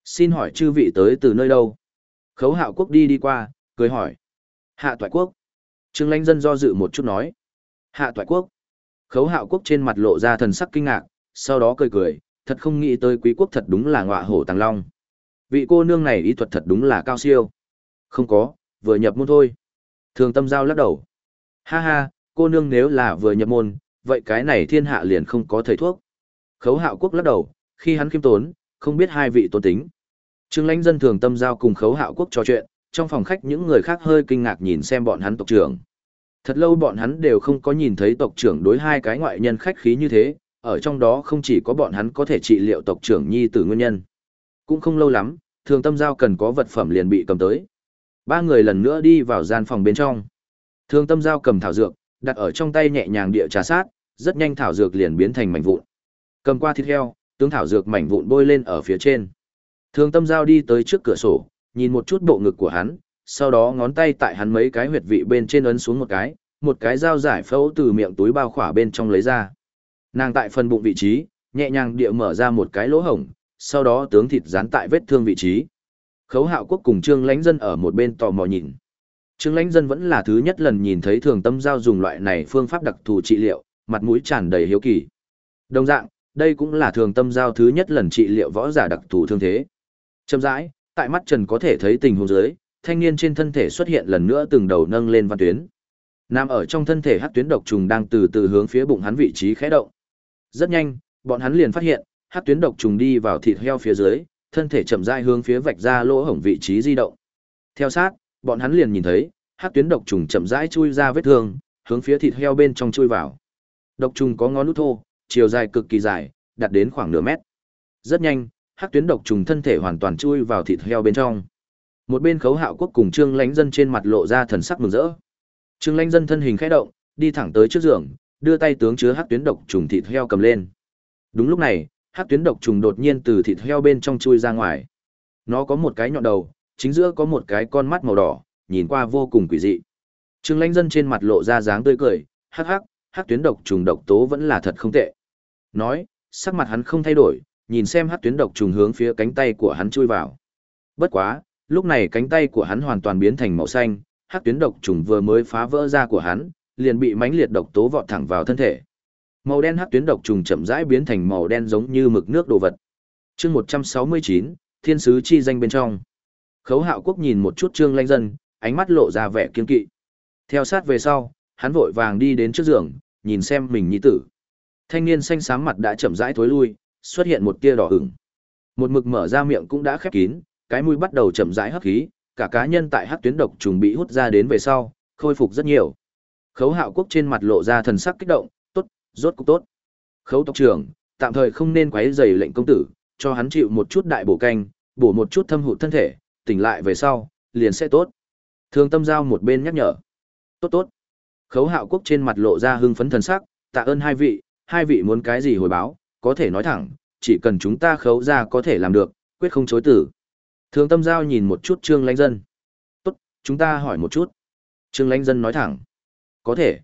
Xin hỏi chư vị tới từ nơi đâu? Khấu hạo quốc đi đi qua, cười hỏi. Hạ toại quốc. Trương lãnh dân do dự một chút nói. Hạ toại quốc. Khấu hạo quốc trên mặt lộ ra thần sắc kinh ngạc, sau đó cười cười, thật không nghĩ tới quý quốc thật đúng là ngọa hổ tàng long. Vị cô nương này ý thuật thật đúng là cao siêu. Không có, vừa nhập môn thôi. Thường tâm giao lắc đầu. Ha ha, cô nương nếu là vừa nhập môn, vậy cái này thiên hạ liền không có thầy thuốc. Khấu hạo quốc lắc đầu, khi hắn khiêm tốn, không biết hai vị tôn tính. Trương lãnh dân thường tâm giao cùng khấu hạo quốc trò chuyện, trong phòng khách những người khác hơi kinh ngạc nhìn xem bọn hắn tộc trưởng. Thật lâu bọn hắn đều không có nhìn thấy tộc trưởng đối hai cái ngoại nhân khách khí như thế, ở trong đó không chỉ có bọn hắn có thể trị liệu tộc trưởng nhi tử nguyên nhân. Cũng không lâu lắm, thường tâm giao cần có vật phẩm liền bị cầm tới. Ba người lần nữa đi vào gian phòng bên trong. Thường tâm giao cầm thảo dược, đặt ở trong tay nhẹ nhàng địa trà sát, rất nhanh thảo dược liền biến thành mảnh vụn. Cầm qua thịt heo, tướng thảo dược mảnh vụn bôi lên ở phía trên. Thường tâm giao đi tới trước cửa sổ, nhìn một chút bộ ngực của hắn, sau đó ngón tay tại hắn mấy cái huyệt vị bên trên ấn xuống một cái, một cái dao giải phẫu từ miệng túi bao khỏa bên trong lấy ra. Nàng tại phần bụng vị trí, nhẹ nhàng địa mở ra một cái lỗ hổng, sau đó tướng thịt dán tại vết thương vị trí. Khấu hạo quốc cùng Trương Lánh Dân ở một bên tò mò nhìn. Trương Lánh Dân vẫn là thứ nhất lần nhìn thấy thường tâm giao dùng loại này phương pháp đặc thù trị liệu, mặt mũi tràn đầy hiếu kỳ. Đồng dạng, đây cũng là thường tâm giao thứ nhất lần trị liệu võ giả đặc thù thương thế. Chậm rãi, tại mắt Trần có thể thấy tình huống dưới, thanh niên trên thân thể xuất hiện lần nữa từng đầu nâng lên văn tuyến. Nam ở trong thân thể hắc tuyến độc trùng đang từ từ hướng phía bụng hắn vị trí khẽ động. Rất nhanh, bọn hắn liền phát hiện, hắc tuyến độc trùng đi vào thịt heo phía dưới, thân thể chậm rãi hướng phía vạch ra lỗ hổng vị trí di động. Theo sát, bọn hắn liền nhìn thấy, hắc tuyến độc trùng chậm rãi chui ra vết thương, hướng phía thịt heo bên trong chui vào. Độc trùng có ngón nút thô, chiều dài cực kỳ dài, đạt đến khoảng nửa mét. Rất nhanh, hắc tuyến độc trùng thân thể hoàn toàn chui vào thịt heo bên trong. Một bên Khấu Hạo Quốc cùng Trương Lãnh Dân trên mặt lộ ra thần sắc mừng rỡ. Trương lánh Dân thân hình khẽ động, đi thẳng tới trước giường, đưa tay tướng chứa hắc tuyến độc trùng thịt heo cầm lên. Đúng lúc này, hắc tuyến độc trùng đột nhiên từ thịt heo bên trong chui ra ngoài. Nó có một cái nhọn đầu, chính giữa có một cái con mắt màu đỏ, nhìn qua vô cùng quỷ dị. Trương Lãnh Dân trên mặt lộ ra dáng tươi cười, hắc hắc, hắc tuyến độc trùng độc tố vẫn là thật không tệ. Nói, sắc mặt hắn không thay đổi, nhìn xem hắc tuyến độc trùng hướng phía cánh tay của hắn chui vào. Bất quá, lúc này cánh tay của hắn hoàn toàn biến thành màu xanh, hắc tuyến độc trùng vừa mới phá vỡ da của hắn, liền bị mãnh liệt độc tố vọt thẳng vào thân thể. Màu đen hắc tuyến độc trùng chậm rãi biến thành màu đen giống như mực nước đồ vật. Chương 169, Thiên sứ chi danh bên trong. Khấu Hạo Quốc nhìn một chút Trương Lanh Dân, ánh mắt lộ ra vẻ kiên kỵ. Theo sát về sau, hắn vội vàng đi đến trước giường, nhìn xem mình nhi tử. Thanh niên xanh xám mặt đã chậm rãi thối lui, xuất hiện một tia đỏ ửng. Một mực mở ra miệng cũng đã khép kín, cái mũi bắt đầu chậm rãi hấp khí, cả cá nhân tại hắc tuyến độc trùng bị hút ra đến về sau, khôi phục rất nhiều. Khấu Hạo Quốc trên mặt lộ ra thần sắc kích động, "Tốt, rốt cục tốt." Khấu tộc trưởng, tạm thời không nên quấy rầy lệnh công tử, cho hắn chịu một chút đại bổ canh, bổ một chút thâm hụt thân thể, tỉnh lại về sau, liền sẽ tốt. Thường Tâm Giao một bên nhắc nhở. "Tốt tốt." Khấu Hạo Quốc trên mặt lộ ra hưng phấn thần sắc, "Tạ ơn hai vị, hai vị muốn cái gì hồi báo, có thể nói thẳng, chỉ cần chúng ta khấu ra có thể làm được, quyết không chối từ. Thường Tâm Giao nhìn một chút Trương Lánh Dân. "Tốt, Chúng ta hỏi một chút. Trương Lánh Dân nói thẳng. Có thể.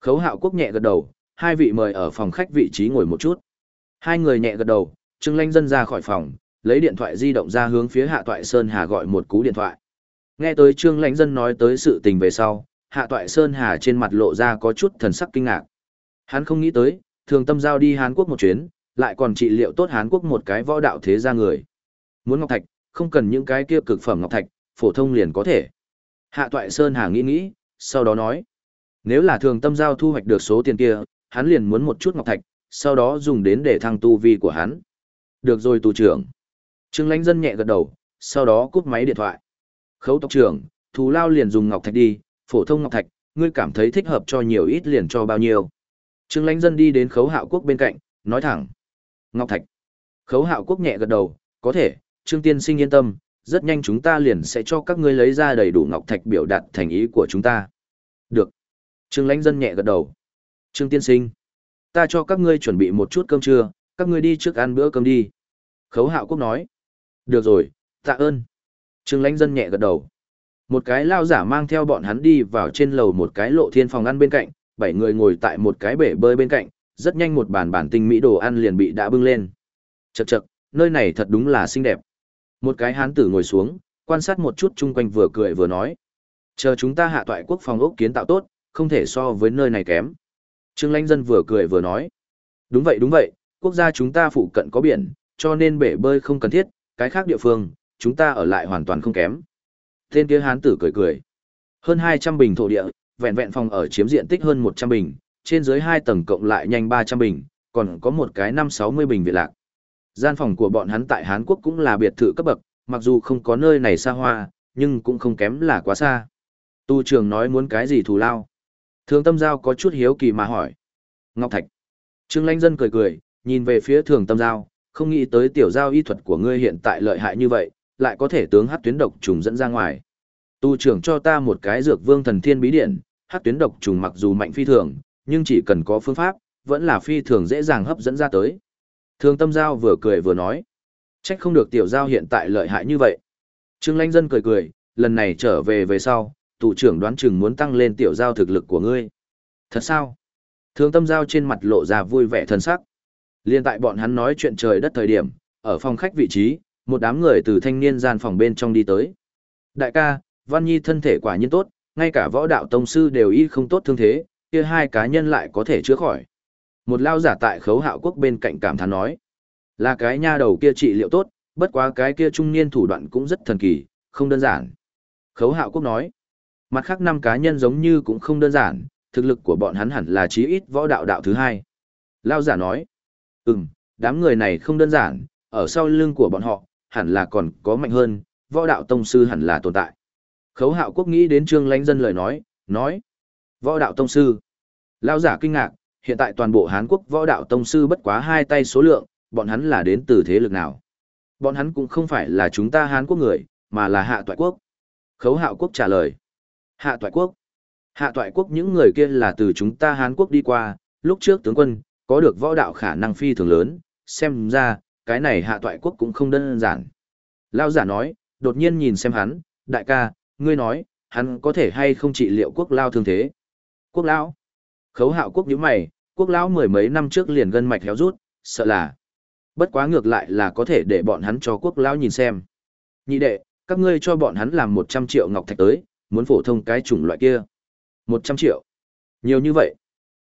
Khấu hạo quốc nhẹ gật đầu, hai vị mời ở phòng khách vị trí ngồi một chút. Hai người nhẹ gật đầu, Trương Lánh Dân ra khỏi phòng, lấy điện thoại di động ra hướng phía Hạ Toại Sơn Hà gọi một cú điện thoại. Nghe tới Trương Lánh Dân nói tới sự tình về sau, Hạ Toại Sơn Hà trên mặt lộ ra có chút thần sắc kinh ngạc. Hắn không nghĩ tới, thường tâm giao đi Hàn Quốc một chuyến, lại còn trị liệu tốt Hàn Quốc một cái võ đạo thế gia người. Muốn ngọc thạch, không cần những cái kia cực phẩm ngọc thạch, phổ thông liền có thể. Hạ Toại Sơn Hà nghĩ nghĩ, sau đó nói, nếu là thường tâm giao thu hoạch được số tiền kia, hắn liền muốn một chút ngọc thạch, sau đó dùng đến để thăng tu vi của hắn. Được rồi tù trưởng. Trương lãnh dân nhẹ gật đầu, sau đó cúp máy điện thoại. Khấu tộc trưởng, thù lao liền dùng ngọc thạch đi, phổ thông ngọc thạch, ngươi cảm thấy thích hợp cho nhiều ít liền cho bao nhiêu. Trương lãnh dân đi đến khấu hạo quốc bên cạnh, nói thẳng. Ngọc thạch. Khấu hạo quốc nhẹ gật đầu, có thể, Trương tiên sinh yên tâm, rất nhanh chúng ta liền sẽ cho các ngươi lấy ra đầy đủ ngọc thạch biểu đạt thành ý của chúng ta. Được. Trương lãnh dân nhẹ gật đầu. Trương tiên sinh, ta cho các ngươi chuẩn bị một chút cơm trưa, các ngươi đi trước ăn bữa cơm đi. Khấu hạo quốc nói. Được rồi, tạ ơn. Trương lãnh dân nhẹ gật đầu. Một cái lao giả mang theo bọn hắn đi vào trên lầu một cái lộ thiên phòng ăn bên cạnh, bảy người ngồi tại một cái bể bơi bên cạnh, rất nhanh một bàn bản tinh mỹ đồ ăn liền bị đã bưng lên. Chậc chậc, nơi này thật đúng là xinh đẹp. Một cái hán tử ngồi xuống, quan sát một chút chung quanh vừa cười vừa nói. Chờ chúng ta hạ toại quốc phòng ốc kiến tạo tốt, không thể so với nơi này kém. Trương Lanh Dân vừa cười vừa nói. Đúng vậy đúng vậy, quốc gia chúng ta phụ cận có biển, cho nên bể bơi không cần thiết, cái khác địa phương, chúng ta ở lại hoàn toàn không kém. Tên kia hán tử cười cười. Hơn 200 bình thổ địa, vẹn vẹn phòng ở chiếm diện tích hơn 100 bình, trên dưới 2 tầng cộng lại nhanh 300 bình, còn có một cái 560 bình viện lạc. Gian phòng của bọn hắn tại Hán Quốc cũng là biệt thự cấp bậc, mặc dù không có nơi này xa hoa, nhưng cũng không kém là quá xa. Tu trưởng nói muốn cái gì thù lao. Thường tâm giao có chút hiếu kỳ mà hỏi. Ngọc Thạch. Trương Lanh Dân cười cười, nhìn về phía thường tâm giao, không nghĩ tới tiểu giao y thuật của ngươi hiện tại lợi hại như vậy, lại có thể tướng hát tuyến độc trùng dẫn ra ngoài. Tu trưởng cho ta một cái dược vương thần thiên bí điện, hát tuyến độc trùng mặc dù mạnh phi thường, nhưng chỉ cần có phương pháp, vẫn là phi thường dễ dàng hấp dẫn ra tới. Thường tâm giao vừa cười vừa nói. Trách không được tiểu giao hiện tại lợi hại như vậy. Trương Lanh Dân cười cười, lần này trở về về sau, tù trưởng đoán chừng muốn tăng lên tiểu giao thực lực của ngươi. Thật sao? Thường tâm giao trên mặt lộ ra vui vẻ thân sắc. Liên tại bọn hắn nói chuyện trời đất thời điểm, ở phòng khách vị trí, một đám người từ thanh niên gian phòng bên trong đi tới. Đại ca, Văn Nhi thân thể quả nhiên tốt, ngay cả võ đạo tông sư đều y không tốt thương thế, kia hai cá nhân lại có thể chữa khỏi. Một lao giả tại khấu hạo quốc bên cạnh cảm thán nói. Là cái nha đầu kia trị liệu tốt, bất quá cái kia trung niên thủ đoạn cũng rất thần kỳ, không đơn giản. Khấu hạo quốc nói. Mặt khác năm cá nhân giống như cũng không đơn giản, thực lực của bọn hắn hẳn là chí ít võ đạo đạo thứ hai. Lao giả nói. Ừm, đám người này không đơn giản, ở sau lưng của bọn họ, hẳn là còn có mạnh hơn, võ đạo tông sư hẳn là tồn tại. Khấu hạo quốc nghĩ đến trương lãnh dân lời nói, nói. Võ đạo tông sư. Lao giả kinh ngạc, hiện tại toàn bộ Hán quốc võ đạo tông sư bất quá hai tay số lượng, bọn hắn là đến từ thế lực nào. Bọn hắn cũng không phải là chúng ta Hán quốc người, mà là hạ toại quốc. Khấu hạo quốc trả lời. Hạ toại quốc. Hạ toại quốc những người kia là từ chúng ta Hán quốc đi qua, lúc trước tướng quân, có được võ đạo khả năng phi thường lớn, xem ra, cái này hạ toại quốc cũng không đơn giản. Lao giả nói, đột nhiên nhìn xem hắn, đại ca, ngươi nói, hắn có thể hay không trị liệu quốc lao thương thế. Quốc lão. Khấu hạo quốc nhíu mày, quốc lão mười mấy năm trước liền gân mạch héo rút, sợ là. Bất quá ngược lại là có thể để bọn hắn cho quốc lão nhìn xem. Nhị đệ, các ngươi cho bọn hắn làm một trăm triệu ngọc thạch tới, muốn phổ thông cái chủng loại kia. một trăm triệu. Nhiều như vậy.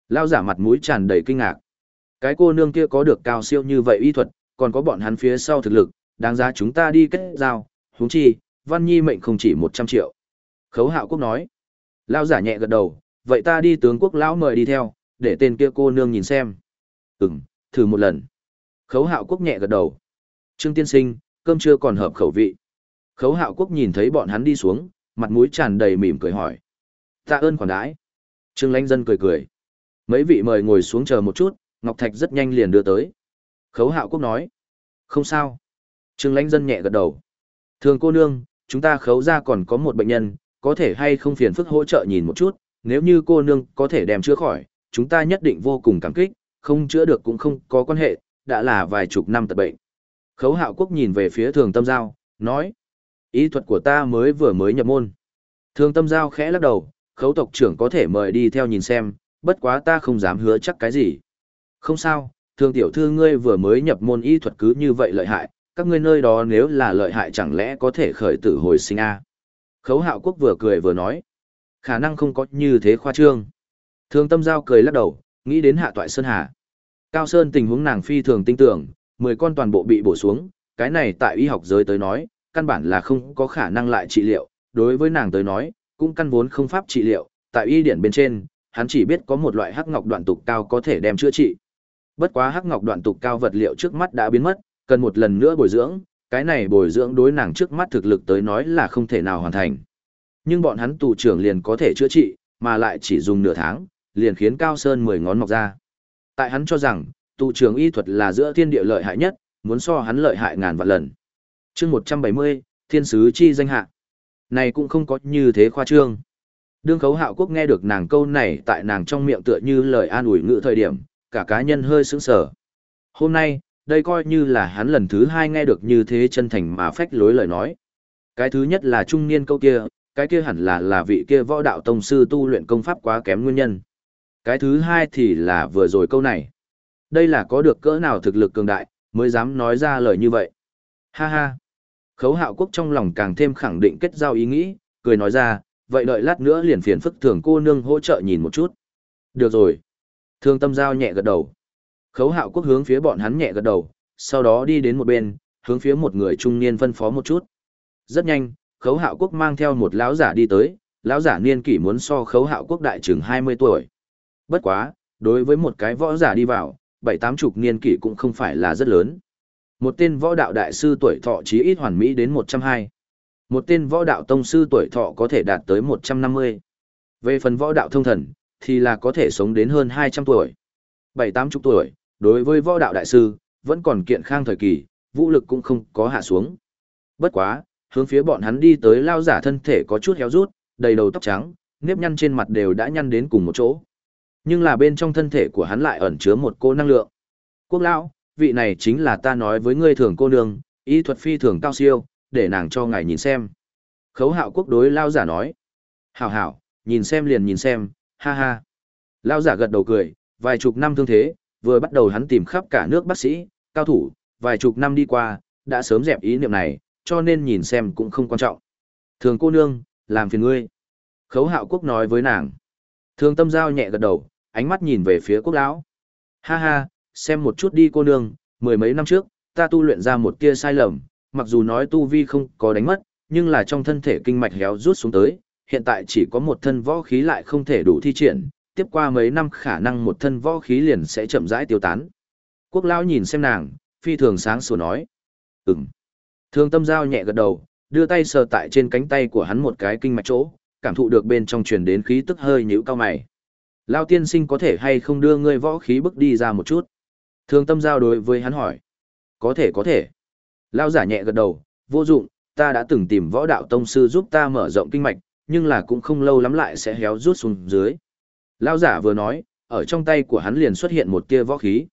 Lao giả mặt mũi tràn đầy kinh ngạc. Cái cô nương kia có được cao siêu như vậy y thuật, còn có bọn hắn phía sau thực lực, đáng giá chúng ta đi kết giao, huống chi, Văn Nhi mệnh không chỉ một trăm triệu. Khấu Hạo Quốc nói. Lao giả nhẹ gật đầu, vậy ta đi tướng quốc lão mời đi theo, để tên kia cô nương nhìn xem. Ừm, thử một lần. Khấu Hạo Quốc nhẹ gật đầu. Trương Tiên Sinh, cơm chưa còn hợp khẩu vị. Khấu Hạo Quốc nhìn thấy bọn hắn đi xuống, mặt mũi tràn đầy mỉm cười hỏi. Tạ ơn khoản đãi. Trương Lãnh Dân cười cười. Mấy vị mời ngồi xuống chờ một chút, Ngọc Thạch rất nhanh liền đưa tới. Khấu Hạo Quốc nói. Không sao. Trương Lãnh Dân nhẹ gật đầu. Thường cô nương, chúng ta khấu ra còn có một bệnh nhân, có thể hay không phiền phức hỗ trợ nhìn một chút, nếu như cô nương có thể đem chữa khỏi, chúng ta nhất định vô cùng cảm kích, không chữa được cũng không có quan hệ, đã là vài chục năm tật bệnh. Khấu Hạo Quốc nhìn về phía Thường Tâm Giao, nói. Ý thuật của ta mới vừa mới nhập môn. Thương tâm giao khẽ lắc đầu, khấu tộc trưởng có thể mời đi theo nhìn xem, bất quá ta không dám hứa chắc cái gì. Không sao, thương tiểu thư ngươi vừa mới nhập môn y thuật cứ như vậy lợi hại, các ngươi nơi đó nếu là lợi hại chẳng lẽ có thể khởi tử hồi sinh a Khấu hạo quốc vừa cười vừa nói. Khả năng không có như thế khoa trương. Thương tâm giao cười lắc đầu, nghĩ đến hạ toại Sơn Hà. Cao Sơn tình huống nàng phi thường tinh tưởng, 10 con toàn bộ bị bổ xuống, cái này tại y học giới tới nói, căn bản là không có khả năng lại trị liệu, đối với nàng tới nói, cũng căn vốn không pháp trị liệu, tại y điển bên trên, hắn chỉ biết có một loại hắc ngọc đoạn tục cao có thể đem chữa trị. Bất quá hắc ngọc đoạn tục cao vật liệu trước mắt đã biến mất, cần một lần nữa bồi dưỡng, cái này bồi dưỡng đối nàng trước mắt thực lực tới nói là không thể nào hoàn thành. Nhưng bọn hắn tù trưởng liền có thể chữa trị, mà lại chỉ dùng nửa tháng, liền khiến Cao Sơn mười ngón mọc ra. Tại hắn cho rằng, tù trưởng y thuật là giữa thiên địa lợi hại nhất, muốn so hắn lợi hại ngàn vạn lần. chương một trăm bảy mươi thiên sứ chi danh hạ. Này cũng không có như thế khoa trương. Đương khấu hạo quốc nghe được nàng câu này tại nàng trong miệng tựa như lời an ủi ngữ thời điểm, cả cá nhân hơi sững sờ. Hôm nay, đây coi như là hắn lần thứ hai nghe được như thế chân thành mà phách lối lời nói. Cái thứ nhất là trung niên câu kia, cái kia hẳn là là vị kia võ đạo tông sư tu luyện công pháp quá kém nguyên nhân. Cái thứ hai thì là vừa rồi câu này. Đây là có được cỡ nào thực lực cường đại, mới dám nói ra lời như vậy. Ha ha. Khấu hạo quốc trong lòng càng thêm khẳng định kết giao ý nghĩ, cười nói ra, vậy đợi lát nữa liền phiền phức thường cô nương hỗ trợ nhìn một chút. Được rồi. Thương tâm giao nhẹ gật đầu. Khấu hạo quốc hướng phía bọn hắn nhẹ gật đầu, sau đó đi đến một bên, hướng phía một người trung niên phân phó một chút. Rất nhanh, khấu hạo quốc mang theo một lão giả đi tới, lão giả niên kỷ muốn so khấu hạo quốc đại chừng 20 tuổi. Bất quá, đối với một cái võ giả đi vào, bảy tám chục niên kỷ cũng không phải là rất lớn. Một tên võ đạo đại sư tuổi thọ chí ít hoàn mỹ đến 120. Một tên võ đạo tông sư tuổi thọ có thể đạt tới 150. Về phần võ đạo thông thần, thì là có thể sống đến hơn 200 tuổi. Bảy tám chục tuổi, đối với võ đạo đại sư, vẫn còn kiện khang thời kỳ, vũ lực cũng không có hạ xuống. Bất quá, hướng phía bọn hắn đi tới lao giả thân thể có chút héo rút, đầy đầu tóc trắng, nếp nhăn trên mặt đều đã nhăn đến cùng một chỗ. Nhưng là bên trong thân thể của hắn lại ẩn chứa một cô năng lượng. Quốc lão, vị này chính là ta nói với ngươi thường cô nương, y thuật phi thường cao siêu, để nàng cho ngài nhìn xem. Khấu hạo quốc đối lao giả nói. Hảo hảo, nhìn xem liền nhìn xem, ha ha. Lao giả gật đầu cười, vài chục năm thương thế, vừa bắt đầu hắn tìm khắp cả nước bác sĩ, cao thủ, vài chục năm đi qua, đã sớm dẹp ý niệm này, cho nên nhìn xem cũng không quan trọng. Thường cô nương, làm phiền ngươi. Khấu hạo quốc nói với nàng. Thường tâm giao nhẹ gật đầu, ánh mắt nhìn về phía quốc lão. Ha ha, xem một chút đi cô nương, mười mấy năm trước, ta tu luyện ra một tia sai lầm, mặc dù nói tu vi không có đánh mất, nhưng là trong thân thể kinh mạch héo rút xuống tới, hiện tại chỉ có một thân võ khí lại không thể đủ thi triển, tiếp qua mấy năm khả năng một thân võ khí liền sẽ chậm rãi tiêu tán. Quốc lão nhìn xem nàng, phi thường sáng sủa nói. Ừm. Thương tâm giao nhẹ gật đầu, đưa tay sờ tại trên cánh tay của hắn một cái kinh mạch chỗ, cảm thụ được bên trong truyền đến khí tức hơi nhíu cao mày. Lao tiên sinh có thể hay không đưa ngươi võ khí bước đi ra một chút? Thương tâm giao đối với hắn hỏi. Có thể có thể. Lao giả nhẹ gật đầu, vô dụng, ta đã từng tìm võ đạo tông sư giúp ta mở rộng kinh mạch, nhưng là cũng không lâu lắm lại sẽ héo rút xuống dưới. Lao giả vừa nói, ở trong tay của hắn liền xuất hiện một tia võ khí.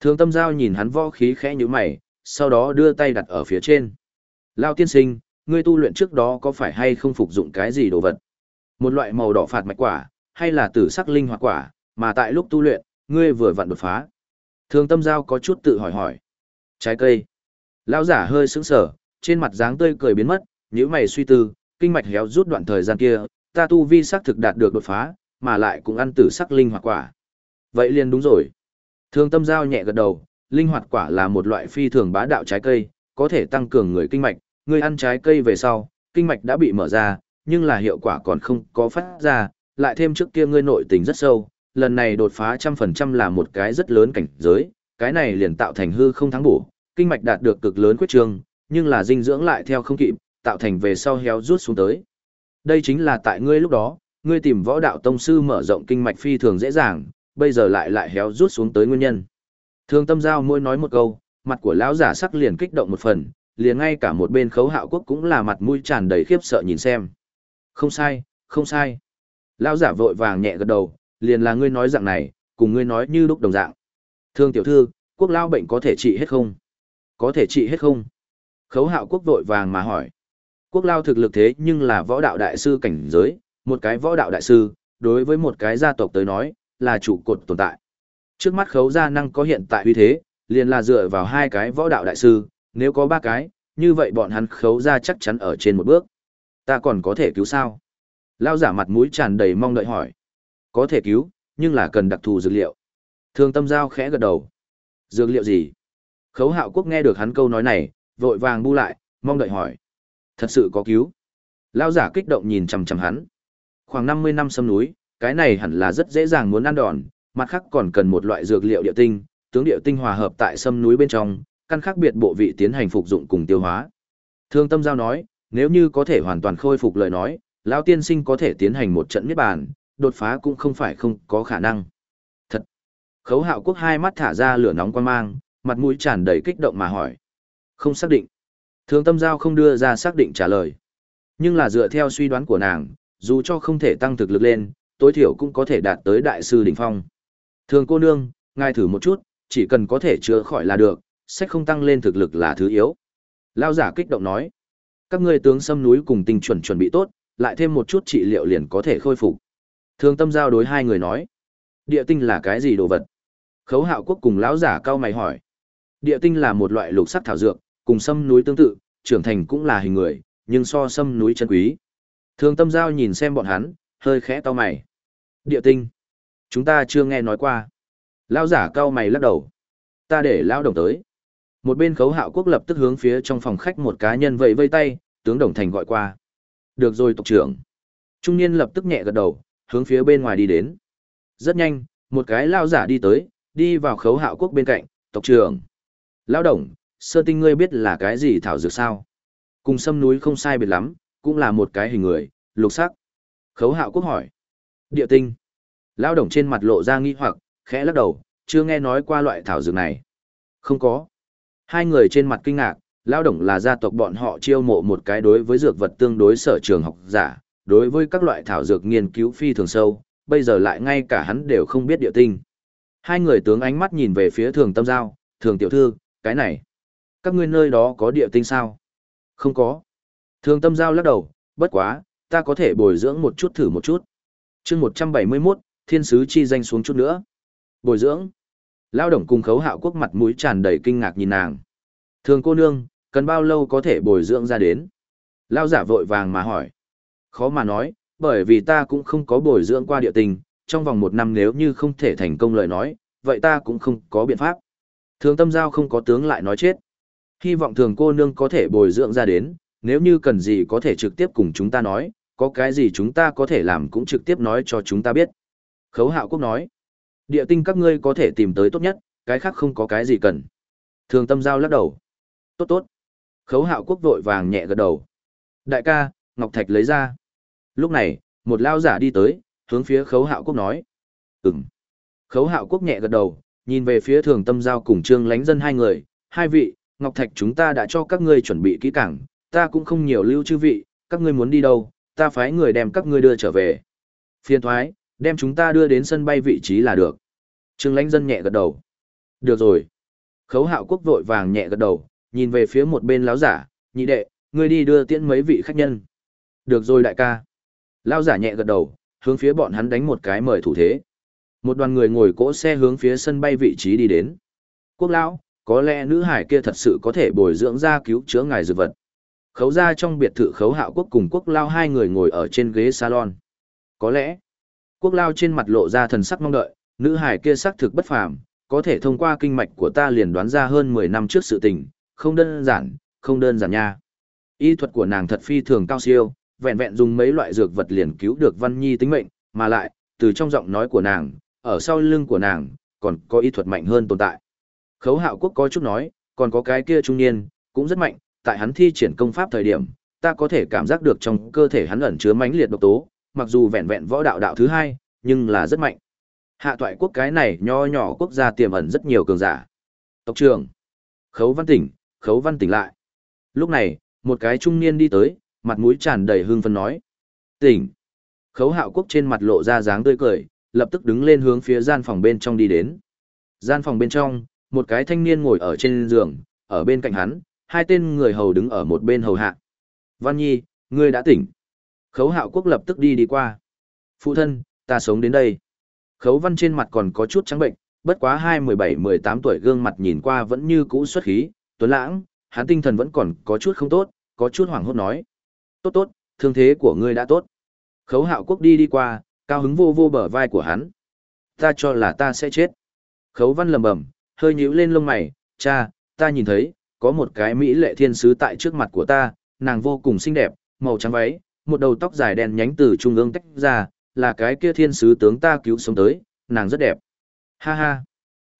Thương tâm giao nhìn hắn võ khí khẽ như mày, sau đó đưa tay đặt ở phía trên. Lao tiên sinh, ngươi tu luyện trước đó có phải hay không phục dụng cái gì đồ vật? Một loại màu đỏ phạt mạch quả, hay là tử sắc linh hoạt quả, mà tại lúc tu luyện, ngươi vừa vặn đột phá. Thương tâm giao có chút tự hỏi hỏi. Trái cây. Lão giả hơi sững sờ, trên mặt dáng tươi cười biến mất, nhíu mày suy tư, kinh mạch héo rút đoạn thời gian kia, ta tu vi sắc thực đạt được đột phá, mà lại cũng ăn tử sắc linh hoạt quả. Vậy liền đúng rồi. Thương tâm giao nhẹ gật đầu, linh hoạt quả là một loại phi thường bá đạo trái cây, có thể tăng cường người kinh mạch, người ăn trái cây về sau, kinh mạch đã bị mở ra, nhưng là hiệu quả còn không có phát ra, lại thêm trước kia ngươi nội tình rất sâu, lần này đột phá trăm phần trăm là một cái rất lớn cảnh giới, cái này liền tạo thành hư không thắng bổ, kinh mạch đạt được cực lớn quyết trương, nhưng là dinh dưỡng lại theo không kịp, tạo thành về sau héo rút xuống tới. Đây chính là tại ngươi lúc đó, ngươi tìm võ đạo tông sư mở rộng kinh mạch phi thường dễ dàng, bây giờ lại lại héo rút xuống tới nguyên nhân. Thương tâm giao môi nói một câu, mặt của lão giả sắc liền kích động một phần, liền ngay cả một bên khấu hạo quốc cũng là mặt mũi tràn đầy khiếp sợ nhìn xem. Không sai, không sai. Lão giả vội vàng nhẹ gật đầu, liền là ngươi nói dạng này, cùng ngươi nói như lúc đồng dạng. Thương tiểu thư, quốc lao bệnh có thể trị hết không? Có thể trị hết không? Khấu hạo quốc vội vàng mà hỏi. Quốc lao thực lực thế nhưng là võ đạo đại sư cảnh giới, một cái võ đạo đại sư, đối với một cái gia tộc tới nói, là trụ cột tồn tại. Trước mắt khấu gia năng có hiện tại uy thế, liền là dựa vào hai cái võ đạo đại sư, nếu có ba cái, như vậy bọn hắn khấu gia chắc chắn ở trên một bước. Ta còn có thể cứu sao? Lao giả mặt mũi tràn đầy mong đợi hỏi. Có thể cứu, nhưng là cần đặc thù dược liệu. Thương tâm giao khẽ gật đầu. Dược liệu gì? Khấu hạo quốc nghe được hắn câu nói này, vội vàng bu lại, mong đợi hỏi. Thật sự có cứu. Lao giả kích động nhìn chằm chằm hắn. Khoảng 50 năm sâm núi, cái này hẳn là rất dễ dàng muốn ăn đòn, mặt khác còn cần một loại dược liệu địa tinh, tướng địa tinh hòa hợp tại sâm núi bên trong, căn khác biệt bộ vị tiến hành phục dụng cùng tiêu hóa. Thương Tâm Giao nói, nếu như có thể hoàn toàn khôi phục lời nói, lão tiên sinh có thể tiến hành một trận niết bàn, đột phá cũng không phải không có khả năng. Thật. Khấu Hạo Quốc hai mắt thả ra lửa nóng quan mang, mặt mũi tràn đầy kích động mà hỏi. Không xác định. Thương Tâm Giao không đưa ra xác định trả lời. Nhưng là dựa theo suy đoán của nàng, dù cho không thể tăng thực lực lên, tối thiểu cũng có thể đạt tới đại sư đỉnh phong. Thường cô nương, ngài thử một chút, chỉ cần có thể chữa khỏi là được, sẽ không tăng lên thực lực là thứ yếu. Lao giả kích động nói, các ngươi tướng xâm núi cùng tinh chuẩn chuẩn bị tốt, lại thêm một chút trị liệu liền có thể khôi phục. Thường tâm giao đối hai người nói, địa tinh là cái gì đồ vật? Khấu hạo quốc cùng lão giả cao mày hỏi. Địa tinh là một loại lục sắc thảo dược, cùng sâm núi tương tự, trưởng thành cũng là hình người, nhưng so sâm núi chân quý. Thường tâm giao nhìn xem bọn hắn, hơi khẽ to mày. Địa tinh. Chúng ta chưa nghe nói qua. Lao giả cao mày lắc đầu. Ta để lao đồng tới. Một bên khấu hạo quốc lập tức hướng phía trong phòng khách một cá nhân vẫy vây tay, tướng đồng thành gọi qua. Được rồi tộc trưởng. Trung niên lập tức nhẹ gật đầu, hướng phía bên ngoài đi đến. Rất nhanh, một cái lao giả đi tới, đi vào khấu hạo quốc bên cạnh, tộc trưởng. Lao đồng, sơ tinh ngươi biết là cái gì thảo dược sao? Cùng sâm núi không sai biệt lắm, cũng là một cái hình người, lục sắc. Khấu hạo quốc hỏi. Địa tinh. Lao đồng trên mặt lộ ra nghi hoặc, khẽ lắc đầu, chưa nghe nói qua loại thảo dược này. Không có. Hai người trên mặt kinh ngạc, Lao đồng là gia tộc bọn họ chiêu mộ một cái đối với dược vật tương đối sở trường học giả, đối với các loại thảo dược nghiên cứu phi thường sâu, bây giờ lại ngay cả hắn đều không biết địa tinh. Hai người tướng ánh mắt nhìn về phía thường tâm giao, thường tiểu thư, cái này. Các ngươi nơi đó có địa tinh sao? Không có. Thường tâm giao lắc đầu, bất quá, ta có thể bồi dưỡng một chút thử một chút. chương 171, thiên sứ chi danh xuống chút nữa. Bồi dưỡng. Lao động cùng khấu hạo quốc mặt mũi tràn đầy kinh ngạc nhìn nàng. Thường cô nương, cần bao lâu có thể bồi dưỡng ra đến? Lao giả vội vàng mà hỏi. Khó mà nói, bởi vì ta cũng không có bồi dưỡng qua địa tình, trong vòng một năm nếu như không thể thành công lời nói, vậy ta cũng không có biện pháp. Thường tâm giao không có tướng lại nói chết. Hy vọng thường cô nương có thể bồi dưỡng ra đến, nếu như cần gì có thể trực tiếp cùng chúng ta nói, có cái gì chúng ta có thể làm cũng trực tiếp nói cho chúng ta biết. Khấu hạo quốc nói, địa tinh các ngươi có thể tìm tới tốt nhất, cái khác không có cái gì cần. Thường tâm giao lắc đầu. Tốt tốt. Khấu hạo quốc vội vàng nhẹ gật đầu. Đại ca, Ngọc Thạch lấy ra. Lúc này, một lao giả đi tới, hướng phía khấu hạo quốc nói. Ừm. Khấu hạo quốc nhẹ gật đầu, nhìn về phía thường tâm giao cùng trương lánh dân hai người. Hai vị, Ngọc Thạch chúng ta đã cho các ngươi chuẩn bị kỹ càng, ta cũng không nhiều lưu chư vị, các ngươi muốn đi đâu, ta phái người đem các ngươi đưa trở về. Phiên thoái, đem chúng ta đưa đến sân bay vị trí là được. Trương lãnh dân nhẹ gật đầu. Được rồi. Khấu hạo quốc vội vàng nhẹ gật đầu, nhìn về phía một bên Lão giả, nhị đệ, ngươi đi đưa tiễn mấy vị khách nhân. Được rồi đại ca. Lão giả nhẹ gật đầu, hướng phía bọn hắn đánh một cái mời thủ thế. Một đoàn người ngồi cỗ xe hướng phía sân bay vị trí đi đến. Quốc lão, có lẽ nữ hải kia thật sự có thể bồi dưỡng ra cứu chữa ngài dược vật. Khấu ra trong biệt thự khấu hạo quốc cùng quốc lao hai người ngồi ở trên ghế salon. Có lẽ, quốc lao trên mặt lộ ra thần sắc mong đợi, nữ hải kia xác thực bất phàm, có thể thông qua kinh mạch của ta liền đoán ra hơn 10 năm trước sự tình, không đơn giản, không đơn giản nha. Y thuật của nàng thật phi thường cao siêu, vẹn vẹn dùng mấy loại dược vật liền cứu được Văn Nhi tính mệnh, mà lại, từ trong giọng nói của nàng, ở sau lưng của nàng, còn có y thuật mạnh hơn tồn tại. Khấu hạo quốc có chút nói, còn có cái kia trung niên, cũng rất mạnh, tại hắn thi triển công pháp thời điểm, ta có thể cảm giác được trong cơ thể hắn ẩn chứa mãnh liệt độc tố, mặc dù vẹn vẹn võ đạo đạo thứ hai, nhưng là rất mạnh. Hạ toại quốc cái này nho nhỏ quốc gia tiềm ẩn rất nhiều cường giả. Tộc trưởng, Khấu Văn Tỉnh, Khấu Văn Tỉnh lại. Lúc này, một cái trung niên đi tới, mặt mũi tràn đầy hương phấn nói. Tỉnh. Khấu Hạo Quốc trên mặt lộ ra dáng tươi cười, lập tức đứng lên hướng phía gian phòng bên trong đi đến. Gian phòng bên trong, một cái thanh niên ngồi ở trên giường, ở bên cạnh hắn, hai tên người hầu đứng ở một bên hầu hạ. Văn Nhi, ngươi đã tỉnh. Khấu hạo quốc lập tức đi đi qua. Phụ thân, ta sống đến đây. Khấu văn trên mặt còn có chút trắng bệnh, bất quá hai mười bảy mười tám tuổi gương mặt nhìn qua vẫn như cũ xuất khí, tuấn lãng, hắn tinh thần vẫn còn có chút không tốt, có chút hoảng hốt nói. Tốt tốt, thương thế của ngươi đã tốt. Khấu hạo quốc đi đi qua, cao hứng vô vô bờ vai của hắn. Ta cho là ta sẽ chết. Khấu văn lầm bầm, hơi nhíu lên lông mày, cha, ta nhìn thấy, có một cái mỹ lệ thiên sứ tại trước mặt của ta, nàng vô cùng xinh đẹp, màu trắng váy, một đầu tóc dài đen nhánh từ trung ương tách ra, là cái kia thiên sứ tướng ta cứu sống tới, nàng rất đẹp. Ha ha.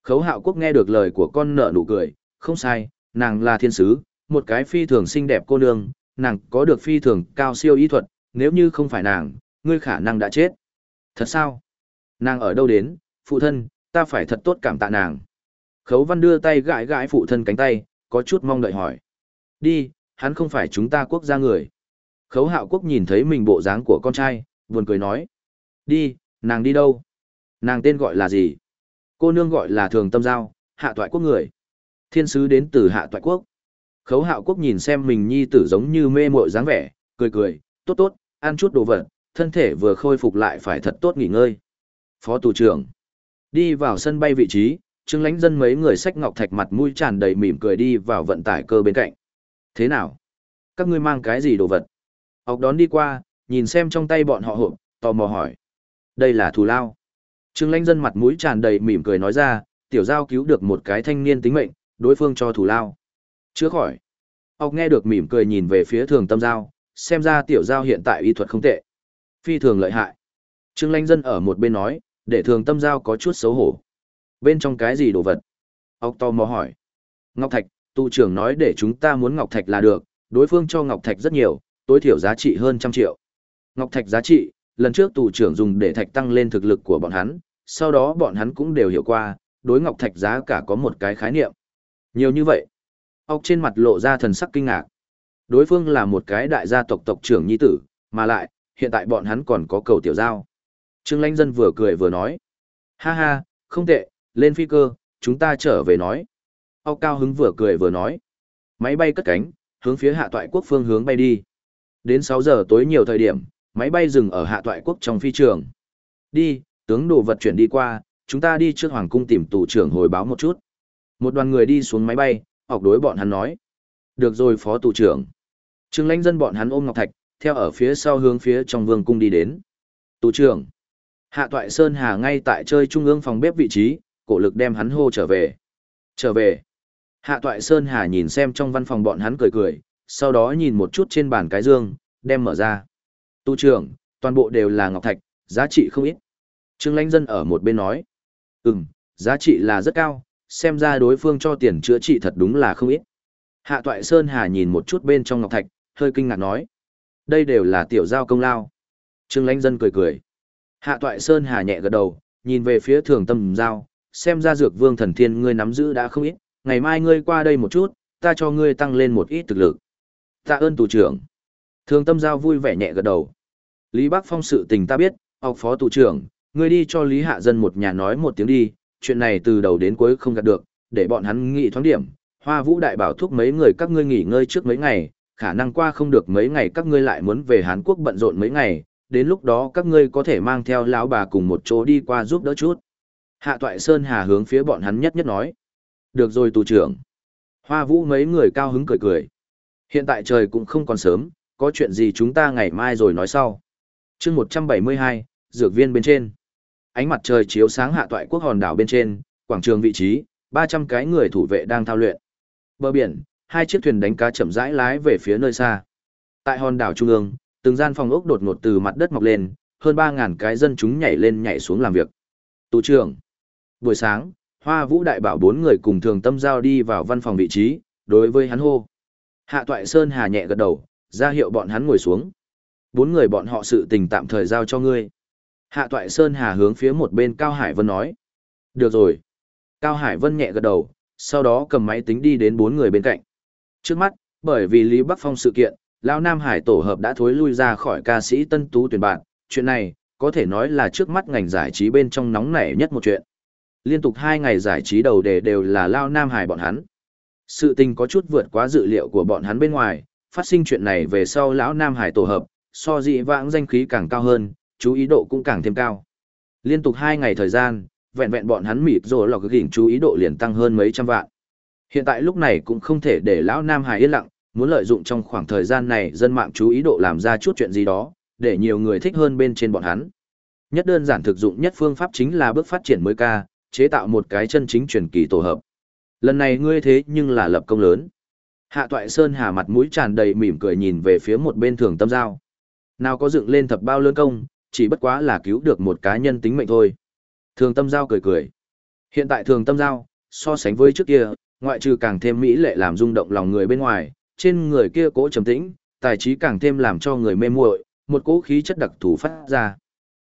Khấu hạo quốc nghe được lời của con nợ nụ cười, không sai, nàng là thiên sứ, một cái phi thường xinh đẹp cô nương, nàng có được phi thường cao siêu y thuật, nếu như không phải nàng, ngươi khả năng đã chết. Thật sao? Nàng ở đâu đến, phụ thân, ta phải thật tốt cảm tạ nàng. Khấu văn đưa tay gãi gãi phụ thân cánh tay, có chút mong đợi hỏi. Đi, hắn không phải chúng ta quốc gia người. Khấu hạo quốc nhìn thấy mình bộ dáng của con trai, buồn cười nói. Đi, nàng đi đâu? Nàng tên gọi là gì? Cô nương gọi là thường tâm giao, hạ toại quốc người. Thiên sứ đến từ hạ toại quốc. Khấu hạo quốc nhìn xem mình nhi tử giống như mê mội dáng vẻ, cười cười, tốt tốt, ăn chút đồ vật, thân thể vừa khôi phục lại phải thật tốt nghỉ ngơi. Phó tù trưởng. Đi vào sân bay vị trí, chứng Lãnh Dân mấy người sách ngọc thạch mặt mũi tràn đầy mỉm cười đi vào vận tải cơ bên cạnh. Thế nào? Các ngươi mang cái gì đồ vật? Ốc đón đi qua, nhìn xem trong tay bọn họ hộp, tò mò hỏi. Đây là thù lao. Trương Lãnh Dân mặt mũi tràn đầy mỉm cười nói ra, tiểu giao cứu được một cái thanh niên tính mệnh, đối phương cho thù lao. Chữa khỏi. Ốc nghe được mỉm cười nhìn về phía thường tâm giao, xem ra tiểu giao hiện tại y thuật không tệ. Phi thường lợi hại. Trương Lãnh Dân ở một bên nói, để thường tâm giao có chút xấu hổ. Bên trong cái gì đồ vật? Ốc to mò hỏi. Ngọc Thạch, tu trưởng nói để chúng ta muốn Ngọc Thạch là được, đối phương cho Ngọc Thạch rất nhiều, tối thiểu giá trị hơn trăm triệu. Ngọc Thạch giá trị, lần trước tù trưởng dùng để thạch tăng lên thực lực của bọn hắn, sau đó bọn hắn cũng đều hiểu qua, đối Ngọc Thạch giá cả có một cái khái niệm. Nhiều như vậy. Ốc trên mặt lộ ra thần sắc kinh ngạc. Đối phương là một cái đại gia tộc tộc trưởng nhi tử, mà lại, hiện tại bọn hắn còn có cầu tiểu giao. Trương Lãnh Dân vừa cười vừa nói. Ha ha, không tệ, lên phi cơ, chúng ta trở về nói. Âu Cao hứng vừa cười vừa nói. Máy bay cất cánh, hướng phía hạ toại quốc phương hướng bay đi. Đến 6 giờ tối nhiều thời điểm, máy bay dừng ở hạ toại quốc trong phi trường. Đi, tướng đồ vật chuyển đi qua, chúng ta đi trước hoàng cung tìm tù trưởng hồi báo một chút. Một đoàn người đi xuống máy bay, học đối bọn hắn nói. Được rồi phó tù trưởng. Trương lãnh dân bọn hắn ôm Ngọc Thạch, theo ở phía sau hướng phía trong vương cung đi đến. Tù trưởng. Hạ toại Sơn Hà ngay tại chơi trung ương phòng bếp vị trí, cổ lực đem hắn hô trở về. Trở về. Hạ toại Sơn Hà nhìn xem trong văn phòng bọn hắn cười cười, sau đó nhìn một chút trên bàn cái dương, đem mở ra. Tu trưởng, toàn bộ đều là ngọc thạch, giá trị không ít. Trương Lãnh Dân ở một bên nói. Ừm, giá trị là rất cao, xem ra đối phương cho tiền chữa trị thật đúng là không ít. Hạ toại Sơn Hà nhìn một chút bên trong ngọc thạch, hơi kinh ngạc nói. Đây đều là tiểu giao công lao. Trương Lãnh Dân cười cười. Hạ toại Sơn Hà nhẹ gật đầu, nhìn về phía thường tâm giao, xem ra dược vương thần thiên ngươi nắm giữ đã không ít, ngày mai ngươi qua đây một chút, ta cho ngươi tăng lên một ít thực lực. Tạ ơn tù trưởng. Thường tâm giao vui vẻ nhẹ gật đầu. Lý Bắc Phong sự tình ta biết, học phó tù trưởng, ngươi đi cho Lý Hạ Dân một nhà nói một tiếng đi, chuyện này từ đầu đến cuối không gạt được, để bọn hắn nghĩ thoáng điểm. Hoa Vũ Đại bảo thúc mấy người các ngươi nghỉ ngơi trước mấy ngày, khả năng qua không được mấy ngày các ngươi lại muốn về Hàn Quốc bận rộn mấy ngày, đến lúc đó các ngươi có thể mang theo lão bà cùng một chỗ đi qua giúp đỡ chút. Hạ Toại Sơn Hà hướng phía bọn hắn nhất nhất nói. Được rồi tù trưởng. Hoa Vũ mấy người cao hứng cười cười. Hiện tại trời cũng không còn sớm, có chuyện gì chúng ta ngày mai rồi nói sau. chương 172, dược viên bên trên. Ánh mặt trời chiếu sáng hạ toại quốc hòn đảo bên trên, quảng trường vị trí, 300 cái người thủ vệ đang thao luyện. Bờ biển, hai chiếc thuyền đánh cá chậm rãi lái về phía nơi xa. Tại hòn đảo trung ương, từng gian phòng ốc đột ngột từ mặt đất mọc lên, hơn 3.000 cái dân chúng nhảy lên nhảy xuống làm việc. Tù trưởng. Buổi sáng, Hoa Vũ Đại Bảo bốn người cùng thường tâm giao đi vào văn phòng vị trí, đối với hắn hô. Hạ Toại Sơn Hà nhẹ gật đầu, ra hiệu bọn hắn ngồi xuống. Bốn người bọn họ sự tình tạm thời giao cho ngươi. Hạ Toại Sơn Hà hướng phía một bên Cao Hải Vân nói. Được rồi. Cao Hải Vân nhẹ gật đầu, sau đó cầm máy tính đi đến bốn người bên cạnh. Trước mắt, bởi vì Lý Bắc Phong sự kiện, Lão Nam Hải tổ hợp đã thối lui ra khỏi ca sĩ Tân Tú tuyển bạn. Chuyện này, có thể nói là trước mắt ngành giải trí bên trong nóng nảy nhất một chuyện. Liên tục hai ngày giải trí đầu đề đều là Lao Nam Hải bọn hắn. Sự tình có chút vượt quá dự liệu của bọn hắn bên ngoài, phát sinh chuyện này về sau lão Nam Hải tổ hợp, so dị vãng danh khí càng cao hơn, chú ý độ cũng càng thêm cao. Liên tục hai ngày thời gian, vẹn vẹn bọn hắn mịt rồi lọc gỉnh chú ý độ liền tăng hơn mấy trăm vạn. Hiện tại lúc này cũng không thể để lão Nam Hải yên lặng, muốn lợi dụng trong khoảng thời gian này dân mạng chú ý độ làm ra chút chuyện gì đó, để nhiều người thích hơn bên trên bọn hắn. Nhất đơn giản thực dụng nhất phương pháp chính là bước phát triển mới ca, chế tạo một cái chân chính truyền kỳ tổ hợp. Lần này ngươi thế nhưng là lập công lớn. Hạ Toại Sơn hà mặt mũi tràn đầy mỉm cười nhìn về phía một bên thường tâm giao. Nào có dựng lên thập bao lớn công, chỉ bất quá là cứu được một cá nhân tính mệnh thôi. Thường tâm giao cười cười. Hiện tại thường tâm giao, so sánh với trước kia, ngoại trừ càng thêm mỹ lệ làm rung động lòng người bên ngoài, trên người kia cố trầm tĩnh, tài trí càng thêm làm cho người mê muội, một cỗ khí chất đặc thù phát ra.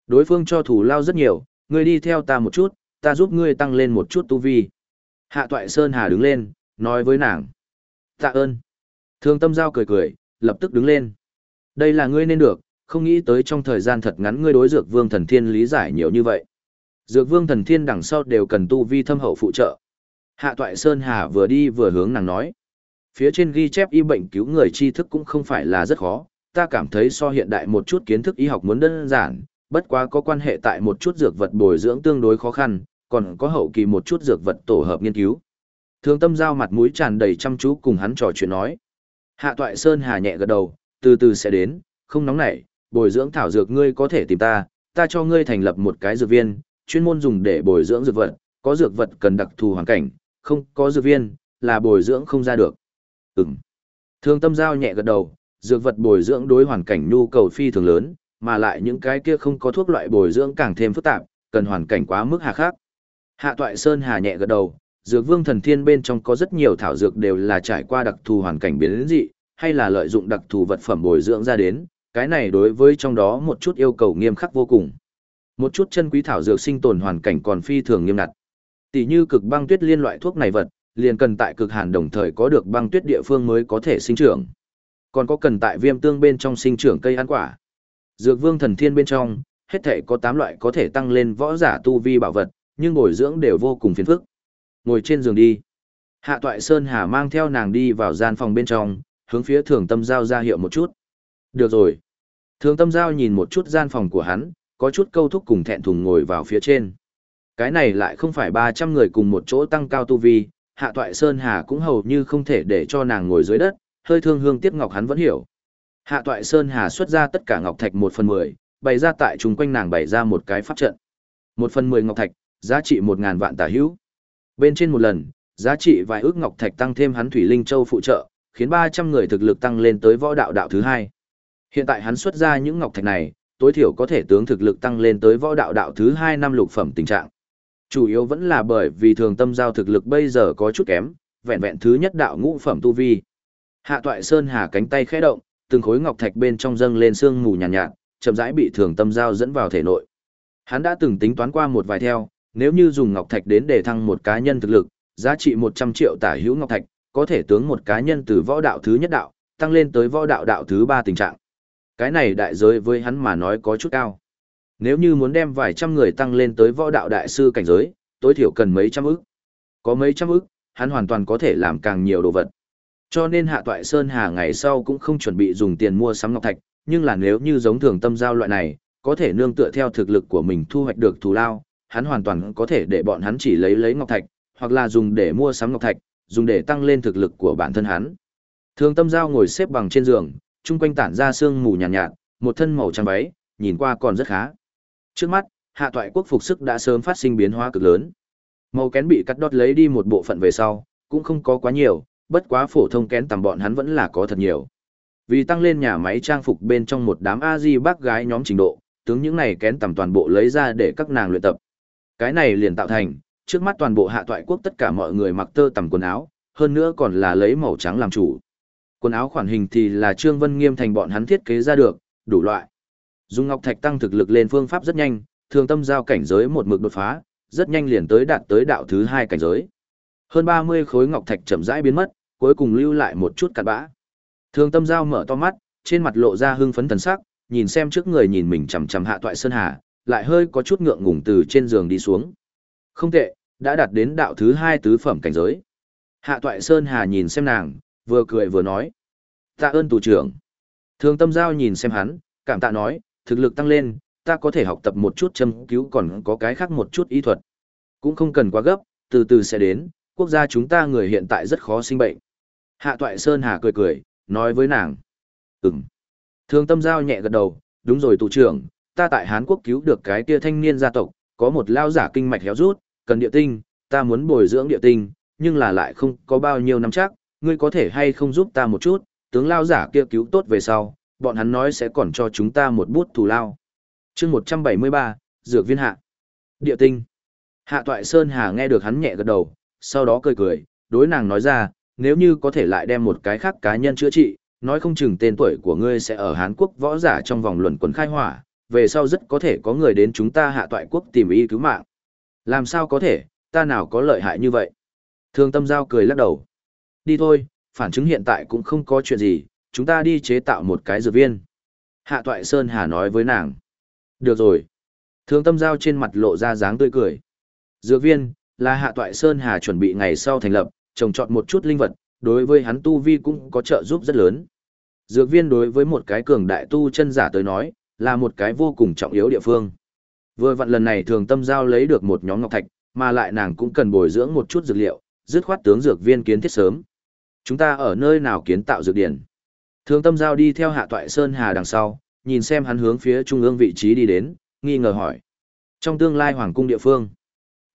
Đối phương cho thủ lao rất nhiều, ngươi đi theo ta một chút, ta giúp ngươi tăng lên một chút tu vi. Hạ Toại Sơn Hà đứng lên, nói với nàng. Tạ ơn. Thường tâm giao cười cười, lập tức đứng lên. Đây là ngươi nên được, không nghĩ tới trong thời gian thật ngắn ngươi đối dược vương thần thiên lý giải nhiều như vậy. Dược vương thần thiên đằng sau đều cần tu vi thâm hậu phụ trợ. Hạ Toại Sơn Hà vừa đi vừa hướng nàng nói. Phía trên ghi chép y bệnh cứu người tri thức cũng không phải là rất khó, ta cảm thấy so hiện đại một chút kiến thức y học muốn đơn giản, bất quá có quan hệ tại một chút dược vật bồi dưỡng tương đối khó khăn, còn có hậu kỳ một chút dược vật tổ hợp nghiên cứu. Thương tâm giao mặt mũi tràn đầy chăm chú cùng hắn trò chuyện nói. Hạ toại Sơn Hà nhẹ gật đầu, từ từ sẽ đến, không nóng nảy, bồi dưỡng thảo dược ngươi có thể tìm ta, ta cho ngươi thành lập một cái dược viên, chuyên môn dùng để bồi dưỡng dược vật, có dược vật cần đặc thù hoàn cảnh, không có dược viên, là bồi dưỡng không ra được. Ừm. Thương tâm giao nhẹ gật đầu, dược vật bồi dưỡng đối hoàn cảnh nhu cầu phi thường lớn, mà lại những cái kia không có thuốc loại bồi dưỡng càng thêm phức tạp, cần hoàn cảnh quá mức hà khắc. Hạ Toại Sơn hà nhẹ gật đầu, dược vương thần thiên bên trong có rất nhiều thảo dược đều là trải qua đặc thù hoàn cảnh biến dị, hay là lợi dụng đặc thù vật phẩm bồi dưỡng ra đến, cái này đối với trong đó một chút yêu cầu nghiêm khắc vô cùng. Một chút chân quý thảo dược sinh tồn hoàn cảnh còn phi thường nghiêm ngặt. Tỷ như cực băng tuyết liên loại thuốc này vật, liền cần tại cực hàn đồng thời có được băng tuyết địa phương mới có thể sinh trưởng. Còn có cần tại viêm tương bên trong sinh trưởng cây ăn quả. Dược vương thần thiên bên trong, hết thể có 8 loại có thể tăng lên võ giả tu vi bảo vật, nhưng bồi dưỡng đều vô cùng phiền phức. Ngồi trên giường đi. Hạ toại Sơn Hà mang theo nàng đi vào gian phòng bên trong, hướng phía thường tâm giao ra hiệu một chút. Được rồi. Thường tâm giao nhìn một chút gian phòng của hắn, có chút câu thúc cùng thẹn thùng ngồi vào phía trên. Cái này lại không phải 300 người cùng một chỗ tăng cao tu vi, hạ toại Sơn Hà cũng hầu như không thể để cho nàng ngồi dưới đất, hơi thương hương tiếc ngọc hắn vẫn hiểu. Hạ toại Sơn Hà xuất ra tất cả ngọc thạch một phần mười, bày ra tại chúng quanh nàng bày ra một cái pháp trận. Một phần mười ngọc thạch, giá trị một ngàn vạn tả hữu. Bên trên một lần, giá trị vài ước ngọc thạch tăng thêm hắn thủy linh châu phụ trợ, khiến ba trăm người thực lực tăng lên tới võ đạo đạo thứ hai. Hiện tại hắn xuất ra những ngọc thạch này, tối thiểu có thể tướng thực lực tăng lên tới võ đạo đạo thứ hai năm lục phẩm tình trạng. Chủ yếu vẫn là bởi vì thường tâm giao thực lực bây giờ có chút kém, vẹn vẹn thứ nhất đạo ngũ phẩm tu vi. Hạ toại sơn hà cánh tay khẽ động, từng khối ngọc thạch bên trong dâng lên sương mù nhàn nhạt, nhạt, chậm rãi bị thường tâm giao dẫn vào thể nội. Hắn đã từng tính toán qua một vài theo, nếu như dùng ngọc thạch đến để thăng một cá nhân thực lực, giá trị 100 triệu tả hữu ngọc thạch, có thể tướng một cá nhân từ võ đạo thứ nhất đạo, tăng lên tới võ đạo đạo thứ ba tình trạng. Cái này đại giới với hắn mà nói có chút cao. Nếu như muốn đem vài trăm người tăng lên tới võ đạo đại sư cảnh giới, tối thiểu cần mấy trăm ức. Có mấy trăm ức, hắn hoàn toàn có thể làm càng nhiều đồ vật. Cho nên Hạ Toại Sơn Hà ngày sau cũng không chuẩn bị dùng tiền mua sắm ngọc thạch, nhưng là nếu như giống thường tâm giao loại này, có thể nương tựa theo thực lực của mình thu hoạch được thù lao, hắn hoàn toàn có thể để bọn hắn chỉ lấy lấy ngọc thạch, hoặc là dùng để mua sắm ngọc thạch, dùng để tăng lên thực lực của bản thân hắn. Thường tâm giao ngồi xếp bằng trên giường, chung quanh tản ra sương mù nhàn nhạt, nhạt, một thân màu trắng váy, nhìn qua còn rất khá. Trước mắt, hạ toại quốc phục sức đã sớm phát sinh biến hóa cực lớn. Màu kén bị cắt đốt lấy đi một bộ phận về sau, cũng không có quá nhiều, bất quá phổ thông kén tầm bọn hắn vẫn là có thật nhiều. Vì tăng lên nhà máy trang phục bên trong một đám A-di bác gái nhóm trình độ, tướng những này kén tầm toàn bộ lấy ra để các nàng luyện tập. Cái này liền tạo thành, trước mắt toàn bộ hạ toại quốc tất cả mọi người mặc tơ tằm quần áo, hơn nữa còn là lấy màu trắng làm chủ. Quần áo khoản hình thì là Trương Vân Nghiêm thành bọn hắn thiết kế ra được, đủ loại. Dung Ngọc Thạch tăng thực lực lên phương pháp rất nhanh, thường tâm giao cảnh giới một mực đột phá, rất nhanh liền tới đạt tới đạo thứ hai cảnh giới. Hơn 30 khối ngọc thạch chậm rãi biến mất, cuối cùng lưu lại một chút cặn bã. Thường tâm giao mở to mắt, trên mặt lộ ra hưng phấn thần sắc, nhìn xem trước người nhìn mình chằm chằm hạ toại sơn hà, lại hơi có chút ngượng ngùng từ trên giường đi xuống. Không tệ, đã đạt đến đạo thứ hai tứ phẩm cảnh giới. Hạ toại sơn hà nhìn xem nàng, vừa cười vừa nói. Tạ ơn tù trưởng. Thường tâm giao nhìn xem hắn, cảm tạ nói, thực lực tăng lên, ta có thể học tập một chút châm cứu còn có cái khác một chút y thuật. Cũng không cần quá gấp, từ từ sẽ đến, quốc gia chúng ta người hiện tại rất khó sinh bệnh. Hạ Toại Sơn Hà cười cười, nói với nàng. Ừm. Thường tâm giao nhẹ gật đầu, đúng rồi tù trưởng, ta tại Hán Quốc cứu được cái kia thanh niên gia tộc, có một lao giả kinh mạch héo rút, cần địa tinh, ta muốn bồi dưỡng địa tinh, nhưng là lại không có bao nhiêu năm chắc, ngươi có thể hay không giúp ta một chút, tướng lao giả kia cứu tốt về sau, bọn hắn nói sẽ còn cho chúng ta một bút thù lao. chương 173, Dược viên hạ. Địa tinh. Hạ Toại Sơn Hà nghe được hắn nhẹ gật đầu, sau đó cười cười, đối nàng nói ra, nếu như có thể lại đem một cái khác cá nhân chữa trị, nói không chừng tên tuổi của ngươi sẽ ở Hán Quốc võ giả trong vòng luận quần khai hỏa, về sau rất có thể có người đến chúng ta hạ toại quốc tìm y cứu mạng. Làm sao có thể, ta nào có lợi hại như vậy? Thương tâm giao cười lắc đầu. Đi thôi, phản chứng hiện tại cũng không có chuyện gì, chúng ta đi chế tạo một cái dược viên. Hạ toại Sơn Hà nói với nàng. Được rồi. Thương tâm giao trên mặt lộ ra dáng tươi cười. Dược viên, là hạ toại Sơn Hà chuẩn bị ngày sau thành lập, trồng trọt một chút linh vật, đối với hắn tu vi cũng có trợ giúp rất lớn. Dược viên đối với một cái cường đại tu chân giả tới nói, là một cái vô cùng trọng yếu địa phương. Vừa vặn lần này thường tâm giao lấy được một nhóm ngọc thạch, mà lại nàng cũng cần bồi dưỡng một chút dược liệu, dứt khoát tướng dược viên kiến thiết sớm. Chúng ta ở nơi nào kiến tạo dược điển? Thường tâm giao đi theo hạ toại Sơn Hà đằng sau, nhìn xem hắn hướng phía trung ương vị trí đi đến, nghi ngờ hỏi. Trong tương lai hoàng cung địa phương,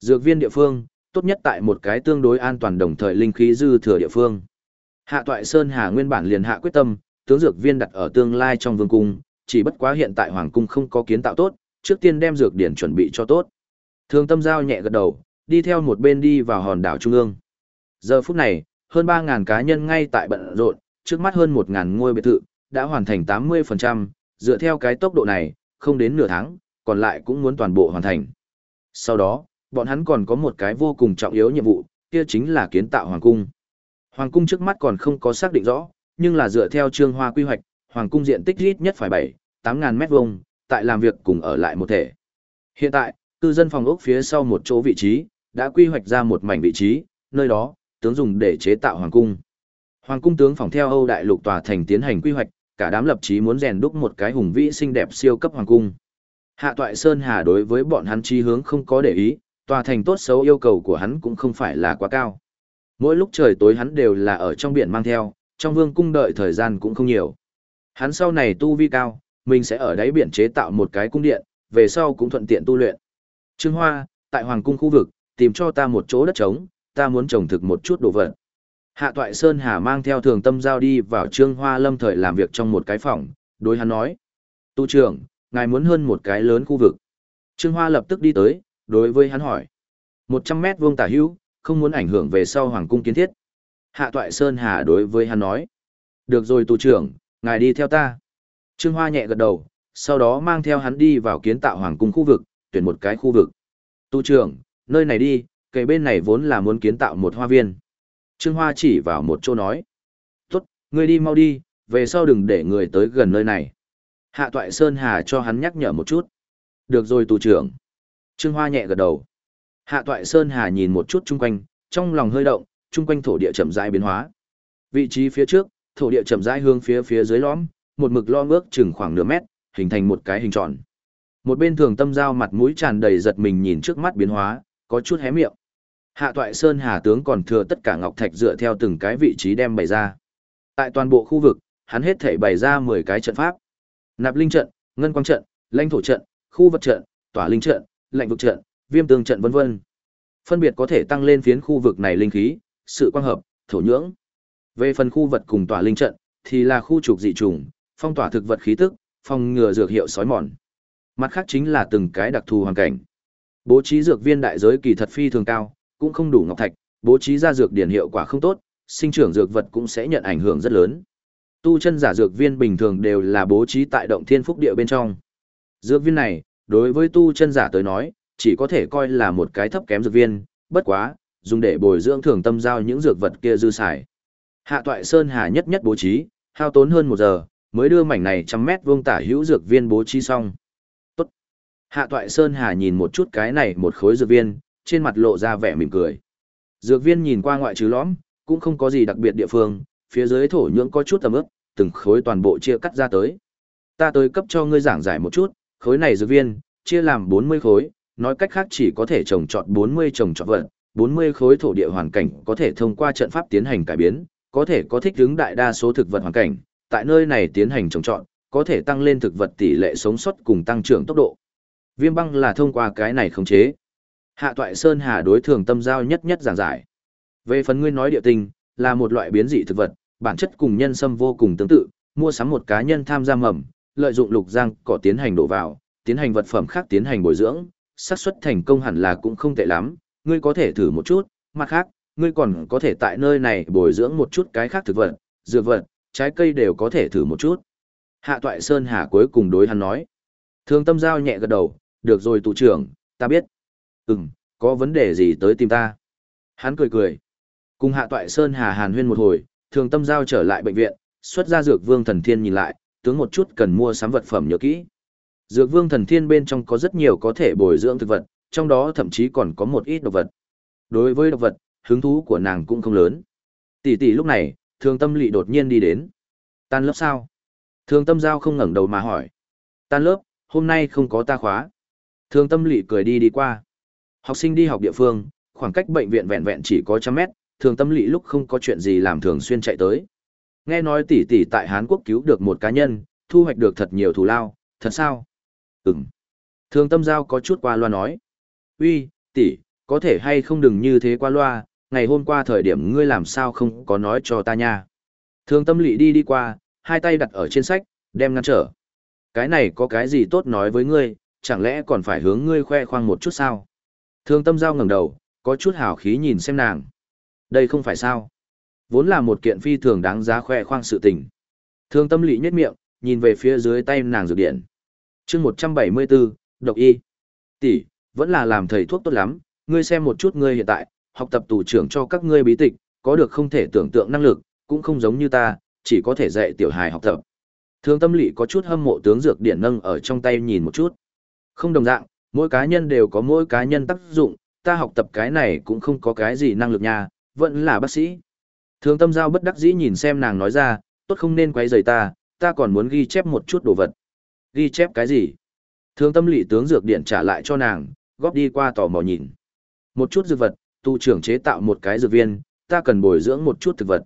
dược viên địa phương, tốt nhất tại một cái tương đối an toàn đồng thời linh khí dư thừa địa phương. Hạ toại Sơn Hà nguyên bản liền hạ quyết tâm, tướng dược viên đặt ở tương lai trong vương cung, chỉ bất quá hiện tại hoàng cung không có kiến tạo tốt, trước tiên đem dược điển chuẩn bị cho tốt. Thường tâm giao nhẹ gật đầu, đi theo một bên đi vào hòn đảo trung ương. Giờ phút này, hơn 3.000 cá nhân ngay tại bận rộn, trước mắt hơn 1.000 ngôi biệt thự, đã hoàn thành 80%, dựa theo cái tốc độ này, không đến nửa tháng, còn lại cũng muốn toàn bộ hoàn thành. Sau đó, bọn hắn còn có một cái vô cùng trọng yếu nhiệm vụ, kia chính là kiến tạo hoàng cung. Hoàng cung trước mắt còn không có xác định rõ, nhưng là dựa theo trương hoa quy hoạch, hoàng cung diện tích ít nhất phải 7, 8.000 mét vuông, tại làm việc cùng ở lại một thể. Hiện tại, cư dân phòng ốc phía sau một chỗ vị trí, đã quy hoạch ra một mảnh vị trí, nơi đó, tướng dùng để chế tạo hoàng cung. Hoàng cung tướng phòng theo Âu đại lục tòa thành tiến hành quy hoạch, cả đám lập chí muốn rèn đúc một cái hùng vĩ xinh đẹp siêu cấp hoàng cung. Hạ Toại Sơn Hà đối với bọn hắn chi hướng không có để ý, tòa thành tốt xấu yêu cầu của hắn cũng không phải là quá cao. Mỗi lúc trời tối hắn đều là ở trong biển mang theo, trong vương cung đợi thời gian cũng không nhiều. Hắn sau này tu vi cao, mình sẽ ở đáy biển chế tạo một cái cung điện, về sau cũng thuận tiện tu luyện. Trương Hoa, tại Hoàng cung khu vực, tìm cho ta một chỗ đất trống, ta muốn trồng thực một chút đồ vật. Hạ Toại Sơn Hà mang theo thường tâm giao đi vào Trương Hoa lâm thời làm việc trong một cái phòng, đối hắn nói. Tu trưởng, ngài muốn hơn một cái lớn khu vực. Trương Hoa lập tức đi tới, đối với hắn hỏi. 100 mét vuông tả hữu, không muốn ảnh hưởng về sau Hoàng cung kiến thiết. Hạ Toại Sơn Hà đối với hắn nói. Được rồi tu trưởng, ngài đi theo ta. Trương Hoa nhẹ gật đầu, sau đó mang theo hắn đi vào kiến tạo hoàng cung khu vực, tuyển một cái khu vực. Tu trưởng, nơi này đi, cây bên này vốn là muốn kiến tạo một hoa viên. Trương Hoa chỉ vào một chỗ nói. Tốt, ngươi đi mau đi, về sau đừng để người tới gần nơi này. Hạ Toại Sơn Hà cho hắn nhắc nhở một chút. Được rồi tù trưởng. Trương Hoa nhẹ gật đầu. Hạ Toại Sơn Hà nhìn một chút chung quanh, trong lòng hơi động, chung quanh thổ địa chậm rãi biến hóa. Vị trí phía trước, thổ địa chậm rãi hướng phía phía dưới lõm, một mực lo ước chừng khoảng nửa mét, hình thành một cái hình tròn. Một bên thường tâm giao mặt mũi tràn đầy giật mình nhìn trước mắt biến hóa, có chút hé miệng. Hạ toại Sơn Hà tướng còn thừa tất cả ngọc thạch dựa theo từng cái vị trí đem bày ra. Tại toàn bộ khu vực, hắn hết thể bày ra 10 cái trận pháp. Nạp linh trận, ngân quang trận, lãnh thổ trận, khu vật trận, tỏa linh trận, lạnh vực trận, viêm tương trận vân vân. Phân biệt có thể tăng lên phiến khu vực này linh khí, sự quang hợp, thổ nhưỡng. Về phần khu vật cùng tỏa linh trận, thì là khu trục dị trùng, phong tỏa thực vật khí tức, phòng ngừa dược hiệu sói mòn. Mặt khác chính là từng cái đặc thù hoàn cảnh. Bố trí dược viên đại giới kỳ thật phi thường cao, cũng không đủ ngọc thạch, bố trí ra dược điển hiệu quả không tốt, sinh trưởng dược vật cũng sẽ nhận ảnh hưởng rất lớn. Tu chân giả dược viên bình thường đều là bố trí tại động thiên phúc địa bên trong. Dược viên này, đối với tu chân giả tới nói, chỉ có thể coi là một cái thấp kém dược viên, bất quá, dùng để bồi dưỡng thường tâm giao những dược vật kia dư xài. Hạ toại Sơn Hà nhất nhất bố trí, hao tốn hơn một giờ, mới đưa mảnh này trăm mét vuông tả hữu dược viên bố trí xong. Tốt. Hạ toại Sơn Hà nhìn một chút cái này một khối dược viên, trên mặt lộ ra vẻ mỉm cười. Dược viên nhìn qua ngoại trừ lõm, cũng không có gì đặc biệt địa phương, phía dưới thổ nhưỡng có chút tầm ướp, từng khối toàn bộ chia cắt ra tới. Ta tới cấp cho ngươi giảng giải một chút, khối này dược viên, chia làm 40 khối, nói cách khác chỉ có thể trồng trọt 40 trồng trọt vật, 40 khối thổ địa hoàn cảnh có thể thông qua trận pháp tiến hành cải biến, có thể có thích ứng đại đa số thực vật hoàn cảnh, tại nơi này tiến hành trồng trọt, có thể tăng lên thực vật tỷ lệ sống sót cùng tăng trưởng tốc độ. Viêm băng là thông qua cái này khống chế. Hạ Toại Sơn Hà đối thường tâm giao nhất nhất giảng giải. Về phần ngươi nói địa tinh, là một loại biến dị thực vật, bản chất cùng nhân sâm vô cùng tương tự, mua sắm một cá nhân tham gia mầm, lợi dụng lục giang cỏ tiến hành đổ vào, tiến hành vật phẩm khác tiến hành bồi dưỡng, xác suất thành công hẳn là cũng không tệ lắm, ngươi có thể thử một chút, mặt khác, ngươi còn có thể tại nơi này bồi dưỡng một chút cái khác thực vật, dược vật, trái cây đều có thể thử một chút. Hạ Toại Sơn Hà cuối cùng đối hắn nói. Thương tâm giao nhẹ gật đầu, được rồi tụ trưởng, ta biết. Ừm, có vấn đề gì tới tìm ta? Hắn cười cười. Cùng Hạ Toại Sơn Hà hàn huyên một hồi, thường tâm giao trở lại bệnh viện, xuất ra dược vương thần thiên nhìn lại, tướng một chút cần mua sắm vật phẩm nhớ kỹ. Dược vương thần thiên bên trong có rất nhiều có thể bồi dưỡng thực vật, trong đó thậm chí còn có một ít độc vật. Đối với độc vật, hứng thú của nàng cũng không lớn. Tỷ tỷ lúc này, thường tâm lỵ đột nhiên đi đến. Tan lớp sao? Thường tâm giao không ngẩng đầu mà hỏi. Tan lớp, hôm nay không có ta khóa. Thường tâm lỵ cười đi đi qua. Học sinh đi học địa phương, khoảng cách bệnh viện vẹn vẹn chỉ có trăm mét, thường tâm lỵ lúc không có chuyện gì làm thường xuyên chạy tới. Nghe nói tỷ tỷ tại Hán Quốc cứu được một cá nhân, thu hoạch được thật nhiều thù lao, thật sao? Ừm. Thường tâm giao có chút qua loa nói. Uy, tỷ, có thể hay không đừng như thế qua loa, ngày hôm qua thời điểm ngươi làm sao không có nói cho ta nha. Thương tâm lị đi đi qua, hai tay đặt ở trên sách, đem ngăn trở. Cái này có cái gì tốt nói với ngươi, chẳng lẽ còn phải hướng ngươi khoe khoang một chút sao? Thương tâm giao ngẩng đầu, có chút hào khí nhìn xem nàng. Đây không phải sao. Vốn là một kiện phi thường đáng giá khoe khoang sự tình. Thương tâm lị nhếch miệng, nhìn về phía dưới tay nàng dược điện. chương 174, độc y. Tỷ, vẫn là làm thầy thuốc tốt lắm, ngươi xem một chút ngươi hiện tại, học tập tù trưởng cho các ngươi bí tịch, có được không thể tưởng tượng năng lực, cũng không giống như ta, chỉ có thể dạy tiểu hài học tập. thương tâm lị có chút hâm mộ tướng dược điển nâng ở trong tay nhìn một chút. Không đồng dạng, mỗi cá nhân đều có mỗi cá nhân tác dụng, ta học tập cái này cũng không có cái gì năng lực nha, vẫn là bác sĩ. thương tâm giao bất đắc dĩ nhìn xem nàng nói ra, tốt không nên quấy rầy ta, ta còn muốn ghi chép một chút đồ vật. Ghi chép cái gì? thương tâm lị tướng dược điện trả lại cho nàng, góp đi qua tò mò nhìn. Một chút dược vật, tu trưởng chế tạo một cái dược viên, ta cần bồi dưỡng một chút thực vật.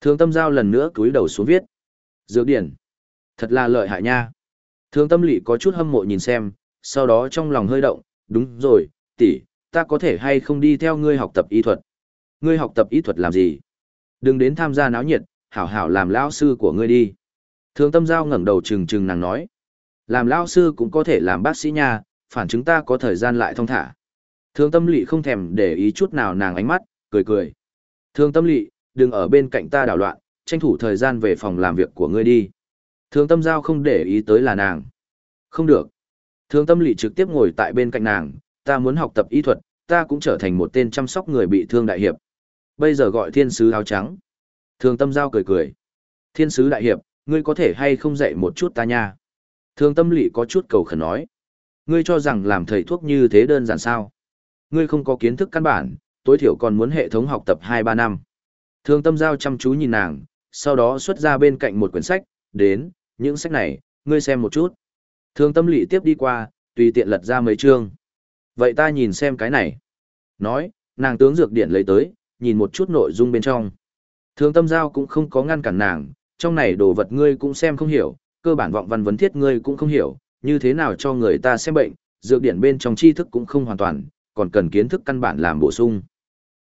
Thường tâm giao lần nữa cúi đầu xuống viết. Dược điển. Thật là lợi hại nha. Thường tâm lị có chút hâm mộ nhìn xem, sau đó trong lòng hơi động, đúng rồi, tỷ, ta có thể hay không đi theo ngươi học tập y thuật. Ngươi học tập y thuật làm gì? Đừng đến tham gia náo nhiệt, hảo hảo làm lão sư của ngươi đi. Thường tâm giao ngẩng đầu trừng trừng nàng nói. Làm lão sư cũng có thể làm bác sĩ nha, phản chúng ta có thời gian lại thông thả. Thương tâm lị không thèm để ý chút nào nàng ánh mắt, cười cười. Thương tâm lị, đừng ở bên cạnh ta đảo loạn, tranh thủ thời gian về phòng làm việc của ngươi đi. Thương tâm giao không để ý tới là nàng. Không được. Thương tâm lị trực tiếp ngồi tại bên cạnh nàng, ta muốn học tập y thuật, ta cũng trở thành một tên chăm sóc người bị thương đại hiệp. Bây giờ gọi thiên sứ áo trắng. Thương tâm giao cười cười. Thiên sứ đại hiệp, ngươi có thể hay không dạy một chút ta nha. Thương tâm lị có chút cầu khẩn nói. Ngươi cho rằng làm thầy thuốc như thế đơn giản sao? Ngươi không có kiến thức căn bản, tối thiểu còn muốn hệ thống học tập 2-3 năm. Thương tâm giao chăm chú nhìn nàng, sau đó xuất ra bên cạnh một quyển sách, đến, những sách này, ngươi xem một chút. Thương tâm lị tiếp đi qua, tùy tiện lật ra mấy chương. Vậy ta nhìn xem cái này. Nói, nàng tướng dược điện lấy tới, nhìn một chút nội dung bên trong. Thương tâm giao cũng không có ngăn cản nàng, trong này đồ vật ngươi cũng xem không hiểu, cơ bản vọng văn vấn thiết ngươi cũng không hiểu, như thế nào cho người ta xem bệnh, dược điển bên trong tri thức cũng không hoàn toàn, còn cần kiến thức căn bản làm bổ sung.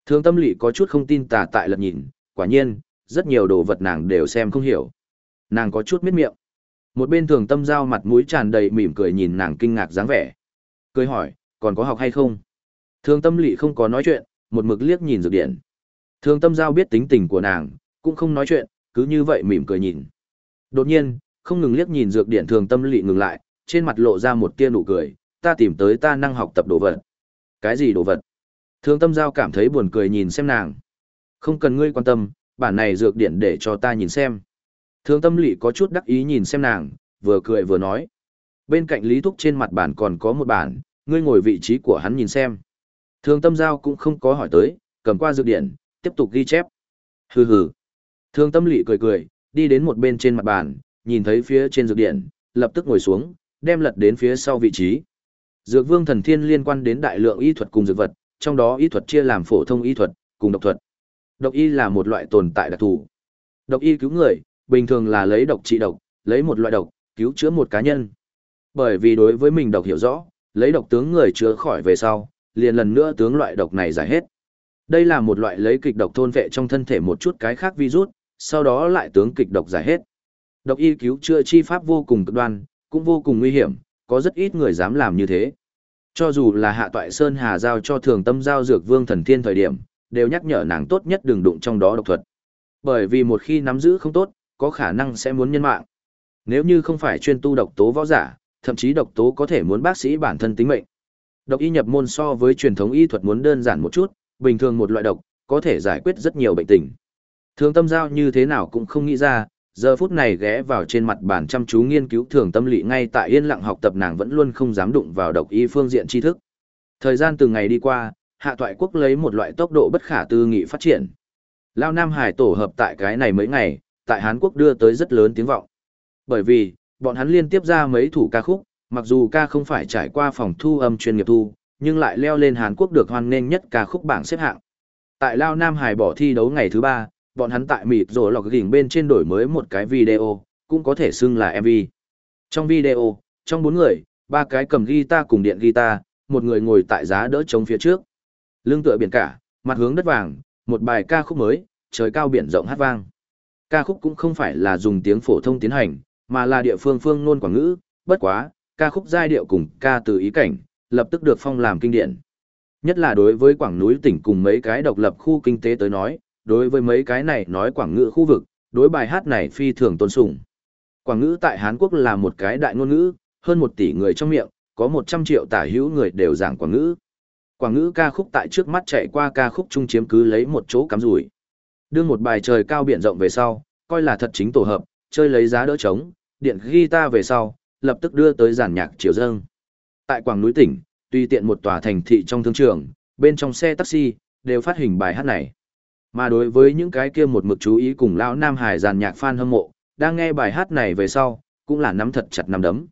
Thường tâm lị có chút không tin tà tại lật nhìn, quả nhiên, rất nhiều đồ vật nàng đều xem không hiểu. Nàng có chút miết miệng. Một bên thường tâm giao mặt mũi tràn đầy mỉm cười nhìn nàng kinh ngạc dáng vẻ. Cười hỏi, còn có học hay không? Thường tâm lị không có nói chuyện, một mực liếc nhìn dược điển. Thường tâm giao biết tính tình của nàng, cũng không nói chuyện, cứ như vậy mỉm cười nhìn. Đột nhiên, không ngừng liếc nhìn dược điển thường tâm lị ngừng lại, trên mặt lộ ra một tia nụ cười, ta tìm tới ta năng học tập đồ vật. Cái gì đồ vật? Thương tâm giao cảm thấy buồn cười nhìn xem nàng. Không cần ngươi quan tâm, bản này dược điển để cho ta nhìn xem. Thương tâm lị có chút đắc ý nhìn xem nàng, vừa cười vừa nói. Bên cạnh Lý Thúc trên mặt bản còn có một bản, ngươi ngồi vị trí của hắn nhìn xem. Thương tâm giao cũng không có hỏi tới, cầm qua dược điển, tiếp tục ghi chép. Hừ hừ. Thương tâm lị cười cười, đi đến một bên trên mặt bàn, nhìn thấy phía trên dược điện, lập tức ngồi xuống, đem lật đến phía sau vị trí. Dược vương thần thiên liên quan đến đại lượng y thuật cùng dược vật, trong đó y thuật chia làm phổ thông y thuật, cùng độc thuật. Độc y là một loại tồn tại đặc thù. Độc y cứu người, bình thường là lấy độc trị độc, lấy một loại độc, cứu chữa một cá nhân. Bởi vì đối với mình độc hiểu rõ, lấy độc tướng người chữa khỏi về sau, liền lần nữa tướng loại độc này giải hết. Đây là một loại lấy kịch độc thôn vệ trong thân thể một chút cái khác virus, sau đó lại tướng kịch độc giải hết. Độc y cứu chữa chi pháp vô cùng cực đoan, cũng vô cùng nguy hiểm, có rất ít người dám làm như thế. Cho dù là hạ toại Sơn Hà giao cho thường tâm giao dược vương thần thiên thời điểm, đều nhắc nhở nàng tốt nhất đừng đụng trong đó độc thuật. Bởi vì một khi nắm giữ không tốt, có khả năng sẽ muốn nhân mạng. Nếu như không phải chuyên tu độc tố võ giả, thậm chí độc tố có thể muốn bác sĩ bản thân tính mệnh. Độc y nhập môn so với truyền thống y thuật muốn đơn giản một chút, bình thường một loại độc, có thể giải quyết rất nhiều bệnh tình. Thường tâm giao như thế nào cũng không nghĩ ra, giờ phút này ghé vào trên mặt bàn chăm chú nghiên cứu thường tâm lý ngay tại yên lặng học tập nàng vẫn luôn không dám đụng vào độc y phương diện tri thức. Thời gian từng ngày đi qua, hạ toại quốc lấy một loại tốc độ bất khả tư nghị phát triển. Lao Nam Hải tổ hợp tại cái này mấy ngày, tại Hán Quốc đưa tới rất lớn tiếng vọng. Bởi vì, bọn hắn liên tiếp ra mấy thủ ca khúc, mặc dù ca không phải trải qua phòng thu âm chuyên nghiệp thu, nhưng lại leo lên Hàn Quốc được hoan nghênh nhất ca khúc bảng xếp hạng. Tại Lao Nam Hải bỏ thi đấu ngày thứ ba, bọn hắn tại mịt rồi lọc gỉnh bên trên đổi mới một cái video, cũng có thể xưng là MV. Trong video, trong bốn người, ba cái cầm guitar cùng điện guitar, một người ngồi tại giá đỡ trống phía trước. Lưng tựa biển cả, mặt hướng đất vàng, một bài ca khúc mới, trời cao biển rộng hát vang. Ca khúc cũng không phải là dùng tiếng phổ thông tiến hành, mà là địa phương phương nôn quảng ngữ, bất quá, ca khúc giai điệu cùng ca từ ý cảnh, lập tức được phong làm kinh điển. Nhất là đối với quảng núi tỉnh cùng mấy cái độc lập khu kinh tế tới nói, đối với mấy cái này nói quảng ngữ khu vực, đối bài hát này phi thường tôn sùng. Quảng ngữ tại Hán Quốc là một cái đại ngôn ngữ, hơn một tỷ người trong miệng, có một trăm triệu tả hữu người đều giảng quảng ngữ. Quảng ngữ ca khúc tại trước mắt chạy qua ca khúc chung chiếm cứ lấy một chỗ cắm rủi. Đưa một bài trời cao biển rộng về sau, coi là thật chính tổ hợp, chơi lấy giá đỡ trống, điện guitar về sau, lập tức đưa tới giàn nhạc chiều dâng. Tại Quảng núi tỉnh, tùy tiện một tòa thành thị trong thương trường, bên trong xe taxi, đều phát hình bài hát này. Mà đối với những cái kia một mực chú ý cùng lão Nam Hải giàn nhạc fan hâm mộ, đang nghe bài hát này về sau, cũng là nắm thật chặt nắm đấm.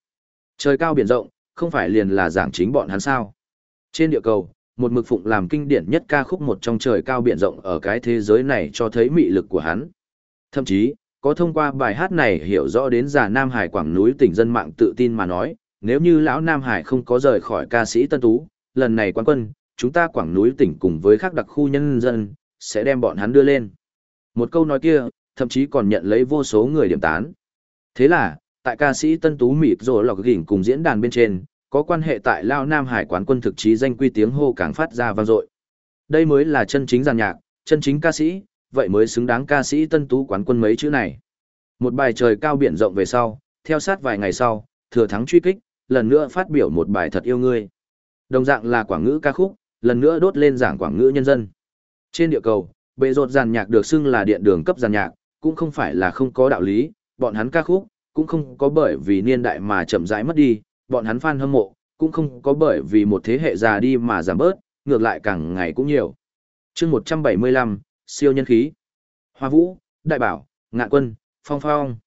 Trời cao biển rộng, không phải liền là giảng chính bọn hắn sao. Trên địa cầu, một mực phụng làm kinh điển nhất ca khúc một trong trời cao biển rộng ở cái thế giới này cho thấy mị lực của hắn. Thậm chí, có thông qua bài hát này hiểu rõ đến già Nam Hải quảng núi tỉnh dân mạng tự tin mà nói, nếu như lão Nam Hải không có rời khỏi ca sĩ Tân Tú, lần này quan quân, chúng ta quảng núi tỉnh cùng với các đặc khu nhân dân, sẽ đem bọn hắn đưa lên. Một câu nói kia, thậm chí còn nhận lấy vô số người điểm tán. Thế là, tại ca sĩ Tân Tú mịt rồi lọc gỉnh cùng diễn đàn bên trên, có quan hệ tại Lao Nam Hải quán quân thực chí danh quy tiếng hô càng phát ra vang dội. Đây mới là chân chính giàn nhạc, chân chính ca sĩ, vậy mới xứng đáng ca sĩ Tân Tú quán quân mấy chữ này. Một bài trời cao biển rộng về sau, theo sát vài ngày sau, thừa thắng truy kích, lần nữa phát biểu một bài thật yêu ngươi. Đồng dạng là quảng ngữ ca khúc, lần nữa đốt lên giảng quảng ngữ nhân dân. Trên địa cầu, bệ rột giàn nhạc được xưng là điện đường cấp giàn nhạc, cũng không phải là không có đạo lý, bọn hắn ca khúc, cũng không có bởi vì niên đại mà chậm rãi mất đi, bọn hắn fan hâm mộ, cũng không có bởi vì một thế hệ già đi mà giảm bớt, ngược lại càng ngày cũng nhiều. chương 175, siêu nhân khí. Hoa Vũ, Đại Bảo, Ngạn Quân, Phong Phong.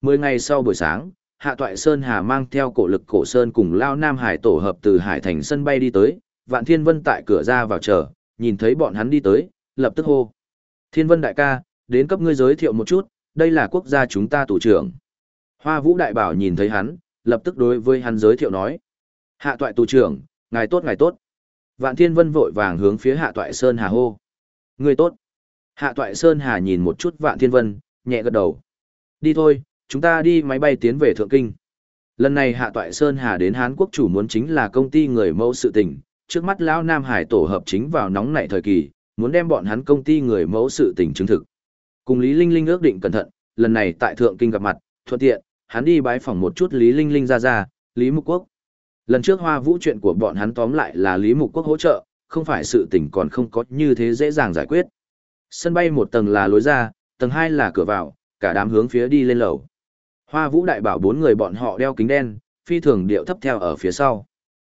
Mười ngày sau buổi sáng, Hạ Toại Sơn Hà mang theo cổ lực cổ Sơn cùng Lao Nam Hải tổ hợp từ Hải Thành sân bay đi tới, Vạn Thiên Vân tại cửa ra vào chờ, nhìn thấy bọn hắn đi tới, lập tức hô. Thiên Vân đại ca, đến cấp ngươi giới thiệu một chút, đây là quốc gia chúng ta tù trưởng. Hoa Vũ đại bảo nhìn thấy hắn, lập tức đối với hắn giới thiệu nói. Hạ toại tù trưởng, ngài tốt ngài tốt. Vạn Thiên Vân vội vàng hướng phía Hạ toại Sơn Hà hô. Ngươi tốt. Hạ toại Sơn Hà nhìn một chút Vạn Thiên Vân, nhẹ gật đầu. Đi thôi, chúng ta đi máy bay tiến về Thượng Kinh. Lần này Hạ toại Sơn Hà đến Hán Quốc chủ muốn chính là công ty người mẫu sự tình, trước mắt lão Nam Hải tổ hợp chính vào nóng nảy thời kỳ, muốn đem bọn hắn công ty người mẫu sự tình chứng thực. Cùng Lý Linh Linh ước định cẩn thận, lần này tại Thượng Kinh gặp mặt, thuận tiện, hắn đi bái phỏng một chút Lý Linh Linh ra ra, Lý Mục Quốc. Lần trước Hoa Vũ chuyện của bọn hắn tóm lại là Lý Mục Quốc hỗ trợ, không phải sự tình còn không có như thế dễ dàng giải quyết. Sân bay một tầng là lối ra, tầng hai là cửa vào, cả đám hướng phía đi lên lầu. Hoa Vũ đại bảo bốn người bọn họ đeo kính đen, phi thường điệu thấp theo ở phía sau.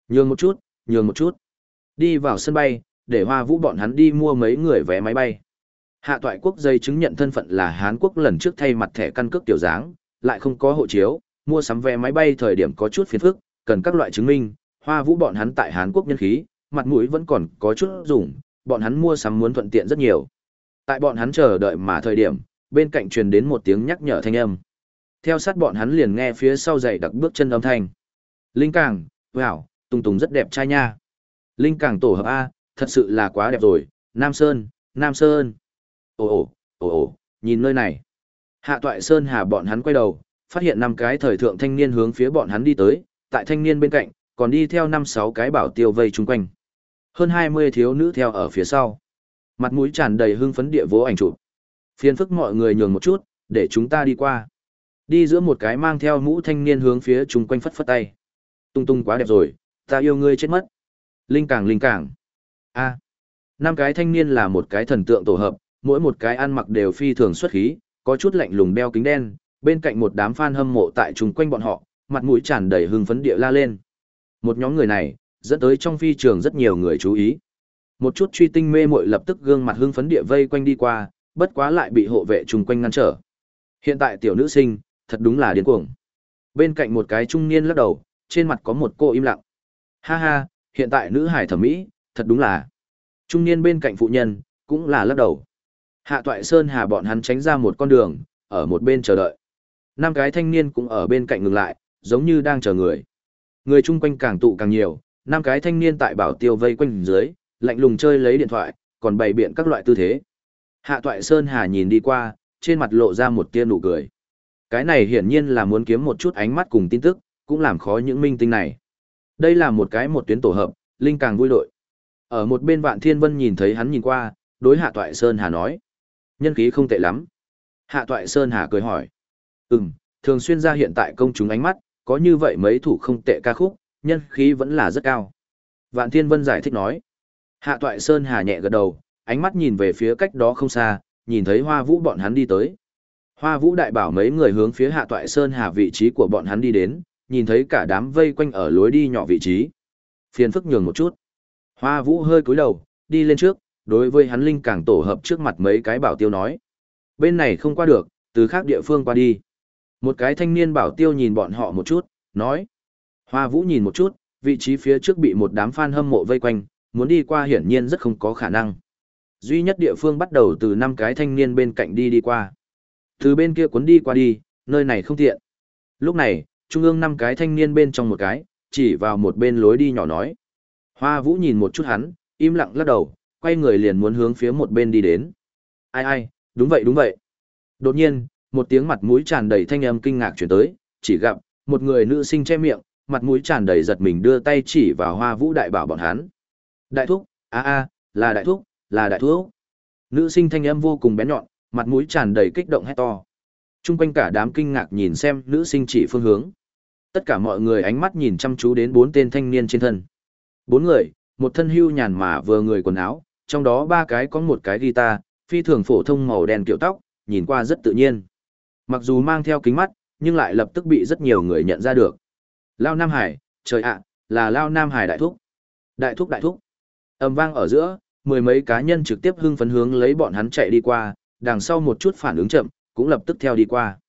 Nhường một chút, nhường một chút. Đi vào sân bay, để hoa vũ bọn hắn đi mua mấy người vé máy bay. Hạ toại quốc dây chứng nhận thân phận là Hán quốc lần trước thay mặt thẻ căn cước tiểu dáng, lại không có hộ chiếu, mua sắm vé máy bay thời điểm có chút phiền phức, cần các loại chứng minh, hoa vũ bọn hắn tại Hán quốc nhân khí, mặt mũi vẫn còn có chút dùng, bọn hắn mua sắm muốn thuận tiện rất nhiều. Tại bọn hắn chờ đợi mà thời điểm, bên cạnh truyền đến một tiếng nhắc nhở thanh âm. Theo sát bọn hắn liền nghe phía sau dậy đặc bước chân âm thanh. Linh Càng, wow, Tùng Tùng rất đẹp trai nha. Linh Càng tổ hợp A, thật sự là quá đẹp rồi, Nam Sơn, Nam Sơn. Ồ ồ, ồ ồ, nhìn nơi này. Hạ toại Sơn Hà bọn hắn quay đầu, phát hiện năm cái thời thượng thanh niên hướng phía bọn hắn đi tới, tại thanh niên bên cạnh, còn đi theo năm sáu cái bảo tiêu vây chung quanh. Hơn 20 thiếu nữ theo ở phía sau. Mặt mũi tràn đầy hưng phấn địa vỗ ảnh chụp. Phiền phức mọi người nhường một chút, để chúng ta đi qua. Đi giữa một cái mang theo mũ thanh niên hướng phía chung quanh phất phất tay. Tung tung quá đẹp rồi, ta yêu ngươi chết mất. Linh càng linh càng. A. Năm cái thanh niên là một cái thần tượng tổ hợp, mỗi một cái ăn mặc đều phi thường xuất khí, có chút lạnh lùng đeo kính đen, bên cạnh một đám fan hâm mộ tại chung quanh bọn họ, mặt mũi tràn đầy hưng phấn địa la lên. Một nhóm người này, dẫn tới trong phi trường rất nhiều người chú ý. Một chút truy tinh mê muội lập tức gương mặt hưng phấn địa vây quanh đi qua, bất quá lại bị hộ vệ chung quanh ngăn trở. Hiện tại tiểu nữ sinh, thật đúng là điên cuồng. Bên cạnh một cái trung niên lắc đầu, trên mặt có một cô im lặng. Ha ha, hiện tại nữ hải thẩm mỹ, thật đúng là. Trung niên bên cạnh phụ nhân, cũng là lắc đầu. Hạ toại sơn hà bọn hắn tránh ra một con đường, ở một bên chờ đợi. Năm cái thanh niên cũng ở bên cạnh ngừng lại, giống như đang chờ người. Người chung quanh càng tụ càng nhiều, năm cái thanh niên tại bảo tiêu vây quanh dưới, lạnh lùng chơi lấy điện thoại, còn bày biện các loại tư thế. Hạ toại Sơn Hà nhìn đi qua, trên mặt lộ ra một tia nụ cười. Cái này hiển nhiên là muốn kiếm một chút ánh mắt cùng tin tức, cũng làm khó những minh tinh này. Đây là một cái một tuyến tổ hợp, Linh càng vui đội. Ở một bên Vạn Thiên Vân nhìn thấy hắn nhìn qua, đối Hạ Toại Sơn Hà nói. Nhân khí không tệ lắm. Hạ Toại Sơn Hà cười hỏi. Ừm, thường xuyên ra hiện tại công chúng ánh mắt, có như vậy mấy thủ không tệ ca khúc, nhân khí vẫn là rất cao. Vạn Thiên Vân giải thích nói. Hạ Toại Sơn Hà nhẹ gật đầu, ánh mắt nhìn về phía cách đó không xa, nhìn thấy Hoa Vũ bọn hắn đi tới. Hoa Vũ đại bảo mấy người hướng phía Hạ Toại Sơn Hà vị trí của bọn hắn đi đến, nhìn thấy cả đám vây quanh ở lối đi nhỏ vị trí. Phiền phức nhường một chút. Hoa Vũ hơi cúi đầu, đi lên trước, đối với hắn linh càng tổ hợp trước mặt mấy cái bảo tiêu nói. Bên này không qua được, từ khác địa phương qua đi. Một cái thanh niên bảo tiêu nhìn bọn họ một chút, nói. Hoa Vũ nhìn một chút, vị trí phía trước bị một đám fan hâm mộ vây quanh, muốn đi qua hiển nhiên rất không có khả năng. Duy nhất địa phương bắt đầu từ năm cái thanh niên bên cạnh đi đi qua. Từ bên kia cuốn đi qua đi, nơi này không tiện. Lúc này, trung ương năm cái thanh niên bên trong một cái, chỉ vào một bên lối đi nhỏ nói. Hoa Vũ nhìn một chút hắn, im lặng lắc đầu, quay người liền muốn hướng phía một bên đi đến. Ai ai, đúng vậy đúng vậy. Đột nhiên, một tiếng mặt mũi tràn đầy thanh âm kinh ngạc chuyển tới, chỉ gặp, một người nữ sinh che miệng, mặt mũi tràn đầy giật mình đưa tay chỉ vào hoa vũ đại bảo bọn hắn. Đại thúc, a a, là đại thúc, là đại thúc. Nữ sinh thanh âm vô cùng bén nhọn, mặt mũi tràn đầy kích động hét to. Trung quanh cả đám kinh ngạc nhìn xem nữ sinh chỉ phương hướng. Tất cả mọi người ánh mắt nhìn chăm chú đến bốn tên thanh niên trên thân. Bốn người, một thân hưu nhàn mà vừa người quần áo, trong đó ba cái có một cái guitar, phi thường phổ thông màu đen kiểu tóc, nhìn qua rất tự nhiên. Mặc dù mang theo kính mắt, nhưng lại lập tức bị rất nhiều người nhận ra được. Lao Nam Hải, trời ạ, là Lao Nam Hải đại thúc. Đại thúc đại thúc. Âm vang ở giữa, mười mấy cá nhân trực tiếp hưng phấn hướng lấy bọn hắn chạy đi qua, đằng sau một chút phản ứng chậm, cũng lập tức theo đi qua.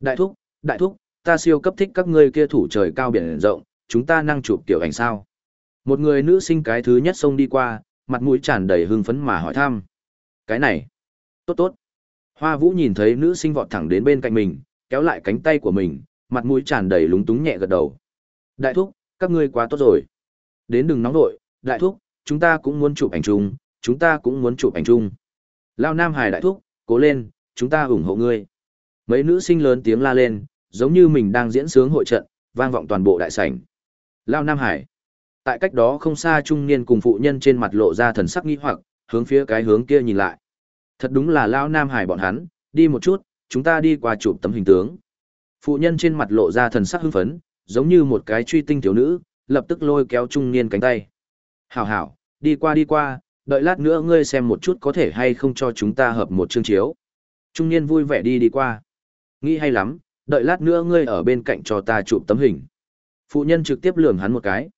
Đại thúc, đại thúc, ta siêu cấp thích các ngươi kia thủ trời cao biển rộng, chúng ta năng chụp tiểu ảnh sao. Một người nữ sinh cái thứ nhất xông đi qua, mặt mũi tràn đầy hưng phấn mà hỏi thăm. Cái này, tốt tốt. Hoa Vũ nhìn thấy nữ sinh vọt thẳng đến bên cạnh mình, kéo lại cánh tay của mình, mặt mũi tràn đầy lúng túng nhẹ gật đầu. Đại thúc, các ngươi quá tốt rồi. Đến đừng nóng nội, đại thúc, chúng ta cũng muốn chụp ảnh chung, chúng ta cũng muốn chụp ảnh chung. Lao Nam Hải đại thúc, cố lên, chúng ta ủng hộ ngươi. Mấy nữ sinh lớn tiếng la lên, giống như mình đang diễn sướng hội trận, vang vọng toàn bộ đại sảnh. Lao Nam Hải. Tại cách đó không xa trung niên cùng phụ nhân trên mặt lộ ra thần sắc nghi hoặc, hướng phía cái hướng kia nhìn lại. Thật đúng là Lao Nam Hải bọn hắn, đi một chút, chúng ta đi qua chụp tấm hình tướng. Phụ nhân trên mặt lộ ra thần sắc hưng phấn, giống như một cái truy tinh thiếu nữ, lập tức lôi kéo trung niên cánh tay. Hảo hảo, đi qua đi qua, đợi lát nữa ngươi xem một chút có thể hay không cho chúng ta hợp một chương chiếu. Trung niên vui vẻ đi đi qua. Nghĩ hay lắm, đợi lát nữa ngươi ở bên cạnh cho ta chụp tấm hình. Phụ nhân trực tiếp lườm hắn một cái.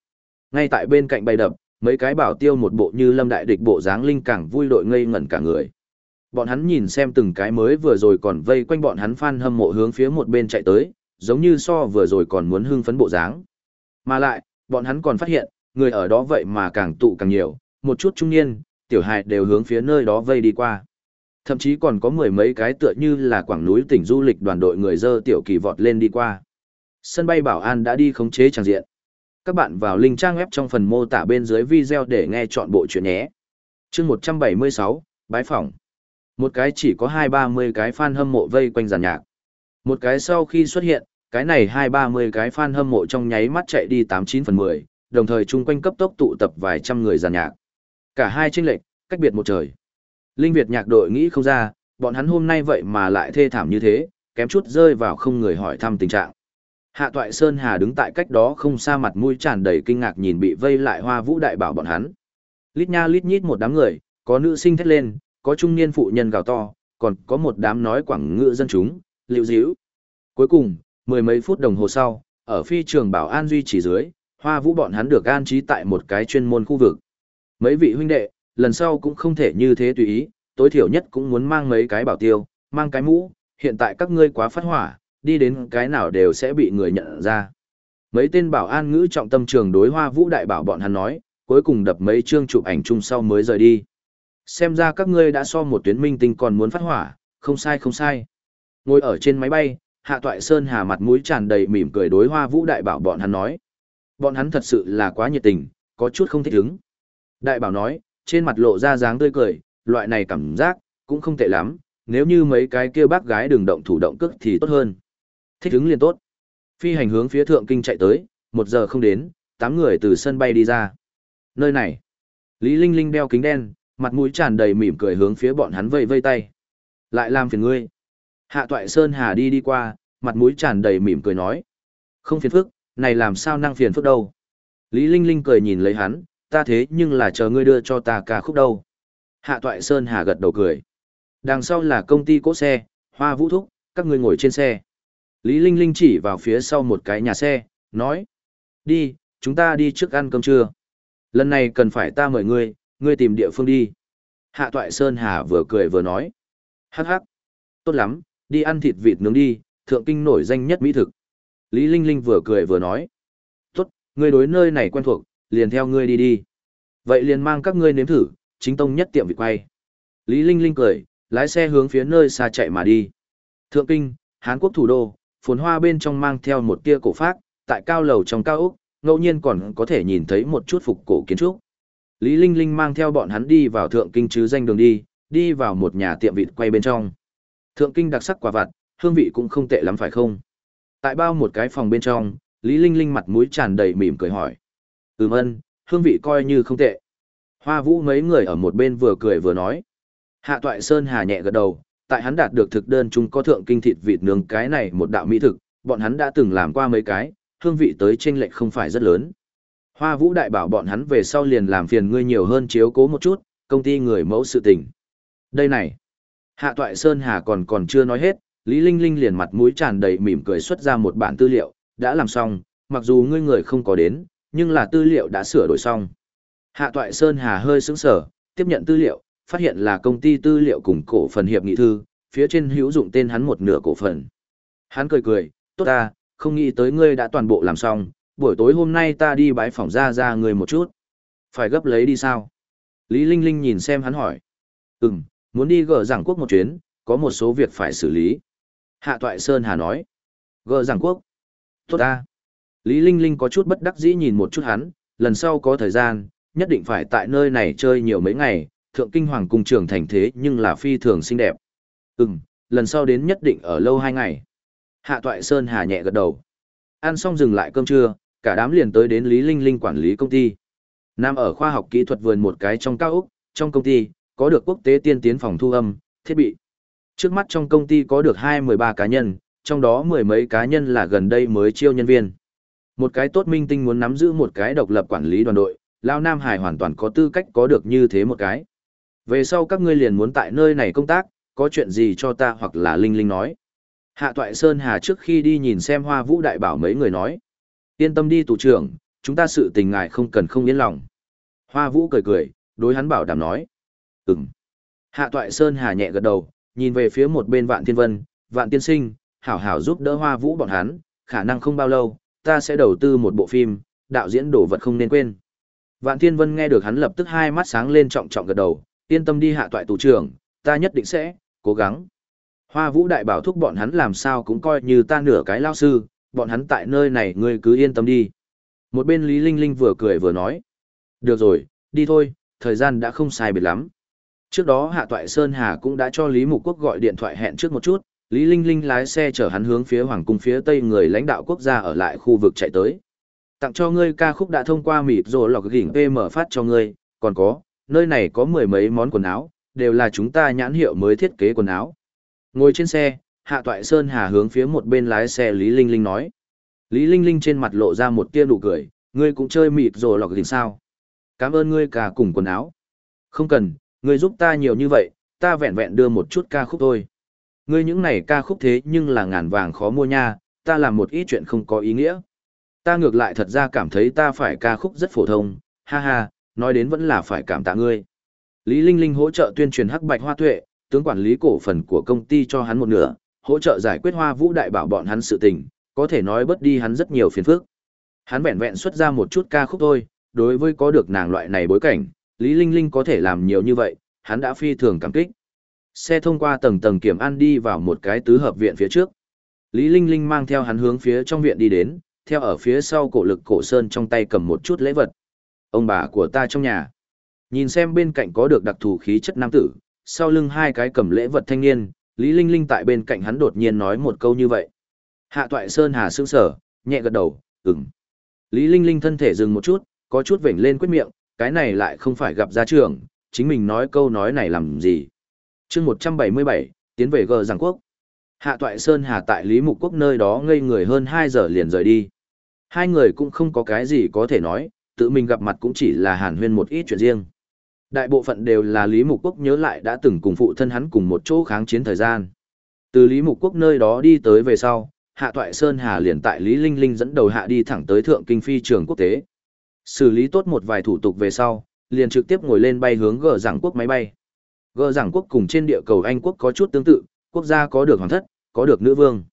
Ngay tại bên cạnh bày đập, mấy cái bảo tiêu một bộ như lâm đại địch bộ dáng linh càng vui đội ngây ngẩn cả người. Bọn hắn nhìn xem từng cái mới vừa rồi còn vây quanh bọn hắn fan hâm mộ hướng phía một bên chạy tới, giống như so vừa rồi còn muốn hưng phấn bộ dáng. Mà lại, bọn hắn còn phát hiện, người ở đó vậy mà càng tụ càng nhiều, một chút trung niên, tiểu hài đều hướng phía nơi đó vây đi qua. Thậm chí còn có mười mấy cái tựa như là quảng núi tỉnh du lịch đoàn đội người dơ tiểu kỳ vọt lên đi qua. Sân bay bảo an đã đi khống chế tràng diện. Các bạn vào link trang web trong phần mô tả bên dưới video để nghe chọn bộ chuyện nhé. chương 176, bái phỏng. Một cái chỉ có hai ba mươi cái fan hâm mộ vây quanh giàn nhạc. Một cái sau khi xuất hiện, cái này hai ba mươi cái fan hâm mộ trong nháy mắt chạy đi tám chín phần mười, đồng thời chung quanh cấp tốc tụ tập vài trăm người giàn nhạc. Cả hai chênh lệch, cách biệt một trời. Linh Việt nhạc đội nghĩ không ra, bọn hắn hôm nay vậy mà lại thê thảm như thế, kém chút rơi vào không người hỏi thăm tình trạng. Hạ Toại Sơn Hà đứng tại cách đó không xa mặt mũi tràn đầy kinh ngạc nhìn bị vây lại Hoa Vũ đại bảo bọn hắn. Lít nha lít nhít một đám người, có nữ sinh thét lên, có trung niên phụ nhân gào to, còn có một đám nói quảng ngữ dân chúng, liễu díu. Cuối cùng, mười mấy phút đồng hồ sau, ở phi trường bảo an duy trì dưới, Hoa Vũ bọn hắn được an trí tại một cái chuyên môn khu vực. Mấy vị huynh đệ, lần sau cũng không thể như thế tùy ý, tối thiểu nhất cũng muốn mang mấy cái bảo tiêu, mang cái mũ, hiện tại các ngươi quá phát hỏa, đi đến cái nào đều sẽ bị người nhận ra. Mấy tên bảo an ngữ trọng tâm trường đối hoa vũ đại bảo bọn hắn nói, cuối cùng đập mấy chương chụp ảnh chung sau mới rời đi. Xem ra các ngươi đã so một tuyến minh tinh còn muốn phát hỏa, không sai không sai. Ngồi ở trên máy bay, Hạ Toại Sơn hà mặt mũi tràn đầy mỉm cười đối hoa vũ đại bảo bọn hắn nói. Bọn hắn thật sự là quá nhiệt tình, có chút không thích ứng. Đại bảo nói, trên mặt lộ ra dáng tươi cười, loại này cảm giác, cũng không tệ lắm, nếu như mấy cái kia bác gái đừng động thủ động cước thì tốt hơn. Thích ứng liền tốt. Phi hành hướng phía thượng kinh chạy tới, một giờ không đến, tám người từ sân bay đi ra. Nơi này, Lý Linh Linh đeo kính đen, mặt mũi tràn đầy mỉm cười hướng phía bọn hắn vây vây tay. Lại làm phiền ngươi. Hạ Toại Sơn Hà đi đi qua, mặt mũi tràn đầy mỉm cười nói. Không phiền phức, này làm sao năng phiền phức đâu. Lý Linh Linh cười nhìn lấy hắn, ta thế nhưng là chờ ngươi đưa cho ta ca khúc đâu. Hạ Toại Sơn Hà gật đầu cười. Đằng sau là công ty cỗ xe, Hoa Vũ Thúc, các ngươi ngồi trên xe. Lý Linh Linh chỉ vào phía sau một cái nhà xe, nói. Đi, chúng ta đi trước ăn cơm trưa. Lần này cần phải ta mời ngươi, ngươi tìm địa phương đi. Hạ Toại Sơn Hà vừa cười vừa nói. Hắc hắc. Tốt lắm, đi ăn thịt vịt nướng đi, thượng kinh nổi danh nhất mỹ thực. Lý Linh Linh vừa cười vừa nói. Tốt, ngươi đối nơi này quen thuộc, liền theo ngươi đi đi. Vậy liền mang các ngươi nếm thử, chính tông nhất tiệm vị quay. Lý Linh Linh cười, lái xe hướng phía nơi xa chạy mà đi. Thượng Kinh, Hán Quốc thủ đô, phồn hoa bên trong mang theo một tia cổ phác, tại cao lầu trong cao ốc, ngẫu nhiên còn có thể nhìn thấy một chút phục cổ kiến trúc. Lý Linh Linh mang theo bọn hắn đi vào Thượng Kinh chứ danh đường đi, đi vào một nhà tiệm vịt quay bên trong. Thượng Kinh đặc sắc quả vặt, hương vị cũng không tệ lắm phải không? Tại bao một cái phòng bên trong, Lý Linh Linh mặt mũi tràn đầy mỉm cười hỏi. Ừm ân, hương vị coi như không tệ. Hoa vũ mấy người ở một bên vừa cười vừa nói. Hạ toại Sơn Hà nhẹ gật đầu, tại hắn đạt được thực đơn chúng có thượng kinh thịt vịt nướng cái này một đạo mỹ thực, bọn hắn đã từng làm qua mấy cái, hương vị tới chênh lệch không phải rất lớn. Hoa vũ đại bảo bọn hắn về sau liền làm phiền ngươi nhiều hơn chiếu cố một chút, công ty người mẫu sự tình. Đây này, Hạ toại Sơn Hà còn còn chưa nói hết, Lý Linh Linh liền mặt mũi tràn đầy mỉm cười xuất ra một bản tư liệu, đã làm xong, mặc dù ngươi người không có đến, nhưng là tư liệu đã sửa đổi xong. Hạ Toại Sơn Hà hơi sững sở, tiếp nhận tư liệu, phát hiện là công ty tư liệu cùng cổ phần hiệp nghị thư, phía trên hữu dụng tên hắn một nửa cổ phần. Hắn cười cười, tốt ta, không nghĩ tới ngươi đã toàn bộ làm xong, buổi tối hôm nay ta đi bái phòng ra ra người một chút. Phải gấp lấy đi sao? Lý Linh Linh nhìn xem hắn hỏi. Ừm, muốn đi gỡ giảng quốc một chuyến, có một số việc phải xử lý. Hạ Toại Sơn Hà nói. Gỡ giảng quốc. Tốt ta. Lý Linh Linh có chút bất đắc dĩ nhìn một chút hắn, lần sau có thời gian, nhất định phải tại nơi này chơi nhiều mấy ngày, thượng kinh hoàng cung trưởng thành thế nhưng là phi thường xinh đẹp. Ừm, lần sau đến nhất định ở lâu hai ngày. Hạ Toại Sơn hà nhẹ gật đầu. Ăn xong dừng lại cơm trưa, cả đám liền tới đến Lý Linh Linh quản lý công ty. Nam ở khoa học kỹ thuật vườn một cái trong cao ốc, trong công ty, có được quốc tế tiên tiến phòng thu âm, thiết bị. Trước mắt trong công ty có được hai mười ba cá nhân, trong đó mười mấy cá nhân là gần đây mới chiêu nhân viên. Một cái tốt minh tinh muốn nắm giữ một cái độc lập quản lý đoàn đội, Lao Nam Hải hoàn toàn có tư cách có được như thế một cái. Về sau các ngươi liền muốn tại nơi này công tác, có chuyện gì cho ta hoặc là Linh Linh nói. Hạ Toại Sơn Hà trước khi đi nhìn xem hoa vũ đại bảo mấy người nói. Yên tâm đi tù trưởng, chúng ta sự tình ngài không cần không yên lòng. Hoa vũ cười cười, đối hắn bảo đảm nói. Ừm. Hạ Toại Sơn hà nhẹ gật đầu, nhìn về phía một bên Vạn Thiên Vân, Vạn Tiên Sinh, hảo hảo giúp đỡ Hoa Vũ bọn hắn, khả năng không bao lâu, ta sẽ đầu tư một bộ phim, đạo diễn đổ vật không nên quên. Vạn Thiên Vân nghe được hắn lập tức hai mắt sáng lên trọng trọng gật đầu, yên tâm đi hạ toại tù trưởng, ta nhất định sẽ, cố gắng. Hoa Vũ đại bảo thúc bọn hắn làm sao cũng coi như ta nửa cái lao sư, bọn hắn tại nơi này ngươi cứ yên tâm đi. Một bên Lý Linh Linh vừa cười vừa nói. Được rồi, đi thôi, thời gian đã không sai biệt lắm. Trước đó Hạ Toại Sơn Hà cũng đã cho Lý Mục Quốc gọi điện thoại hẹn trước một chút, Lý Linh Linh lái xe chở hắn hướng phía Hoàng cung phía tây người lãnh đạo quốc gia ở lại khu vực chạy tới. Tặng cho ngươi ca khúc đã thông qua mịt rồi lọc gỉnh PM phát cho ngươi, còn có, nơi này có mười mấy món quần áo, đều là chúng ta nhãn hiệu mới thiết kế quần áo. Ngồi trên xe, Hạ Toại Sơn Hà hướng phía một bên lái xe Lý Linh Linh nói. Lý Linh Linh trên mặt lộ ra một tia nụ cười, ngươi cũng chơi mịt rồi lọc gỉnh sao? Cảm ơn ngươi cả cùng quần áo. Không cần, ngươi giúp ta nhiều như vậy, ta vẹn vẹn đưa một chút ca khúc thôi. Ngươi những này ca khúc thế nhưng là ngàn vàng khó mua nha, ta làm một ít chuyện không có ý nghĩa. Ta ngược lại thật ra cảm thấy ta phải ca khúc rất phổ thông, ha ha, nói đến vẫn là phải cảm tạ ngươi. Lý Linh Linh hỗ trợ tuyên truyền hắc bạch hoa tuệ, tướng quản lý cổ phần của công ty cho hắn một nửa, hỗ trợ giải quyết hoa vũ đại bảo bọn hắn sự tình, có thể nói bớt đi hắn rất nhiều phiền phức. Hắn vẹn vẹn xuất ra một chút ca khúc thôi, đối với có được nàng loại này bối cảnh, Lý Linh Linh có thể làm nhiều như vậy, hắn đã phi thường cảm kích. Xe thông qua tầng tầng kiểm an đi vào một cái tứ hợp viện phía trước. Lý Linh Linh mang theo hắn hướng phía trong viện đi đến, theo ở phía sau cổ lực cổ sơn trong tay cầm một chút lễ vật. Ông bà của ta trong nhà. Nhìn xem bên cạnh có được đặc thù khí chất nam tử, sau lưng hai cái cầm lễ vật thanh niên, Lý Linh Linh tại bên cạnh hắn đột nhiên nói một câu như vậy. Hạ Toại Sơn Hà sững sở, nhẹ gật đầu, ừm. Lý Linh Linh thân thể dừng một chút, có chút vểnh lên quyết miệng, cái này lại không phải gặp gia trưởng, chính mình nói câu nói này làm gì chương 177, tiến về gờ giảng quốc. Hạ Toại Sơn Hà tại Lý Mục Quốc nơi đó ngây người hơn 2 giờ liền rời đi. Hai người cũng không có cái gì có thể nói, tự mình gặp mặt cũng chỉ là hàn huyên một ít chuyện riêng. Đại bộ phận đều là Lý Mục Quốc nhớ lại đã từng cùng phụ thân hắn cùng một chỗ kháng chiến thời gian. Từ Lý Mục Quốc nơi đó đi tới về sau, Hạ Toại Sơn Hà liền tại Lý Linh Linh dẫn đầu hạ đi thẳng tới Thượng Kinh Phi trường quốc tế. Xử lý tốt một vài thủ tục về sau, liền trực tiếp ngồi lên bay hướng gờ giảng quốc máy bay. Gờ giảng quốc cùng trên địa cầu Anh quốc có chút tương tự, quốc gia có được hoàng thất, có được nữ vương.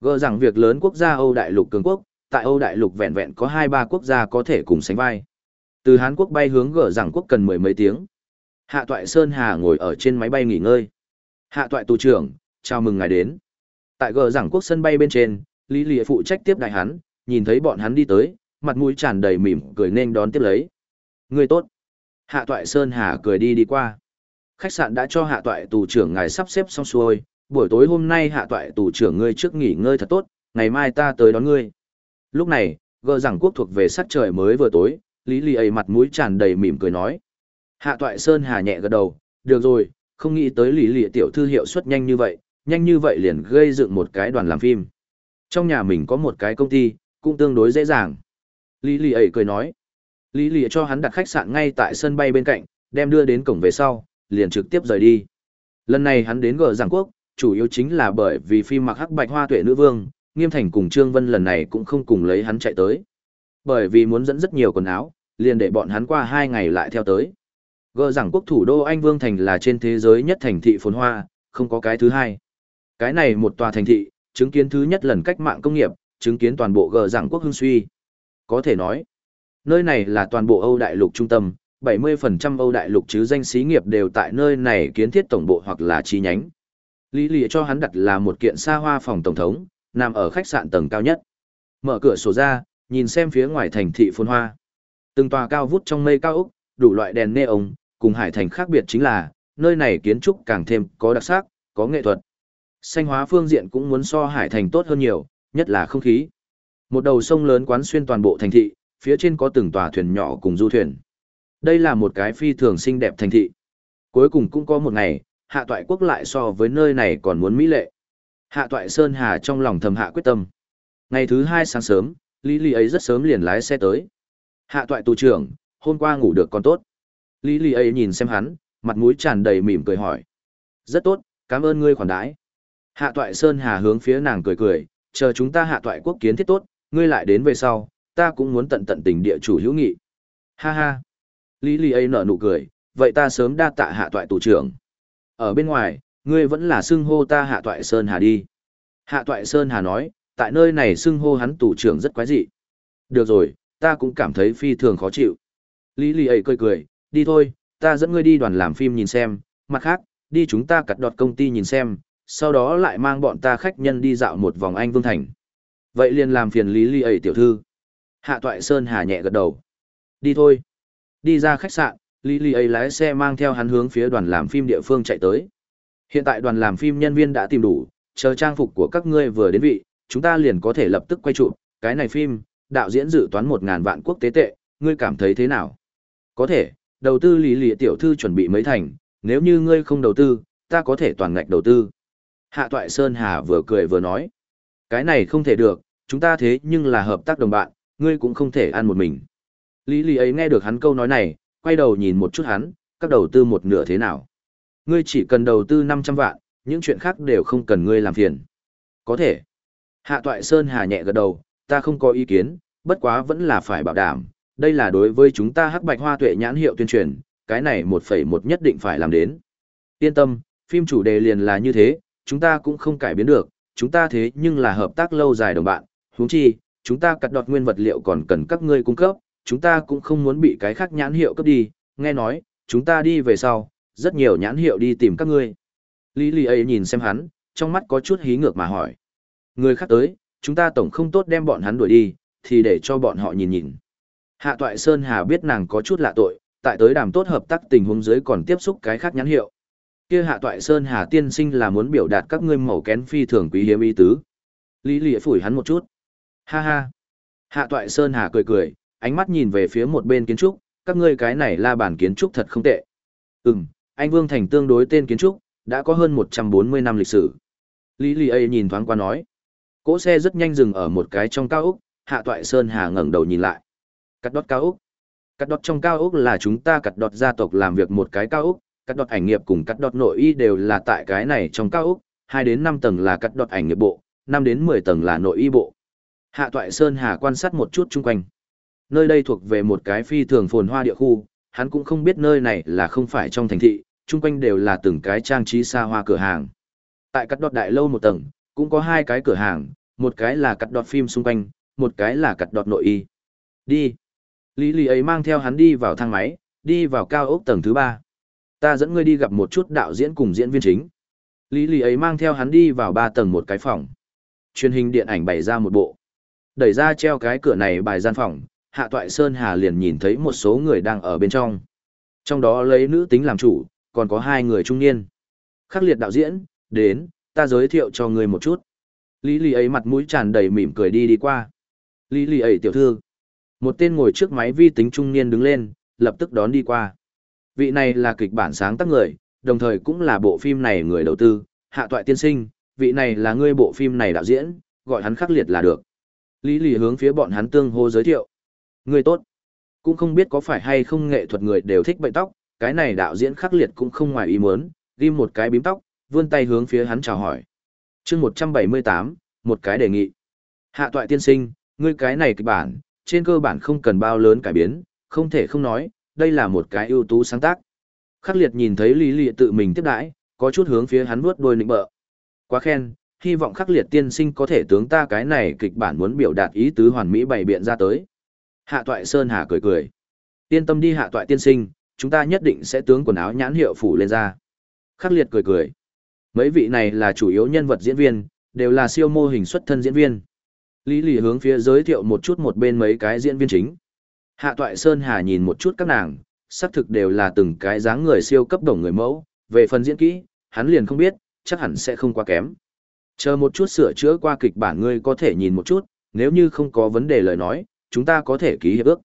Gờ giảng việc lớn quốc gia Âu Đại lục cường quốc, tại Âu Đại lục vẹn vẹn có hai ba quốc gia có thể cùng sánh vai. Từ Hán quốc bay hướng gở giảng quốc cần mười mấy tiếng. Hạ Toại Sơn Hà ngồi ở trên máy bay nghỉ ngơi. Hạ Toại tù trưởng, chào mừng ngài đến. Tại gở giảng quốc sân bay bên trên, Lý Lệ phụ trách tiếp đại hắn, nhìn thấy bọn hắn đi tới, mặt mũi tràn đầy mỉm cười nên đón tiếp lấy. Người tốt. Hạ Toại Sơn Hà cười đi đi qua. Khách sạn đã cho Hạ Toại tù trưởng ngài sắp xếp xong xuôi, buổi tối hôm nay Hạ Toại tù trưởng ngươi trước nghỉ ngơi thật tốt, ngày mai ta tới đón ngươi. Lúc này, gờ rằng quốc thuộc về sắc trời mới vừa tối, Lý Lì ấy mặt mũi tràn đầy mỉm cười nói. Hạ Toại Sơn hà nhẹ gật đầu, được rồi, không nghĩ tới Lý Lì tiểu thư hiệu suất nhanh như vậy, nhanh như vậy liền gây dựng một cái đoàn làm phim. Trong nhà mình có một cái công ty, cũng tương đối dễ dàng. Lý Lì ấy cười nói. Lý Lì cho hắn đặt khách sạn ngay tại sân bay bên cạnh, đem đưa đến cổng về sau, liền trực tiếp rời đi. Lần này hắn đến gờ giảng quốc, chủ yếu chính là bởi vì phim mặc hắc bạch hoa tuệ nữ vương, Nghiêm Thành cùng Trương Vân lần này cũng không cùng lấy hắn chạy tới. Bởi vì muốn dẫn rất nhiều quần áo, liền để bọn hắn qua hai ngày lại theo tới. Gờ giảng quốc thủ đô Anh Vương Thành là trên thế giới nhất thành thị phồn hoa, không có cái thứ hai. Cái này một tòa thành thị, chứng kiến thứ nhất lần cách mạng công nghiệp, chứng kiến toàn bộ gờ giảng quốc hưng suy. Có thể nói, nơi này là toàn bộ Âu Đại lục trung tâm, 70% Âu Đại lục chứ danh xí nghiệp đều tại nơi này kiến thiết tổng bộ hoặc là chi nhánh. Lý lì cho hắn đặt là một kiện xa hoa phòng tổng thống, nằm ở khách sạn tầng cao nhất. Mở cửa sổ ra, nhìn xem phía ngoài thành thị phồn hoa. Từng tòa cao vút trong mây cao ốc, đủ loại đèn neon, cùng hải thành khác biệt chính là, nơi này kiến trúc càng thêm có đặc sắc, có nghệ thuật. Xanh hóa phương diện cũng muốn so hải thành tốt hơn nhiều, nhất là không khí. Một đầu sông lớn quán xuyên toàn bộ thành thị, phía trên có từng tòa thuyền nhỏ cùng du thuyền. Đây là một cái phi thường xinh đẹp thành thị. Cuối cùng cũng có một ngày, hạ toại quốc lại so với nơi này còn muốn mỹ lệ. Hạ toại Sơn Hà trong lòng thầm hạ quyết tâm. Ngày thứ hai sáng sớm, Lý Lý ấy rất sớm liền lái xe tới. Hạ toại tù trưởng, hôm qua ngủ được còn tốt. Lý Lý ấy nhìn xem hắn, mặt mũi tràn đầy mỉm cười hỏi. Rất tốt, cảm ơn ngươi khoản đãi. Hạ toại Sơn Hà hướng phía nàng cười cười, chờ chúng ta hạ toại quốc kiến thiết tốt, ngươi lại đến về sau, ta cũng muốn tận tận tình địa chủ hữu nghị. Ha ha. Lý Lý ấy nở nụ cười, vậy ta sớm đa tạ hạ toại tù trưởng. Ở bên ngoài, ngươi vẫn là xưng hô ta Hạ Toại Sơn Hà đi. Hạ Toại Sơn Hà nói, tại nơi này xưng hô hắn tù trưởng rất quái dị. Được rồi, ta cũng cảm thấy phi thường khó chịu. Lý Lý ấy cười cười, đi thôi, ta dẫn ngươi đi đoàn làm phim nhìn xem, mặt khác, đi chúng ta cắt đọt công ty nhìn xem, sau đó lại mang bọn ta khách nhân đi dạo một vòng Anh Vương Thành. Vậy liền làm phiền Lý Lý ấy tiểu thư. Hạ Toại Sơn Hà nhẹ gật đầu. Đi thôi. Đi ra khách sạn, Lý Lì ấy lái xe mang theo hắn hướng phía đoàn làm phim địa phương chạy tới. Hiện tại đoàn làm phim nhân viên đã tìm đủ, chờ trang phục của các ngươi vừa đến vị, chúng ta liền có thể lập tức quay chụp. Cái này phim, đạo diễn dự toán một ngàn vạn quốc tế tệ, ngươi cảm thấy thế nào? Có thể, đầu tư Lý Lì tiểu thư chuẩn bị mấy thành, nếu như ngươi không đầu tư, ta có thể toàn ngạch đầu tư. Hạ Toại Sơn Hà vừa cười vừa nói. Cái này không thể được, chúng ta thế nhưng là hợp tác đồng bạn, ngươi cũng không thể ăn một mình. Lý Lý ấy nghe được hắn câu nói này, quay đầu nhìn một chút hắn, các đầu tư một nửa thế nào. Ngươi chỉ cần đầu tư 500 vạn, những chuyện khác đều không cần ngươi làm phiền. Có thể. Hạ Toại Sơn Hà nhẹ gật đầu, ta không có ý kiến, bất quá vẫn là phải bảo đảm. Đây là đối với chúng ta hắc bạch hoa tuệ nhãn hiệu tuyên truyền, cái này 1,1 nhất định phải làm đến. Yên tâm, phim chủ đề liền là như thế, chúng ta cũng không cải biến được, chúng ta thế nhưng là hợp tác lâu dài đồng bạn, huống chi, chúng ta cắt đọt nguyên vật liệu còn cần các ngươi cung cấp, chúng ta cũng không muốn bị cái khác nhãn hiệu cấp đi, nghe nói, chúng ta đi về sau, rất nhiều nhãn hiệu đi tìm các ngươi. Lý Lý ấy nhìn xem hắn, trong mắt có chút hí ngược mà hỏi. Người khác tới, chúng ta tổng không tốt đem bọn hắn đuổi đi, thì để cho bọn họ nhìn nhìn. Hạ Toại Sơn Hà biết nàng có chút lạ tội, tại tới đàm tốt hợp tác tình huống dưới còn tiếp xúc cái khác nhãn hiệu. Kia Hạ Toại Sơn Hà tiên sinh là muốn biểu đạt các ngươi màu kén phi thường quý hiếm ý tứ. Lý Lệ phủi hắn một chút. Ha ha. Hạ Toại Sơn Hà cười cười, ánh mắt nhìn về phía một bên kiến trúc, các ngươi cái này la bản kiến trúc thật không tệ. Ừm, anh Vương Thành tương đối tên kiến trúc, đã có hơn 140 năm lịch sử. Lý Lì ấy nhìn thoáng qua nói. Cỗ xe rất nhanh dừng ở một cái trong cao ốc, Hạ Toại Sơn Hà ngẩng đầu nhìn lại. Cắt đọt cao ốc. Cắt đọt trong cao ốc là chúng ta cắt đọt gia tộc làm việc một cái cao ốc, cắt đọt ảnh nghiệp cùng cắt đọt nội y đều là tại cái này trong cao ốc, 2 đến 5 tầng là cắt đọt ảnh nghiệp bộ, 5 đến 10 tầng là nội y bộ. Hạ Toại Sơn Hà quan sát một chút chung quanh. Nơi đây thuộc về một cái phi thường phồn hoa địa khu, hắn cũng không biết nơi này là không phải trong thành thị, chung quanh đều là từng cái trang trí xa hoa cửa hàng. Tại cắt đọt đại lâu một tầng, cũng có hai cái cửa hàng, một cái là cắt đọt phim xung quanh, một cái là cắt đọt nội y. Đi. Lý Lý ấy mang theo hắn đi vào thang máy, đi vào cao ốc tầng thứ ba. Ta dẫn ngươi đi gặp một chút đạo diễn cùng diễn viên chính. Lý Lý ấy mang theo hắn đi vào ba tầng một cái phòng. Truyền hình điện ảnh bày ra một bộ. Đẩy ra treo cái cửa này bài gian phòng, Hạ Toại Sơn Hà liền nhìn thấy một số người đang ở bên trong. Trong đó lấy nữ tính làm chủ, còn có hai người trung niên. Khắc liệt đạo diễn, đến, ta giới thiệu cho người một chút. Lý lì ấy mặt mũi tràn đầy mỉm cười đi đi qua. Lý lì ấy tiểu thư. Một tên ngồi trước máy vi tính trung niên đứng lên, lập tức đón đi qua. Vị này là kịch bản sáng tác người, đồng thời cũng là bộ phim này người đầu tư, hạ toại tiên sinh, vị này là người bộ phim này đạo diễn, gọi hắn khắc liệt là được. Lý lì hướng phía bọn hắn tương hô giới thiệu. Người tốt. Cũng không biết có phải hay không nghệ thuật người đều thích bệnh tóc, cái này đạo diễn khắc liệt cũng không ngoài ý muốn, ghim một cái bím tóc, vươn tay hướng phía hắn chào hỏi. chương 178, một cái đề nghị. Hạ toại tiên sinh, ngươi cái này kịch bản, trên cơ bản không cần bao lớn cải biến, không thể không nói, đây là một cái ưu tú sáng tác. Khắc liệt nhìn thấy Lý Lị tự mình tiếp đãi, có chút hướng phía hắn vuốt đôi nịnh bợ. Quá khen, hy vọng khắc liệt tiên sinh có thể tướng ta cái này kịch bản muốn biểu đạt ý tứ hoàn mỹ bày biện ra tới. Hạ toại Sơn Hà cười cười. Yên tâm đi hạ toại tiên sinh, chúng ta nhất định sẽ tướng quần áo nhãn hiệu phủ lên ra. Khắc liệt cười cười. Mấy vị này là chủ yếu nhân vật diễn viên, đều là siêu mô hình xuất thân diễn viên. Lý lì hướng phía giới thiệu một chút một bên mấy cái diễn viên chính. Hạ toại Sơn Hà nhìn một chút các nàng, xác thực đều là từng cái dáng người siêu cấp đồng người mẫu, về phần diễn kỹ, hắn liền không biết, chắc hẳn sẽ không quá kém. Chờ một chút sửa chữa qua kịch bản ngươi có thể nhìn một chút, nếu như không có vấn đề lời nói, chúng ta có thể ký hiệp ước.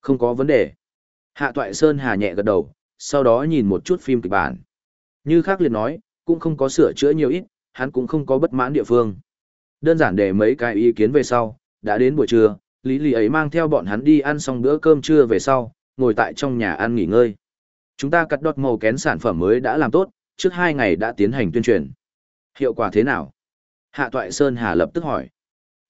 Không có vấn đề. Hạ Toại Sơn hà nhẹ gật đầu, sau đó nhìn một chút phim kịch bản. Như khác liệt nói, cũng không có sửa chữa nhiều ít, hắn cũng không có bất mãn địa phương. Đơn giản để mấy cái ý kiến về sau, đã đến buổi trưa, Lý Lý ấy mang theo bọn hắn đi ăn xong bữa cơm trưa về sau, ngồi tại trong nhà ăn nghỉ ngơi. Chúng ta cắt đọt màu kén sản phẩm mới đã làm tốt, trước hai ngày đã tiến hành tuyên truyền. Hiệu quả thế nào? Hạ Toại Sơn Hà lập tức hỏi.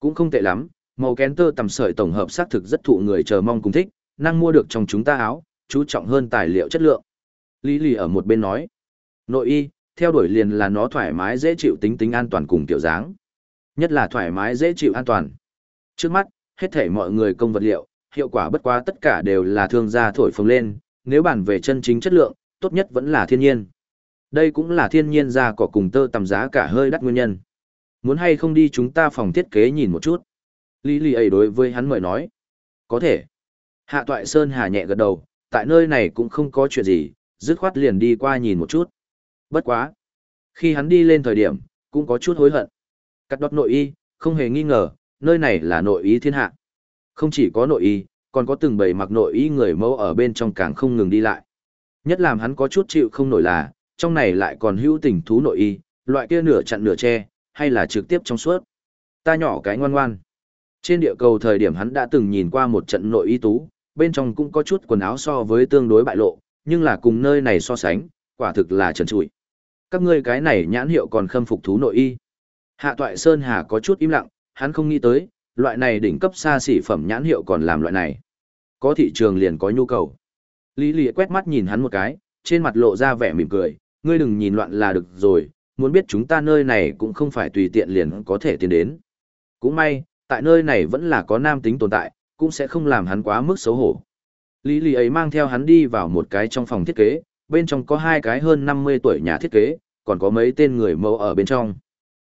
Cũng không tệ lắm, màu kén tơ tầm sợi tổng hợp xác thực rất thụ người chờ mong cùng thích, năng mua được trong chúng ta áo, chú trọng hơn tài liệu chất lượng. Lý Lì ở một bên nói, nội y, theo đuổi liền là nó thoải mái dễ chịu tính tính an toàn cùng kiểu dáng. Nhất là thoải mái dễ chịu an toàn. Trước mắt, hết thể mọi người công vật liệu, hiệu quả bất quá tất cả đều là thương gia thổi phồng lên, nếu bàn về chân chính chất lượng, tốt nhất vẫn là thiên nhiên. Đây cũng là thiên nhiên ra cỏ cùng tơ tầm giá cả hơi đắt nguyên nhân. Muốn hay không đi chúng ta phòng thiết kế nhìn một chút. Lý Lý ấy đối với hắn mời nói. Có thể. Hạ Toại Sơn Hà nhẹ gật đầu, tại nơi này cũng không có chuyện gì, dứt khoát liền đi qua nhìn một chút. Bất quá. Khi hắn đi lên thời điểm, cũng có chút hối hận. Cắt đọt nội y, không hề nghi ngờ, nơi này là nội y thiên hạ. Không chỉ có nội y, còn có từng bầy mặc nội y người mẫu ở bên trong càng không ngừng đi lại. Nhất làm hắn có chút chịu không nổi là, trong này lại còn hữu tình thú nội y, loại kia nửa chặn nửa che, hay là trực tiếp trong suốt. Ta nhỏ cái ngoan ngoan. Trên địa cầu thời điểm hắn đã từng nhìn qua một trận nội y tú, bên trong cũng có chút quần áo so với tương đối bại lộ, nhưng là cùng nơi này so sánh, quả thực là trần trụi. Các ngươi cái này nhãn hiệu còn khâm phục thú nội y. Hạ Toại Sơn Hà có chút im lặng, hắn không nghĩ tới, loại này đỉnh cấp xa xỉ phẩm nhãn hiệu còn làm loại này. Có thị trường liền có nhu cầu. Lý Lì quét mắt nhìn hắn một cái, trên mặt lộ ra vẻ mỉm cười, ngươi đừng nhìn loạn là được rồi, muốn biết chúng ta nơi này cũng không phải tùy tiện liền có thể tiến đến. Cũng may, tại nơi này vẫn là có nam tính tồn tại, cũng sẽ không làm hắn quá mức xấu hổ. Lý Lý ấy mang theo hắn đi vào một cái trong phòng thiết kế, bên trong có hai cái hơn 50 tuổi nhà thiết kế, còn có mấy tên người mẫu ở bên trong.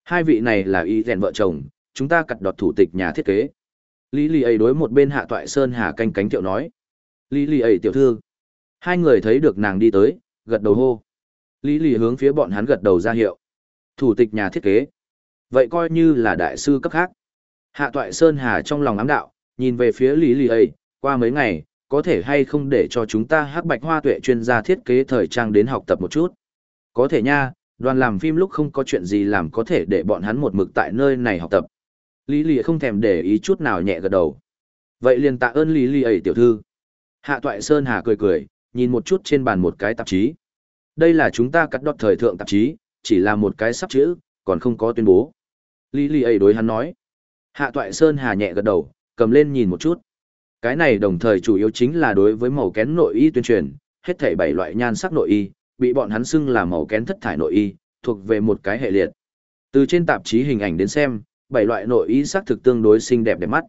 Hai vị này là y rèn vợ chồng, chúng ta cặt đọt thủ tịch nhà thiết kế. Lý Lý ấy đối một bên hạ toại sơn hà canh cánh tiệu nói. Lý Lý ấy tiểu thư. Hai người thấy được nàng đi tới, gật đầu hô. Lý Lý hướng phía bọn hắn gật đầu ra hiệu. Thủ tịch nhà thiết kế. Vậy coi như là đại sư cấp khác. Hạ toại sơn hà trong lòng ám đạo, nhìn về phía Lý Lý ấy, qua mấy ngày, có thể hay không để cho chúng ta hắc bạch hoa tuệ chuyên gia thiết kế thời trang đến học tập một chút. Có thể nha, đoàn làm phim lúc không có chuyện gì làm có thể để bọn hắn một mực tại nơi này học tập. Lý Lì không thèm để ý chút nào nhẹ gật đầu. Vậy liền tạ ơn Lý Lì ấy tiểu thư. Hạ Toại Sơn Hà cười cười, nhìn một chút trên bàn một cái tạp chí. Đây là chúng ta cắt đọt thời thượng tạp chí, chỉ là một cái sắp chữ, còn không có tuyên bố. Lý Lì ấy đối hắn nói. Hạ Toại Sơn Hà nhẹ gật đầu, cầm lên nhìn một chút. Cái này đồng thời chủ yếu chính là đối với màu kén nội y tuyên truyền, hết thảy bảy loại nhan sắc nội y, bị bọn hắn xưng là màu kén thất thải nội y, thuộc về một cái hệ liệt. Từ trên tạp chí hình ảnh đến xem, bảy loại nội y sắc thực tương đối xinh đẹp đẹp mắt.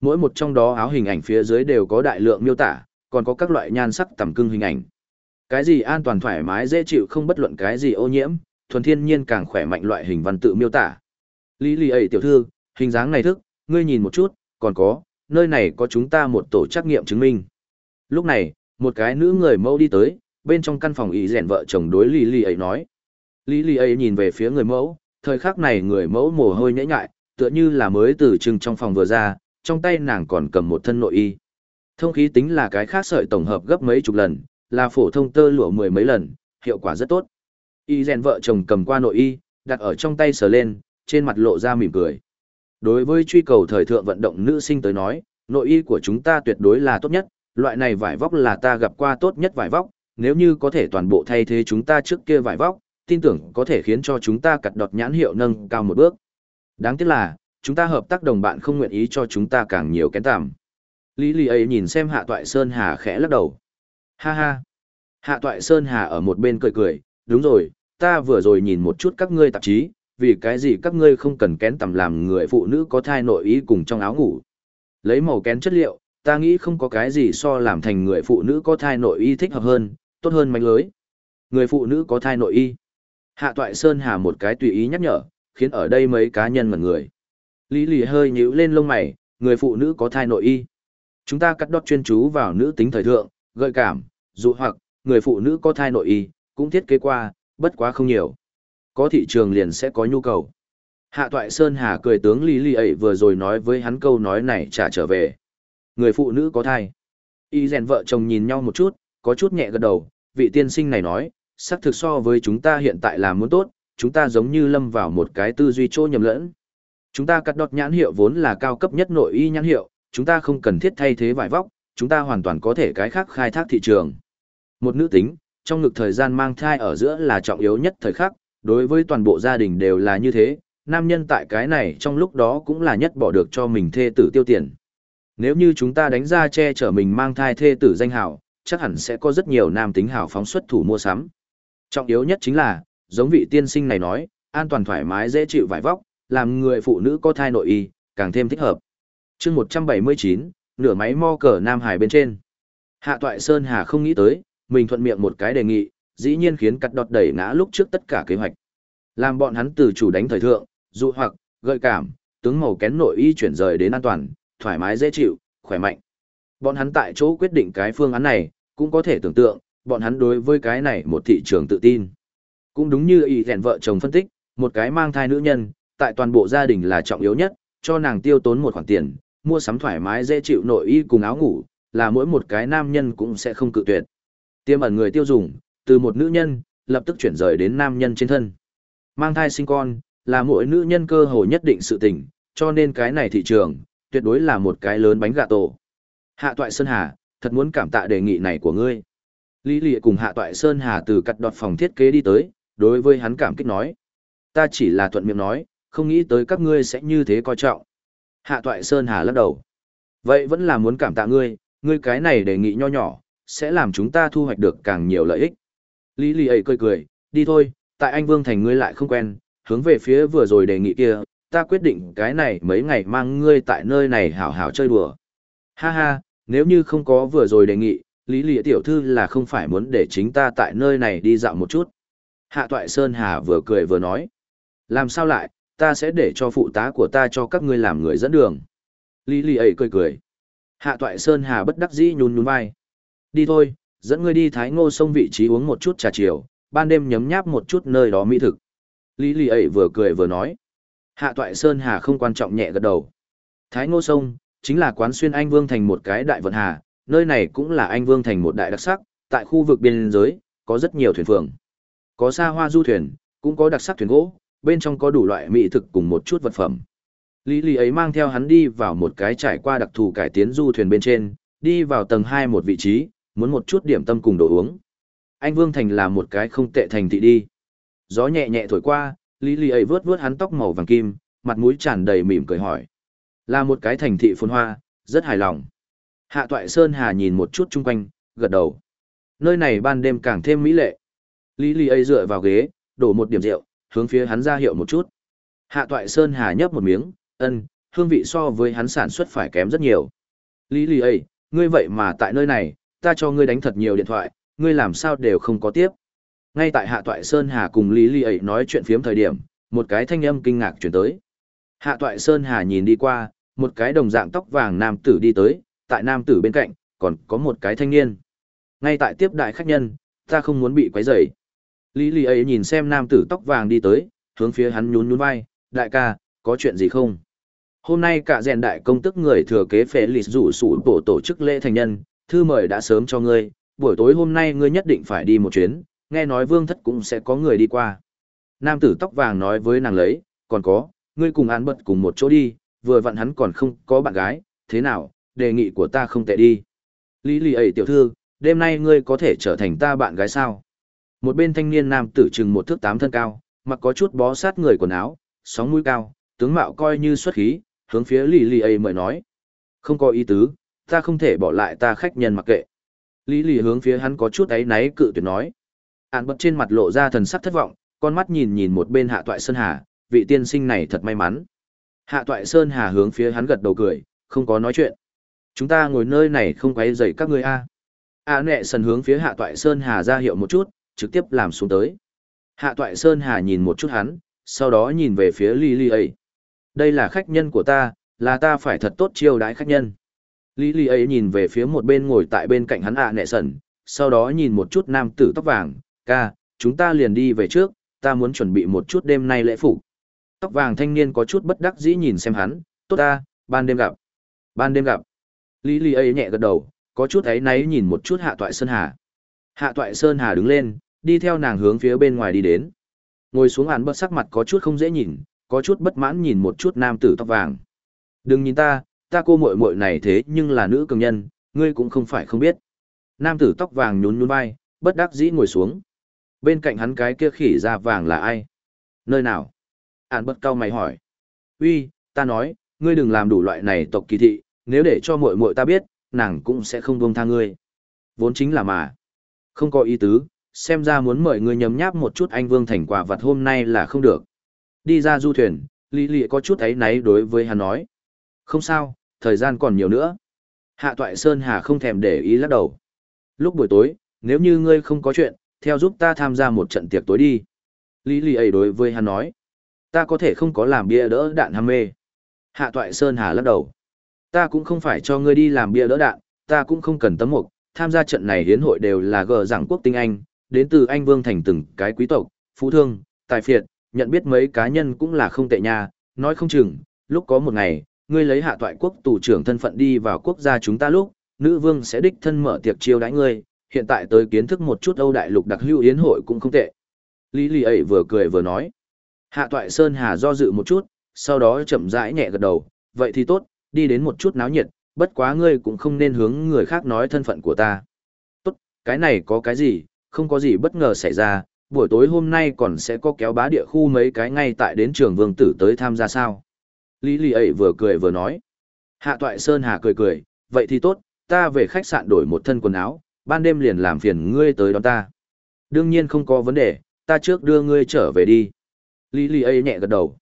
Mỗi một trong đó áo hình ảnh phía dưới đều có đại lượng miêu tả, còn có các loại nhan sắc tầm cưng hình ảnh. Cái gì an toàn thoải mái dễ chịu không bất luận cái gì ô nhiễm, thuần thiên nhiên càng khỏe mạnh loại hình văn tự miêu tả. Lý Lý ấy tiểu thư, hình dáng này thức, ngươi nhìn một chút, còn có, nơi này có chúng ta một tổ trắc nghiệm chứng minh. Lúc này, một cái nữ người mẫu đi tới, bên trong căn phòng ý rèn vợ chồng đối Lý Lý ấy nói. Lý Lý ấy nhìn về phía người mẫu, thời khắc này người mẫu mồ hôi nhễ nhại, tựa như là mới từ trưng trong phòng vừa ra, trong tay nàng còn cầm một thân nội y. Thông khí tính là cái khác sợi tổng hợp gấp mấy chục lần, là phổ thông tơ lụa mười mấy lần, hiệu quả rất tốt. Y rèn vợ chồng cầm qua nội y, đặt ở trong tay sờ lên, trên mặt lộ ra mỉm cười. Đối với truy cầu thời thượng vận động nữ sinh tới nói, nội y của chúng ta tuyệt đối là tốt nhất, loại này vải vóc là ta gặp qua tốt nhất vải vóc, nếu như có thể toàn bộ thay thế chúng ta trước kia vải vóc, tin tưởng có thể khiến cho chúng ta cặt đọt nhãn hiệu nâng cao một bước. Đáng tiếc là, chúng ta hợp tác đồng bạn không nguyện ý cho chúng ta càng nhiều kén tạm. Lý Lý ấy nhìn xem Hạ Toại Sơn Hà khẽ lắc đầu. Ha ha. Hạ Toại Sơn Hà ở một bên cười cười, đúng rồi, ta vừa rồi nhìn một chút các ngươi tạp chí, vì cái gì các ngươi không cần kén tầm làm người phụ nữ có thai nội ý cùng trong áo ngủ. Lấy màu kén chất liệu, ta nghĩ không có cái gì so làm thành người phụ nữ có thai nội y thích hợp hơn, tốt hơn mánh lưới. Người phụ nữ có thai nội y. Hạ Toại Sơn Hà một cái tùy ý nhắc nhở, khiến ở đây mấy cá nhân ngẩn người. Lý lì hơi nhíu lên lông mày, người phụ nữ có thai nội y. Chúng ta cắt đốt chuyên chú vào nữ tính thời thượng, gợi cảm, dụ hoặc, người phụ nữ có thai nội y, cũng thiết kế qua, bất quá không nhiều. Có thị trường liền sẽ có nhu cầu. Hạ Toại Sơn Hà cười tướng Lý Lý ấy vừa rồi nói với hắn câu nói này trả trở về. Người phụ nữ có thai. Y rèn vợ chồng nhìn nhau một chút, có chút nhẹ gật đầu, vị tiên sinh này nói, xác thực so với chúng ta hiện tại là muốn tốt, chúng ta giống như lâm vào một cái tư duy chỗ nhầm lẫn. Chúng ta cắt đọt nhãn hiệu vốn là cao cấp nhất nội y nhãn hiệu, chúng ta không cần thiết thay thế vải vóc, chúng ta hoàn toàn có thể cái khác khai thác thị trường. Một nữ tính, trong ngực thời gian mang thai ở giữa là trọng yếu nhất thời khắc, đối với toàn bộ gia đình đều là như thế, nam nhân tại cái này trong lúc đó cũng là nhất bỏ được cho mình thê tử tiêu tiền. Nếu như chúng ta đánh ra che chở mình mang thai thê tử danh hảo, chắc hẳn sẽ có rất nhiều nam tính hảo phóng xuất thủ mua sắm. Trọng yếu nhất chính là, giống vị tiên sinh này nói, an toàn thoải mái dễ chịu vải vóc, làm người phụ nữ có thai nội y, càng thêm thích hợp. chương 179, nửa máy mo cờ Nam Hải bên trên. Hạ Toại Sơn Hà không nghĩ tới, mình thuận miệng một cái đề nghị, dĩ nhiên khiến cắt đọt đẩy ngã lúc trước tất cả kế hoạch. Làm bọn hắn từ chủ đánh thời thượng, dụ hoặc, gợi cảm, tướng màu kén nội y chuyển rời đến an toàn, thoải mái dễ chịu, khỏe mạnh. Bọn hắn tại chỗ quyết định cái phương án này, cũng có thể tưởng tượng, bọn hắn đối với cái này một thị trường tự tin. Cũng đúng như ý rèn vợ chồng phân tích, một cái mang thai nữ nhân, tại toàn bộ gia đình là trọng yếu nhất, cho nàng tiêu tốn một khoản tiền, mua sắm thoải mái dễ chịu nội y cùng áo ngủ, là mỗi một cái nam nhân cũng sẽ không cự tuyệt. Tiêm ẩn người tiêu dùng, từ một nữ nhân, lập tức chuyển rời đến nam nhân trên thân. Mang thai sinh con, là mỗi nữ nhân cơ hội nhất định sự tình, cho nên cái này thị trường, tuyệt đối là một cái lớn bánh gà tổ. Hạ Toại Sơn Hà, thật muốn cảm tạ đề nghị này của ngươi. Lý Lệ cùng Hạ Toại Sơn Hà từ cắt đọt phòng thiết kế đi tới, đối với hắn cảm kích nói. Ta chỉ là thuận miệng nói, không nghĩ tới các ngươi sẽ như thế coi trọng. Hạ Toại Sơn Hà lắc đầu. Vậy vẫn là muốn cảm tạ ngươi, ngươi cái này đề nghị nho nhỏ, sẽ làm chúng ta thu hoạch được càng nhiều lợi ích. Lý Lì ấy cười cười, đi thôi, tại anh Vương Thành ngươi lại không quen, hướng về phía vừa rồi đề nghị kia, ta quyết định cái này mấy ngày mang ngươi tại nơi này hảo hảo chơi đùa. Ha ha, nếu như không có vừa rồi đề nghị, Lý Lì tiểu thư là không phải muốn để chính ta tại nơi này đi dạo một chút. Hạ Toại Sơn Hà vừa cười vừa nói. Làm sao lại, ta sẽ để cho phụ tá của ta cho các ngươi làm người dẫn đường. Lý Lì ấy cười cười. Hạ Toại Sơn Hà bất đắc dĩ nhún nhún vai. Đi thôi, dẫn ngươi đi Thái Ngô sông vị trí uống một chút trà chiều, ban đêm nhấm nháp một chút nơi đó mỹ thực. Lý Lì ấy vừa cười vừa nói. Hạ Toại Sơn Hà không quan trọng nhẹ gật đầu. Thái Ngô sông, chính là quán xuyên Anh Vương thành một cái đại vận hà, nơi này cũng là Anh Vương thành một đại đặc sắc, tại khu vực biên giới, có rất nhiều thuyền phường. Có xa hoa du thuyền, cũng có đặc sắc thuyền gỗ, bên trong có đủ loại mỹ thực cùng một chút vật phẩm. Lý lì ấy mang theo hắn đi vào một cái trải qua đặc thù cải tiến du thuyền bên trên, đi vào tầng hai một vị trí, muốn một chút điểm tâm cùng đồ uống. Anh Vương Thành là một cái không tệ thành thị đi. Gió nhẹ nhẹ thổi qua, Lý Lý ấy vướt vướt hắn tóc màu vàng kim, mặt mũi tràn đầy mỉm cười hỏi. Là một cái thành thị phồn hoa, rất hài lòng. Hạ Toại Sơn Hà nhìn một chút chung quanh, gật đầu. Nơi này ban đêm càng thêm mỹ lệ. Lý Lý ấy dựa vào ghế, đổ một điểm rượu, hướng phía hắn ra hiệu một chút. Hạ Toại Sơn Hà nhấp một miếng, ân, hương vị so với hắn sản xuất phải kém rất nhiều. Lý Lý ấy, ngươi vậy mà tại nơi này, ta cho ngươi đánh thật nhiều điện thoại, ngươi làm sao đều không có tiếp. Ngay tại Hạ Toại Sơn Hà cùng Lý Lý ấy nói chuyện phiếm thời điểm, một cái thanh âm kinh ngạc chuyển tới. Hạ Toại Sơn Hà nhìn đi qua, một cái đồng dạng tóc vàng nam tử đi tới, tại nam tử bên cạnh, còn có một cái thanh niên. Ngay tại tiếp đại khách nhân, ta không muốn bị quấy rầy. Lý Lý ấy nhìn xem nam tử tóc vàng đi tới, hướng phía hắn nhún nhún vai, đại ca, có chuyện gì không? Hôm nay cả rèn đại công tức người thừa kế phế lịch rủ sủ tổ tổ chức lễ thành nhân, thư mời đã sớm cho ngươi, buổi tối hôm nay ngươi nhất định phải đi một chuyến, nghe nói vương thất cũng sẽ có người đi qua. Nam tử tóc vàng nói với nàng lấy, còn có, ngươi cùng án bật cùng một chỗ đi, vừa vặn hắn còn không có bạn gái, thế nào, đề nghị của ta không tệ đi. Lý lì ấy tiểu thư, đêm nay ngươi có thể trở thành ta bạn gái sao? Một bên thanh niên nam tử chừng một thước tám thân cao, mặc có chút bó sát người quần áo, sóng mũi cao, tướng mạo coi như xuất khí, hướng phía Lý lì ấy mời nói. Không có ý tứ, ta không thể bỏ lại ta khách nhân mặc kệ. Lý lì hướng phía hắn có chút ấy náy cự tuyệt nói. Án bật trên mặt lộ ra thần sắc thất vọng, con mắt nhìn nhìn một bên hạ toại Sơn Hà, vị tiên sinh này thật may mắn. Hạ toại Sơn Hà hướng phía hắn gật đầu cười, không có nói chuyện. Chúng ta ngồi nơi này không quấy rầy các ngươi a. A nệ sần hướng phía hạ toại Sơn Hà ra hiệu một chút, trực tiếp làm xuống tới. Hạ toại Sơn Hà nhìn một chút hắn, sau đó nhìn về phía Lý Lý ấy. Đây là khách nhân của ta, là ta phải thật tốt chiêu đãi khách nhân. Lý Lý ấy nhìn về phía một bên ngồi tại bên cạnh hắn ạ nệ sần, sau đó nhìn một chút nam tử tóc vàng, ca, chúng ta liền đi về trước, ta muốn chuẩn bị một chút đêm nay lễ phục. Tóc vàng thanh niên có chút bất đắc dĩ nhìn xem hắn, tốt ta, ban đêm gặp. Ban đêm gặp. Lý Lý ấy nhẹ gật đầu, có chút ấy náy nhìn một chút hạ toại Sơn Hà. Hạ toại Sơn Hà đứng lên, đi theo nàng hướng phía bên ngoài đi đến. Ngồi xuống án bớt sắc mặt có chút không dễ nhìn, có chút bất mãn nhìn một chút nam tử tóc vàng. Đừng nhìn ta, ta cô muội muội này thế nhưng là nữ cường nhân, ngươi cũng không phải không biết. Nam tử tóc vàng nhún nhún vai, bất đắc dĩ ngồi xuống. Bên cạnh hắn cái kia khỉ da vàng là ai? Nơi nào? Án bất cao mày hỏi. Uy, ta nói, ngươi đừng làm đủ loại này tộc kỳ thị, nếu để cho muội muội ta biết, nàng cũng sẽ không buông tha ngươi. Vốn chính là mà. Không có ý tứ, xem ra muốn mời ngươi nhấm nháp một chút anh Vương Thành quả vật hôm nay là không được. Đi ra du thuyền, Lý Lị có chút ấy náy đối với hắn nói. Không sao, thời gian còn nhiều nữa. Hạ Toại Sơn Hà không thèm để ý lắc đầu. Lúc buổi tối, nếu như ngươi không có chuyện, theo giúp ta tham gia một trận tiệc tối đi. Lý Lị ấy đối với hắn nói. Ta có thể không có làm bia đỡ đạn ham mê. Hạ Toại Sơn Hà lắc đầu. Ta cũng không phải cho ngươi đi làm bia đỡ đạn, ta cũng không cần tấm mục, tham gia trận này hiến hội đều là gờ giảng quốc tinh anh, đến từ anh vương thành từng cái quý tộc, phú thương, tài phiệt, nhận biết mấy cá nhân cũng là không tệ nha, nói không chừng, lúc có một ngày, ngươi lấy hạ toại quốc tù trưởng thân phận đi vào quốc gia chúng ta lúc, nữ vương sẽ đích thân mở tiệc chiêu đãi ngươi, hiện tại tới kiến thức một chút Âu đại lục đặc hữu yến hội cũng không tệ. Lý Lì ấy vừa cười vừa nói. Hạ toại Sơn Hà do dự một chút, sau đó chậm rãi nhẹ gật đầu, vậy thì tốt, đi đến một chút náo nhiệt, bất quá ngươi cũng không nên hướng người khác nói thân phận của ta. Tốt, cái này có cái gì, không có gì bất ngờ xảy ra, buổi tối hôm nay còn sẽ có kéo bá địa khu mấy cái ngay tại đến trường vương tử tới tham gia sao. Lý Lì ấy vừa cười vừa nói. Hạ Toại Sơn Hà cười cười, vậy thì tốt, ta về khách sạn đổi một thân quần áo, ban đêm liền làm phiền ngươi tới đón ta. Đương nhiên không có vấn đề, ta trước đưa ngươi trở về đi. Lý Lì ấy nhẹ gật đầu.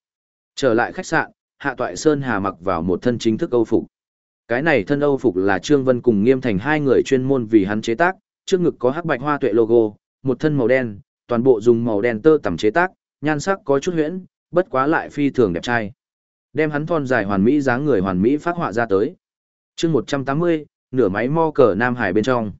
Trở lại khách sạn, Hạ Toại Sơn Hà mặc vào một thân chính thức Âu phục. Cái này thân Âu phục là Trương Vân cùng Nghiêm Thành hai người chuyên môn vì hắn chế tác, trước ngực có hắc bạch hoa tuệ logo, một thân màu đen, toàn bộ dùng màu đen tơ tằm chế tác, nhan sắc có chút huyễn, bất quá lại phi thường đẹp trai. Đem hắn thon dài hoàn mỹ dáng người hoàn mỹ phát họa ra tới. Chương 180, nửa máy mo cờ Nam Hải bên trong.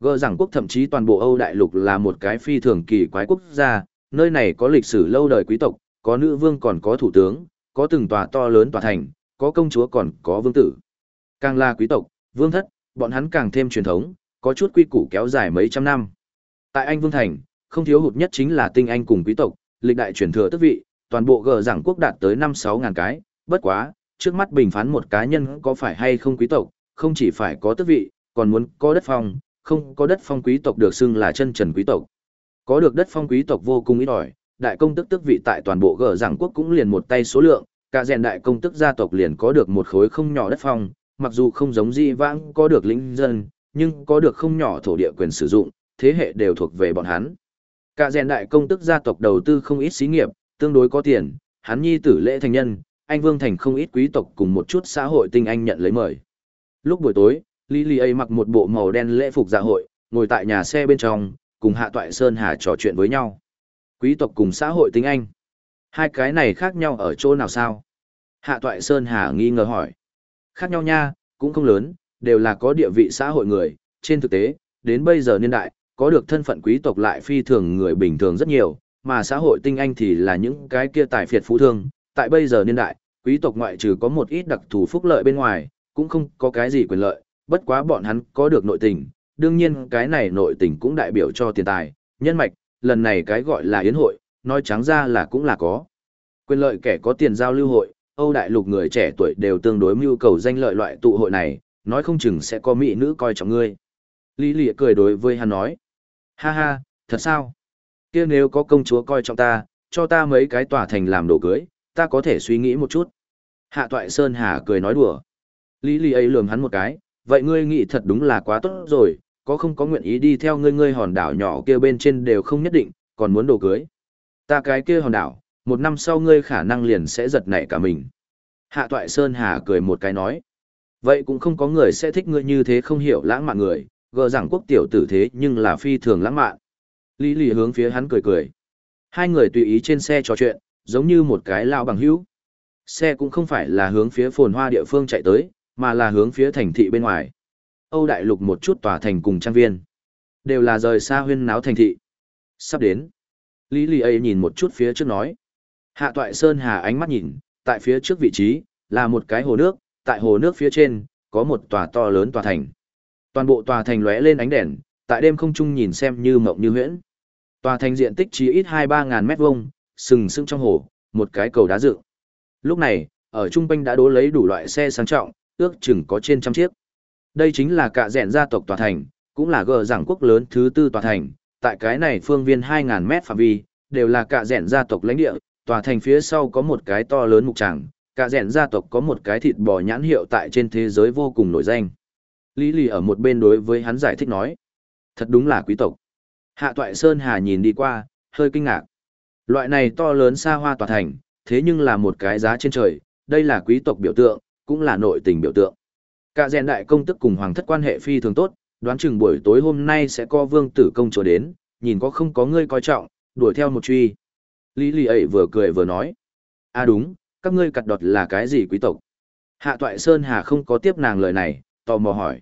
gờ rằng quốc thậm chí toàn bộ Âu đại lục là một cái phi thường kỳ quái quốc gia, nơi này có lịch sử lâu đời quý tộc, có nữ vương còn có thủ tướng, có từng tòa to lớn tòa thành, có công chúa còn có vương tử. Càng là quý tộc, vương thất, bọn hắn càng thêm truyền thống, có chút quy củ kéo dài mấy trăm năm. Tại Anh Vương Thành, không thiếu hụt nhất chính là tinh anh cùng quý tộc, lịch đại truyền thừa tước vị, toàn bộ gờ giảng quốc đạt tới 5-6 ngàn cái, bất quá, trước mắt bình phán một cá nhân có phải hay không quý tộc, không chỉ phải có tước vị, còn muốn có đất phong, không có đất phong quý tộc được xưng là chân trần quý tộc. Có được đất phong quý tộc vô cùng ít ỏi, đại công tức tước vị tại toàn bộ gờ giảng quốc cũng liền một tay số lượng, cả rèn đại công tức gia tộc liền có được một khối không nhỏ đất phong, mặc dù không giống di vãng có được lĩnh dân, nhưng có được không nhỏ thổ địa quyền sử dụng, thế hệ đều thuộc về bọn hắn. Cả rèn đại công tức gia tộc đầu tư không ít xí nghiệp, tương đối có tiền, hắn nhi tử lễ thành nhân, anh Vương Thành không ít quý tộc cùng một chút xã hội tinh anh nhận lấy mời. Lúc buổi tối, Lý ấy mặc một bộ màu đen lễ phục dạ hội, ngồi tại nhà xe bên trong, cùng Hạ Toại Sơn Hà trò chuyện với nhau. Quý tộc cùng xã hội tinh anh. Hai cái này khác nhau ở chỗ nào sao? Hạ Toại Sơn Hà nghi ngờ hỏi. Khác nhau nha, cũng không lớn, đều là có địa vị xã hội người, trên thực tế, đến bây giờ niên đại, có được thân phận quý tộc lại phi thường người bình thường rất nhiều, mà xã hội tinh anh thì là những cái kia tài phiệt phú thương, tại bây giờ niên đại, quý tộc ngoại trừ có một ít đặc thù phúc lợi bên ngoài, cũng không có cái gì quyền lợi, bất quá bọn hắn có được nội tình, đương nhiên cái này nội tình cũng đại biểu cho tiền tài, nhân mạch, lần này cái gọi là yến hội, nói trắng ra là cũng là có. Quyền lợi kẻ có tiền giao lưu hội, Âu đại lục người trẻ tuổi đều tương đối mưu cầu danh lợi loại tụ hội này, nói không chừng sẽ có mỹ nữ coi trọng ngươi. Lý lịa cười đối với hắn nói. Ha ha, thật sao? kia nếu có công chúa coi trọng ta, cho ta mấy cái tòa thành làm đồ cưới, ta có thể suy nghĩ một chút. Hạ toại Sơn Hà cười nói đùa. Lý Lý ấy lườm hắn một cái, vậy ngươi nghĩ thật đúng là quá tốt rồi, có không có nguyện ý đi theo ngươi ngươi hòn đảo nhỏ kia bên trên đều không nhất định, còn muốn đồ cưới. Ta cái kia hòn đảo, một năm sau ngươi khả năng liền sẽ giật nảy cả mình. Hạ toại Sơn Hà cười một cái nói. Vậy cũng không có người sẽ thích ngươi như thế không hiểu lãng mạn người, gờ rằng quốc tiểu tử thế nhưng là phi thường lãng mạn. Lý Lý hướng phía hắn cười cười. Hai người tùy ý trên xe trò chuyện, giống như một cái lao bằng hữu. Xe cũng không phải là hướng phía phồn hoa địa phương chạy tới, mà là hướng phía thành thị bên ngoài. Âu đại lục một chút tòa thành cùng trang viên. Đều là rời xa huyên náo thành thị. Sắp đến. Lý lì ấy nhìn một chút phía trước nói. Hạ toại Sơn Hà ánh mắt nhìn, tại phía trước vị trí, là một cái hồ nước, tại hồ nước phía trên, có một tòa to lớn tòa thành. Toàn bộ tòa thành lóe lên ánh đèn, tại đêm không trung nhìn xem như mộng như huyễn. Tòa thành diện tích chỉ ít 2-3 ngàn mét vuông, sừng sững trong hồ, một cái cầu đá dựng. Lúc này, ở trung quanh đã đố lấy đủ loại xe sang trọng, ước chừng có trên trăm chiếc. Đây chính là cả rèn gia tộc tòa thành, cũng là gờ giảng quốc lớn thứ tư tòa thành, tại cái này phương viên 2.000 mét phạm vi, đều là cả rèn gia tộc lãnh địa, tòa thành phía sau có một cái to lớn mục tràng, cả rèn gia tộc có một cái thịt bò nhãn hiệu tại trên thế giới vô cùng nổi danh. Lý lì ở một bên đối với hắn giải thích nói. Thật đúng là quý tộc. Hạ Toại Sơn Hà nhìn đi qua, hơi kinh ngạc. Loại này to lớn xa hoa tòa thành, thế nhưng là một cái giá trên trời, đây là quý tộc biểu tượng, cũng là nội tình biểu tượng. Cả rèn đại công tức cùng hoàng thất quan hệ phi thường tốt, đoán chừng buổi tối hôm nay sẽ có vương tử công chúa đến, nhìn có không có ngươi coi trọng, đuổi theo một truy. Lý lì ấy vừa cười vừa nói. À đúng, các ngươi cặt đọt là cái gì quý tộc? Hạ Toại Sơn Hà không có tiếp nàng lời này, tò mò hỏi.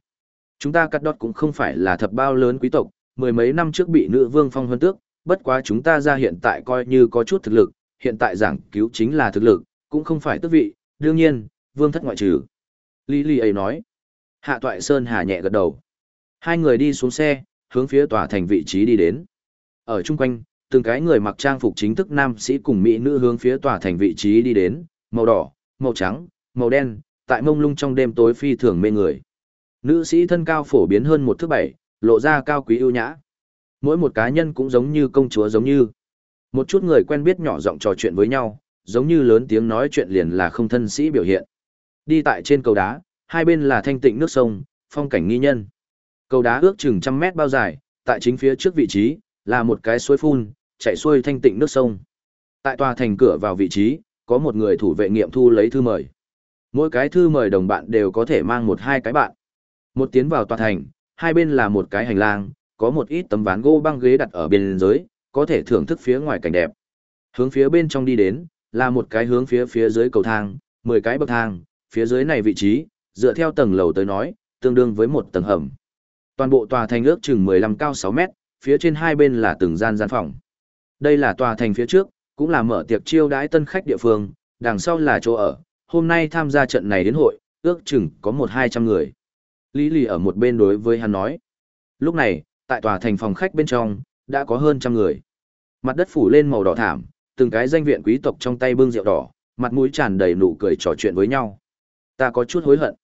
Chúng ta cắt đọt cũng không phải là thập bao lớn quý tộc, mười mấy năm trước bị nữ vương phong hơn tước, bất quá chúng ta ra hiện tại coi như có chút thực lực, hiện tại giảng cứu chính là thực lực, cũng không phải tước vị, đương nhiên, vương thất ngoại trừ. Lý Lý ấy nói. Hạ Toại Sơn Hà nhẹ gật đầu. Hai người đi xuống xe, hướng phía tòa thành vị trí đi đến. Ở chung quanh, từng cái người mặc trang phục chính thức nam sĩ cùng mỹ nữ hướng phía tòa thành vị trí đi đến, màu đỏ, màu trắng, màu đen, tại mông lung trong đêm tối phi thường mê người. Nữ sĩ thân cao phổ biến hơn một thước bảy, lộ ra cao quý ưu nhã. Mỗi một cá nhân cũng giống như công chúa giống như. Một chút người quen biết nhỏ giọng trò chuyện với nhau, giống như lớn tiếng nói chuyện liền là không thân sĩ biểu hiện. Đi tại trên cầu đá, hai bên là thanh tịnh nước sông, phong cảnh nghi nhân. Cầu đá ước chừng trăm mét bao dài, tại chính phía trước vị trí, là một cái suối phun, chạy xuôi thanh tịnh nước sông. Tại tòa thành cửa vào vị trí, có một người thủ vệ nghiệm thu lấy thư mời. Mỗi cái thư mời đồng bạn đều có thể mang một hai cái bạn. Một tiến vào tòa thành, hai bên là một cái hành lang, có một ít tấm ván gỗ băng ghế đặt ở bên dưới, có thể thưởng thức phía ngoài cảnh đẹp. Hướng phía bên trong đi đến, là một cái hướng phía phía dưới cầu thang, 10 cái bậc thang, phía dưới này vị trí, dựa theo tầng lầu tới nói, tương đương với một tầng hầm. Toàn bộ tòa thành ước chừng 15 cao 6 mét, phía trên hai bên là từng gian gian phòng. Đây là tòa thành phía trước, cũng là mở tiệc chiêu đãi tân khách địa phương, đằng sau là chỗ ở. Hôm nay tham gia trận này đến hội, ước chừng có một hai trăm người. Lý lì ở một bên đối với hắn nói. Lúc này, tại tòa thành phòng khách bên trong, đã có hơn trăm người. Mặt đất phủ lên màu đỏ thảm, từng cái danh viện quý tộc trong tay bưng rượu đỏ, mặt mũi tràn đầy nụ cười trò chuyện với nhau. Ta có chút hối hận.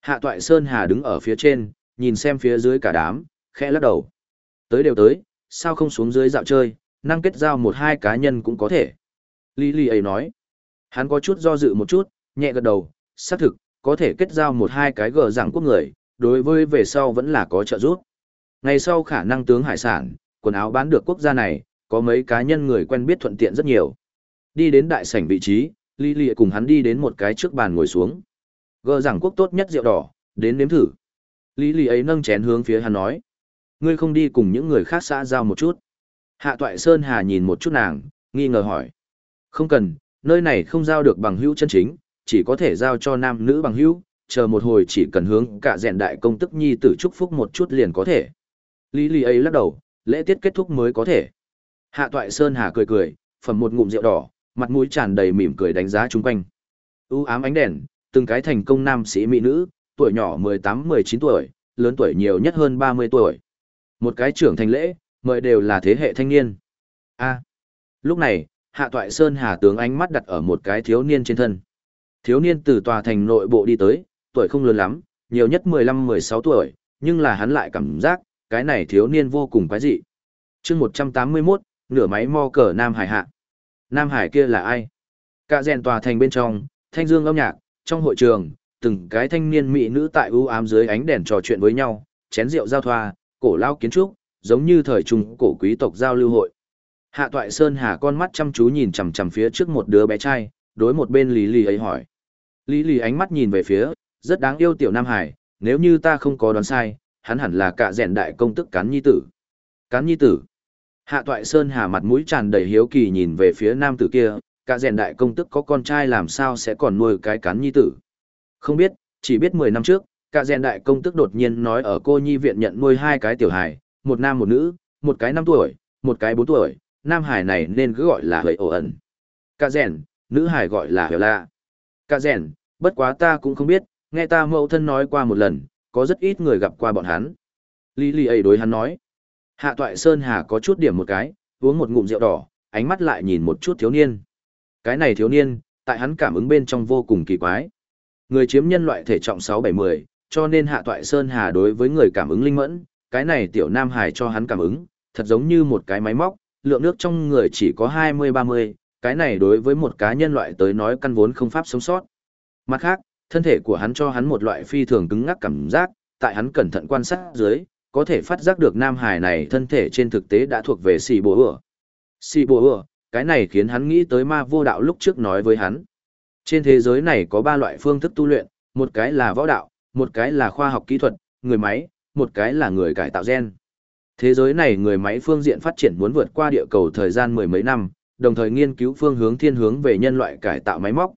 Hạ Toại Sơn Hà đứng ở phía trên, nhìn xem phía dưới cả đám, khẽ lắc đầu. Tới đều tới, sao không xuống dưới dạo chơi, năng kết giao một hai cá nhân cũng có thể. Lý Lý ấy nói. Hắn có chút do dự một chút, nhẹ gật đầu, xác thực, có thể kết giao một hai cái gờ dạng quốc người, đối với về sau vẫn là có trợ giúp. Ngày sau khả năng tướng hải sản, quần áo bán được quốc gia này, có mấy cá nhân người quen biết thuận tiện rất nhiều. Đi đến đại sảnh vị trí, Lý Lệ cùng hắn đi đến một cái trước bàn ngồi xuống. Gờ rằng quốc tốt nhất rượu đỏ, đến nếm thử. Lý Lệ ấy nâng chén hướng phía hắn nói. Ngươi không đi cùng những người khác xã giao một chút. Hạ Toại Sơn Hà nhìn một chút nàng, nghi ngờ hỏi. Không cần, nơi này không giao được bằng hữu chân chính, chỉ có thể giao cho nam nữ bằng hữu, chờ một hồi chỉ cần hướng cả rèn đại công tức nhi tử chúc phúc một chút liền có thể. Lý Lý ấy lắc đầu, lễ tiết kết thúc mới có thể. Hạ Toại Sơn Hà cười cười, phẩm một ngụm rượu đỏ, mặt mũi tràn đầy mỉm cười đánh giá chung quanh. U ám ánh đèn, từng cái thành công nam sĩ mỹ nữ, tuổi nhỏ 18-19 tuổi, lớn tuổi nhiều nhất hơn 30 tuổi. Một cái trưởng thành lễ, mời đều là thế hệ thanh niên. A. lúc này, Hạ Toại Sơn Hà tướng ánh mắt đặt ở một cái thiếu niên trên thân. Thiếu niên từ tòa thành nội bộ đi tới, tuổi không lớn lắm, nhiều nhất 15-16 tuổi, nhưng là hắn lại cảm giác, cái này thiếu niên vô cùng quái dị. chương 181, nửa máy mo cờ Nam Hải hạ. Nam Hải kia là ai? Cả rèn tòa thành bên trong, thanh dương âm nhạc, trong hội trường, từng cái thanh niên mỹ nữ tại ưu ám dưới ánh đèn trò chuyện với nhau, chén rượu giao thoa, cổ lao kiến trúc, giống như thời trung cổ quý tộc giao lưu hội. Hạ Toại Sơn Hà con mắt chăm chú nhìn chằm chằm phía trước một đứa bé trai, đối một bên Lý Lý ấy hỏi. Lý Lý ánh mắt nhìn về phía, rất đáng yêu tiểu Nam Hải, nếu như ta không có đoán sai, hắn hẳn là cả rèn đại công tức cán nhi tử. Cán nhi tử. Hạ Toại Sơn Hà mặt mũi tràn đầy hiếu kỳ nhìn về phía nam tử kia, cả rèn đại công tức có con trai làm sao sẽ còn nuôi cái cán nhi tử. Không biết, chỉ biết 10 năm trước, cả rèn đại công tức đột nhiên nói ở cô nhi viện nhận nuôi hai cái tiểu hài, một nam một nữ, một cái 5 tuổi, một cái 4 tuổi, nam hải này nên cứ gọi là hơi ổ ẩn. Cả rèn, nữ hải gọi là hiểu lạ. Cả rèn, bất quá ta cũng không biết, nghe ta mẫu thân nói qua một lần, có rất ít người gặp qua bọn hắn. Lý Lý ấy đối hắn nói. Hạ toại Sơn Hà có chút điểm một cái, uống một ngụm rượu đỏ, ánh mắt lại nhìn một chút thiếu niên. Cái này thiếu niên, tại hắn cảm ứng bên trong vô cùng kỳ quái. Người chiếm nhân loại thể trọng 6-70, cho nên hạ toại Sơn Hà đối với người cảm ứng linh mẫn, cái này tiểu Nam Hải cho hắn cảm ứng, thật giống như một cái máy móc, lượng nước trong người chỉ có 20-30, cái này đối với một cá nhân loại tới nói căn vốn không pháp sống sót. Mặt khác, thân thể của hắn cho hắn một loại phi thường cứng ngắc cảm giác, tại hắn cẩn thận quan sát dưới, có thể phát giác được Nam Hải này thân thể trên thực tế đã thuộc về xì bồ ửa. Xì bồ ửa, cái này khiến hắn nghĩ tới ma vô đạo lúc trước nói với hắn. Trên thế giới này có ba loại phương thức tu luyện, một cái là võ đạo, một cái là khoa học kỹ thuật, người máy, một cái là người cải tạo gen. Thế giới này người máy phương diện phát triển muốn vượt qua địa cầu thời gian mười mấy năm, đồng thời nghiên cứu phương hướng thiên hướng về nhân loại cải tạo máy móc.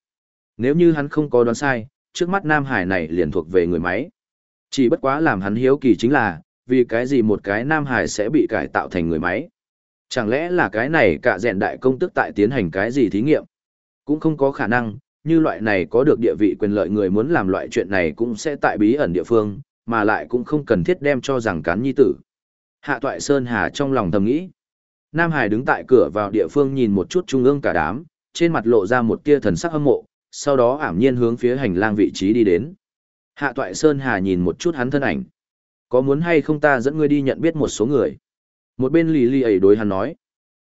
Nếu như hắn không có đoán sai, trước mắt Nam Hải này liền thuộc về người máy. Chỉ bất quá làm hắn hiếu kỳ chính là, vì cái gì một cái Nam Hải sẽ bị cải tạo thành người máy. Chẳng lẽ là cái này cả rèn đại công tức tại tiến hành cái gì thí nghiệm? Cũng không có khả năng, như loại này có được địa vị quyền lợi người muốn làm loại chuyện này cũng sẽ tại bí ẩn địa phương, mà lại cũng không cần thiết đem cho rằng cán nhi tử. Hạ Toại Sơn Hà trong lòng thầm nghĩ. Nam Hải đứng tại cửa vào địa phương nhìn một chút trung ương cả đám, trên mặt lộ ra một tia thần sắc hâm mộ, sau đó ảm nhiên hướng phía hành lang vị trí đi đến. Hạ Toại Sơn Hà nhìn một chút hắn thân ảnh. Có muốn hay không ta dẫn ngươi đi nhận biết một số người? Một bên lì lì ấy đối hắn nói.